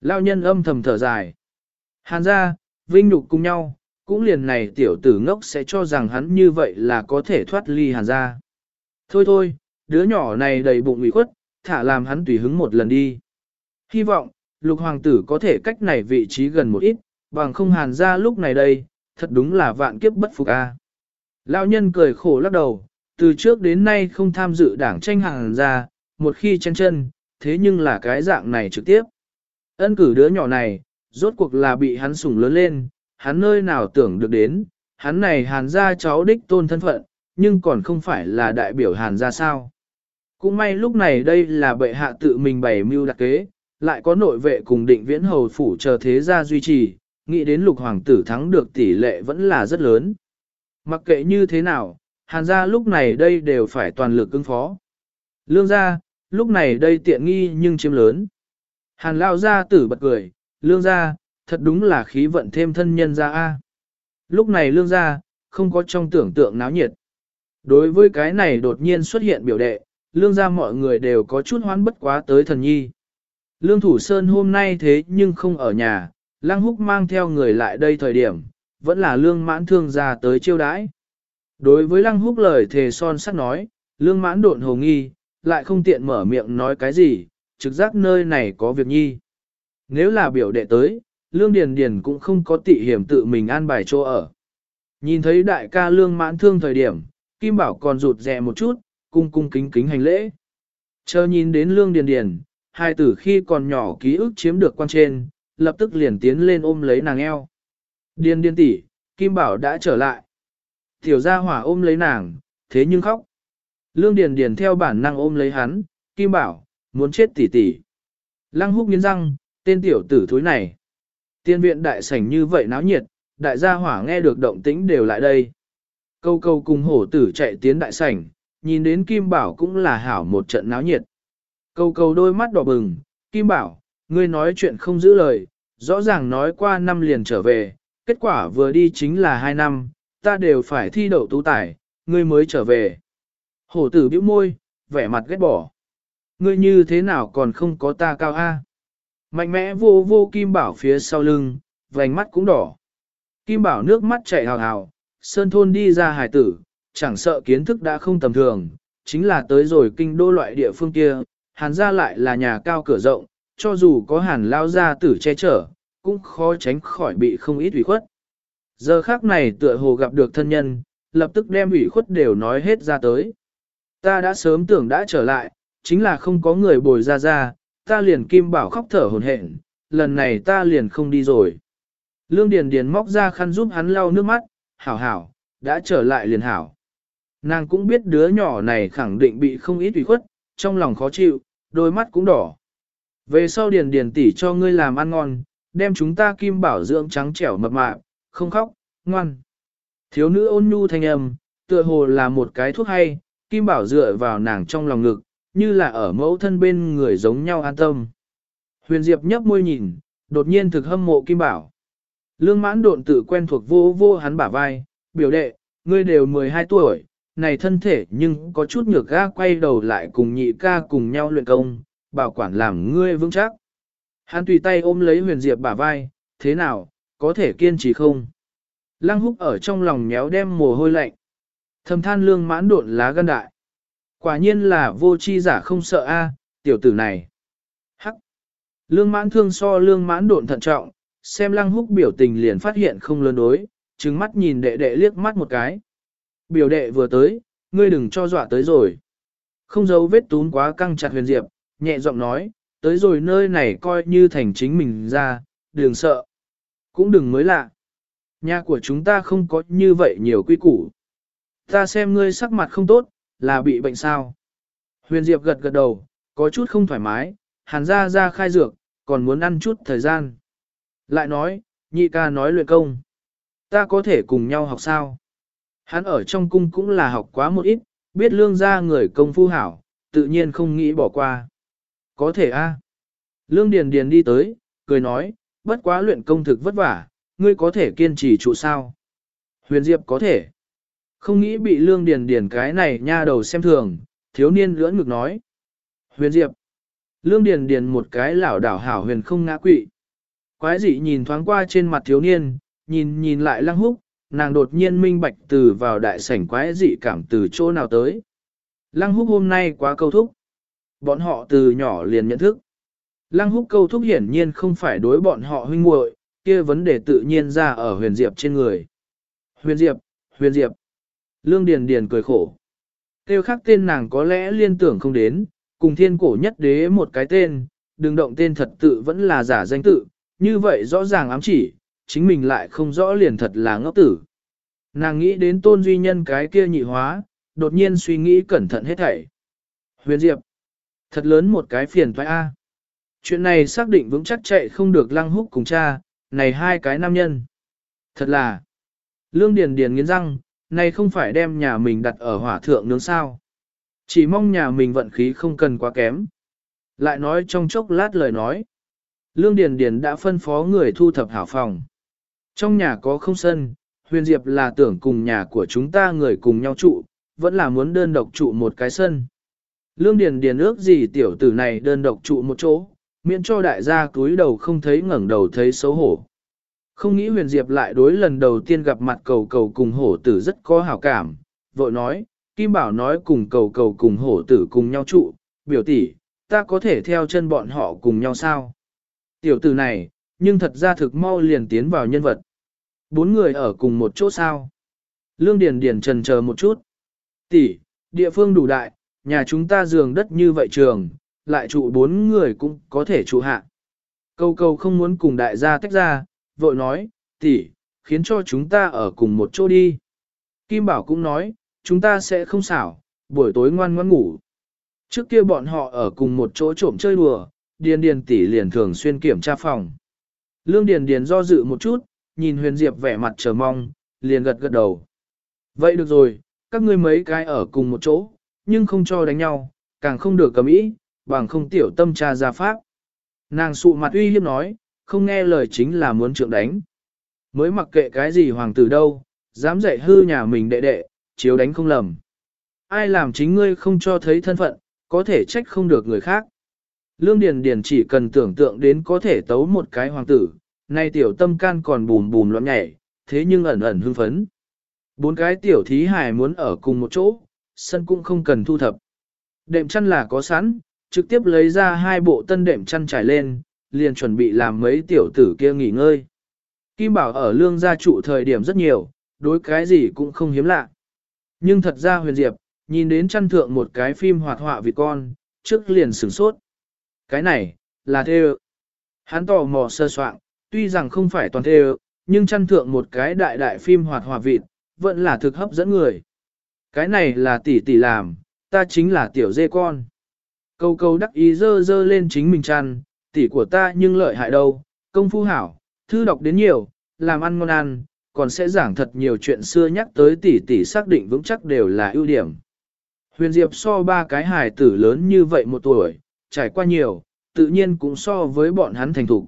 Lao nhân âm thầm thở dài. Hàn ra, vinh nhục cùng nhau, cũng liền này tiểu tử ngốc sẽ cho rằng hắn như vậy là có thể thoát ly hàn ra. Thôi thôi, đứa nhỏ này đầy bụng ủy khuất, thả làm hắn tùy hứng một lần đi. Hy vọng, lục hoàng tử có thể cách này vị trí gần một ít, bằng không hàn ra lúc này đây, thật đúng là vạn kiếp bất phục a. Lão nhân cười khổ lắc đầu, từ trước đến nay không tham dự đảng tranh hàn ra, một khi chen chân, thế nhưng là cái dạng này trực tiếp. Ân cử đứa nhỏ này, rốt cuộc là bị hắn sủng lớn lên, hắn nơi nào tưởng được đến, hắn này hàn ra cháu đích tôn thân phận, nhưng còn không phải là đại biểu hàn ra sao. Cũng may lúc này đây là bệ hạ tự mình bày mưu đặc kế, lại có nội vệ cùng định viễn hầu phủ chờ thế gia duy trì, nghĩ đến lục hoàng tử thắng được tỷ lệ vẫn là rất lớn. Mặc kệ như thế nào, hàn gia lúc này đây đều phải toàn lực ứng phó. Lương gia, lúc này đây tiện nghi nhưng chiếm lớn. Hàn lao gia tử bật cười, lương gia, thật đúng là khí vận thêm thân nhân gia A. Lúc này lương gia, không có trong tưởng tượng náo nhiệt. Đối với cái này đột nhiên xuất hiện biểu đệ, lương gia mọi người đều có chút hoán bất quá tới thần nhi. Lương Thủ Sơn hôm nay thế nhưng không ở nhà, Lăng Húc mang theo người lại đây thời điểm, vẫn là lương mãn thương ra tới chiêu đãi. Đối với Lăng Húc lời thề son sắt nói, lương mãn độn hồ nghi, lại không tiện mở miệng nói cái gì, trực giác nơi này có việc nhi. Nếu là biểu đệ tới, lương điền điền cũng không có tị hiểm tự mình an bài chỗ ở. Nhìn thấy đại ca lương mãn thương thời điểm, Kim Bảo còn rụt rè một chút, cung cung kính kính hành lễ. Chờ nhìn đến lương điền điền, hai tử khi còn nhỏ ký ức chiếm được quan trên, lập tức liền tiến lên ôm lấy nàng eo. điền điền tỷ, Kim Bảo đã trở lại. Tiểu gia hỏa ôm lấy nàng, thế nhưng khóc. Lương Điền Điền theo bản năng ôm lấy hắn, Kim Bảo, muốn chết tỷ tỷ. Lăng húc nghiến răng, tên tiểu tử thối này. Tiên viện đại sảnh như vậy náo nhiệt, đại gia hỏa nghe được động tĩnh đều lại đây. Câu câu cùng hổ tử chạy tiến đại sảnh, nhìn đến Kim Bảo cũng là hảo một trận náo nhiệt. Câu câu đôi mắt đỏ bừng, Kim Bảo, ngươi nói chuyện không giữ lời, rõ ràng nói qua năm liền trở về, kết quả vừa đi chính là hai năm, ta đều phải thi đậu tú tài, ngươi mới trở về. Hổ tử bĩu môi, vẻ mặt ghét bỏ. Ngươi như thế nào còn không có ta cao a? Mạnh mẽ vô vô Kim Bảo phía sau lưng, vành mắt cũng đỏ. Kim Bảo nước mắt chảy hào hào, sơn thôn đi ra hải tử, chẳng sợ kiến thức đã không tầm thường, chính là tới rồi kinh đô loại địa phương kia, hàn ra lại là nhà cao cửa rộng, cho dù có hàn lao ra tử che chở, cũng khó tránh khỏi bị không ít ủy khuất. Giờ khác này tựa hồ gặp được thân nhân, lập tức đem ủy khuất đều nói hết ra tới. Ta đã sớm tưởng đã trở lại, chính là không có người bồi ra ra, ta liền kim bảo khóc thở hồn hển, lần này ta liền không đi rồi. Lương Điền Điền móc ra khăn giúp hắn lau nước mắt, hảo hảo, đã trở lại liền hảo. Nàng cũng biết đứa nhỏ này khẳng định bị không ít ủy khuất, trong lòng khó chịu, đôi mắt cũng đỏ. Về sau Điền Điền tỷ cho ngươi làm ăn ngon, đem chúng ta kim bảo dưỡng trắng trẻo mập mạp, không khóc, ngoan. Thiếu nữ ôn nhu thanh âm, tựa hồ là một cái thuốc hay, kim bảo dựa vào nàng trong lòng ngực, như là ở mẫu thân bên người giống nhau an tâm. Huyền Diệp nhấp môi nhìn, đột nhiên thực hâm mộ kim bảo. Lương mãn độn tự quen thuộc vô vô hắn bả vai, biểu đệ, ngươi đều 12 tuổi, này thân thể nhưng có chút nhược ga quay đầu lại cùng nhị ca cùng nhau luyện công, bảo quản làm ngươi vững chắc. Hắn tùy tay ôm lấy huyền diệp bả vai, thế nào, có thể kiên trì không? Lăng húc ở trong lòng nhéo đem mồ hôi lạnh. Thầm than lương mãn độn lá gân đại. Quả nhiên là vô chi giả không sợ a, tiểu tử này. Hắc. Lương mãn thương so lương mãn độn thận trọng, xem lăng húc biểu tình liền phát hiện không lớn đối, trừng mắt nhìn đệ đệ liếc mắt một cái. Biểu đệ vừa tới, ngươi đừng cho dọa tới rồi. Không giấu vết tún quá căng chặt huyền diệp, nhẹ giọng nói, tới rồi nơi này coi như thành chính mình ra, đừng sợ. Cũng đừng mới lạ. Nhà của chúng ta không có như vậy nhiều quy củ. Ta xem ngươi sắc mặt không tốt, là bị bệnh sao. Huyền Diệp gật gật đầu, có chút không thoải mái, hàn ra ra khai dược, còn muốn ăn chút thời gian. Lại nói, nhị ca nói luyện công. Ta có thể cùng nhau học sao? Hắn ở trong cung cũng là học quá một ít, biết lương gia người công phu hảo, tự nhiên không nghĩ bỏ qua. Có thể a. Lương Điền Điền đi tới, cười nói, bất quá luyện công thực vất vả, ngươi có thể kiên trì trụ sao? Huyền Diệp có thể. Không nghĩ bị Lương Điền Điền cái này nha đầu xem thường, thiếu niên lưỡng ngực nói. Huyền Diệp. Lương Điền Điền một cái lảo đảo hảo huyền không ngã quỵ. Quái dị nhìn thoáng qua trên mặt thiếu niên, nhìn nhìn lại lăng húc, nàng đột nhiên minh bạch từ vào đại sảnh quái dị cảm từ chỗ nào tới. Lăng húc hôm nay quá câu thúc. Bọn họ từ nhỏ liền nhận thức. Lăng húc câu thúc hiển nhiên không phải đối bọn họ huynh muội, kia vấn đề tự nhiên ra ở huyền diệp trên người. Huyền diệp, huyền diệp. Lương Điền Điền cười khổ. Tiêu khắc tên nàng có lẽ liên tưởng không đến, cùng thiên cổ nhất đế một cái tên, đừng động tên thật tự vẫn là giả danh tự, như vậy rõ ràng ám chỉ, chính mình lại không rõ liền thật là ngốc tử. Nàng nghĩ đến tôn duy nhân cái kia nhị hóa, đột nhiên suy nghĩ cẩn thận hết thảy. Huyền Diệp, thật lớn một cái phiền phải A. Chuyện này xác định vững chắc chạy không được lăng húc cùng cha, này hai cái nam nhân. Thật là, Lương Điền Điền nghiến răng, này không phải đem nhà mình đặt ở hỏa thượng nướng sao. Chỉ mong nhà mình vận khí không cần quá kém. Lại nói trong chốc lát lời nói. Lương Điền Điền đã phân phó người thu thập hảo phòng. Trong nhà có không sân, Huyền Diệp là tưởng cùng nhà của chúng ta người cùng nhau trụ, vẫn là muốn đơn độc trụ một cái sân. Lương Điền Điền ước gì tiểu tử này đơn độc trụ một chỗ, miễn cho đại gia cúi đầu không thấy ngẩng đầu thấy xấu hổ. Không nghĩ huyền diệp lại đối lần đầu tiên gặp mặt cầu cầu cùng hổ tử rất có hảo cảm, vội nói, Kim Bảo nói cùng cầu cầu cùng hổ tử cùng nhau trụ, biểu tỷ, ta có thể theo chân bọn họ cùng nhau sao? Tiểu tử này, nhưng thật ra thực mau liền tiến vào nhân vật. Bốn người ở cùng một chỗ sao? Lương Điền Điền trần chờ một chút. Tỷ, địa phương đủ đại, nhà chúng ta giường đất như vậy trường, lại trụ bốn người cũng có thể trụ hạ. Câu câu không muốn cùng đại gia tách ra, vội nói, tỷ, khiến cho chúng ta ở cùng một chỗ đi. Kim Bảo cũng nói, chúng ta sẽ không xảo, buổi tối ngoan ngoãn ngủ. Trước kia bọn họ ở cùng một chỗ trộm chơi đùa, Điền Điền tỷ liền thường xuyên kiểm tra phòng. Lương Điền Điền do dự một chút, nhìn Huyền Diệp vẻ mặt chờ mong, liền gật gật đầu. Vậy được rồi, các ngươi mấy cái ở cùng một chỗ, nhưng không cho đánh nhau, càng không được cầm ý, bằng không tiểu tâm tra ra pháp. Nàng sụ mặt uy hiếp nói, không nghe lời chính là muốn trượng đánh. Mới mặc kệ cái gì hoàng tử đâu, dám dạy hư nhà mình đệ đệ, chiếu đánh không lầm. Ai làm chính ngươi không cho thấy thân phận, có thể trách không được người khác. Lương Điền Điền chỉ cần tưởng tượng đến có thể tấu một cái hoàng tử, nay tiểu tâm can còn bùm bùm loạn nhảy, thế nhưng ẩn ẩn hưng phấn. Bốn cái tiểu thí hài muốn ở cùng một chỗ, sân cũng không cần thu thập. Đệm chăn là có sẵn, trực tiếp lấy ra hai bộ tân đệm chăn trải lên, liền chuẩn bị làm mấy tiểu tử kia nghỉ ngơi. Kim Bảo ở lương gia trụ thời điểm rất nhiều, đối cái gì cũng không hiếm lạ. Nhưng thật ra huyền diệp, nhìn đến chăn thượng một cái phim hoạt họa vì con, trước liền sửng sốt. Cái này, là thê Hắn tò mò sơ soạn, tuy rằng không phải toàn thê nhưng chăn thượng một cái đại đại phim hoạt hòa vịt, vẫn là thực hấp dẫn người. Cái này là tỷ tỷ làm, ta chính là tiểu dê con. Câu câu đắc ý dơ dơ lên chính mình chăn, tỷ của ta nhưng lợi hại đâu, công phu hảo, thư đọc đến nhiều, làm ăn ngon ăn, còn sẽ giảng thật nhiều chuyện xưa nhắc tới tỷ tỷ xác định vững chắc đều là ưu điểm. Huyền Diệp so ba cái hài tử lớn như vậy một tuổi, trải qua nhiều, tự nhiên cũng so với bọn hắn thành thục.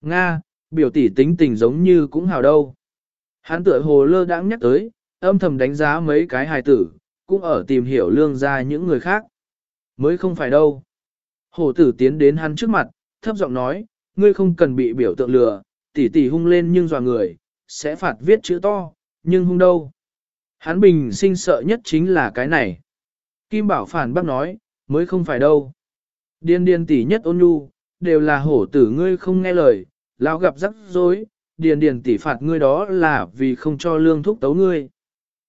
Nga, biểu tỷ tính tình giống như cũng hào đâu. Hắn tựa hồ lơ đãng nhắc tới, âm thầm đánh giá mấy cái hài tử, cũng ở tìm hiểu lương ra những người khác. Mới không phải đâu. Hổ tử tiến đến hắn trước mặt, thấp giọng nói, ngươi không cần bị biểu tượng lừa, tỷ tỷ hung lên nhưng dọa người, sẽ phạt viết chữ to, nhưng hung đâu. Hắn bình sinh sợ nhất chính là cái này. Kim Bảo phản bác nói, mới không phải đâu. Điên điên tỷ nhất ôn nhu, đều là hổ tử ngươi không nghe lời, lão gặp rắc rối, điền điền tỷ phạt ngươi đó là vì không cho lương thúc tấu ngươi.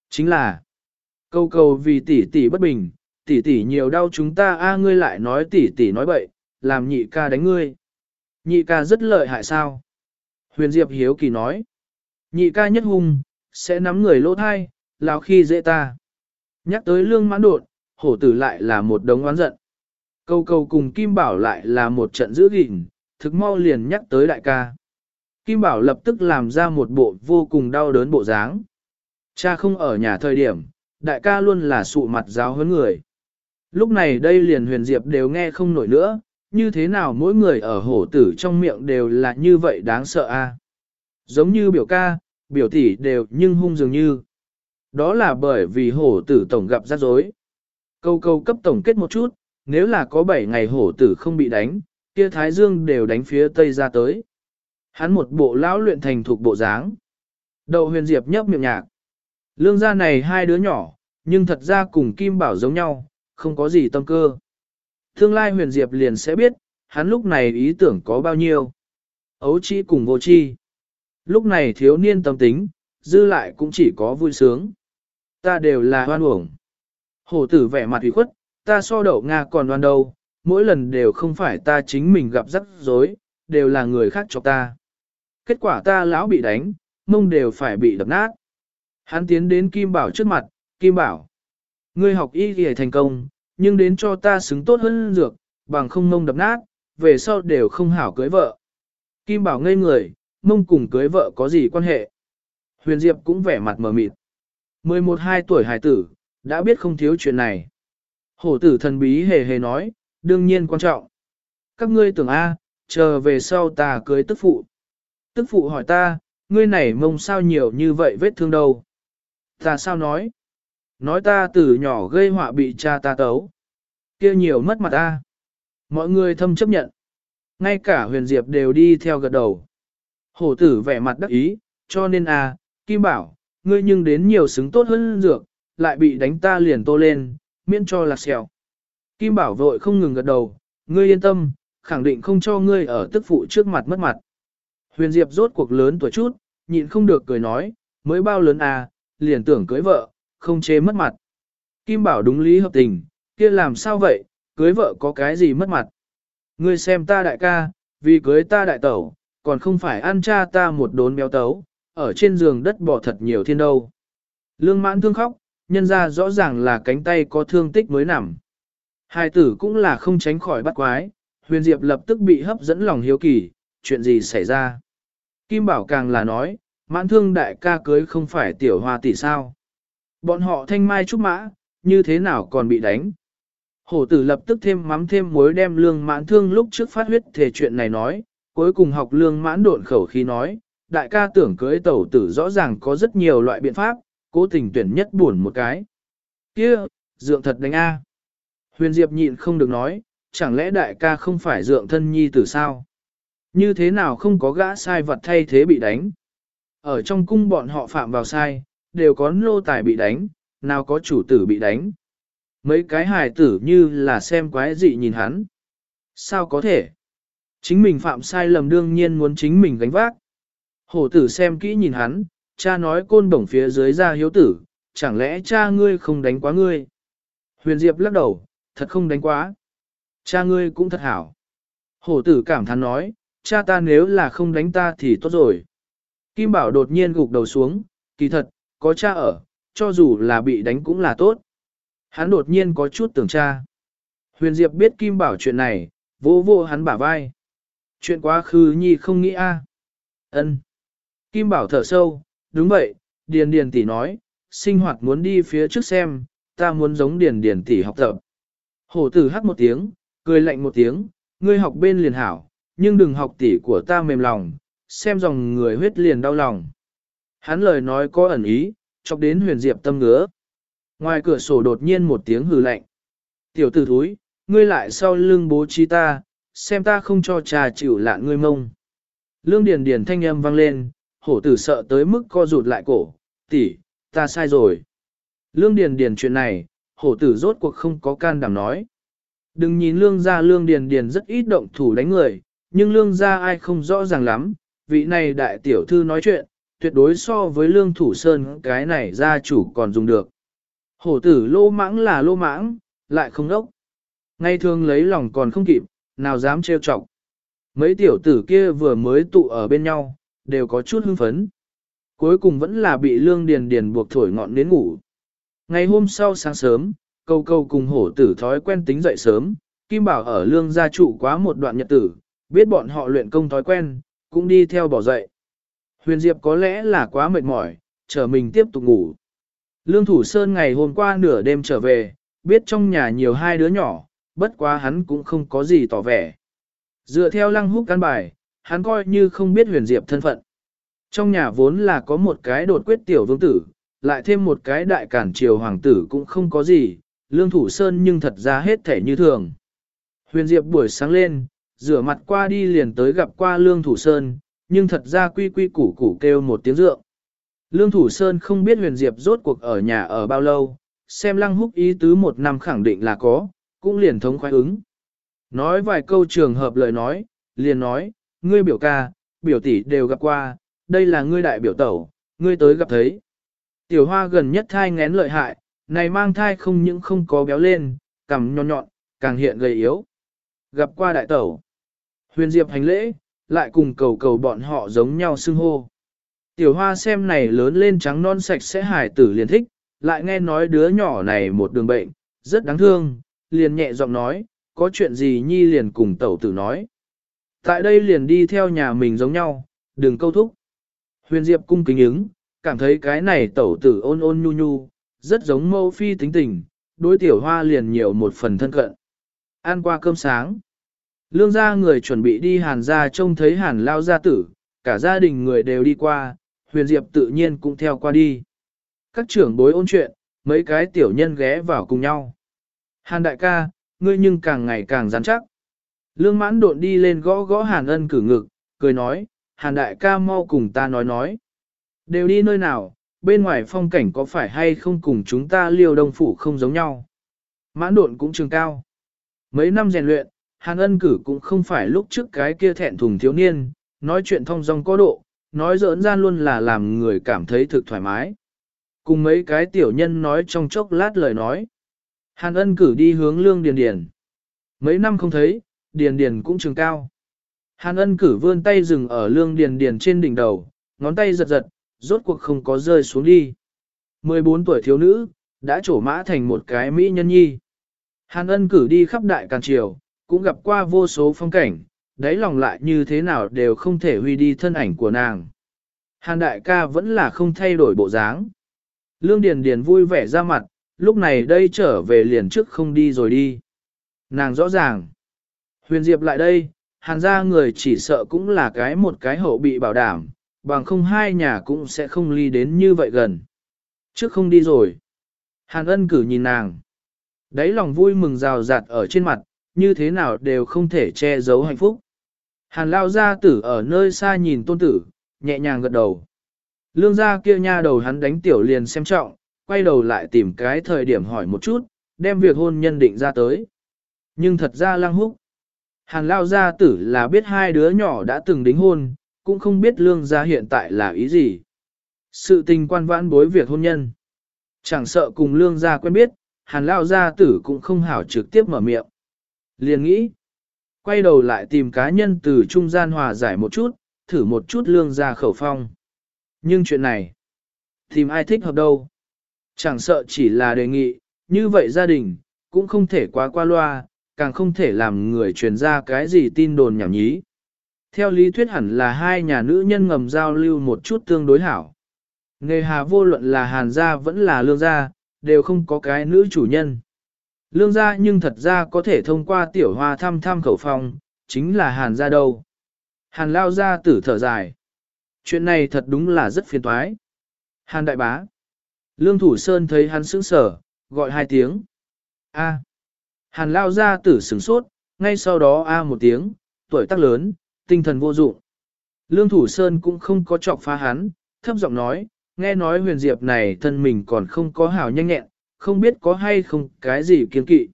Chính là, câu cầu vì tỷ tỷ bất bình, tỷ tỷ nhiều đau chúng ta a ngươi lại nói tỷ tỷ nói bậy, làm nhị ca đánh ngươi. Nhị ca rất lợi hại sao? Huyền Diệp hiếu kỳ nói. Nhị ca nhất hung, sẽ nắm người lỗ thai, lão khi dễ ta. Nhắc tới lương mãn đột, hổ tử lại là một đống oán giận. Câu câu cùng Kim Bảo lại là một trận giữ gìn, thực mau liền nhắc tới đại ca. Kim Bảo lập tức làm ra một bộ vô cùng đau đớn bộ dáng. Cha không ở nhà thời điểm, đại ca luôn là sụ mặt giáo huấn người. Lúc này đây liền huyền diệp đều nghe không nổi nữa, như thế nào mỗi người ở hổ tử trong miệng đều là như vậy đáng sợ a Giống như biểu ca, biểu tỷ đều nhưng hung dường như. Đó là bởi vì hổ tử tổng gặp rắc rối. Câu câu cấp tổng kết một chút, nếu là có 7 ngày hổ tử không bị đánh, kia Thái Dương đều đánh phía Tây ra tới. Hắn một bộ lão luyện thành thuộc bộ dáng. Đậu huyền diệp nhấp miệng nhạc. Lương gia này hai đứa nhỏ, nhưng thật ra cùng Kim Bảo giống nhau, không có gì tâm cơ. Tương lai huyền diệp liền sẽ biết, hắn lúc này ý tưởng có bao nhiêu. Ấu chi cùng vô chi. Lúc này thiếu niên tâm tính, dư lại cũng chỉ có vui sướng. Ta đều là hoan uổng. Hổ tử vẻ mặt ủy khuất, ta so đậu Nga còn đoan đâu, mỗi lần đều không phải ta chính mình gặp rắc rối, đều là người khác cho ta. Kết quả ta lão bị đánh, mông đều phải bị đập nát. Hắn tiến đến Kim Bảo trước mặt, Kim Bảo. Ngươi học y thì thành công, nhưng đến cho ta xứng tốt hơn dược, bằng không mông đập nát, về sau đều không hảo cưới vợ. Kim Bảo ngây người, mông cùng cưới vợ có gì quan hệ? Huyền Diệp cũng vẻ mặt mờ mịt. 11-2 tuổi hài tử, đã biết không thiếu chuyện này. Hổ tử thần bí hề hề nói, đương nhiên quan trọng. Các ngươi tưởng A, chờ về sau ta cưới tức phụ. Tức phụ hỏi ta, ngươi này mông sao nhiều như vậy vết thương đâu? Ta sao nói? Nói ta từ nhỏ gây họa bị cha ta tấu. kia nhiều mất mặt ta. Mọi người thâm chấp nhận. Ngay cả huyền diệp đều đi theo gật đầu. Hổ tử vẻ mặt đắc ý, cho nên a, Kim bảo, ngươi nhưng đến nhiều xứng tốt hơn dược, lại bị đánh ta liền tô lên, miễn cho lạc xèo. Kim bảo vội không ngừng gật đầu, ngươi yên tâm, khẳng định không cho ngươi ở tức phụ trước mặt mất mặt. Huyền Diệp rốt cuộc lớn tuổi chút, nhịn không được cười nói, mới bao lớn à, liền tưởng cưới vợ, không chê mất mặt. Kim bảo đúng lý hợp tình, kia làm sao vậy, cưới vợ có cái gì mất mặt. Ngươi xem ta đại ca, vì cưới ta đại tẩu, còn không phải ăn cha ta một đốn béo tấu, ở trên giường đất bỏ thật nhiều thiên đâu. Lương mãn thương khóc, nhân ra rõ ràng là cánh tay có thương tích mới nằm. Hai tử cũng là không tránh khỏi bắt quái, huyền diệp lập tức bị hấp dẫn lòng hiếu kỳ, chuyện gì xảy ra. Kim Bảo càng là nói, mãn thương đại ca cưới không phải tiểu hoa tỷ sao. Bọn họ thanh mai trúc mã, như thế nào còn bị đánh. Hổ tử lập tức thêm mắm thêm muối đem lương mãn thương lúc trước phát huyết thể chuyện này nói, cuối cùng học lương mãn độn khẩu khi nói, đại ca tưởng cưới tẩu tử rõ ràng có rất nhiều loại biện pháp, cố tình tuyển nhất buồn một cái. kia dượng thật đánh A. Huyền Diệp nhịn không được nói, chẳng lẽ đại ca không phải dượng thân nhi tử sao? Như thế nào không có gã sai vật thay thế bị đánh? Ở trong cung bọn họ phạm vào sai, đều có nô tài bị đánh, nào có chủ tử bị đánh. Mấy cái hài tử như là xem quái dị nhìn hắn. Sao có thể? Chính mình phạm sai lầm đương nhiên muốn chính mình gánh vác. Hổ tử xem kỹ nhìn hắn, cha nói côn bổng phía dưới ra hiếu tử, chẳng lẽ cha ngươi không đánh quá ngươi? Huyền Diệp lắc đầu, thật không đánh quá. Cha ngươi cũng thật hảo. Hổ tử cảm thán nói, cha ta nếu là không đánh ta thì tốt rồi. Kim Bảo đột nhiên gục đầu xuống, kỳ thật, có cha ở, cho dù là bị đánh cũng là tốt. Hắn đột nhiên có chút tưởng cha. Huyền Diệp biết Kim Bảo chuyện này, vô vô hắn bả vai. Chuyện quá khứ nhi không nghĩ a. Ân. Kim Bảo thở sâu, đúng vậy, Điền Điền tỷ nói, sinh hoạt muốn đi phía trước xem, ta muốn giống Điền Điền tỷ học tập. Hổ tử hắt một tiếng, cười lạnh một tiếng, ngươi học bên liền hảo, nhưng đừng học tỷ của ta mềm lòng, xem dòng người huyết liền đau lòng. Hắn lời nói có ẩn ý, chọc đến huyền diệp tâm ngứa. Ngoài cửa sổ đột nhiên một tiếng hừ lạnh. Tiểu tử thúi, ngươi lại sau lưng bố trí ta, xem ta không cho trà chịu lạn ngươi mông. Lương Điền Điền thanh âm vang lên, hổ tử sợ tới mức co rụt lại cổ, tỷ, ta sai rồi. Lương Điền Điền chuyện này, hổ tử rốt cuộc không có can đảm nói. Đừng nhìn lương gia lương điền điền rất ít động thủ đánh người, nhưng lương gia ai không rõ ràng lắm, vị này đại tiểu thư nói chuyện, tuyệt đối so với lương thủ sơn cái này gia chủ còn dùng được. Hổ tử lô mãng là lô mãng, lại không đốc. Ngay thường lấy lòng còn không kịp, nào dám trêu chọc. Mấy tiểu tử kia vừa mới tụ ở bên nhau, đều có chút hưng phấn. Cuối cùng vẫn là bị lương điền điền buộc thổi ngọn đến ngủ. Ngày hôm sau sáng sớm, câu câu cùng hổ tử thói quen tính dậy sớm, Kim Bảo ở lương gia trụ quá một đoạn nhật tử, biết bọn họ luyện công thói quen, cũng đi theo bỏ dậy. Huyền Diệp có lẽ là quá mệt mỏi, chờ mình tiếp tục ngủ. Lương Thủ Sơn ngày hôm qua nửa đêm trở về, biết trong nhà nhiều hai đứa nhỏ, bất quá hắn cũng không có gì tỏ vẻ. Dựa theo lăng húc căn bài, hắn coi như không biết huyền diệp thân phận. Trong nhà vốn là có một cái đột quyết tiểu vương tử, lại thêm một cái đại cản triều hoàng tử cũng không có gì, lương thủ sơn nhưng thật ra hết thể như thường. Huyền Diệp buổi sáng lên, rửa mặt qua đi liền tới gặp qua lương thủ sơn, nhưng thật ra quy quy củ củ kêu một tiếng rượu. Lương thủ sơn không biết huyền Diệp rốt cuộc ở nhà ở bao lâu, xem lăng húc ý tứ một năm khẳng định là có, cũng liền thống khoái ứng. Nói vài câu trường hợp lời nói, liền nói, ngươi biểu ca, biểu tỷ đều gặp qua, đây là ngươi đại biểu tẩu, ngươi tới gặp thấy. Tiểu hoa gần nhất thai ngén lợi hại, này mang thai không những không có béo lên, cằm nhọn nhọn, càng hiện gầy yếu. Gặp qua đại tẩu. Huyền Diệp hành lễ, lại cùng cầu cầu bọn họ giống nhau xưng hô. Tiểu hoa xem này lớn lên trắng non sạch sẽ hài tử liền thích, lại nghe nói đứa nhỏ này một đường bệnh, rất đáng thương, liền nhẹ giọng nói, có chuyện gì nhi liền cùng tẩu tử nói. Tại đây liền đi theo nhà mình giống nhau, đừng câu thúc. Huyền Diệp cung kính ứng, cảm thấy cái này tẩu tử ôn ôn nhu nhu, rất giống mâu phi tính tình, đối tiểu hoa liền nhiều một phần thân cận. Ăn qua cơm sáng, lương gia người chuẩn bị đi hàn gia trông thấy hàn lao gia tử, cả gia đình người đều đi qua, huyền diệp tự nhiên cũng theo qua đi. Các trưởng bối ôn chuyện, mấy cái tiểu nhân ghé vào cùng nhau. Hàn đại ca, ngươi nhưng càng ngày càng rắn chắc. Lương mãn độn đi lên gõ gõ hàn ân cử ngực, cười nói, hàn đại ca mau cùng ta nói nói. Đều đi nơi nào, bên ngoài phong cảnh có phải hay không cùng chúng ta liêu đông phủ không giống nhau. Mãn độn cũng trường cao. Mấy năm rèn luyện, hàn ân cử cũng không phải lúc trước cái kia thẹn thùng thiếu niên, nói chuyện thông dong có độ, nói giỡn gian luôn là làm người cảm thấy thực thoải mái. Cùng mấy cái tiểu nhân nói trong chốc lát lời nói. Hàn ân cử đi hướng lương điền điền. mấy năm không thấy, điền điền cũng trường cao. Hàn ân cử vươn tay dừng ở lương điền điền trên đỉnh đầu, ngón tay giật giật, rốt cuộc không có rơi xuống đi. 14 tuổi thiếu nữ, đã trổ mã thành một cái mỹ nhân nhi. Hàn ân cử đi khắp đại càn triều, cũng gặp qua vô số phong cảnh, đáy lòng lại như thế nào đều không thể huy đi thân ảnh của nàng. Hàn đại ca vẫn là không thay đổi bộ dáng. Lương Điền Điền vui vẻ ra mặt, lúc này đây trở về liền trước không đi rồi đi. Nàng rõ ràng. Huyền Diệp lại đây, hàn gia người chỉ sợ cũng là cái một cái hậu bị bảo đảm, bằng không hai nhà cũng sẽ không ly đến như vậy gần. Trước không đi rồi. Hàn ân cử nhìn nàng. Đấy lòng vui mừng rào rạt ở trên mặt, như thế nào đều không thể che giấu hạnh phúc. Hàn lao gia tử ở nơi xa nhìn tôn tử, nhẹ nhàng gật đầu. Lương gia kia nha đầu hắn đánh tiểu liền xem trọng, quay đầu lại tìm cái thời điểm hỏi một chút, đem việc hôn nhân định ra tới. Nhưng thật ra lăng húc. Hàn lao gia tử là biết hai đứa nhỏ đã từng đính hôn, cũng không biết lương gia hiện tại là ý gì. Sự tình quan vãn bối việc hôn nhân. Chẳng sợ cùng lương gia quen biết, hàn lao gia tử cũng không hảo trực tiếp mở miệng. Liền nghĩ, quay đầu lại tìm cá nhân từ trung gian hòa giải một chút, thử một chút lương gia khẩu phong. Nhưng chuyện này, tìm ai thích hợp đâu. Chẳng sợ chỉ là đề nghị, như vậy gia đình, cũng không thể quá qua loa, càng không thể làm người truyền ra cái gì tin đồn nhảm nhí. Theo lý thuyết hẳn là hai nhà nữ nhân ngầm giao lưu một chút tương đối hảo. Nghề hà vô luận là hàn gia vẫn là lương gia, đều không có cái nữ chủ nhân. Lương gia nhưng thật ra có thể thông qua tiểu hoa thăm thăm khẩu phong, chính là hàn gia đâu. Hàn lao gia tử thở dài. Chuyện này thật đúng là rất phiền toái. Hàn đại bá. Lương thủ sơn thấy hắn sững sở, gọi hai tiếng. A. Hàn lao gia tử sửng sốt, ngay sau đó A một tiếng, tuổi tác lớn, tinh thần vô dụng. Lương thủ sơn cũng không có chọc phá hắn, thấp giọng nói, nghe nói huyền diệp này thân mình còn không có hảo nhanh nhẹn, không biết có hay không cái gì kiên kỵ.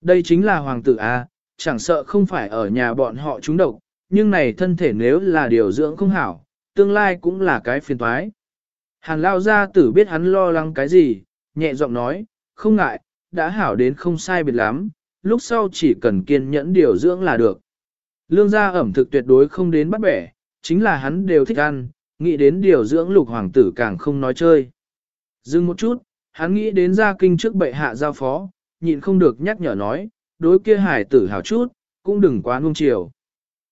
Đây chính là hoàng tử A, chẳng sợ không phải ở nhà bọn họ trúng độc, nhưng này thân thể nếu là điều dưỡng không hảo, tương lai cũng là cái phiền toái. Hàn lao gia tử biết hắn lo lắng cái gì, nhẹ giọng nói, không ngại, đã hảo đến không sai biệt lắm, lúc sau chỉ cần kiên nhẫn điều dưỡng là được. Lương gia ẩm thực tuyệt đối không đến bắt bẻ, chính là hắn đều thích ăn, nghĩ đến điều dưỡng lục hoàng tử càng không nói chơi. Dừng một chút, hắn nghĩ đến gia kinh trước bệ hạ giao phó, nhịn không được nhắc nhở nói, đối kia hải tử hảo chút, cũng đừng quá nuông chiều.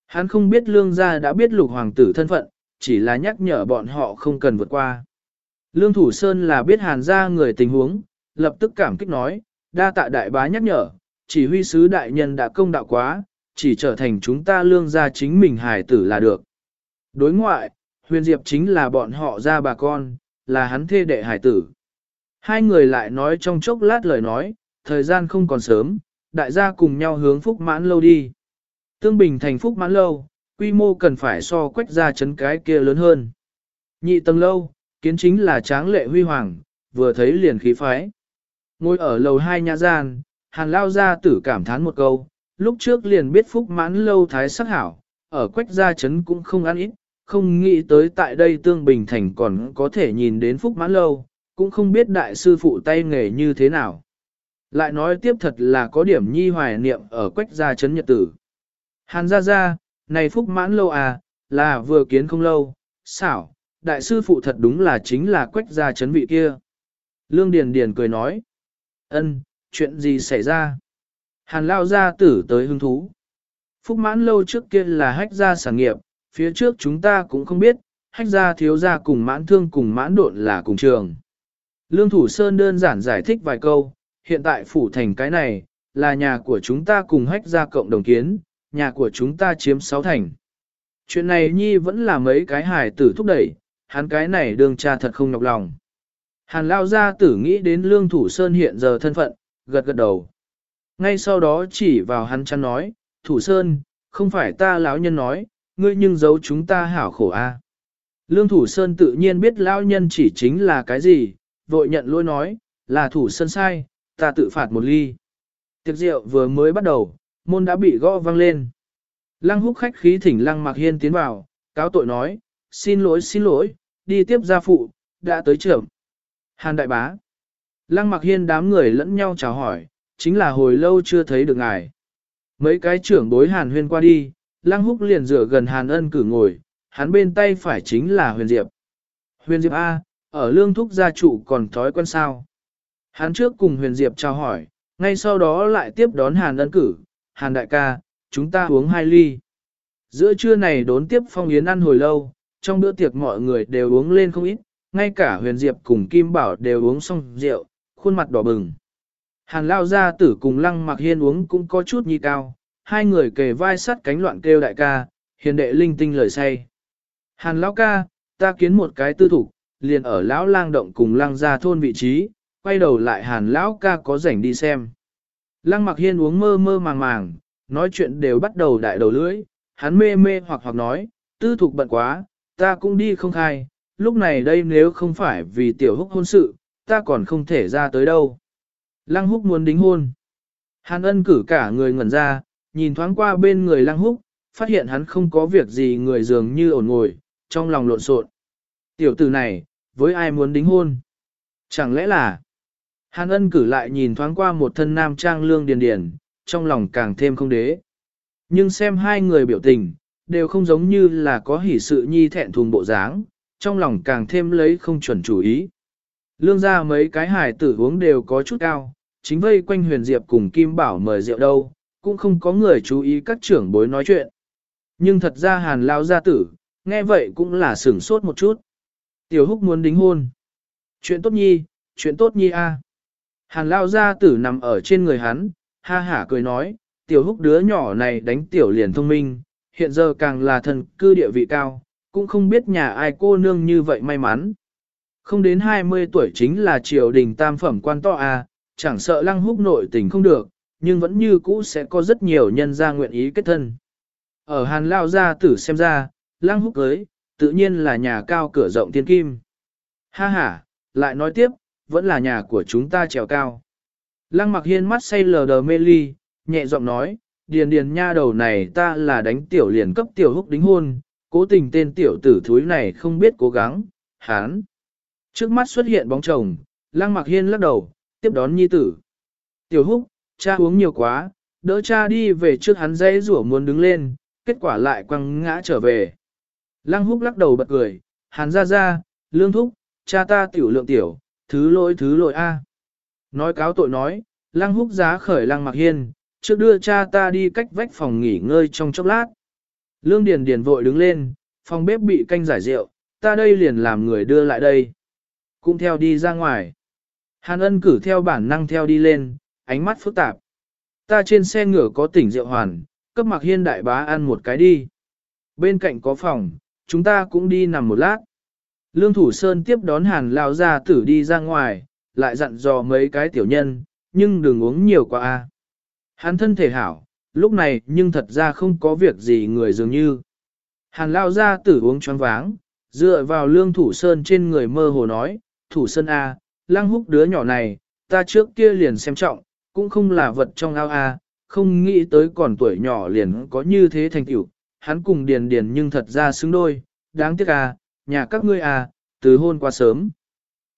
Hắn không biết lương gia đã biết lục hoàng tử thân phận, chỉ là nhắc nhở bọn họ không cần vượt qua. Lương Thủ Sơn là biết hàn gia người tình huống, lập tức cảm kích nói, đa tạ đại bá nhắc nhở, chỉ huy sứ đại nhân đã công đạo quá, chỉ trở thành chúng ta lương gia chính mình hài tử là được. Đối ngoại, huyền diệp chính là bọn họ ra bà con, là hắn thê đệ hài tử. Hai người lại nói trong chốc lát lời nói, thời gian không còn sớm, đại gia cùng nhau hướng phúc mãn lâu đi. Tương bình thành phúc mãn lâu, quy mô cần phải so quách ra chấn cái kia lớn hơn. Nhị tầng lâu, kiến chính là tráng lệ huy hoàng, vừa thấy liền khí phái. Ngồi ở lầu hai nhà gian, hàn lao ra tử cảm thán một câu, lúc trước liền biết phúc mãn lâu thái sắc hảo, ở quách gia chấn cũng không ăn ít, không nghĩ tới tại đây tương bình thành còn có thể nhìn đến phúc mãn lâu, cũng không biết đại sư phụ tay nghề như thế nào. Lại nói tiếp thật là có điểm nhi hoài niệm ở quách gia chấn nhật tử. Hàn gia gia, này phúc mãn lâu à, là vừa kiến không lâu, xảo, đại sư phụ thật đúng là chính là quách gia chấn vị kia. Lương Điền Điền cười nói, ân, chuyện gì xảy ra? Hàn lao gia tử tới hứng thú. Phúc mãn lâu trước kia là hách gia sản nghiệp, phía trước chúng ta cũng không biết, hách gia thiếu gia cùng mãn thương cùng mãn độn là cùng trường. Lương Thủ Sơn đơn giản giải thích vài câu, hiện tại phủ thành cái này, là nhà của chúng ta cùng hách gia cộng đồng kiến, nhà của chúng ta chiếm sáu thành. Chuyện này nhi vẫn là mấy cái hài tử thúc đẩy, hắn cái này đương cha thật không nhọc lòng. Hàn lao gia tử nghĩ đến lương thủ sơn hiện giờ thân phận, gật gật đầu. Ngay sau đó chỉ vào hắn chăn nói, thủ sơn, không phải ta lão nhân nói, ngươi nhưng giấu chúng ta hảo khổ a. Lương thủ sơn tự nhiên biết lão nhân chỉ chính là cái gì, vội nhận lỗi nói, là thủ sơn sai, ta tự phạt một ly. Tiệc rượu vừa mới bắt đầu, môn đã bị gõ vang lên. Lăng húc khách khí thỉnh lăng mặc hiên tiến vào, cáo tội nói, xin lỗi xin lỗi, đi tiếp gia phụ, đã tới trưởng. Hàn đại bá. Lăng mặc hiên đám người lẫn nhau chào hỏi, chính là hồi lâu chưa thấy được ngài. Mấy cái trưởng bối hàn huyên qua đi, lăng húc liền dựa gần hàn ân cử ngồi, hắn bên tay phải chính là huyền diệp. Huyền diệp A, ở lương thúc gia trụ còn thói quen sao. Hắn trước cùng huyền diệp chào hỏi, ngay sau đó lại tiếp đón hàn ân cử, hàn đại ca, chúng ta uống hai ly. Giữa trưa này đốn tiếp phong yến ăn hồi lâu, trong bữa tiệc mọi người đều uống lên không ít, ngay cả huyền diệp cùng Kim Bảo đều uống xong rượu, khuôn mặt đỏ bừng. Hàn lao gia tử cùng lăng mặc hiên uống cũng có chút nhi cao, hai người kề vai sắt cánh loạn kêu đại ca, hiền đệ linh tinh lời say. Hàn lão ca, ta kiến một cái tư thủ, liền ở lão lang động cùng lăng gia thôn vị trí, quay đầu lại hàn lão ca có rảnh đi xem. Lăng mặc hiên uống mơ mơ màng màng, nói chuyện đều bắt đầu đại đầu lưỡi, hắn mê mê hoặc hoặc nói, tư thục bận quá, ta cũng đi không khai, lúc này đây nếu không phải vì tiểu húc hôn sự, ta còn không thể ra tới đâu. Lăng húc muốn đính hôn. Hàn ân cử cả người ngẩn ra, nhìn thoáng qua bên người lăng húc, phát hiện hắn không có việc gì người dường như ổn ngồi, trong lòng lộn xộn. Tiểu tử này, với ai muốn đính hôn? Chẳng lẽ là... Hàn ân cử lại nhìn thoáng qua một thân nam trang lương điền điền, trong lòng càng thêm không đế. Nhưng xem hai người biểu tình, đều không giống như là có hỉ sự nhi thẹn thùng bộ dáng, trong lòng càng thêm lấy không chuẩn chủ ý. Lương ra mấy cái hải tử uống đều có chút cao, chính vây quanh huyền diệp cùng Kim Bảo mời rượu đâu, cũng không có người chú ý các trưởng bối nói chuyện. Nhưng thật ra hàn lao gia tử, nghe vậy cũng là sửng sốt một chút. Tiểu húc muốn đính hôn. Chuyện tốt nhi, chuyện tốt nhi a. Hàn lao gia tử nằm ở trên người hắn, ha hả cười nói, tiểu húc đứa nhỏ này đánh tiểu liền thông minh, hiện giờ càng là thần cư địa vị cao, cũng không biết nhà ai cô nương như vậy may mắn. Không đến 20 tuổi chính là triều đình tam phẩm quan to à, chẳng sợ lăng húc nội tình không được, nhưng vẫn như cũ sẽ có rất nhiều nhân gia nguyện ý kết thân. Ở hàn lao gia tử xem ra, lăng húc cưới, tự nhiên là nhà cao cửa rộng tiên kim. Ha ha, lại nói tiếp, vẫn là nhà của chúng ta trèo cao. Lăng mặc hiên mắt say lờ đờ mê ly, nhẹ giọng nói, điền điền nha đầu này ta là đánh tiểu liền cấp tiểu húc đính hôn, cố tình tên tiểu tử thúi này không biết cố gắng, hán. Trước mắt xuất hiện bóng chồng, Lang mặc hiên lắc đầu, tiếp đón nhi tử. Tiểu húc, cha uống nhiều quá, đỡ cha đi về trước hắn dây rủa muốn đứng lên, kết quả lại quăng ngã trở về. Lăng húc lắc đầu bật cười, hắn ra ra, lương thúc, cha ta tiểu lượng tiểu, thứ lỗi thứ lỗi a. Nói cáo tội nói, lăng húc giá khởi lăng mặc hiên, trước đưa cha ta đi cách vách phòng nghỉ ngơi trong chốc lát. Lương Điền Điền vội đứng lên, phòng bếp bị canh giải rượu, ta đây liền làm người đưa lại đây. Cũng theo đi ra ngoài. Hàn ân cử theo bản năng theo đi lên, ánh mắt phức tạp. Ta trên xe ngựa có tỉnh rượu hoàn, cấp mặc hiên đại bá ăn một cái đi. Bên cạnh có phòng, chúng ta cũng đi nằm một lát. Lương Thủ Sơn tiếp đón hàn lao ra tử đi ra ngoài, lại dặn dò mấy cái tiểu nhân, nhưng đừng uống nhiều quá a. Hắn thân thể hảo, lúc này nhưng thật ra không có việc gì người dường như. Hàn lao ra tử uống choáng váng, dựa vào lương thủ sơn trên người mơ hồ nói, thủ sơn A, lăng húc đứa nhỏ này, ta trước kia liền xem trọng, cũng không là vật trong ao A, không nghĩ tới còn tuổi nhỏ liền có như thế thành tiểu hắn cùng điền điền nhưng thật ra xứng đôi, đáng tiếc A, nhà các ngươi A, từ hôn quá sớm.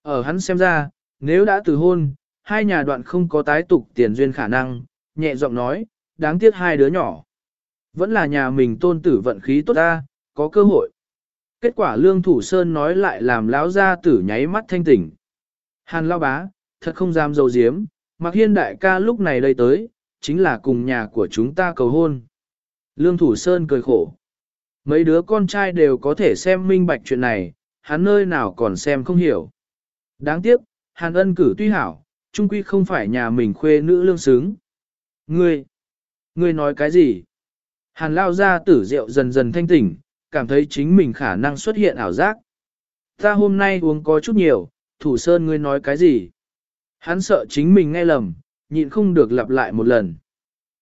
Ở hắn xem ra, nếu đã từ hôn, hai nhà đoạn không có tái tục tiền duyên khả năng, nhẹ giọng nói, đáng tiếc hai đứa nhỏ. Vẫn là nhà mình tôn tử vận khí tốt ta, có cơ hội. Kết quả Lương Thủ Sơn nói lại làm lão gia tử nháy mắt thanh tỉnh. Hàn lao bá, thật không dám dầu diếm, mặc hiên đại ca lúc này đây tới, chính là cùng nhà của chúng ta cầu hôn. Lương Thủ Sơn cười khổ. Mấy đứa con trai đều có thể xem minh bạch chuyện này, hắn nơi nào còn xem không hiểu. Đáng tiếc, Hàn ân cử tuy hảo, trung quy không phải nhà mình khuê nữ lương xứng. Ngươi, ngươi nói cái gì? Hàn lao ra tử rượu dần dần thanh tỉnh, cảm thấy chính mình khả năng xuất hiện ảo giác. Ta hôm nay uống có chút nhiều, thủ sơn ngươi nói cái gì? Hắn sợ chính mình nghe lầm, nhịn không được lặp lại một lần.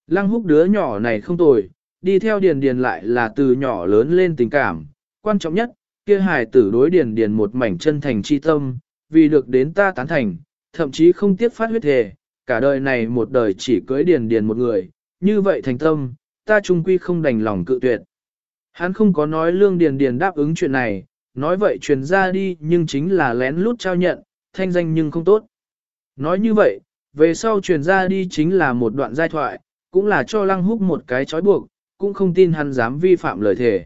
Lăng húc đứa nhỏ này không tồi, đi theo điền điền lại là từ nhỏ lớn lên tình cảm. Quan trọng nhất, kia hài tử đối điền điền một mảnh chân thành chi tâm, vì được đến ta tán thành, thậm chí không tiếc phát huyết thề, cả đời này một đời chỉ cưới điền điền một người, như vậy thành tâm, ta trung quy không đành lòng cự tuyệt. Hắn không có nói lương điền điền đáp ứng chuyện này, nói vậy truyền ra đi nhưng chính là lén lút trao nhận, thanh danh nhưng không tốt. Nói như vậy, về sau truyền ra đi chính là một đoạn giai thoại, cũng là cho lăng húc một cái trói buộc, cũng không tin hắn dám vi phạm lời thề.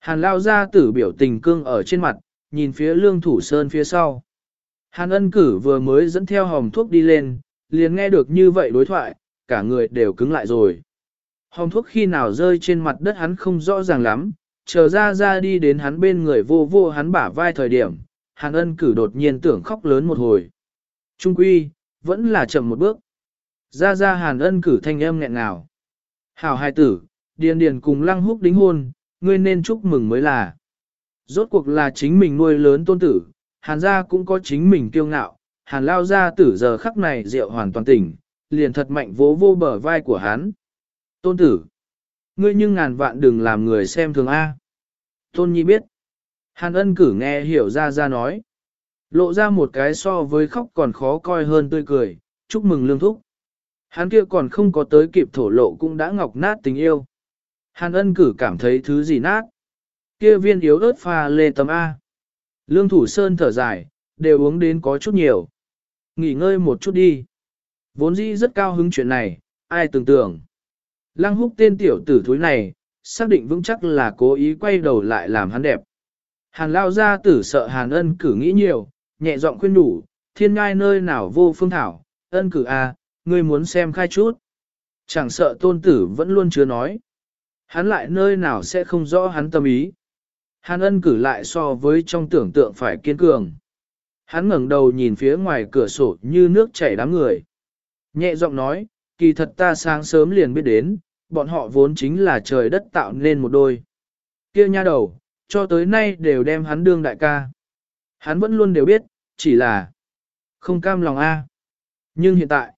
Hàn lao ra tử biểu tình cương ở trên mặt, nhìn phía lương thủ sơn phía sau. Hàn ân cử vừa mới dẫn theo hòm thuốc đi lên, liền nghe được như vậy đối thoại, cả người đều cứng lại rồi. Hồng thuốc khi nào rơi trên mặt đất hắn không rõ ràng lắm, chờ ra ra đi đến hắn bên người vô vô hắn bả vai thời điểm, hàn ân cử đột nhiên tưởng khóc lớn một hồi. Trung quy, vẫn là chậm một bước. Ra ra hàn ân cử thanh âm nghẹn ngào. Hảo hai tử, điền điền cùng lăng húc đính hôn, ngươi nên chúc mừng mới là. Rốt cuộc là chính mình nuôi lớn tôn tử, hàn gia cũng có chính mình kiêu ngạo, hàn lao Gia tử giờ khắc này rượu hoàn toàn tỉnh, liền thật mạnh vỗ vô bờ vai của hắn. Tôn tử, ngươi nhưng ngàn vạn đừng làm người xem thường A. Tôn nhi biết. Hàn ân cử nghe hiểu ra ra nói. Lộ ra một cái so với khóc còn khó coi hơn tươi cười, chúc mừng lương thúc. Hắn kia còn không có tới kịp thổ lộ cũng đã ngọc nát tình yêu. Hàn ân cử cảm thấy thứ gì nát. Kia viên yếu ớt pha lê tấm A. Lương thủ sơn thở dài, đều uống đến có chút nhiều. Nghỉ ngơi một chút đi. Vốn dĩ rất cao hứng chuyện này, ai tưởng tưởng. Lăng húc tên tiểu tử thúi này, xác định vững chắc là cố ý quay đầu lại làm hắn đẹp. Hàn lao ra tử sợ hàn ân cử nghĩ nhiều, nhẹ giọng khuyên đủ, thiên ngai nơi nào vô phương thảo, ân cử a, à, ngươi muốn xem khai chút. Chẳng sợ tôn tử vẫn luôn chưa nói. Hắn lại nơi nào sẽ không rõ hắn tâm ý. Hàn ân cử lại so với trong tưởng tượng phải kiên cường. Hắn ngẩng đầu nhìn phía ngoài cửa sổ như nước chảy đám người. Nhẹ giọng nói, kỳ thật ta sáng sớm liền biết đến, bọn họ vốn chính là trời đất tạo nên một đôi. Kia nha đầu, cho tới nay đều đem hắn đương đại ca. Hắn vẫn luôn đều biết, chỉ là không cam lòng a. Nhưng hiện tại,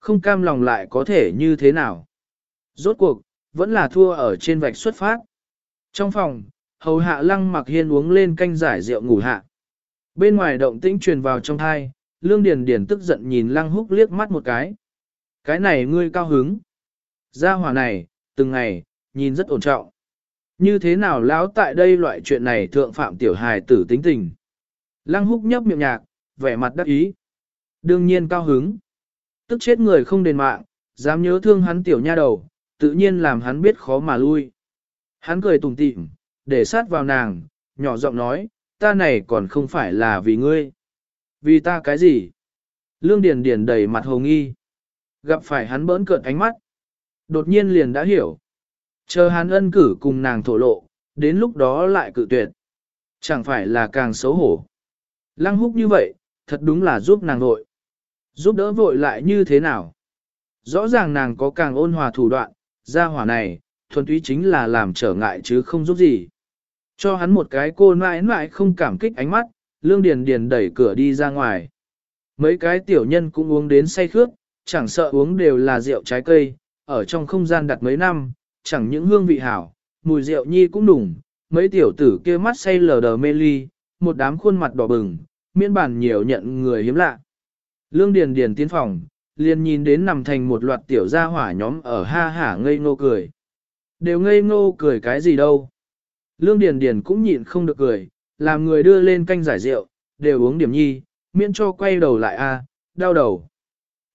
không cam lòng lại có thể như thế nào? Rốt cuộc, vẫn là thua ở trên vạch xuất phát. Trong phòng, hầu hạ lăng mặc hiên uống lên canh giải rượu ngủ hạ. Bên ngoài động tĩnh truyền vào trong thai, lương điền điền tức giận nhìn lăng húc liếc mắt một cái. Cái này ngươi cao hứng. Gia hỏa này, từng ngày, nhìn rất ổn trọng. Như thế nào lão tại đây loại chuyện này thượng phạm tiểu hài tử tính tình. Lăng húc nhấp miệng nhạc, vẻ mặt đắc ý. Đương nhiên cao hứng. Tức chết người không đền mạng, dám nhớ thương hắn tiểu nha đầu, tự nhiên làm hắn biết khó mà lui. Hắn cười tủm tỉm, để sát vào nàng, nhỏ giọng nói, ta này còn không phải là vì ngươi. Vì ta cái gì? Lương Điền Điền đầy mặt hồ nghi. Gặp phải hắn bỡn cợt ánh mắt. Đột nhiên liền đã hiểu. Chờ hắn ân cử cùng nàng thổ lộ, đến lúc đó lại cự tuyệt. Chẳng phải là càng xấu hổ. Lăng húc như vậy, thật đúng là giúp nàng vội. Giúp đỡ vội lại như thế nào? Rõ ràng nàng có càng ôn hòa thủ đoạn, gia hỏa này, thuần túy chính là làm trở ngại chứ không giúp gì. Cho hắn một cái cô mãi mãi không cảm kích ánh mắt, Lương Điền Điền đẩy cửa đi ra ngoài. Mấy cái tiểu nhân cũng uống đến say khướt, chẳng sợ uống đều là rượu trái cây, ở trong không gian đặt mấy năm, chẳng những hương vị hảo, mùi rượu nhi cũng đủng, mấy tiểu tử kia mắt say lờ đờ mê ly, một đám khuôn mặt đỏ bừng, miễn bản nhiều nhận người hiếm lạ. Lương Điền Điền tiến phòng, liền nhìn đến nằm thành một loạt tiểu gia hỏa nhóm ở ha hả ngây ngô cười. Đều ngây ngô cười cái gì đâu. Lương Điền Điền cũng nhịn không được cười, làm người đưa lên canh giải rượu, đều uống điểm nhi, miễn cho quay đầu lại a, đau đầu.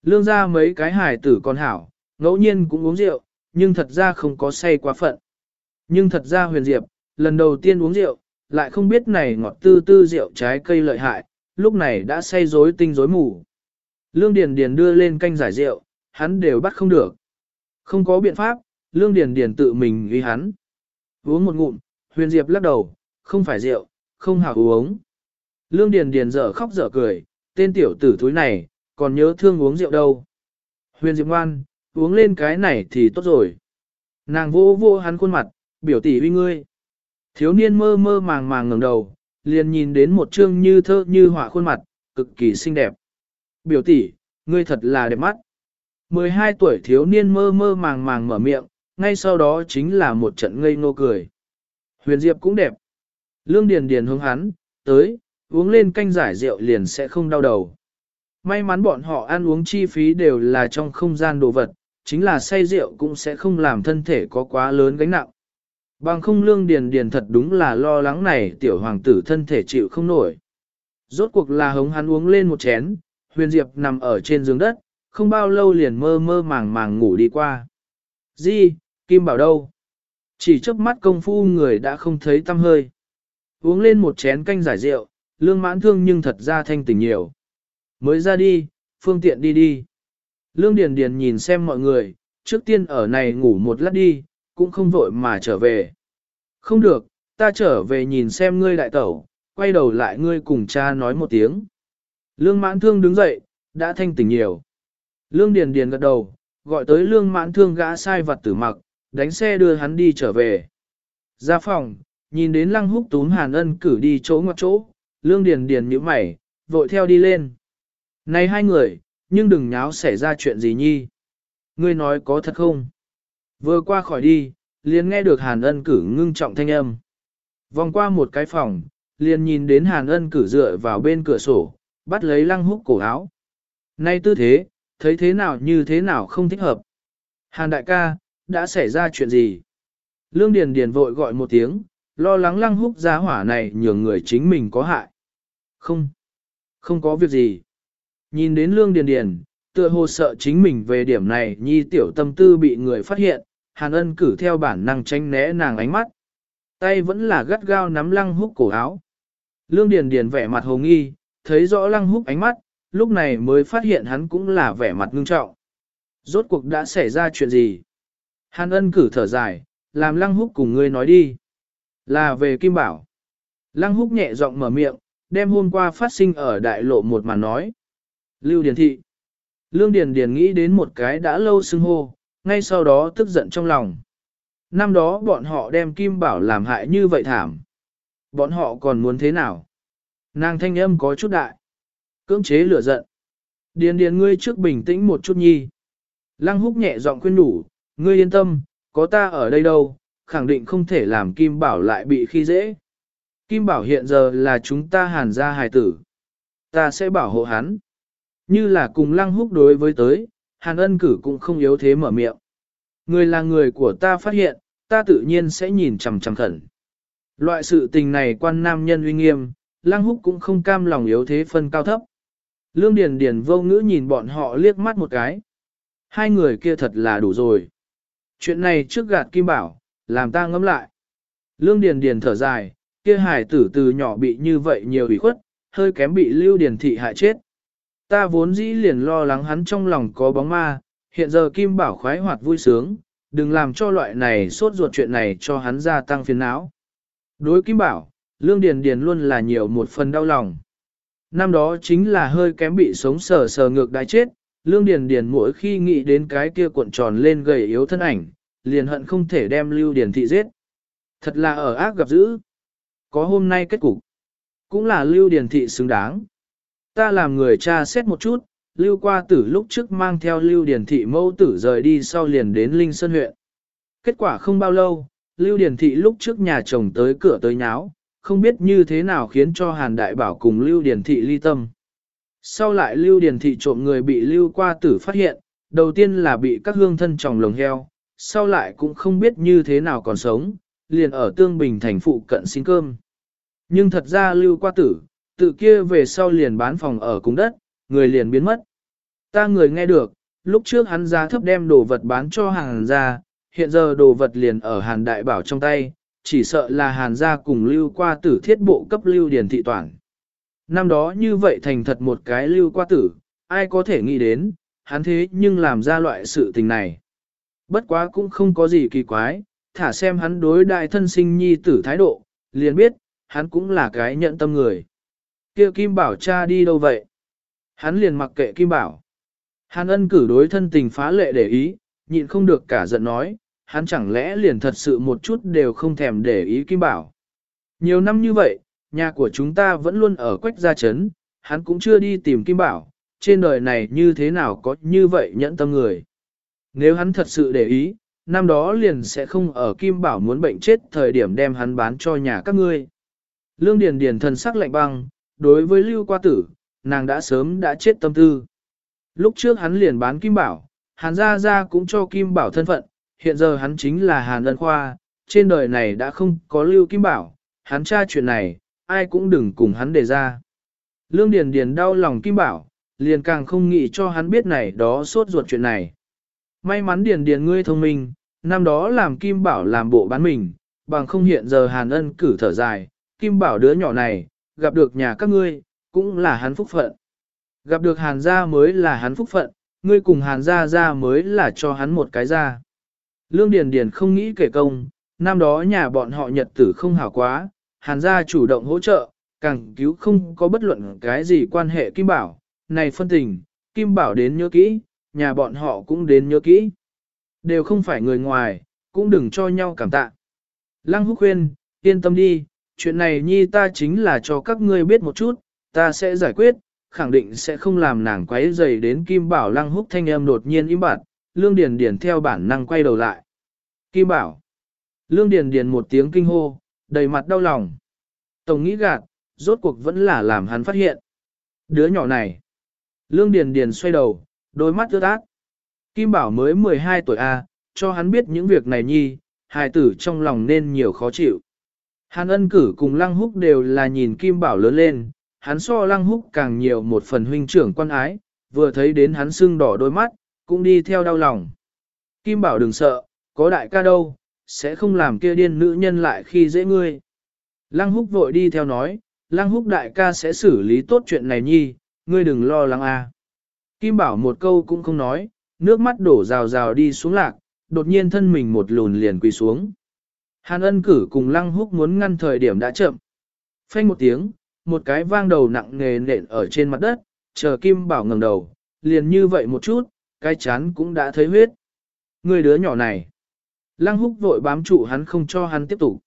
Lương ra mấy cái hài tử con hảo, ngẫu nhiên cũng uống rượu, nhưng thật ra không có say quá phận. Nhưng thật ra huyền diệp, lần đầu tiên uống rượu, lại không biết này ngọt tư tư rượu trái cây lợi hại, lúc này đã say rối tinh rối mù. Lương Điền Điền đưa lên canh giải rượu, hắn đều bắt không được. Không có biện pháp, Lương Điền Điền tự mình ghi hắn. Uống một ngụm, huyền diệp lắc đầu, không phải rượu, không hào uống. Lương Điền Điền dở khóc dở cười, tên tiểu tử thúi này, còn nhớ thương uống rượu đâu. Huyền Diệp ngoan, uống lên cái này thì tốt rồi. Nàng vô vô hắn khuôn mặt, biểu tỷ uy ngươi. Thiếu niên mơ mơ màng màng ngẩng đầu, liền nhìn đến một trương như thơ như họa khuôn mặt, cực kỳ xinh đẹp. Biểu tỷ, ngươi thật là đẹp mắt. 12 tuổi thiếu niên mơ mơ màng màng mở miệng, ngay sau đó chính là một trận ngây ngô cười. Huyền Diệp cũng đẹp. Lương Điền Điền hướng hắn, tới, uống lên canh giải rượu liền sẽ không đau đầu. May mắn bọn họ ăn uống chi phí đều là trong không gian đồ vật, chính là say rượu cũng sẽ không làm thân thể có quá lớn gánh nặng. Bằng không lương điền điền thật đúng là lo lắng này tiểu hoàng tử thân thể chịu không nổi. Rốt cuộc là hống hắn uống lên một chén, huyền diệp nằm ở trên giường đất, không bao lâu liền mơ mơ màng màng ngủ đi qua. Di, Kim Bảo đâu? Chỉ chớp mắt công phu người đã không thấy tâm hơi. Uống lên một chén canh giải rượu, lương mãn thương nhưng thật ra thanh tỉnh nhiều. Mới ra đi, phương tiện đi đi. Lương Điền Điền nhìn xem mọi người, trước tiên ở này ngủ một lát đi, cũng không vội mà trở về. Không được, ta trở về nhìn xem ngươi đại tẩu, quay đầu lại ngươi cùng cha nói một tiếng. Lương mãn thương đứng dậy, đã thanh tỉnh nhiều. Lương Điền Điền gật đầu, gọi tới lương mãn thương gã sai vật tử mặc, đánh xe đưa hắn đi trở về. Ra phòng, nhìn đến lăng húc túm hàn ân cử đi chỗ ngoặc chỗ, lương điền điền nhíu mày, vội theo đi lên. Này hai người, nhưng đừng nháo xảy ra chuyện gì nhi. Ngươi nói có thật không? Vừa qua khỏi đi, liền nghe được hàn ân cử ngưng trọng thanh âm. Vòng qua một cái phòng, liền nhìn đến hàn ân cử dựa vào bên cửa sổ, bắt lấy lăng húc cổ áo. Nay tư thế, thấy thế nào như thế nào không thích hợp. Hàn đại ca, đã xảy ra chuyện gì? Lương Điền Điền vội gọi một tiếng, lo lắng lăng húc giá hỏa này nhường người chính mình có hại. Không, không có việc gì. Nhìn đến Lương Điền Điền, tựa hồ sợ chính mình về điểm này nhi tiểu tâm tư bị người phát hiện, Hàn ân cử theo bản năng tránh né nàng ánh mắt. Tay vẫn là gắt gao nắm lăng húc cổ áo. Lương Điền Điền vẻ mặt hồ nghi, thấy rõ lăng húc ánh mắt, lúc này mới phát hiện hắn cũng là vẻ mặt ngưng trọng. Rốt cuộc đã xảy ra chuyện gì? Hàn ân cử thở dài, làm lăng húc cùng ngươi nói đi. Là về Kim Bảo. Lăng húc nhẹ giọng mở miệng, đem hôm qua phát sinh ở đại lộ một màn nói. Lưu Điền Thị. Lương Điền Điền nghĩ đến một cái đã lâu xưng hô, ngay sau đó tức giận trong lòng. Năm đó bọn họ đem Kim Bảo làm hại như vậy thảm. Bọn họ còn muốn thế nào? Nàng thanh âm có chút đại. Cưỡng chế lửa giận. Điền điền ngươi trước bình tĩnh một chút nhi. Lăng húc nhẹ giọng khuyên đủ, ngươi yên tâm, có ta ở đây đâu, khẳng định không thể làm Kim Bảo lại bị khi dễ. Kim Bảo hiện giờ là chúng ta hàn gia hài tử. Ta sẽ bảo hộ hắn. Như là cùng lăng húc đối với tới, hàn ân cử cũng không yếu thế mở miệng. Người là người của ta phát hiện, ta tự nhiên sẽ nhìn chằm chằm khẩn. Loại sự tình này quan nam nhân uy nghiêm, lăng húc cũng không cam lòng yếu thế phân cao thấp. Lương Điền Điền vô ngữ nhìn bọn họ liếc mắt một cái. Hai người kia thật là đủ rồi. Chuyện này trước gạt Kim Bảo, làm ta ngẫm lại. Lương Điền Điền thở dài, kia hải tử từ nhỏ bị như vậy nhiều ủy khuất, hơi kém bị Lưu Điền Thị hại chết. Ta vốn dĩ liền lo lắng hắn trong lòng có bóng ma, hiện giờ Kim Bảo khoái hoạt vui sướng, đừng làm cho loại này sốt ruột chuyện này cho hắn gia tăng phiền não. Đối Kim Bảo, Lương Điền Điền luôn là nhiều một phần đau lòng. Năm đó chính là hơi kém bị sống sờ sờ ngược đái chết, Lương Điền Điền mỗi khi nghĩ đến cái kia cuộn tròn lên gầy yếu thân ảnh, liền hận không thể đem Lưu Điền Thị giết. Thật là ở ác gặp dữ. Có hôm nay kết cục. Cũng là Lưu Điền Thị xứng đáng. Ta làm người cha xét một chút, Lưu qua tử lúc trước mang theo Lưu Điền Thị mâu tử rời đi sau liền đến Linh Sơn huyện. Kết quả không bao lâu, Lưu Điền Thị lúc trước nhà chồng tới cửa tới nháo, không biết như thế nào khiến cho Hàn Đại Bảo cùng Lưu Điền Thị ly tâm. Sau lại Lưu Điền Thị trộm người bị Lưu qua tử phát hiện, đầu tiên là bị các hương thân chồng lồng heo, sau lại cũng không biết như thế nào còn sống, liền ở Tương Bình thành phụ cận xin cơm. Nhưng thật ra Lưu qua tử, tự kia về sau liền bán phòng ở cung đất, người liền biến mất. Ta người nghe được, lúc trước hắn giá thấp đem đồ vật bán cho hàng ra, hiện giờ đồ vật liền ở Hàn Đại Bảo trong tay, chỉ sợ là Hàn gia cùng lưu qua tử thiết bộ cấp lưu điền thị toàn. Năm đó như vậy thành thật một cái lưu qua tử, ai có thể nghĩ đến, hắn thế nhưng làm ra loại sự tình này. Bất quá cũng không có gì kỳ quái, thả xem hắn đối đại thân sinh nhi tử thái độ, liền biết, hắn cũng là cái nhận tâm người. kia Kim Bảo cha đi đâu vậy? Hắn liền mặc kệ Kim Bảo. Hàn ân cử đối thân tình phá lệ để ý, nhịn không được cả giận nói, hắn chẳng lẽ liền thật sự một chút đều không thèm để ý Kim Bảo. Nhiều năm như vậy, nhà của chúng ta vẫn luôn ở quách gia chấn, hắn cũng chưa đi tìm Kim Bảo, trên đời này như thế nào có như vậy nhẫn tâm người. Nếu hắn thật sự để ý, năm đó liền sẽ không ở Kim Bảo muốn bệnh chết thời điểm đem hắn bán cho nhà các ngươi. Lương Điền Điền thần sắc lạnh băng, đối với Lưu Qua Tử, nàng đã sớm đã chết tâm tư. Lúc trước hắn liền bán Kim Bảo, Hàn Gia Gia cũng cho Kim Bảo thân phận, hiện giờ hắn chính là Hàn Ân Khoa, trên đời này đã không có Lưu Kim Bảo, hắn tra chuyện này, ai cũng đừng cùng hắn đề ra. Lương Điền Điền đau lòng Kim Bảo, liền càng không nghĩ cho hắn biết này đó suốt ruột chuyện này. May mắn điền điền ngươi thông minh, năm đó làm Kim Bảo làm bộ bán mình, bằng không hiện giờ Hàn Ân cử thở dài, Kim Bảo đứa nhỏ này, gặp được nhà các ngươi, cũng là hắn phúc phận. Gặp được Hàn gia mới là hắn phúc phận, ngươi cùng Hàn gia gia mới là cho hắn một cái gia. Lương Điền Điền không nghĩ kể công, năm đó nhà bọn họ nhật tử không hảo quá, Hàn gia chủ động hỗ trợ, càng cứu không có bất luận cái gì quan hệ Kim Bảo, này phân tình, Kim Bảo đến nhớ kỹ, nhà bọn họ cũng đến nhớ kỹ. Đều không phải người ngoài, cũng đừng cho nhau cảm tạ. Lăng Húc khuyên, yên tâm đi, chuyện này nhi ta chính là cho các ngươi biết một chút, ta sẽ giải quyết, khẳng định sẽ không làm nàng quấy dày đến Kim Bảo Lăng Húc thanh âm đột nhiên im bặt, Lương Điền Điền theo bản năng quay đầu lại. Kim Bảo. Lương Điền Điền một tiếng kinh hô, đầy mặt đau lòng. Tổng nghĩ gạt, rốt cuộc vẫn là làm hắn phát hiện. Đứa nhỏ này. Lương Điền Điền xoay đầu, đôi mắt ướt át. Kim Bảo mới 12 tuổi A, cho hắn biết những việc này nhi, hài tử trong lòng nên nhiều khó chịu. Hàn ân cử cùng Lăng Húc đều là nhìn Kim Bảo lớn lên, hắn so Lăng Húc càng nhiều một phần huynh trưởng quan ái, vừa thấy đến hắn sưng đỏ đôi mắt, cũng đi theo đau lòng. Kim Bảo đừng sợ, có đại ca đâu, sẽ không làm kia điên nữ nhân lại khi dễ ngươi. Lăng Húc vội đi theo nói, Lăng Húc đại ca sẽ xử lý tốt chuyện này nhi, ngươi đừng lo lắng a. Kim Bảo một câu cũng không nói, nước mắt đổ rào rào đi xuống lạc, đột nhiên thân mình một lùn liền quỳ xuống. Hàn ân cử cùng lăng húc muốn ngăn thời điểm đã chậm. Phanh một tiếng, một cái vang đầu nặng nề nện ở trên mặt đất, chờ Kim Bảo ngẩng đầu, liền như vậy một chút, cái chán cũng đã thấy huyết. Người đứa nhỏ này. Lăng húc vội bám trụ hắn không cho hắn tiếp tục.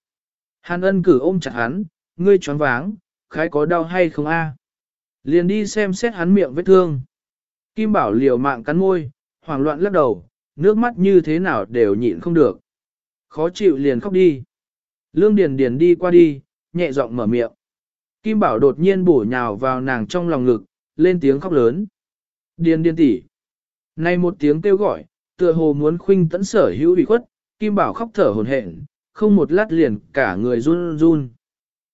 Hàn ân cử ôm chặt hắn, ngươi choáng váng, khái có đau hay không a? Liền đi xem xét hắn miệng vết thương. Kim Bảo liều mạng cắn môi, hoảng loạn lắc đầu, nước mắt như thế nào đều nhịn không được. Khó chịu liền khóc đi. Lương Điền Điền đi qua đi, nhẹ giọng mở miệng. Kim Bảo đột nhiên bổ nhào vào nàng trong lòng ngực, lên tiếng khóc lớn. Điền Điền tỷ. Này một tiếng kêu gọi, tựa hồ muốn khuynh tẫn sở hữu bị khuất, Kim Bảo khóc thở hổn hển, không một lát liền cả người run run.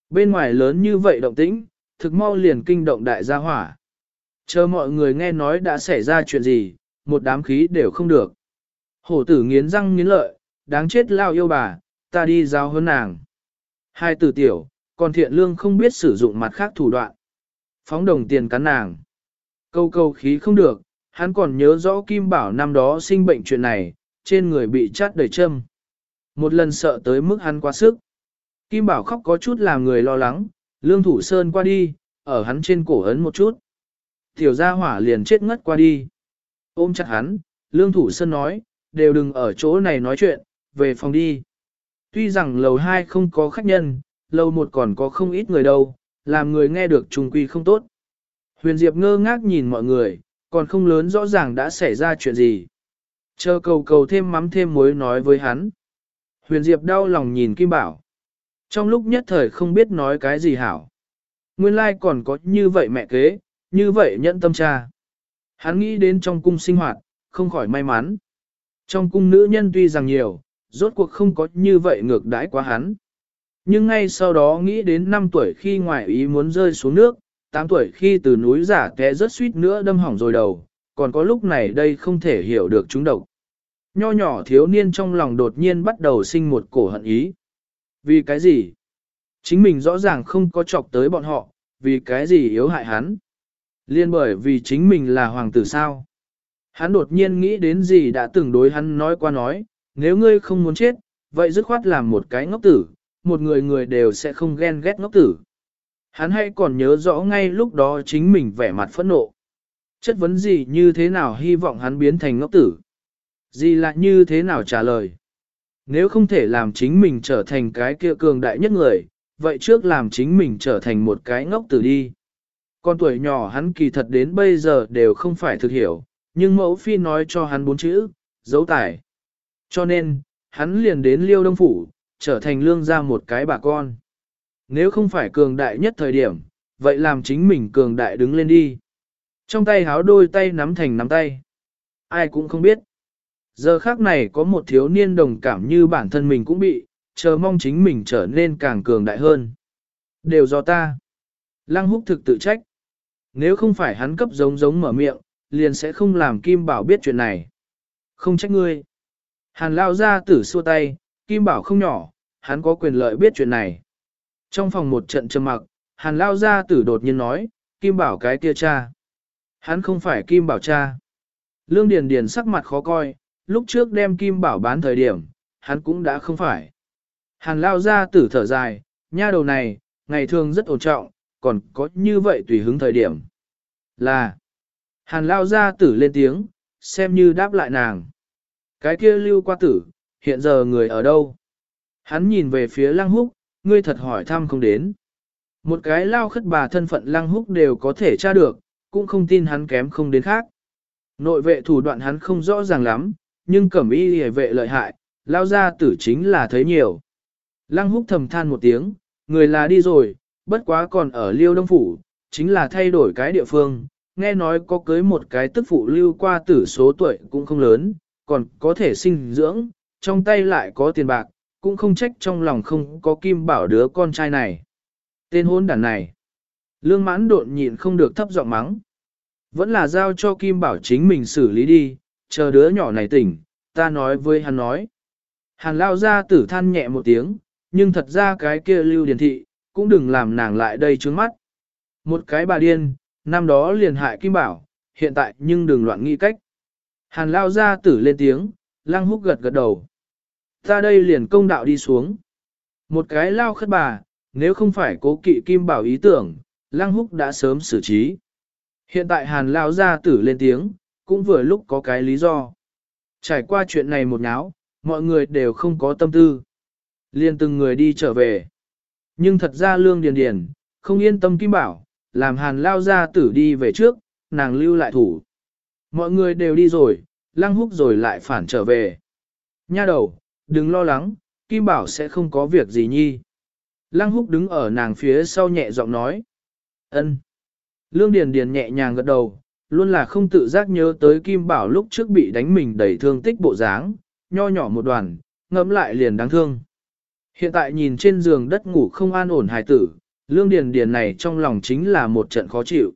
Bên ngoài lớn như vậy động tĩnh, thực mau liền kinh động đại gia hỏa. Chờ mọi người nghe nói đã xảy ra chuyện gì, một đám khí đều không được. Hổ tử nghiến răng nghiến lợi, đáng chết lao yêu bà, ta đi giao hơn nàng. Hai tử tiểu, còn thiện lương không biết sử dụng mặt khác thủ đoạn. Phóng đồng tiền cắn nàng. Câu câu khí không được, hắn còn nhớ rõ Kim Bảo năm đó sinh bệnh chuyện này, trên người bị chát đầy châm. Một lần sợ tới mức hắn quá sức. Kim Bảo khóc có chút làm người lo lắng, lương thủ sơn qua đi, ở hắn trên cổ ấn một chút. Tiểu gia hỏa liền chết ngất qua đi. Ôm chặt hắn, lương thủ sơn nói, đều đừng ở chỗ này nói chuyện, về phòng đi. Tuy rằng lầu 2 không có khách nhân, lầu 1 còn có không ít người đâu, làm người nghe được trùng quy không tốt. Huyền Diệp ngơ ngác nhìn mọi người, còn không lớn rõ ràng đã xảy ra chuyện gì. Chờ cầu cầu thêm mắm thêm muối nói với hắn. Huyền Diệp đau lòng nhìn Kim Bảo. Trong lúc nhất thời không biết nói cái gì hảo. Nguyên lai like còn có như vậy mẹ kế, như vậy nhận tâm cha. Hắn nghĩ đến trong cung sinh hoạt, không khỏi may mắn. Trong cung nữ nhân tuy rằng nhiều, rốt cuộc không có như vậy ngược đãi quá hắn. Nhưng ngay sau đó nghĩ đến 5 tuổi khi ngoại ý muốn rơi xuống nước, 8 tuổi khi từ núi giả té rất suýt nữa đâm hỏng rồi đầu, còn có lúc này đây không thể hiểu được chúng độc. Nho nhỏ thiếu niên trong lòng đột nhiên bắt đầu sinh một cổ hận ý. Vì cái gì? Chính mình rõ ràng không có chọc tới bọn họ, vì cái gì yếu hại hắn? Liên bởi vì chính mình là hoàng tử sao? Hắn đột nhiên nghĩ đến gì đã từng đối hắn nói qua nói, nếu ngươi không muốn chết, vậy dứt khoát làm một cái ngốc tử, một người người đều sẽ không ghen ghét ngốc tử. Hắn hay còn nhớ rõ ngay lúc đó chính mình vẻ mặt phẫn nộ. Chất vấn gì như thế nào hy vọng hắn biến thành ngốc tử? Gì lại như thế nào trả lời? Nếu không thể làm chính mình trở thành cái kia cường đại nhất người, vậy trước làm chính mình trở thành một cái ngốc tử đi. Con tuổi nhỏ hắn kỳ thật đến bây giờ đều không phải thực hiểu, nhưng mẫu phi nói cho hắn bốn chữ, dấu tải. Cho nên, hắn liền đến liêu đông phủ, trở thành lương ra một cái bà con. Nếu không phải cường đại nhất thời điểm, vậy làm chính mình cường đại đứng lên đi. Trong tay háo đôi tay nắm thành nắm tay. Ai cũng không biết. Giờ khác này có một thiếu niên đồng cảm như bản thân mình cũng bị, chờ mong chính mình trở nên càng cường đại hơn. Đều do ta. Lăng húc thực tự trách nếu không phải hắn cấp giống giống mở miệng, liền sẽ không làm Kim Bảo biết chuyện này. Không trách ngươi. Hàn lao ra tử xua tay, Kim Bảo không nhỏ, hắn có quyền lợi biết chuyện này. Trong phòng một trận trầm mặc, Hàn lao ra tử đột nhiên nói, Kim Bảo cái kia cha. Hắn không phải Kim Bảo cha. Lương Điền Điền sắc mặt khó coi, lúc trước đem Kim Bảo bán thời điểm, hắn cũng đã không phải. Hàn lao ra tử thở dài, nha đầu này, ngày thường rất ổn trọng, còn có như vậy tùy hứng thời điểm. Là, hàn lao ra tử lên tiếng, xem như đáp lại nàng. Cái kia lưu qua tử, hiện giờ người ở đâu? Hắn nhìn về phía lăng húc, ngươi thật hỏi thăm không đến. Một cái lao khất bà thân phận lăng húc đều có thể tra được, cũng không tin hắn kém không đến khác. Nội vệ thủ đoạn hắn không rõ ràng lắm, nhưng cẩm y hề vệ lợi hại, lao ra tử chính là thấy nhiều. Lăng húc thầm than một tiếng, người là đi rồi, bất quá còn ở liêu đông phủ, chính là thay đổi cái địa phương, nghe nói có cưới một cái tức phụ lưu qua tử số tuổi cũng không lớn, còn có thể sinh dưỡng, trong tay lại có tiền bạc, cũng không trách trong lòng không có kim bảo đứa con trai này. Tên hôn đàn này. Lương mãn độn nhịn không được thấp giọng mắng. Vẫn là giao cho kim bảo chính mình xử lý đi, chờ đứa nhỏ này tỉnh, ta nói với hắn nói. Hàn lao ra tử than nhẹ một tiếng, nhưng thật ra cái kia lưu điển thị, cũng đừng làm nàng lại đây trướng mắt. Một cái bà điên, năm đó liền hại kim bảo, hiện tại nhưng đừng loạn nghi cách. Hàn lao ra tử lên tiếng, lăng húc gật gật đầu. Ta đây liền công đạo đi xuống. Một cái lao khất bà, nếu không phải cố kỵ kim bảo ý tưởng, lăng húc đã sớm xử trí. Hiện tại hàn lao ra tử lên tiếng, cũng vừa lúc có cái lý do. Trải qua chuyện này một nháo, mọi người đều không có tâm tư. Liên từng người đi trở về. Nhưng thật ra lương điền điền, không yên tâm kim bảo, làm hàn lao ra tử đi về trước, nàng lưu lại thủ. Mọi người đều đi rồi, lăng húc rồi lại phản trở về. Nha đầu, đừng lo lắng, kim bảo sẽ không có việc gì nhi. Lăng húc đứng ở nàng phía sau nhẹ giọng nói. ân. Lương Điền Điền nhẹ nhàng gật đầu, luôn là không tự giác nhớ tới Kim Bảo lúc trước bị đánh mình đầy thương tích bộ dáng, nho nhỏ một đoàn, ngẫm lại liền đáng thương. Hiện tại nhìn trên giường đất ngủ không an ổn hài tử, Lương Điền Điền này trong lòng chính là một trận khó chịu.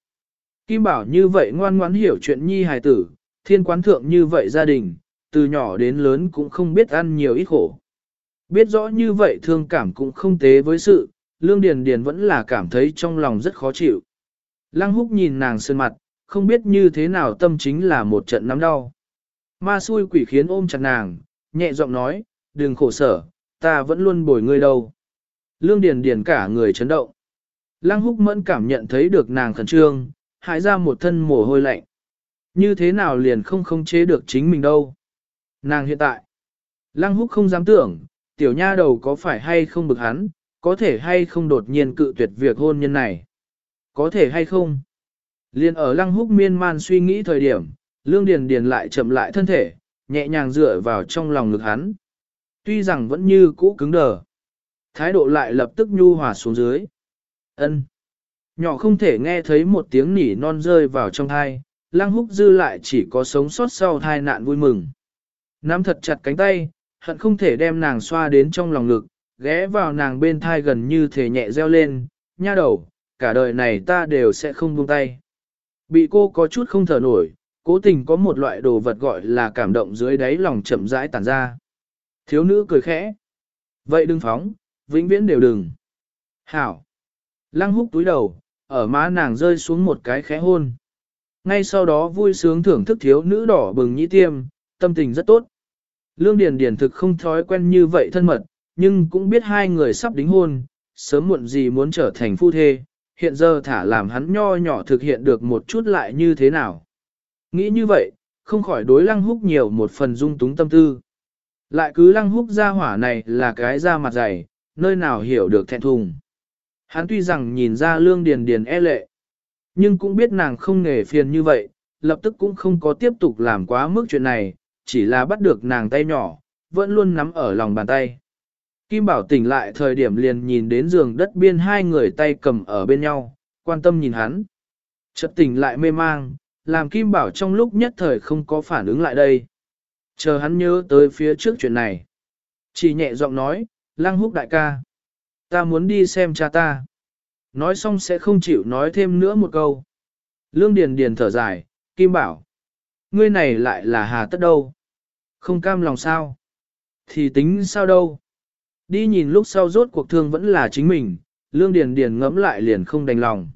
Kim Bảo như vậy ngoan ngoãn hiểu chuyện nhi hài tử, thiên quán thượng như vậy gia đình, từ nhỏ đến lớn cũng không biết ăn nhiều ít khổ. Biết rõ như vậy thương cảm cũng không tế với sự, Lương Điền Điền vẫn là cảm thấy trong lòng rất khó chịu. Lăng húc nhìn nàng sơn mặt, không biết như thế nào tâm chính là một trận nắm đau. Ma xui quỷ khiến ôm chặt nàng, nhẹ giọng nói, đừng khổ sở, ta vẫn luôn bồi ngươi đâu. Lương Điền Điền cả người chấn động. Lăng húc mẫn cảm nhận thấy được nàng khẩn trương, hại ra một thân mồ hôi lạnh. Như thế nào liền không khống chế được chính mình đâu. Nàng hiện tại. Lăng húc không dám tưởng, tiểu nha đầu có phải hay không bực hắn, có thể hay không đột nhiên cự tuyệt việc hôn nhân này. Có thể hay không? Liên ở lăng húc miên man suy nghĩ thời điểm, lương điền điền lại chậm lại thân thể, nhẹ nhàng dựa vào trong lòng ngực hắn. Tuy rằng vẫn như cũ cứng đờ, thái độ lại lập tức nhu hòa xuống dưới. Ân. Nhỏ không thể nghe thấy một tiếng nỉ non rơi vào trong thai, lăng húc dư lại chỉ có sống sót sau thai nạn vui mừng. Nắm thật chặt cánh tay, hận không thể đem nàng xoa đến trong lòng ngực, ghé vào nàng bên thai gần như thể nhẹ reo lên, nha đầu, cả đời này ta đều sẽ không buông tay. Bị cô có chút không thở nổi, cố tình có một loại đồ vật gọi là cảm động dưới đáy lòng chậm rãi tản ra. Thiếu nữ cười khẽ. Vậy đừng phóng, vĩnh viễn đều đừng. Hảo. Lăng húc túi đầu, ở má nàng rơi xuống một cái khẽ hôn. Ngay sau đó vui sướng thưởng thức thiếu nữ đỏ bừng nhĩ tiêm, tâm tình rất tốt. Lương Điền Điền thực không thói quen như vậy thân mật, nhưng cũng biết hai người sắp đính hôn, sớm muộn gì muốn trở thành phu thê, hiện giờ thả làm hắn nho nhỏ thực hiện được một chút lại như thế nào. Nghĩ như vậy, không khỏi đối lăng húc nhiều một phần dung túng tâm tư. Lại cứ lăng húc ra hỏa này là cái da mặt dày, nơi nào hiểu được thẹn thùng. Hắn tuy rằng nhìn ra lương điền điền e lệ, nhưng cũng biết nàng không nghề phiền như vậy, lập tức cũng không có tiếp tục làm quá mức chuyện này, chỉ là bắt được nàng tay nhỏ, vẫn luôn nắm ở lòng bàn tay. Kim Bảo tỉnh lại thời điểm liền nhìn đến giường đất biên hai người tay cầm ở bên nhau, quan tâm nhìn hắn. Chợt tỉnh lại mê mang, làm Kim Bảo trong lúc nhất thời không có phản ứng lại đây. Chờ hắn nhớ tới phía trước chuyện này. Chỉ nhẹ giọng nói, Lăng Húc đại ca. Ta muốn đi xem cha ta. Nói xong sẽ không chịu nói thêm nữa một câu. Lương Điền Điền thở dài, Kim Bảo. Ngươi này lại là hà tất đâu? Không cam lòng sao? Thì tính sao đâu? Đi nhìn lúc sau rốt cuộc thương vẫn là chính mình, Lương Điền Điền ngẫm lại liền không đành lòng.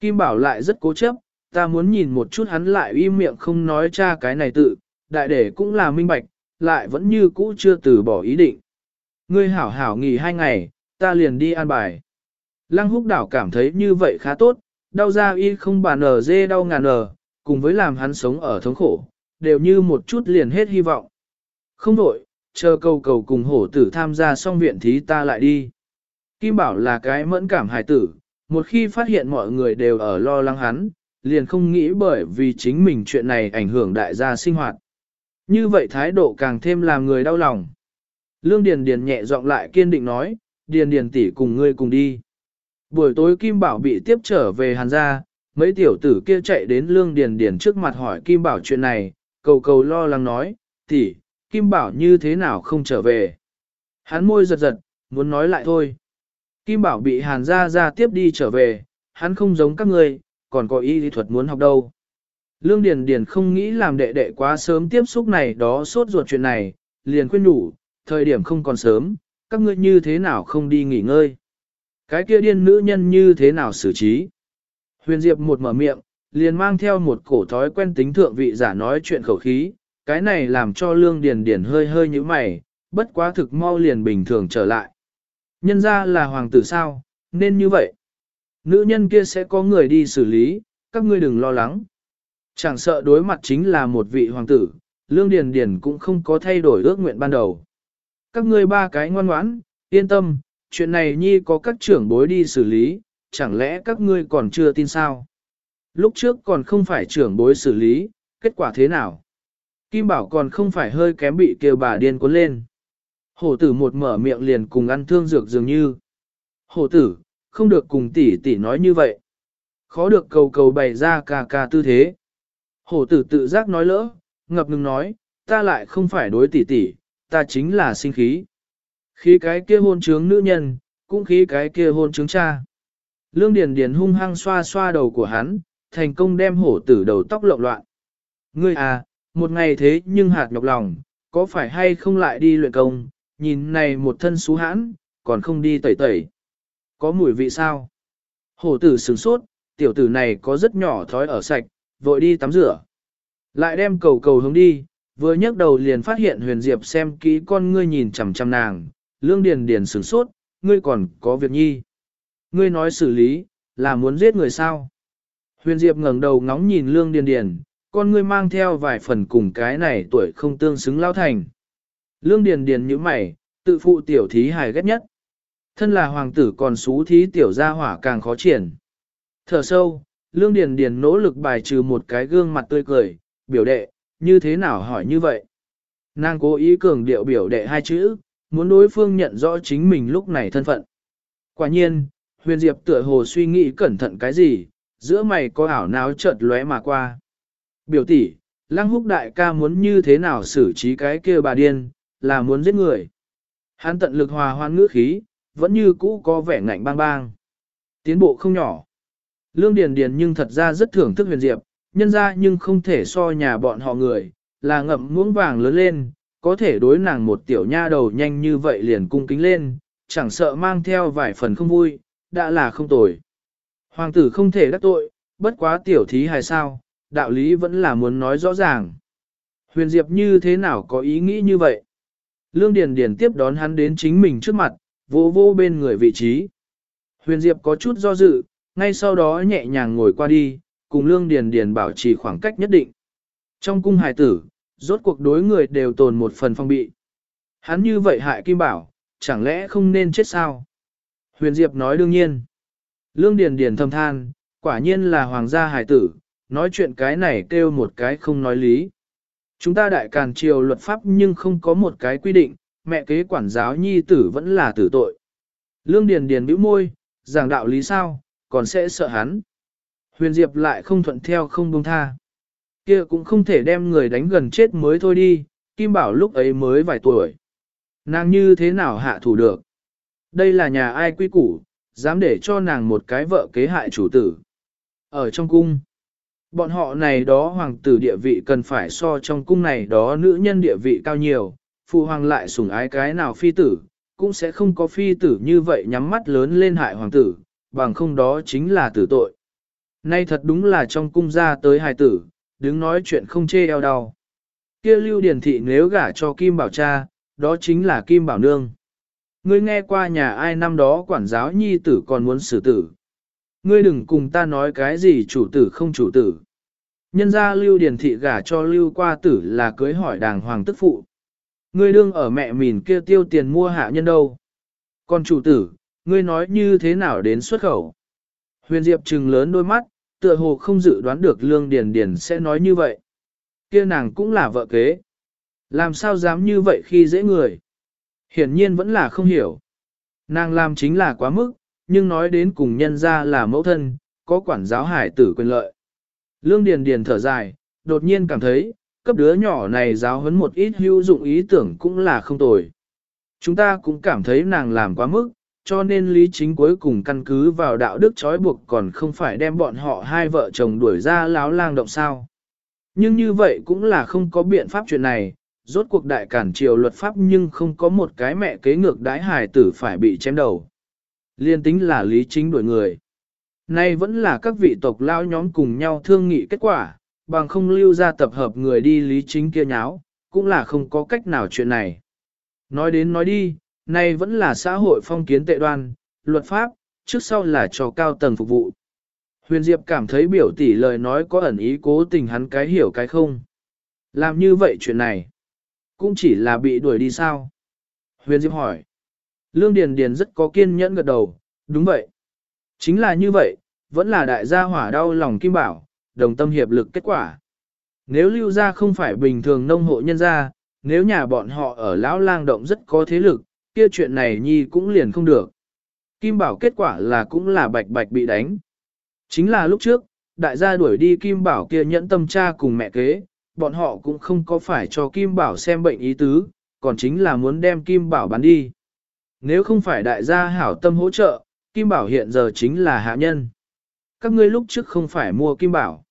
Kim Bảo lại rất cố chấp, ta muốn nhìn một chút hắn lại im miệng không nói cha cái này tự, đại để cũng là minh bạch, lại vẫn như cũ chưa từ bỏ ý định. Ngươi hảo hảo nghỉ hai ngày, ta liền đi an bài. Lăng húc đảo cảm thấy như vậy khá tốt, đau da y không bàn ở dê đau ngàn ở, cùng với làm hắn sống ở thống khổ, đều như một chút liền hết hy vọng. Không đổi, chờ cầu cầu cùng hổ tử tham gia xong viện thí ta lại đi. Kim Bảo là cái mẫn cảm hài tử, một khi phát hiện mọi người đều ở lo lắng hắn, liền không nghĩ bởi vì chính mình chuyện này ảnh hưởng đại gia sinh hoạt. Như vậy thái độ càng thêm làm người đau lòng. Lương Điền Điền nhẹ giọng lại kiên định nói, Điền Điền tỷ cùng ngươi cùng đi. Buổi tối Kim Bảo bị tiếp trở về Hàn gia, mấy tiểu tử kia chạy đến Lương Điền Điền trước mặt hỏi Kim Bảo chuyện này, cầu cầu lo lắng nói, tỷ, Kim Bảo như thế nào không trở về. Hắn môi giật giật, muốn nói lại thôi. Kim Bảo bị Hàn gia ra tiếp đi trở về, hắn không giống các ngươi, còn có y lý thuật muốn học đâu. Lương Điền Điền không nghĩ làm đệ đệ quá sớm tiếp xúc này đó sốt ruột chuyện này, liền khuyên nhủ, thời điểm không còn sớm, các ngươi như thế nào không đi nghỉ ngơi. Cái kia điên nữ nhân như thế nào xử trí. Huyền Diệp một mở miệng, liền mang theo một cổ thói quen tính thượng vị giả nói chuyện khẩu khí, cái này làm cho Lương Điền Điền hơi hơi như mày, bất quá thực mau liền bình thường trở lại. Nhân ra là hoàng tử sao, nên như vậy. Nữ nhân kia sẽ có người đi xử lý, các ngươi đừng lo lắng. Chẳng sợ đối mặt chính là một vị hoàng tử, Lương Điền Điền cũng không có thay đổi ước nguyện ban đầu. Các ngươi ba cái ngoan ngoãn, yên tâm, chuyện này nhi có các trưởng bối đi xử lý, chẳng lẽ các ngươi còn chưa tin sao? Lúc trước còn không phải trưởng bối xử lý, kết quả thế nào? Kim Bảo còn không phải hơi kém bị kêu bà điên cuốn lên. Hổ tử một mở miệng liền cùng ăn thương dược dường như. Hổ tử, không được cùng tỷ tỷ nói như vậy. Khó được cầu cầu bày ra ca ca tư thế. Hổ tử tự giác nói lỡ, ngập ngừng nói, ta lại không phải đối tỷ tỷ, ta chính là sinh khí. Khí cái kia hôn trướng nữ nhân, cũng khí cái kia hôn trướng cha. Lương Điền Điền hung hăng xoa xoa đầu của hắn, thành công đem hổ tử đầu tóc lộn loạn. Ngươi à, một ngày thế nhưng hạt nhọc lòng, có phải hay không lại đi luyện công, nhìn này một thân xú hãn, còn không đi tẩy tẩy. Có mùi vị sao? Hổ tử sướng sốt, tiểu tử này có rất nhỏ thói ở sạch, vội đi tắm rửa. Lại đem cầu cầu hướng đi, vừa nhấc đầu liền phát hiện huyền diệp xem kỹ con ngươi nhìn chằm chằm nàng, lương điền điền sửng sốt, ngươi còn có việc nhi. Ngươi nói xử lý, là muốn giết người sao? Huyền diệp ngẩng đầu ngóng nhìn lương điền điền, con ngươi mang theo vài phần cùng cái này tuổi không tương xứng lao thành. Lương điền điền như mày, tự phụ tiểu thí hài ghét nhất. Thân là hoàng tử còn xú thí tiểu gia hỏa càng khó triển. Thở sâu, Lương Điền Điền nỗ lực bài trừ một cái gương mặt tươi cười, biểu đệ, như thế nào hỏi như vậy? Nàng cố ý cường điệu biểu đệ hai chữ, muốn đối phương nhận rõ chính mình lúc này thân phận. Quả nhiên, huyền diệp tựa hồ suy nghĩ cẩn thận cái gì, giữa mày có ảo náo chợt lóe mà qua. Biểu tỷ, lăng húc đại ca muốn như thế nào xử trí cái kia bà điên, là muốn giết người. Hắn tận lực hòa hoan ngữ khí, vẫn như cũ có vẻ ngạnh bang bang. Tiến bộ không nhỏ. Lương Điền Điền nhưng thật ra rất thưởng thức huyền diệp, nhân ra nhưng không thể so nhà bọn họ người, là ngậm muỗng vàng lớn lên, có thể đối nàng một tiểu nha đầu nhanh như vậy liền cung kính lên, chẳng sợ mang theo vài phần không vui, đã là không tồi. Hoàng tử không thể đắc tội, bất quá tiểu thí hay sao, đạo lý vẫn là muốn nói rõ ràng. Huyền Diệp như thế nào có ý nghĩ như vậy? Lương Điền Điền tiếp đón hắn đến chính mình trước mặt, vô vô bên người vị trí. Huyền Diệp có chút do dự, ngay sau đó nhẹ nhàng ngồi qua đi, cùng Lương Điền Điền bảo trì khoảng cách nhất định. Trong cung hài tử, rốt cuộc đối người đều tồn một phần phong bị. Hắn như vậy hại Kim Bảo, chẳng lẽ không nên chết sao? Huyền Diệp nói đương nhiên. Lương Điền Điền thầm than, quả nhiên là hoàng gia hài tử, nói chuyện cái này kêu một cái không nói lý. Chúng ta đại càn triều luật pháp nhưng không có một cái quy định, mẹ kế quản giáo nhi tử vẫn là tử tội. Lương Điền Điền bĩu môi, giảng đạo lý sao, còn sẽ sợ hắn. Huyền Diệp lại không thuận theo không buông tha. Kia cũng không thể đem người đánh gần chết mới thôi đi, Kim Bảo lúc ấy mới vài tuổi. Nàng như thế nào hạ thủ được? Đây là nhà ai quy củ, dám để cho nàng một cái vợ kế hại chủ tử. Ở trong cung, Bọn họ này đó hoàng tử địa vị cần phải so trong cung này đó nữ nhân địa vị cao nhiều, phụ hoàng lại sủng ái cái nào phi tử, cũng sẽ không có phi tử như vậy nhắm mắt lớn lên hại hoàng tử, bằng không đó chính là tử tội. Nay thật đúng là trong cung ra tới hài tử, đứng nói chuyện không chê eo đau. Kia lưu điển thị nếu gả cho Kim Bảo cha, đó chính là Kim Bảo nương. Ngươi nghe qua nhà ai năm đó quản giáo nhi tử còn muốn xử tử. Ngươi đừng cùng ta nói cái gì chủ tử không chủ tử. Nhân ra lưu điển thị gả cho lưu qua tử là cưới hỏi đàng hoàng tức phụ. Ngươi đương ở mẹ mìn kia tiêu tiền mua hạ nhân đâu. Còn chủ tử, ngươi nói như thế nào đến xuất khẩu. Huyền Diệp trừng lớn đôi mắt, tựa hồ không dự đoán được Lương Điền Điền sẽ nói như vậy. Kia nàng cũng là vợ kế. Làm sao dám như vậy khi dễ người? Hiển nhiên vẫn là không hiểu. Nàng làm chính là quá mức, nhưng nói đến cùng nhân ra là mẫu thân, có quản giáo hải tử quyền lợi. Lương Điền Điền thở dài, đột nhiên cảm thấy, cấp đứa nhỏ này giáo huấn một ít hữu dụng ý tưởng cũng là không tồi. Chúng ta cũng cảm thấy nàng làm quá mức, cho nên lý chính cuối cùng căn cứ vào đạo đức trói buộc còn không phải đem bọn họ hai vợ chồng đuổi ra láo lang động sao. Nhưng như vậy cũng là không có biện pháp chuyện này, rốt cuộc đại cản triều luật pháp nhưng không có một cái mẹ kế ngược đái hài tử phải bị chém đầu. Liên tính là lý chính đuổi người. Nay vẫn là các vị tộc lao nhóm cùng nhau thương nghị kết quả, bằng không lưu ra tập hợp người đi lý chính kia nháo, cũng là không có cách nào chuyện này. Nói đến nói đi, nay vẫn là xã hội phong kiến tệ đoan, luật pháp, trước sau là cho cao tầng phục vụ. Huyền Diệp cảm thấy biểu tỷ lời nói có ẩn ý cố tình hắn cái hiểu cái không. Làm như vậy chuyện này, cũng chỉ là bị đuổi đi sao? Huyền Diệp hỏi. Lương Điền Điền rất có kiên nhẫn gật đầu, đúng vậy. Chính là như vậy, vẫn là đại gia hỏa đau lòng kim bảo, đồng tâm hiệp lực kết quả. Nếu lưu gia không phải bình thường nông hộ nhân gia, nếu nhà bọn họ ở lão lang động rất có thế lực, kia chuyện này nhi cũng liền không được. Kim Bảo kết quả là cũng là bạch bạch bị đánh. Chính là lúc trước, đại gia đuổi đi Kim Bảo kia nhẫn tâm cha cùng mẹ kế, bọn họ cũng không có phải cho Kim Bảo xem bệnh ý tứ, còn chính là muốn đem Kim Bảo bán đi. Nếu không phải đại gia hảo tâm hỗ trợ, Kim Bảo hiện giờ chính là hạ nhân. Các ngươi lúc trước không phải mua Kim Bảo.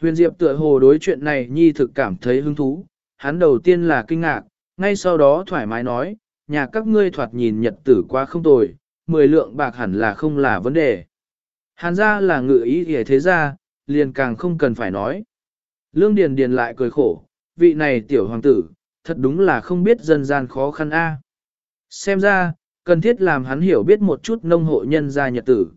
Huyền Diệp tựa hồ đối chuyện này nhi thực cảm thấy hứng thú, hắn đầu tiên là kinh ngạc, ngay sau đó thoải mái nói, nhà các ngươi thoạt nhìn nhật tử quá không tồi, mười lượng bạc hẳn là không là vấn đề. Hàn ra là ngự ý thì thế ra, liền càng không cần phải nói. Lương Điền Điền lại cười khổ, vị này tiểu hoàng tử, thật đúng là không biết dân gian khó khăn a. Xem ra, cần thiết làm hắn hiểu biết một chút nông hộ nhân gia nhật tử.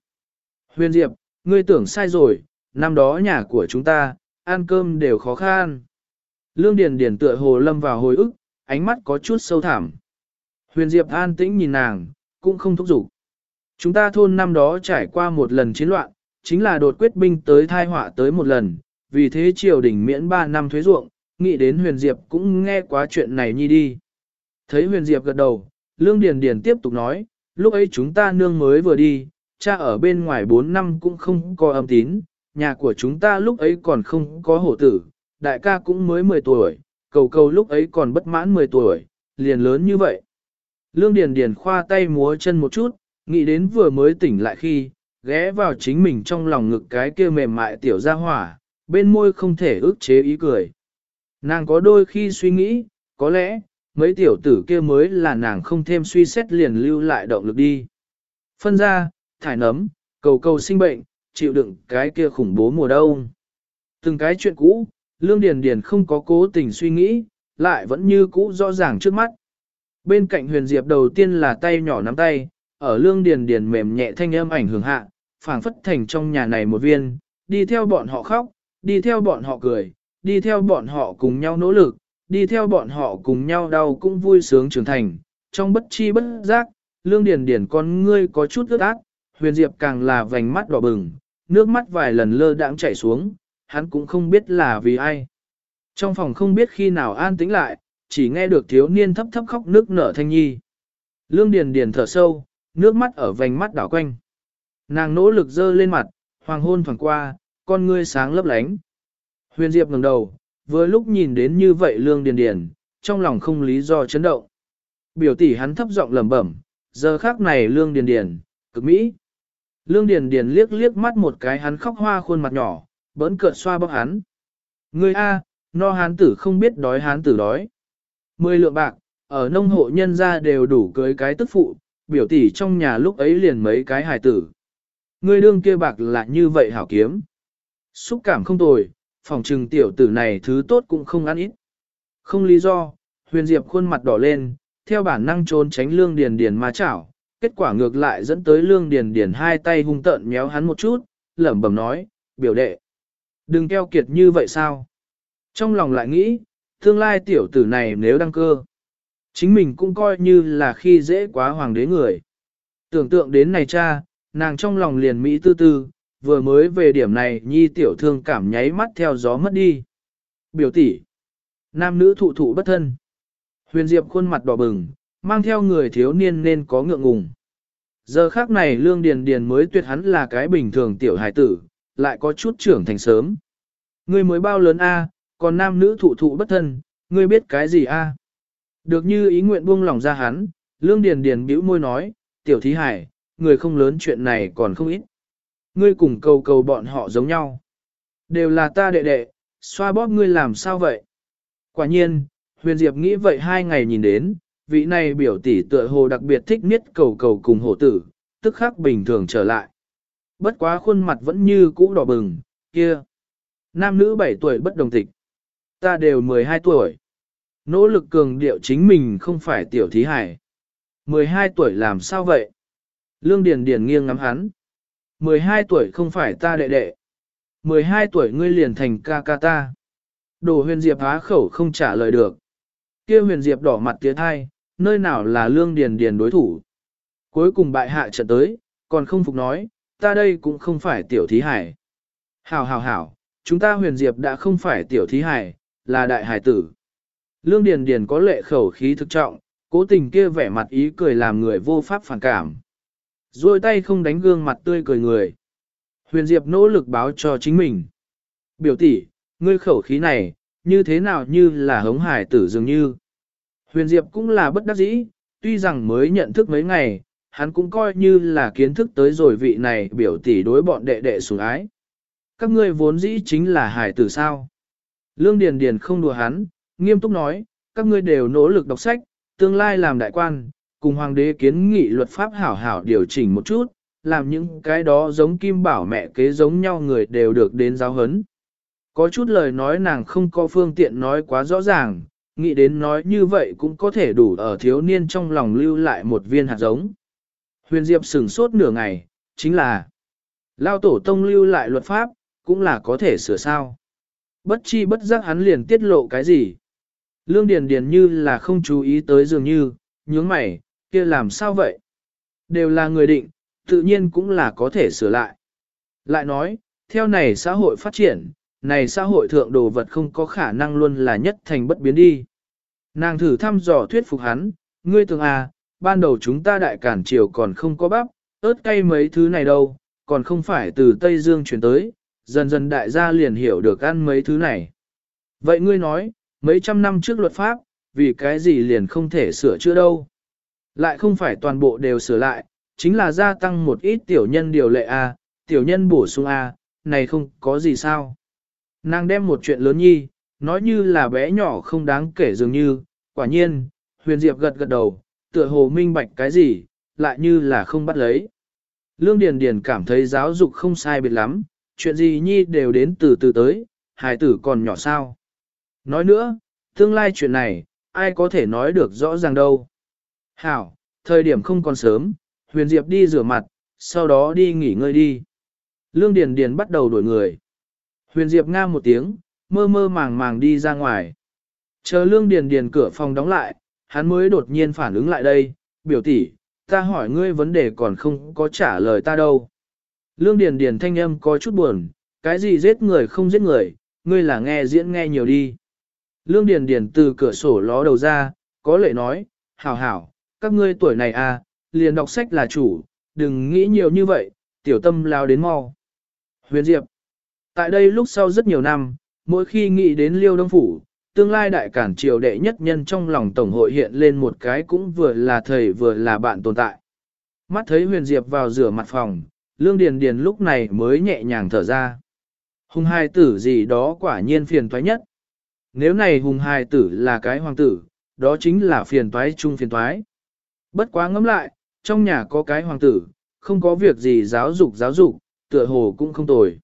Huyền Diệp, ngươi tưởng sai rồi, năm đó nhà của chúng ta, ăn cơm đều khó khăn. Lương Điền Điền tựa hồ lâm vào hồi ức, ánh mắt có chút sâu thẳm. Huyền Diệp an tĩnh nhìn nàng, cũng không thúc giục. Chúng ta thôn năm đó trải qua một lần chiến loạn, chính là đột quyết binh tới thai họa tới một lần, vì thế triều đình miễn 3 năm thuế ruộng, nghĩ đến Huyền Diệp cũng nghe quá chuyện này nhi đi. Thấy Huyền Diệp gật đầu, Lương Điền Điền tiếp tục nói, lúc ấy chúng ta nương mới vừa đi, cha ở bên ngoài 4 năm cũng không có âm tín, nhà của chúng ta lúc ấy còn không có hổ tử, đại ca cũng mới 10 tuổi, cầu cầu lúc ấy còn bất mãn 10 tuổi, liền lớn như vậy. Lương Điền Điền khoa tay múa chân một chút, nghĩ đến vừa mới tỉnh lại khi, ghé vào chính mình trong lòng ngực cái kia mềm mại tiểu gia hỏa, bên môi không thể ức chế ý cười. Nàng có đôi khi suy nghĩ, có lẽ, mấy tiểu tử kia mới là nàng không thêm suy xét liền lưu lại động lực đi. Phân ra, thải nấm, cầu cầu sinh bệnh, chịu đựng cái kia khủng bố mùa đông. Từng cái chuyện cũ, Lương Điền Điền không có cố tình suy nghĩ, lại vẫn như cũ rõ ràng trước mắt. Bên cạnh huyền diệp đầu tiên là tay nhỏ nắm tay, ở lương điền điền mềm nhẹ thanh âm ảnh hưởng hạ, phảng phất thành trong nhà này một viên, đi theo bọn họ khóc, đi theo bọn họ cười, đi theo bọn họ cùng nhau nỗ lực, đi theo bọn họ cùng nhau đau cũng vui sướng trưởng thành. Trong bất chi bất giác, lương điền điền con ngươi có chút ướt át, huyền diệp càng là vành mắt đỏ bừng, nước mắt vài lần lơ đãng chảy xuống, hắn cũng không biết là vì ai. Trong phòng không biết khi nào an tĩnh lại, chỉ nghe được thiếu niên thấp thấp khóc nước nở thanh nhi. Lương Điền Điền thở sâu, nước mắt ở vành mắt đảo quanh. Nàng nỗ lực dơ lên mặt, hoàng hôn thoảng qua, con ngươi sáng lấp lánh. Huyền Diệp ngẩng đầu, vừa lúc nhìn đến như vậy Lương Điền Điền, trong lòng không lý do chấn động. Biểu tỷ hắn thấp giọng lẩm bẩm, giờ khắc này Lương Điền Điền, cực mỹ. Lương Điền Điền liếc liếc mắt một cái hắn khóc hoa khuôn mặt nhỏ, bỡn cợt xoa bóp hắn. Ngươi A, no hán tử không biết đói hán tử đói. Mười lượng bạc, ở nông hộ nhân gia đều đủ cưới cái tức phụ, biểu tỷ trong nhà lúc ấy liền mấy cái hài tử. Ngươi đương kia bạc là như vậy hảo kiếm. Xúc cảm không tồi, phòng trừng tiểu tử này thứ tốt cũng không ăn ít. Không lý do, huyền diệp khuôn mặt đỏ lên, theo bản năng trốn tránh lương điền điền ma chảo, kết quả ngược lại dẫn tới lương điền điền hai tay hung tợn méo hắn một chút, lẩm bẩm nói, biểu đệ. Đừng keo kiệt như vậy sao? Trong lòng lại nghĩ, tương lai tiểu tử này nếu đăng cơ, chính mình cũng coi như là khi dễ quá hoàng đế người. Tưởng tượng đến này cha, nàng trong lòng liền Mỹ tư tư, vừa mới về điểm này nhi tiểu thương cảm nháy mắt theo gió mất đi. Biểu tỷ, nam nữ thụ thụ bất thân. Huyền Diệp khuôn mặt đỏ bừng, mang theo người thiếu niên nên có ngượng ngùng. Giờ khác này Lương Điền Điền mới tuyệt hắn là cái bình thường tiểu hài tử, lại có chút trưởng thành sớm. Ngươi mới bao lớn a, còn nam nữ thụ thụ bất thân, ngươi biết cái gì a? Được như ý nguyện buông lòng ra hắn, Lương Điền Điền bĩu môi nói, tiểu thí hải, người không lớn chuyện này còn không ít. Ngươi cùng cầu cầu bọn họ giống nhau. Đều là ta đệ đệ, xoa bóp ngươi làm sao vậy? Quả nhiên, Huyền Diệp nghĩ vậy hai ngày nhìn đến, vị này biểu tỷ tựa hồ đặc biệt thích niết cầu cầu cùng hổ tử, tức khắc bình thường trở lại. Bất quá khuôn mặt vẫn như cũ đỏ bừng, kia. Nam nữ 7 tuổi bất đồng tịch. Ta đều 12 tuổi. Nỗ lực cường điệu chính mình không phải tiểu thí hải. 12 tuổi làm sao vậy? Lương Điền Điền nghiêng ngắm hắn. 12 tuổi không phải ta đệ đệ. 12 tuổi ngươi liền thành ca ca ta. Đồ huyền diệp há khẩu không trả lời được. kia huyền diệp đỏ mặt tiến thai, nơi nào là lương điền điền đối thủ. Cuối cùng bại hạ trận tới, còn không phục nói, ta đây cũng không phải tiểu thí hải. Hảo hảo hảo, chúng ta huyền diệp đã không phải tiểu thí hải, là đại hải tử. Lương điền điền có lệ khẩu khí thực trọng, cố tình kia vẻ mặt ý cười làm người vô pháp phản cảm. Rồi tay không đánh gương mặt tươi cười người. Huyền Diệp nỗ lực báo cho chính mình. Biểu tỷ, ngươi khẩu khí này, như thế nào như là hống hải tử dường như. Huyền Diệp cũng là bất đắc dĩ, tuy rằng mới nhận thức mấy ngày, hắn cũng coi như là kiến thức tới rồi vị này biểu tỷ đối bọn đệ đệ sủng ái. Các ngươi vốn dĩ chính là hải tử sao. Lương Điền Điền không đùa hắn, nghiêm túc nói, các ngươi đều nỗ lực đọc sách, tương lai làm đại quan, cùng hoàng đế kiến nghị luật pháp hảo hảo điều chỉnh một chút, làm những cái đó giống kim bảo mẹ kế giống nhau người đều được đến giáo hấn. Có chút lời nói nàng không có phương tiện nói quá rõ ràng, nghĩ đến nói như vậy cũng có thể đủ ở thiếu niên trong lòng lưu lại một viên hạt giống. Huyền Diệp sửng sốt nửa ngày, chính là Lao tổ tông lưu lại luật pháp, cũng là có thể sửa sao. Bất chi bất giác hắn liền tiết lộ cái gì. Lương Điền Điền như là không chú ý tới dường như, nhướng mày, kia làm sao vậy? Đều là người định, tự nhiên cũng là có thể sửa lại. Lại nói, theo này xã hội phát triển, này xã hội thượng đồ vật không có khả năng luôn là nhất thành bất biến đi. Nàng thử thăm dò thuyết phục hắn, ngươi tưởng à, ban đầu chúng ta đại cản triều còn không có bắp, ớt cay mấy thứ này đâu, còn không phải từ Tây Dương chuyển tới, dần dần đại gia liền hiểu được ăn mấy thứ này. Vậy ngươi nói, mấy trăm năm trước luật pháp, vì cái gì liền không thể sửa chữa đâu. Lại không phải toàn bộ đều sửa lại, chính là gia tăng một ít tiểu nhân điều lệ A, tiểu nhân bổ sung A, này không có gì sao. Nàng đem một chuyện lớn nhi, nói như là bé nhỏ không đáng kể dường như, quả nhiên, huyền diệp gật gật đầu, tựa hồ minh bạch cái gì, lại như là không bắt lấy. Lương Điền Điền cảm thấy giáo dục không sai biệt lắm, chuyện gì nhi đều đến từ từ tới, hài tử còn nhỏ sao. Nói nữa, tương lai chuyện này, ai có thể nói được rõ ràng đâu. Hảo, thời điểm không còn sớm, Huyền Diệp đi rửa mặt, sau đó đi nghỉ ngơi đi. Lương Điền Điền bắt đầu đổi người. Huyền Diệp nga một tiếng, mơ mơ màng màng đi ra ngoài. Chờ Lương Điền Điền cửa phòng đóng lại, hắn mới đột nhiên phản ứng lại đây, biểu tỷ, ta hỏi ngươi vấn đề còn không có trả lời ta đâu. Lương Điền Điền thanh âm có chút buồn, cái gì giết người không giết người, ngươi là nghe diễn nghe nhiều đi. Lương Điền Điền từ cửa sổ ló đầu ra, có lệ nói, hảo hảo, các ngươi tuổi này à, liền đọc sách là chủ, đừng nghĩ nhiều như vậy, tiểu tâm lao đến mau. Huyền Diệp Tại đây lúc sau rất nhiều năm, mỗi khi nghĩ đến Liêu Đông Phủ, tương lai đại cản triều đệ nhất nhân trong lòng Tổng hội hiện lên một cái cũng vừa là thầy vừa là bạn tồn tại. Mắt thấy Huyền Diệp vào rửa mặt phòng, Lương Điền Điền lúc này mới nhẹ nhàng thở ra. Hùng hài tử gì đó quả nhiên phiền toái nhất. Nếu này hùng hài tử là cái hoàng tử, đó chính là phiền toái chung phiền toái. Bất quá ngẫm lại, trong nhà có cái hoàng tử, không có việc gì giáo dục giáo dục, tựa hồ cũng không tồi.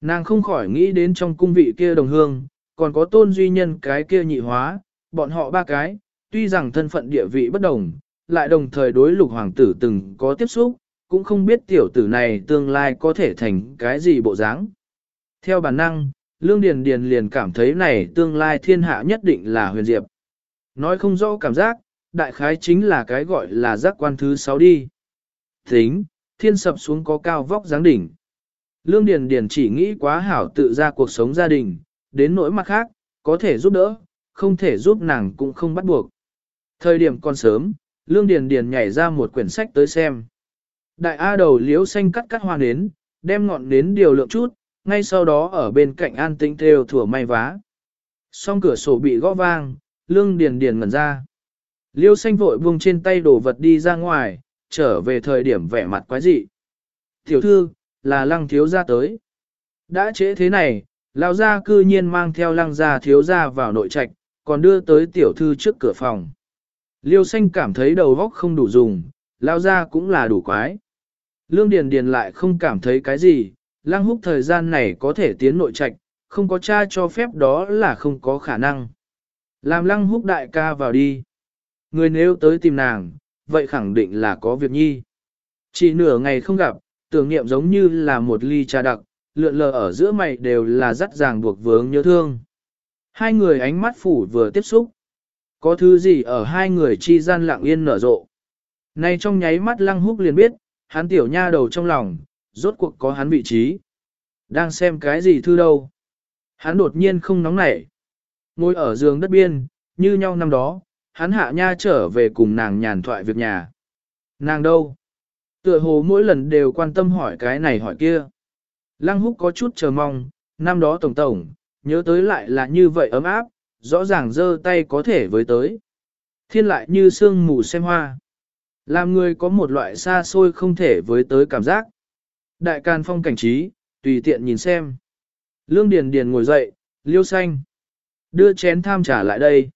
Nàng không khỏi nghĩ đến trong cung vị kia đồng hương, còn có tôn duy nhân cái kia nhị hóa, bọn họ ba cái, tuy rằng thân phận địa vị bất đồng, lại đồng thời đối lục hoàng tử từng có tiếp xúc, cũng không biết tiểu tử này tương lai có thể thành cái gì bộ dáng. Theo bản năng, Lương Điền Điền liền cảm thấy này tương lai thiên hạ nhất định là huyền diệp. Nói không rõ cảm giác, đại khái chính là cái gọi là giác quan thứ sáu đi. Tính, thiên sập xuống có cao vóc dáng đỉnh. Lương Điền Điền chỉ nghĩ quá hảo tự ra cuộc sống gia đình, đến nỗi mặt khác, có thể giúp đỡ, không thể giúp nàng cũng không bắt buộc. Thời điểm còn sớm, Lương Điền Điền nhảy ra một quyển sách tới xem. Đại A đầu liếu xanh cắt cắt hoa nến, đem ngọn nến điều lượng chút, ngay sau đó ở bên cạnh an tĩnh theo thủa may vá. Song cửa sổ bị gõ vang, Lương Điền Điền ngẩn ra. Liêu xanh vội buông trên tay đồ vật đi ra ngoài, trở về thời điểm vẻ mặt quái dị. Tiểu thư, là lăng thiếu gia tới. Đã trễ thế này, lão gia cư nhiên mang theo lăng gia thiếu gia vào nội trạch, còn đưa tới tiểu thư trước cửa phòng. Liêu xanh cảm thấy đầu óc không đủ dùng, lao ra cũng là đủ quái. Lương Điền Điền lại không cảm thấy cái gì, lăng húc thời gian này có thể tiến nội trạch, không có cha cho phép đó là không có khả năng. Làm lăng húc đại ca vào đi. Người nếu tới tìm nàng, vậy khẳng định là có việc nhi. Chỉ nửa ngày không gặp, tưởng niệm giống như là một ly trà đặc, lượn lờ ở giữa mày đều là dắt ràng buộc vướng nhớ thương. Hai người ánh mắt phủ vừa tiếp xúc. Có thứ gì ở hai người chi gian lặng yên nở rộ. Nay trong nháy mắt lăng húc liền biết, hắn tiểu nha đầu trong lòng, rốt cuộc có hắn vị trí. Đang xem cái gì thư đâu. Hắn đột nhiên không nóng nảy. Ngồi ở giường đất biên, như nhau năm đó, hắn hạ nha trở về cùng nàng nhàn thoại việc nhà. Nàng đâu? Tựa hồ mỗi lần đều quan tâm hỏi cái này hỏi kia. Lăng húc có chút chờ mong, năm đó tổng tổng, nhớ tới lại là như vậy ấm áp, rõ ràng giơ tay có thể với tới. Thiên lại như sương mù xem hoa. Làm người có một loại xa xôi không thể với tới cảm giác. Đại can phong cảnh trí, tùy tiện nhìn xem. Lương Điền Điền ngồi dậy, liêu xanh. Đưa chén tham trả lại đây.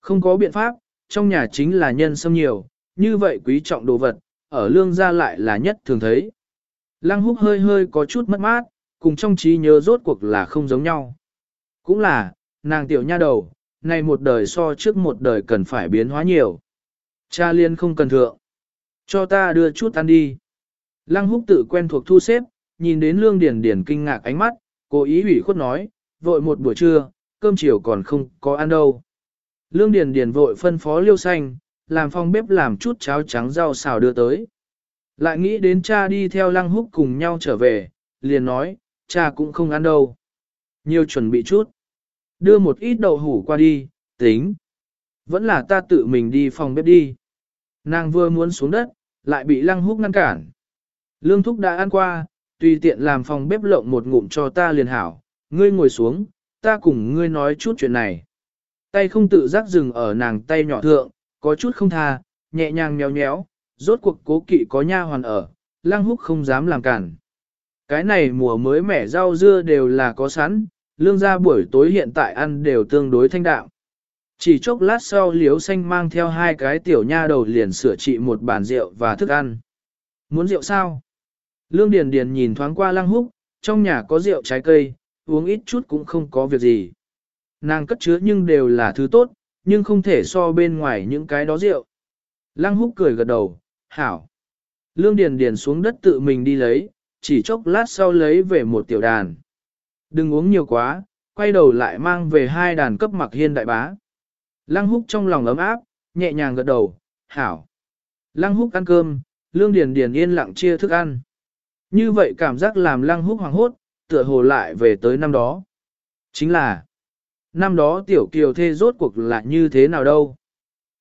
Không có biện pháp, trong nhà chính là nhân sâm nhiều, như vậy quý trọng đồ vật, ở lương gia lại là nhất thường thấy. Lăng húc hơi hơi có chút mất mát, cùng trong trí nhớ rốt cuộc là không giống nhau. Cũng là, nàng tiểu nha đầu, này một đời so trước một đời cần phải biến hóa nhiều. Cha liên không cần thượng. Cho ta đưa chút ăn đi. Lăng húc tự quen thuộc thu xếp, nhìn đến lương điển điển kinh ngạc ánh mắt, cố ý ủy khuất nói, vội một buổi trưa, cơm chiều còn không có ăn đâu. Lương điển điển vội phân phó liêu xanh, làm phòng bếp làm chút cháo trắng rau xào đưa tới. Lại nghĩ đến cha đi theo lăng húc cùng nhau trở về, liền nói, cha cũng không ăn đâu. Nhiều chuẩn bị chút. Đưa một ít đậu hủ qua đi, tính. Vẫn là ta tự mình đi phòng bếp đi. Nàng vừa muốn xuống đất, lại bị lăng húc ngăn cản. Lương thúc đã ăn qua, tùy tiện làm phòng bếp lộng một ngụm cho ta liền hảo. Ngươi ngồi xuống, ta cùng ngươi nói chút chuyện này. Tay không tự giác dừng ở nàng tay nhỏ thượng, có chút không tha, nhẹ nhàng nhéo nhéo, rốt cuộc cố kỵ có nha hoàn ở, lăng húc không dám làm cản. Cái này mùa mới mẻ rau dưa đều là có sẵn, lương gia buổi tối hiện tại ăn đều tương đối thanh đạm. Chỉ chốc lát sau liếu xanh mang theo hai cái tiểu nha đầu liền sửa trị một bàn rượu và thức ăn. Muốn rượu sao? Lương Điền Điền nhìn thoáng qua lăng húc, trong nhà có rượu trái cây, uống ít chút cũng không có việc gì. Nàng cất chứa nhưng đều là thứ tốt, nhưng không thể so bên ngoài những cái đó rượu. Lăng húc cười gật đầu, hảo. Lương Điền Điền xuống đất tự mình đi lấy, chỉ chốc lát sau lấy về một tiểu đàn. Đừng uống nhiều quá, quay đầu lại mang về hai đàn cấp mặc hiên đại bá. Lăng húc trong lòng ấm áp, nhẹ nhàng gật đầu, hảo. Lăng húc ăn cơm, Lương Điền Điền yên lặng chia thức ăn. Như vậy cảm giác làm lăng húc hoàng hốt, tựa hồ lại về tới năm đó. Chính là, năm đó tiểu kiều thê rốt cuộc là như thế nào đâu.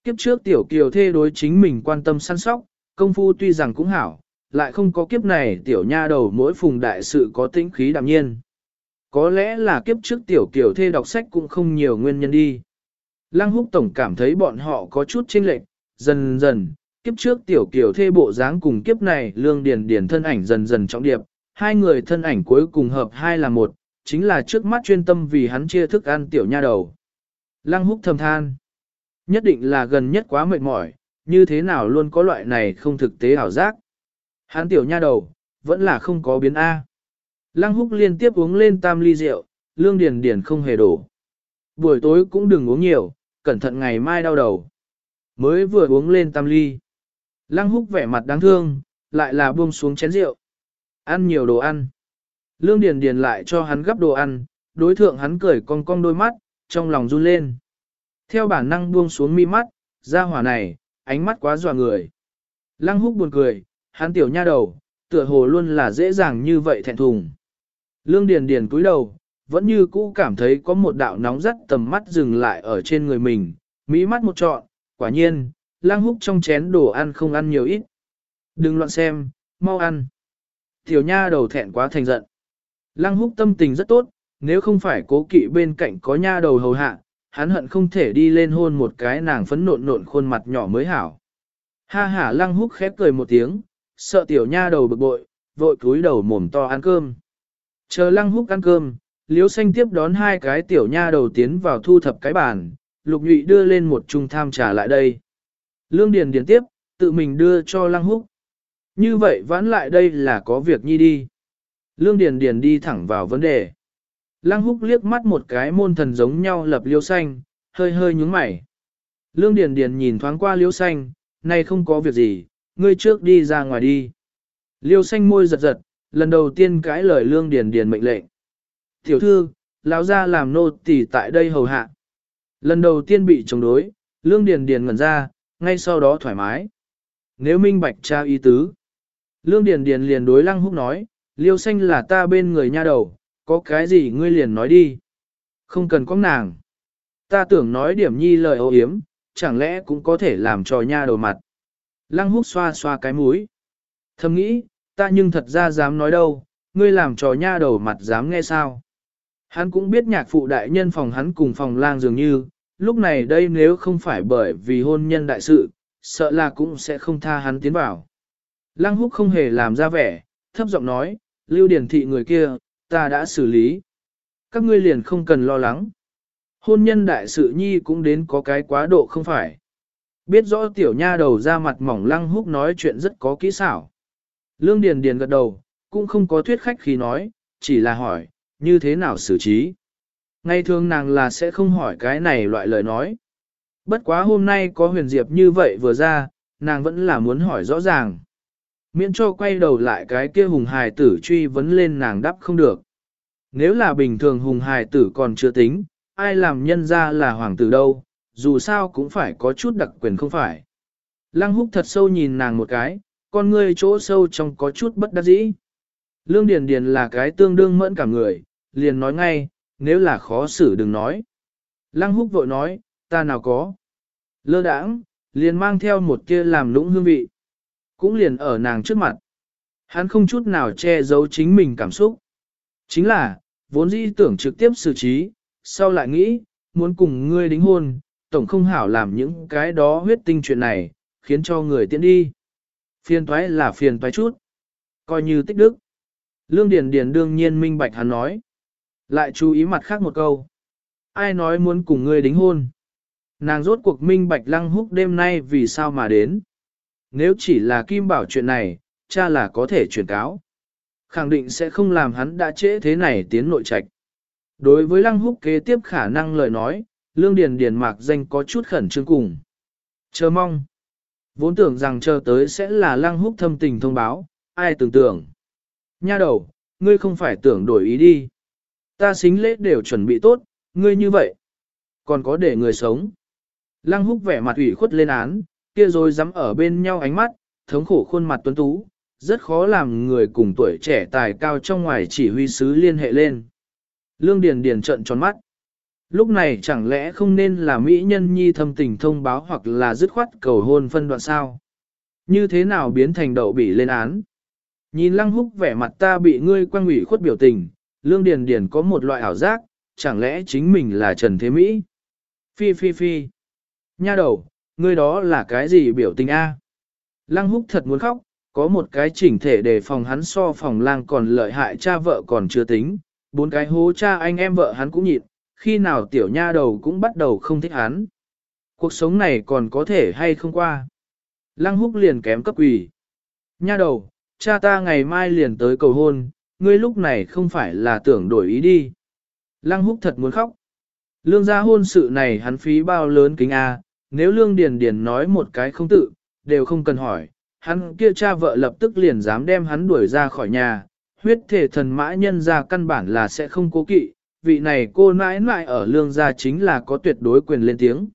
Kiếp trước tiểu kiều thê đối chính mình quan tâm săn sóc, công phu tuy rằng cũng hảo, lại không có kiếp này tiểu nha đầu mỗi phùng đại sự có tĩnh khí đạm nhiên. Có lẽ là kiếp trước tiểu kiều thê đọc sách cũng không nhiều nguyên nhân đi. Lăng húc tổng cảm thấy bọn họ có chút chênh lệch, dần dần, kiếp trước tiểu kiểu thê bộ dáng cùng kiếp này lương điền điền thân ảnh dần dần trọng điệp, hai người thân ảnh cuối cùng hợp hai là một, chính là trước mắt chuyên tâm vì hắn chia thức ăn tiểu nha đầu. Lăng húc thầm than. Nhất định là gần nhất quá mệt mỏi, như thế nào luôn có loại này không thực tế ảo giác. Hắn tiểu nha đầu, vẫn là không có biến A. Lăng húc liên tiếp uống lên tam ly rượu, lương điền điền không hề đổ. Buổi tối cũng đừng uống nhiều, cẩn thận ngày mai đau đầu. Mới vừa uống lên tam ly. Lăng húc vẻ mặt đáng thương, lại là buông xuống chén rượu. Ăn nhiều đồ ăn. Lương Điền Điền lại cho hắn gấp đồ ăn, đối thượng hắn cười cong cong đôi mắt, trong lòng run lên. Theo bản năng buông xuống mi mắt, ra hỏa này, ánh mắt quá dọa người. Lăng húc buồn cười, hắn tiểu nha đầu, tựa hồ luôn là dễ dàng như vậy thẹn thùng. Lương Điền Điền cúi đầu, vẫn như cũ cảm thấy có một đạo nóng rất tầm mắt dừng lại ở trên người mình, mỹ mắt một trọn, quả nhiên, lang húc trong chén đồ ăn không ăn nhiều ít. Đừng loạn xem, mau ăn. Tiểu nha đầu thẹn quá thành giận. Lăng húc tâm tình rất tốt, nếu không phải cố kỵ bên cạnh có nha đầu hầu hạ, hắn hận không thể đi lên hôn một cái nàng phấn nộn nộn khuôn mặt nhỏ mới hảo. Ha ha lăng húc khép cười một tiếng, sợ tiểu nha đầu bực bội, vội cúi đầu mồm to ăn cơm. Chờ lăng húc ăn cơm, liếu xanh tiếp đón hai cái tiểu nha đầu tiến vào thu thập cái bàn, lục nhụy đưa lên một chung tham trà lại đây. Lương Điền điền tiếp, tự mình đưa cho lăng húc. Như vậy vãn lại đây là có việc nhi đi. Lương Điền Điền đi thẳng vào vấn đề. Lăng húc liếc mắt một cái môn thần giống nhau lập liêu xanh, hơi hơi nhướng mày. Lương Điền Điền nhìn thoáng qua liêu xanh, này không có việc gì, ngươi trước đi ra ngoài đi. Liêu xanh môi giật giật, lần đầu tiên cãi lời Lương Điền Điền mệnh lệnh. Tiểu thư, lão gia làm nô tỳ tại đây hầu hạ. Lần đầu tiên bị chống đối, Lương Điền Điền ngẩn ra, ngay sau đó thoải mái. Nếu minh bạch tra ý tứ. Lương Điền Điền liền đối Lăng Húc nói, liêu xanh là ta bên người nha đầu, có cái gì ngươi liền nói đi. Không cần có nàng. Ta tưởng nói điểm nhi lời ô hiếm, chẳng lẽ cũng có thể làm cho nha đầu mặt. Lăng húc xoa xoa cái mũi. Thầm nghĩ, ta nhưng thật ra dám nói đâu, ngươi làm trò nha đầu mặt dám nghe sao. Hắn cũng biết nhạc phụ đại nhân phòng hắn cùng phòng lang dường như, lúc này đây nếu không phải bởi vì hôn nhân đại sự, sợ là cũng sẽ không tha hắn tiến vào. Lăng húc không hề làm ra vẻ, thấp giọng nói, lưu điển thị người kia, ta đã xử lý. Các ngươi liền không cần lo lắng. Hôn nhân đại sự nhi cũng đến có cái quá độ không phải. Biết rõ tiểu nha đầu ra mặt mỏng lăng húc nói chuyện rất có kỹ xảo. Lương Điền Điền gật đầu, cũng không có thuyết khách khi nói, chỉ là hỏi, như thế nào xử trí. Ngày thường nàng là sẽ không hỏi cái này loại lời nói. Bất quá hôm nay có huyền diệp như vậy vừa ra, nàng vẫn là muốn hỏi rõ ràng miễn cho quay đầu lại cái kia hùng hài tử truy vấn lên nàng đáp không được. Nếu là bình thường hùng hài tử còn chưa tính, ai làm nhân ra là hoàng tử đâu, dù sao cũng phải có chút đặc quyền không phải. Lăng húc thật sâu nhìn nàng một cái, con ngươi chỗ sâu trong có chút bất đắc dĩ. Lương Điền Điền là cái tương đương mẫn cả người, liền nói ngay, nếu là khó xử đừng nói. Lăng húc vội nói, ta nào có. Lơ đãng, liền mang theo một kia làm lũng hương vị cũng liền ở nàng trước mặt. Hắn không chút nào che giấu chính mình cảm xúc. Chính là, vốn dĩ tưởng trực tiếp xử trí, sau lại nghĩ, muốn cùng ngươi đính hôn, tổng không hảo làm những cái đó huyết tinh chuyện này, khiến cho người tiện đi. Phiền toái là phiền toái chút. Coi như tích đức. Lương Điền Điền đương nhiên minh bạch hắn nói. Lại chú ý mặt khác một câu. Ai nói muốn cùng ngươi đính hôn? Nàng rốt cuộc minh bạch lăng húc đêm nay vì sao mà đến nếu chỉ là Kim Bảo chuyện này, cha là có thể truyền cáo. Khẳng định sẽ không làm hắn đã trễ thế này tiến nội trạch. Đối với Lăng Húc kế tiếp khả năng lời nói, Lương Điền Điền mạc danh có chút khẩn trương cùng. Chờ mong. Vốn tưởng rằng chờ tới sẽ là Lăng Húc thâm tình thông báo, ai tưởng tưởng. Nha đầu, ngươi không phải tưởng đổi ý đi. Ta xính lễ đều chuẩn bị tốt, ngươi như vậy. Còn có để người sống. Lăng Húc vẻ mặt ủy khuất lên án, kia rồi dám ở bên nhau ánh mắt, thống khổ khuôn mặt tuấn tú, rất khó làm người cùng tuổi trẻ tài cao trong ngoài chỉ huy sứ liên hệ lên. Lương Điền Điền trợn tròn mắt. Lúc này chẳng lẽ không nên là Mỹ nhân nhi thâm tình thông báo hoặc là dứt khoát cầu hôn phân đoạn sao? Như thế nào biến thành đậu bị lên án? Nhìn lăng húc vẻ mặt ta bị ngươi quăng ủy khuất biểu tình, Lương Điền Điền có một loại ảo giác, chẳng lẽ chính mình là Trần Thế Mỹ? Phi phi phi. Nha đầu, ngươi đó là cái gì biểu tình a? Lăng húc thật muốn khóc, có một cái chỉnh thể để phòng hắn so phòng lang còn lợi hại cha vợ còn chưa tính, Bốn cái hố cha anh em vợ hắn cũng nhịn, khi nào tiểu nha đầu cũng bắt đầu không thích hắn. Cuộc sống này còn có thể hay không qua. Lăng húc liền kém cấp quỷ. Nha đầu, cha ta ngày mai liền tới cầu hôn, ngươi lúc này không phải là tưởng đổi ý đi. Lăng húc thật muốn khóc. Lương gia hôn sự này hắn phí bao lớn kính A, nếu lương điền điền nói một cái không tự, đều không cần hỏi, hắn kia cha vợ lập tức liền dám đem hắn đuổi ra khỏi nhà, huyết thể thần mã nhân gia căn bản là sẽ không cố kỵ, vị này cô nãi nãi ở lương gia chính là có tuyệt đối quyền lên tiếng.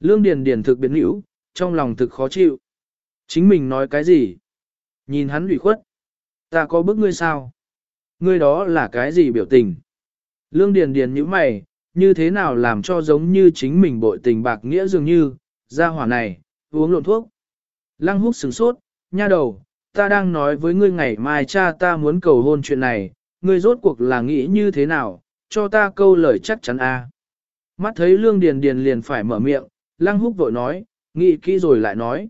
Lương điền điền thực biến hữu, trong lòng thực khó chịu. Chính mình nói cái gì? Nhìn hắn ủy khuất. Ta có bức ngươi sao? Ngươi đó là cái gì biểu tình? Lương điền điền như mày, như thế nào làm cho giống như chính mình bội tình bạc nghĩa dường như, ra hỏa này, uống lộn thuốc. Lăng húc sửng sốt, nha đầu, ta đang nói với ngươi ngày mai cha ta muốn cầu hôn chuyện này, ngươi rốt cuộc là nghĩ như thế nào, cho ta câu lời chắc chắn a. Mắt thấy Lương Điền Điền liền phải mở miệng, Lăng Húc vội nói, nghĩ kỹ rồi lại nói.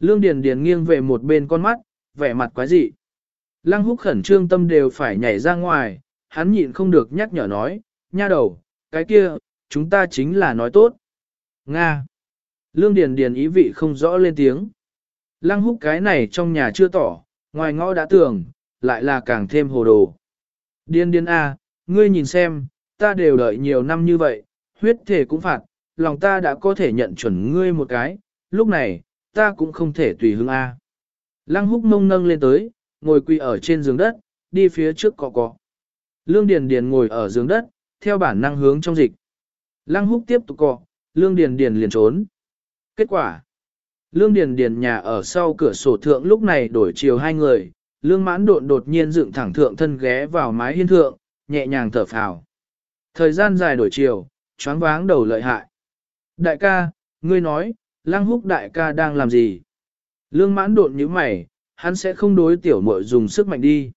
Lương Điền Điền nghiêng về một bên con mắt, vẻ mặt quái dị. Lăng Húc khẩn trương tâm đều phải nhảy ra ngoài, hắn nhịn không được nhắc nhở nói, nha đầu, cái kia, chúng ta chính là nói tốt. Nga. Lương Điền Điền ý vị không rõ lên tiếng. Lăng húc cái này trong nhà chưa tỏ, ngoài ngõ đã tưởng, lại là càng thêm hồ đồ. Điên điên a, à, ngươi nhìn xem, ta đều đợi nhiều năm như vậy, huyết thể cũng phạt, lòng ta đã có thể nhận chuẩn ngươi một cái, lúc này, ta cũng không thể tùy hứng a. Lăng húc mông nâng lên tới, ngồi quỳ ở trên giường đất, đi phía trước cọ cọ. Lương Điền Điền ngồi ở giường đất, theo bản năng hướng trong dịch. Lăng húc tiếp tục cọ, Lương Điền Điền liền trốn. Kết quả, Lương Điền Điền nhà ở sau cửa sổ thượng lúc này đổi chiều hai người, Lương mãn độn đột nhiên dựng thẳng thượng thân ghé vào mái hiên thượng, nhẹ nhàng thở phào. Thời gian dài đổi chiều, choáng váng đầu lợi hại. Đại ca, ngươi nói, lăng húc đại ca đang làm gì? Lương mãn độn nhíu mày, hắn sẽ không đối tiểu muội dùng sức mạnh đi.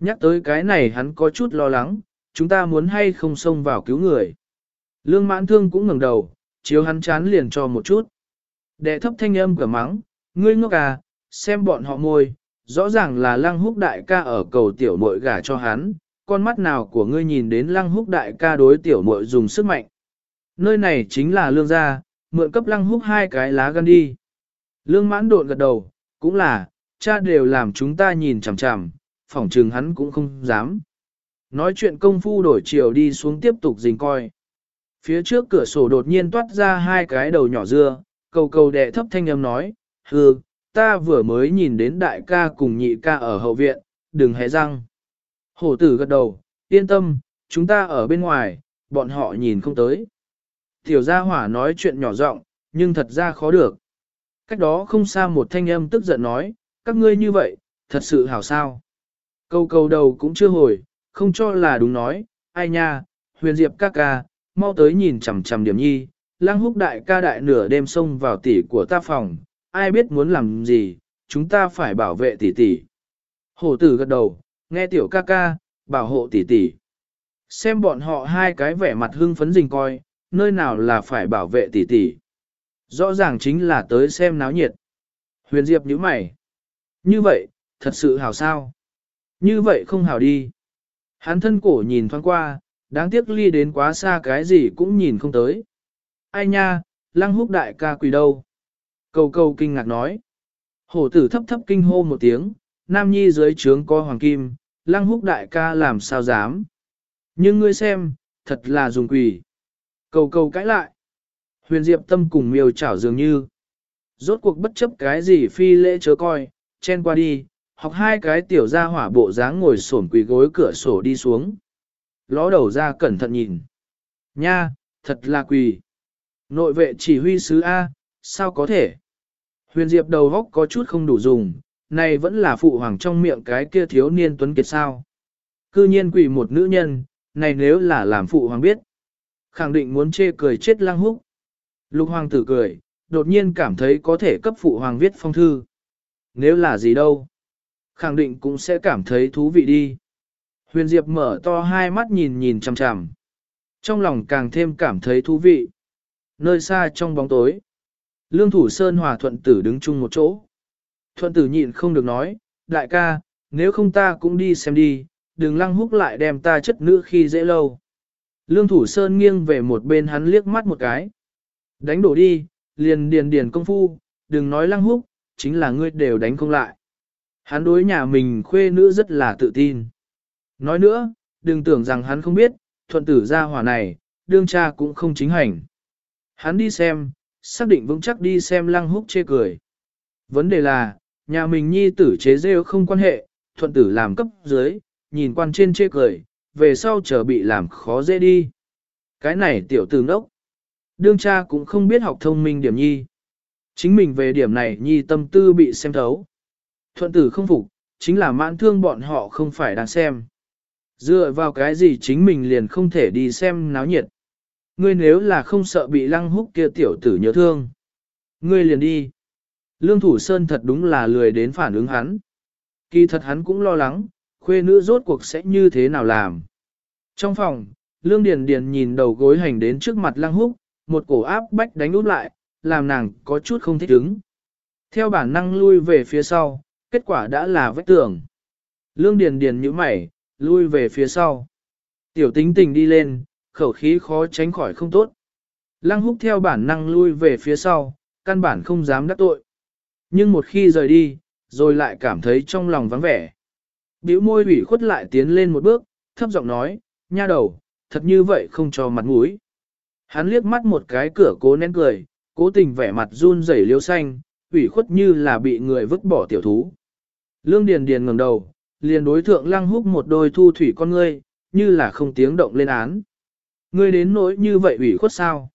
Nhắc tới cái này hắn có chút lo lắng, chúng ta muốn hay không xông vào cứu người. Lương mãn thương cũng ngẩng đầu, chiếu hắn chán liền cho một chút. Đệ thấp thanh âm cửa mắng, ngươi ngốc à, xem bọn họ môi, rõ ràng là lăng húc đại ca ở cầu tiểu muội gả cho hắn, con mắt nào của ngươi nhìn đến lăng húc đại ca đối tiểu muội dùng sức mạnh. Nơi này chính là lương gia, mượn cấp lăng húc hai cái lá gan đi. Lương mãn độn gật đầu, cũng là, cha đều làm chúng ta nhìn chằm chằm, phỏng trừng hắn cũng không dám. Nói chuyện công phu đổi chiều đi xuống tiếp tục dình coi. Phía trước cửa sổ đột nhiên toát ra hai cái đầu nhỏ dưa, cầu cầu đệ thấp thanh âm nói, hừ, ta vừa mới nhìn đến đại ca cùng nhị ca ở hậu viện, đừng hé răng. Hổ tử gật đầu, yên tâm, chúng ta ở bên ngoài, bọn họ nhìn không tới. Tiểu gia hỏa nói chuyện nhỏ giọng, nhưng thật ra khó được. Cách đó không xa một thanh âm tức giận nói, các ngươi như vậy, thật sự hảo sao. Câu câu đầu cũng chưa hồi, không cho là đúng nói, ai nha, huyền diệp ca ca, mau tới nhìn chằm chằm điểm nhi, Lăng húc đại ca đại nửa đêm xông vào tỷ của ta phòng, ai biết muốn làm gì, chúng ta phải bảo vệ tỷ tỷ. Hổ tử gật đầu, nghe tiểu ca ca, bảo hộ tỷ tỷ. Xem bọn họ hai cái vẻ mặt hưng phấn rình coi, nơi nào là phải bảo vệ tỷ tỷ. Rõ ràng chính là tới xem náo nhiệt. Huyền Diệp nhíu mày. Như vậy, thật sự hảo sao? Như vậy không hảo đi. Hắn thân cổ nhìn thoáng qua, đáng tiếc ly đến quá xa cái gì cũng nhìn không tới ai nha, lăng húc đại ca quỳ đâu? Cầu cầu kinh ngạc nói. Hổ tử thấp thấp kinh hô một tiếng, nam nhi dưới trướng có hoàng kim, lăng húc đại ca làm sao dám. Nhưng ngươi xem, thật là dùng quỷ Cầu cầu cãi lại. Huyền diệp tâm cùng miêu chảo dường như. Rốt cuộc bất chấp cái gì phi lễ chớ coi, chen qua đi, học hai cái tiểu ra hỏa bộ dáng ngồi xổm quỳ gối cửa sổ đi xuống. Ló đầu ra cẩn thận nhìn. Nha, thật là quỳ. Nội vệ chỉ huy sứ A, sao có thể? Huyền Diệp đầu góc có chút không đủ dùng, này vẫn là phụ hoàng trong miệng cái kia thiếu niên tuấn kiệt sao. Cư nhiên quỳ một nữ nhân, này nếu là làm phụ hoàng biết. Khẳng định muốn chê cười chết lang húc. Lục hoàng tử cười, đột nhiên cảm thấy có thể cấp phụ hoàng viết phong thư. Nếu là gì đâu? Khẳng định cũng sẽ cảm thấy thú vị đi. Huyền Diệp mở to hai mắt nhìn nhìn chằm chằm. Trong lòng càng thêm cảm thấy thú vị nơi xa trong bóng tối. Lương Thủ Sơn hòa thuận tử đứng chung một chỗ. Thuận tử nhịn không được nói, đại ca, nếu không ta cũng đi xem đi, đừng lăng húc lại đem ta chất nữ khi dễ lâu. Lương Thủ Sơn nghiêng về một bên hắn liếc mắt một cái. Đánh đổ đi, liền điền điền công phu, đừng nói lăng húc, chính là ngươi đều đánh không lại. Hắn đối nhà mình khuê nữ rất là tự tin. Nói nữa, đừng tưởng rằng hắn không biết, thuận tử gia hỏa này, đương cha cũng không chính hành. Hắn đi xem, xác định vững chắc đi xem lăng húc chê cười. Vấn đề là, nhà mình nhi tử chế rêu không quan hệ, thuận tử làm cấp dưới, nhìn quan trên chê cười, về sau chờ bị làm khó dễ đi. Cái này tiểu tử ngốc. Đương cha cũng không biết học thông minh điểm nhi. Chính mình về điểm này nhi tâm tư bị xem thấu. Thuận tử không phục, chính là mãn thương bọn họ không phải đang xem. Dựa vào cái gì chính mình liền không thể đi xem náo nhiệt. Ngươi nếu là không sợ bị lăng húc kia tiểu tử nhớ thương. Ngươi liền đi. Lương Thủ Sơn thật đúng là lười đến phản ứng hắn. Kỳ thật hắn cũng lo lắng, khuê nữ rốt cuộc sẽ như thế nào làm. Trong phòng, Lương Điền Điền nhìn đầu gối hành đến trước mặt lăng húc, một cổ áp bách đánh út lại, làm nàng có chút không thích ứng. Theo bản năng lui về phía sau, kết quả đã là vách tường. Lương Điền Điền nhíu mày, lui về phía sau. Tiểu tính tình đi lên, khẩu khí khó tránh khỏi không tốt. Lăng húc theo bản năng lui về phía sau, căn bản không dám đắc tội. Nhưng một khi rời đi, rồi lại cảm thấy trong lòng vắng vẻ. Biểu môi ủy khuất lại tiến lên một bước, thấp giọng nói, nha đầu, thật như vậy không cho mặt mũi. Hắn liếc mắt một cái cửa cố nén cười, cố tình vẻ mặt run rẩy liêu xanh, ủy khuất như là bị người vứt bỏ tiểu thú. Lương Điền Điền ngẩng đầu, liền đối thượng lăng húc một đôi thu thủy con ngươi, như là không tiếng động lên án. Ngươi đến nỗi như vậy ủy khuất sao?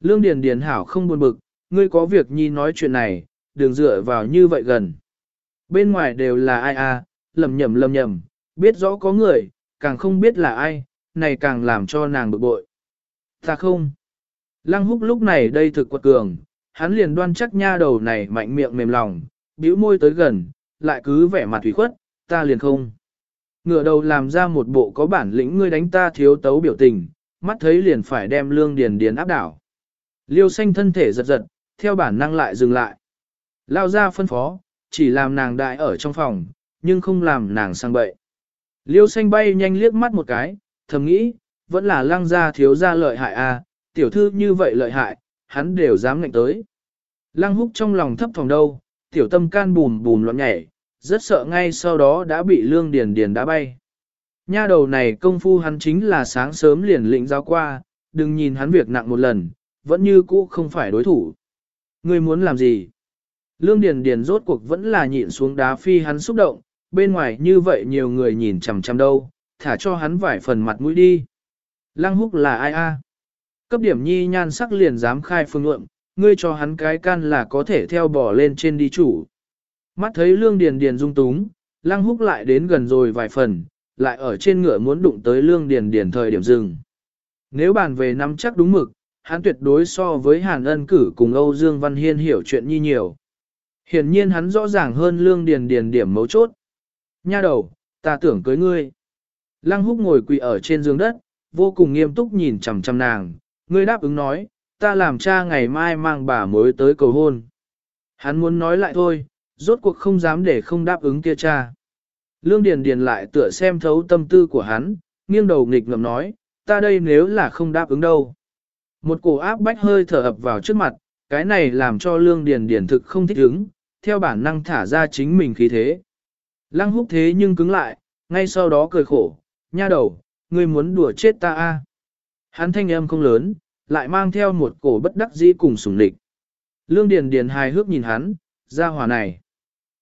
Lương Điền Điền hảo không buồn bực, ngươi có việc nhi nói chuyện này, đừng dựa vào như vậy gần. Bên ngoài đều là ai à, lầm nhầm lầm nhầm, biết rõ có người, càng không biết là ai, này càng làm cho nàng bực bội. Ta không. Lăng húc lúc này đây thực quật cường, hắn liền đoan chắc nha đầu này mạnh miệng mềm lòng, bĩu môi tới gần, lại cứ vẻ mặt thủy khuất, ta liền không. Ngửa đầu làm ra một bộ có bản lĩnh ngươi đánh ta thiếu tấu biểu tình, mắt thấy liền phải đem lương điền điền áp đảo. Liêu xanh thân thể giật giật, theo bản năng lại dừng lại. Lao ra phân phó, chỉ làm nàng đại ở trong phòng, nhưng không làm nàng sang bậy. Liêu xanh bay nhanh liếc mắt một cái, thầm nghĩ, vẫn là lăng gia thiếu gia lợi hại à, tiểu thư như vậy lợi hại, hắn đều dám ngạnh tới. Lăng húc trong lòng thấp phòng đâu, tiểu tâm can bùm bùm loạn nhảy, rất sợ ngay sau đó đã bị lương điền điền đã bay. Nha đầu này công phu hắn chính là sáng sớm liền lĩnh giáo qua, đừng nhìn hắn việc nặng một lần, vẫn như cũ không phải đối thủ. Ngươi muốn làm gì? Lương Điền Điền rốt cuộc vẫn là nhịn xuống đá phi hắn xúc động, bên ngoài như vậy nhiều người nhìn chằm chằm đâu, thả cho hắn vải phần mặt mũi đi. Lăng húc là ai a? Cấp điểm nhi nhan sắc liền dám khai phương lượng, ngươi cho hắn cái can là có thể theo bỏ lên trên đi chủ. Mắt thấy lương điền điền dung túng, lăng húc lại đến gần rồi vài phần, lại ở trên ngựa muốn đụng tới lương điền điền thời điểm dừng. Nếu bàn về nắm chắc đúng mực, hắn tuyệt đối so với Hàn Ân Cử cùng Âu Dương Văn Hiên hiểu chuyện nhi nhiều. Hiển nhiên hắn rõ ràng hơn lương điền điền điểm mấu chốt. Nha đầu, ta tưởng cưới ngươi. Lăng húc ngồi quỳ ở trên giường đất, vô cùng nghiêm túc nhìn chằm chằm nàng, ngươi đáp ứng nói, ta làm cha ngày mai mang bà mới tới cầu hôn. Hắn muốn nói lại thôi, rốt cuộc không dám để không đáp ứng kia cha. Lương Điền Điền lại tựa xem thấu tâm tư của hắn, nghiêng đầu nghịch ngầm nói, ta đây nếu là không đáp ứng đâu. Một cổ áp bách hơi thở ập vào trước mặt, cái này làm cho Lương Điền Điền thực không thích ứng, theo bản năng thả ra chính mình khí thế. Lăng húc thế nhưng cứng lại, ngay sau đó cười khổ, nha đầu, ngươi muốn đùa chết ta a? À? Hắn thanh âm không lớn, lại mang theo một cổ bất đắc dĩ cùng sủng địch. Lương Điền Điền hài hước nhìn hắn, ra hỏa này.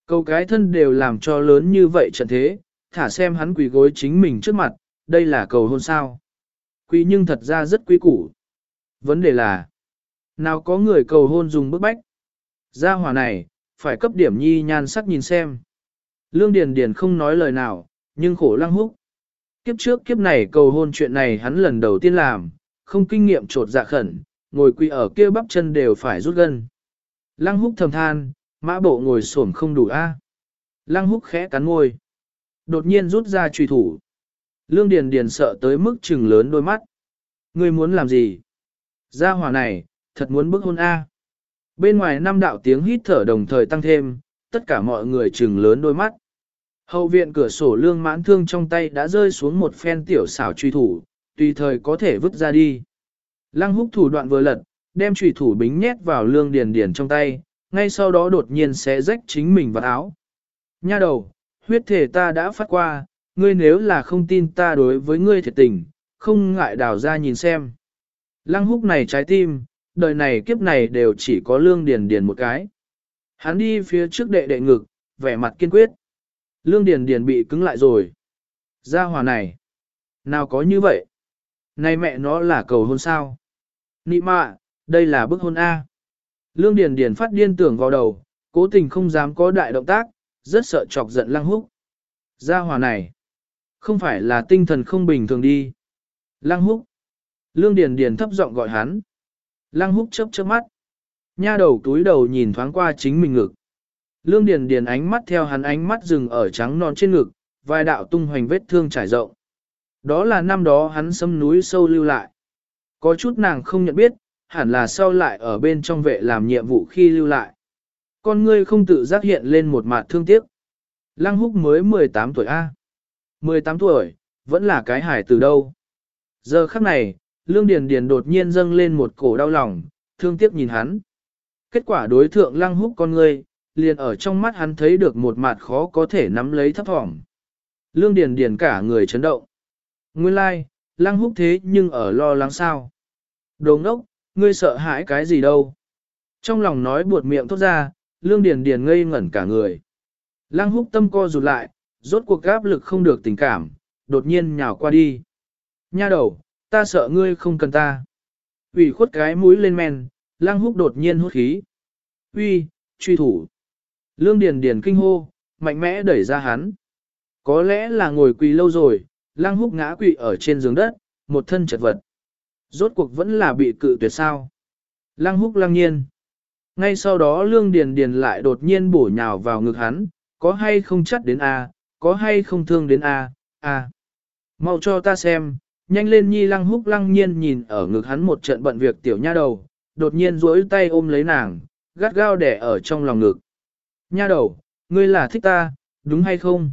Câu cái thân đều làm cho lớn như vậy trận thế, thả xem hắn quỳ gối chính mình trước mặt, đây là cầu hôn sao. Quý nhưng thật ra rất quý củ. Vấn đề là, nào có người cầu hôn dùng bức bách. Gia hỏa này, phải cấp điểm nhi nhan sắc nhìn xem. Lương Điền Điền không nói lời nào, nhưng khổ lăng húc. Kiếp trước kiếp này cầu hôn chuyện này hắn lần đầu tiên làm, không kinh nghiệm trột dạ khẩn, ngồi quỳ ở kia bắp chân đều phải rút gân. Lăng húc thầm than, mã bộ ngồi xổm không đủ a. Lăng húc khẽ cắn môi. Đột nhiên rút ra truy thủ. Lương Điền Điền sợ tới mức trừng lớn đôi mắt. Ngươi muốn làm gì? Gia hỏa này, thật muốn bức hôn a. Bên ngoài năm đạo tiếng hít thở đồng thời tăng thêm, tất cả mọi người trừng lớn đôi mắt. Hậu viện cửa sổ lương mãn thương trong tay đã rơi xuống một phen tiểu xảo truy thủ, tùy thời có thể vứt ra đi. Lăng húc thủ đoạn vừa lật, đem truy thủ bính nhét vào lương điền điền trong tay, ngay sau đó đột nhiên xé rách chính mình vào áo. Nha đầu, huyết thể ta đã phát qua, ngươi nếu là không tin ta đối với ngươi thiệt tình, không ngại đào ra nhìn xem. Lăng húc này trái tim, đời này kiếp này đều chỉ có lương điền điền một cái. Hắn đi phía trước đệ đệ ngực, vẻ mặt kiên quyết. Lương điền điền bị cứng lại rồi. Gia hòa này. Nào có như vậy? Này mẹ nó là cầu hôn sao? Nị mạ, đây là bức hôn A. Lương điền điền phát điên tưởng vào đầu, cố tình không dám có đại động tác, rất sợ chọc giận lăng húc. Gia hòa này. Không phải là tinh thần không bình thường đi. Lăng húc. Lương điền điền thấp giọng gọi hắn. Lăng húc chớp chớp mắt. Nha đầu túi đầu nhìn thoáng qua chính mình ngực. Lương Điền Điền ánh mắt theo hắn ánh mắt dừng ở trắng non trên ngực, vài đạo tung hoành vết thương trải rộng. Đó là năm đó hắn xâm núi sâu lưu lại. Có chút nàng không nhận biết, hẳn là sau lại ở bên trong vệ làm nhiệm vụ khi lưu lại. Con ngươi không tự giác hiện lên một mặt thương tiếc. Lăng húc mới 18 tuổi A. 18 tuổi, vẫn là cái hải từ đâu. Giờ khắc này, Lương Điền Điền đột nhiên dâng lên một cổ đau lòng, thương tiếc nhìn hắn. Kết quả đối thượng lăng húc con ngươi, liền ở trong mắt hắn thấy được một mặt khó có thể nắm lấy thấp thỏm. Lương Điền Điền cả người chấn động. Nguyên lai, like, lăng húc thế nhưng ở lo lắng sao. Đồ ngốc, ngươi sợ hãi cái gì đâu. Trong lòng nói buột miệng thốt ra, Lương Điền Điền ngây ngẩn cả người. Lăng húc tâm co rụt lại, rốt cuộc áp lực không được tình cảm, đột nhiên nhào qua đi. Nha đầu, ta sợ ngươi không cần ta. ủy khuất cái mũi lên men, lăng húc đột nhiên hút khí. Uy, truy thủ. Lương Điền Điền kinh hô, mạnh mẽ đẩy ra hắn. Có lẽ là ngồi quỳ lâu rồi, Lang húc ngã quỳ ở trên giường đất, một thân chật vật. Rốt cuộc vẫn là bị cự tuyệt sao. Lang húc lăng nhiên. Ngay sau đó Lương Điền Điền lại đột nhiên bổ nhào vào ngực hắn, có hay không chắt đến A, có hay không thương đến A, A. Mau cho ta xem, nhanh lên nhi lăng húc lăng nhiên nhìn ở ngực hắn một trận bận việc tiểu nha đầu, đột nhiên duỗi tay ôm lấy nàng, gắt gao đẻ ở trong lòng ngực. Nha đầu, ngươi là thích ta, đúng hay không?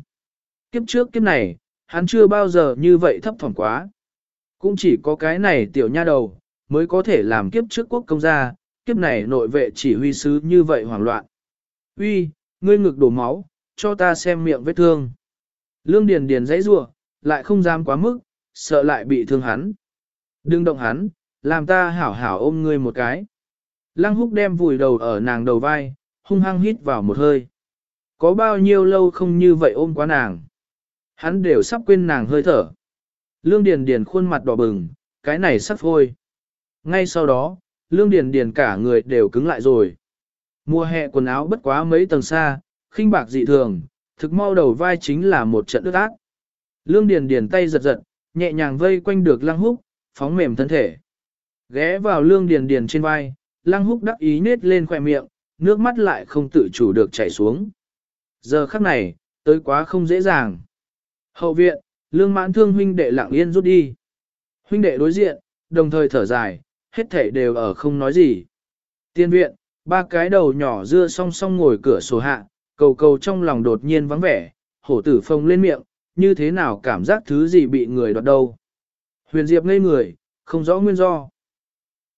Kiếp trước kiếp này, hắn chưa bao giờ như vậy thấp thỏm quá. Cũng chỉ có cái này tiểu nha đầu, mới có thể làm kiếp trước quốc công gia, kiếp này nội vệ chỉ huy sứ như vậy hoảng loạn. Uy, ngươi ngực đổ máu, cho ta xem miệng vết thương. Lương Điền Điền dãy rủa, lại không dám quá mức, sợ lại bị thương hắn. Đừng động hắn, làm ta hảo hảo ôm ngươi một cái. Lăng húc đem vùi đầu ở nàng đầu vai, hung hăng hít vào một hơi. Có bao nhiêu lâu không như vậy ôm quá nàng. Hắn đều sắp quên nàng hơi thở. Lương Điền Điền khuôn mặt đỏ bừng, cái này sắp thôi. Ngay sau đó, Lương Điền Điền cả người đều cứng lại rồi. Mùa hè quần áo bất quá mấy tầng xa, khinh bạc dị thường, thực mau đầu vai chính là một trận ướt ác. Lương Điền Điền tay giật giật, nhẹ nhàng vây quanh được Lăng Húc, phóng mềm thân thể. Ghé vào Lương Điền Điền trên vai, Lăng Húc đắc ý nết lên khóe miệng, nước mắt lại không tự chủ được chảy xuống. Giờ khắc này, tới quá không dễ dàng. Hậu viện, lương mãn thương huynh đệ lặng yên rút đi. Huynh đệ đối diện, đồng thời thở dài, hết thảy đều ở không nói gì. Tiên viện, ba cái đầu nhỏ dưa song song ngồi cửa sổ hạ, cầu cầu trong lòng đột nhiên vắng vẻ, hổ tử phông lên miệng, như thế nào cảm giác thứ gì bị người đoạt đâu. Huyền Diệp ngây người, không rõ nguyên do.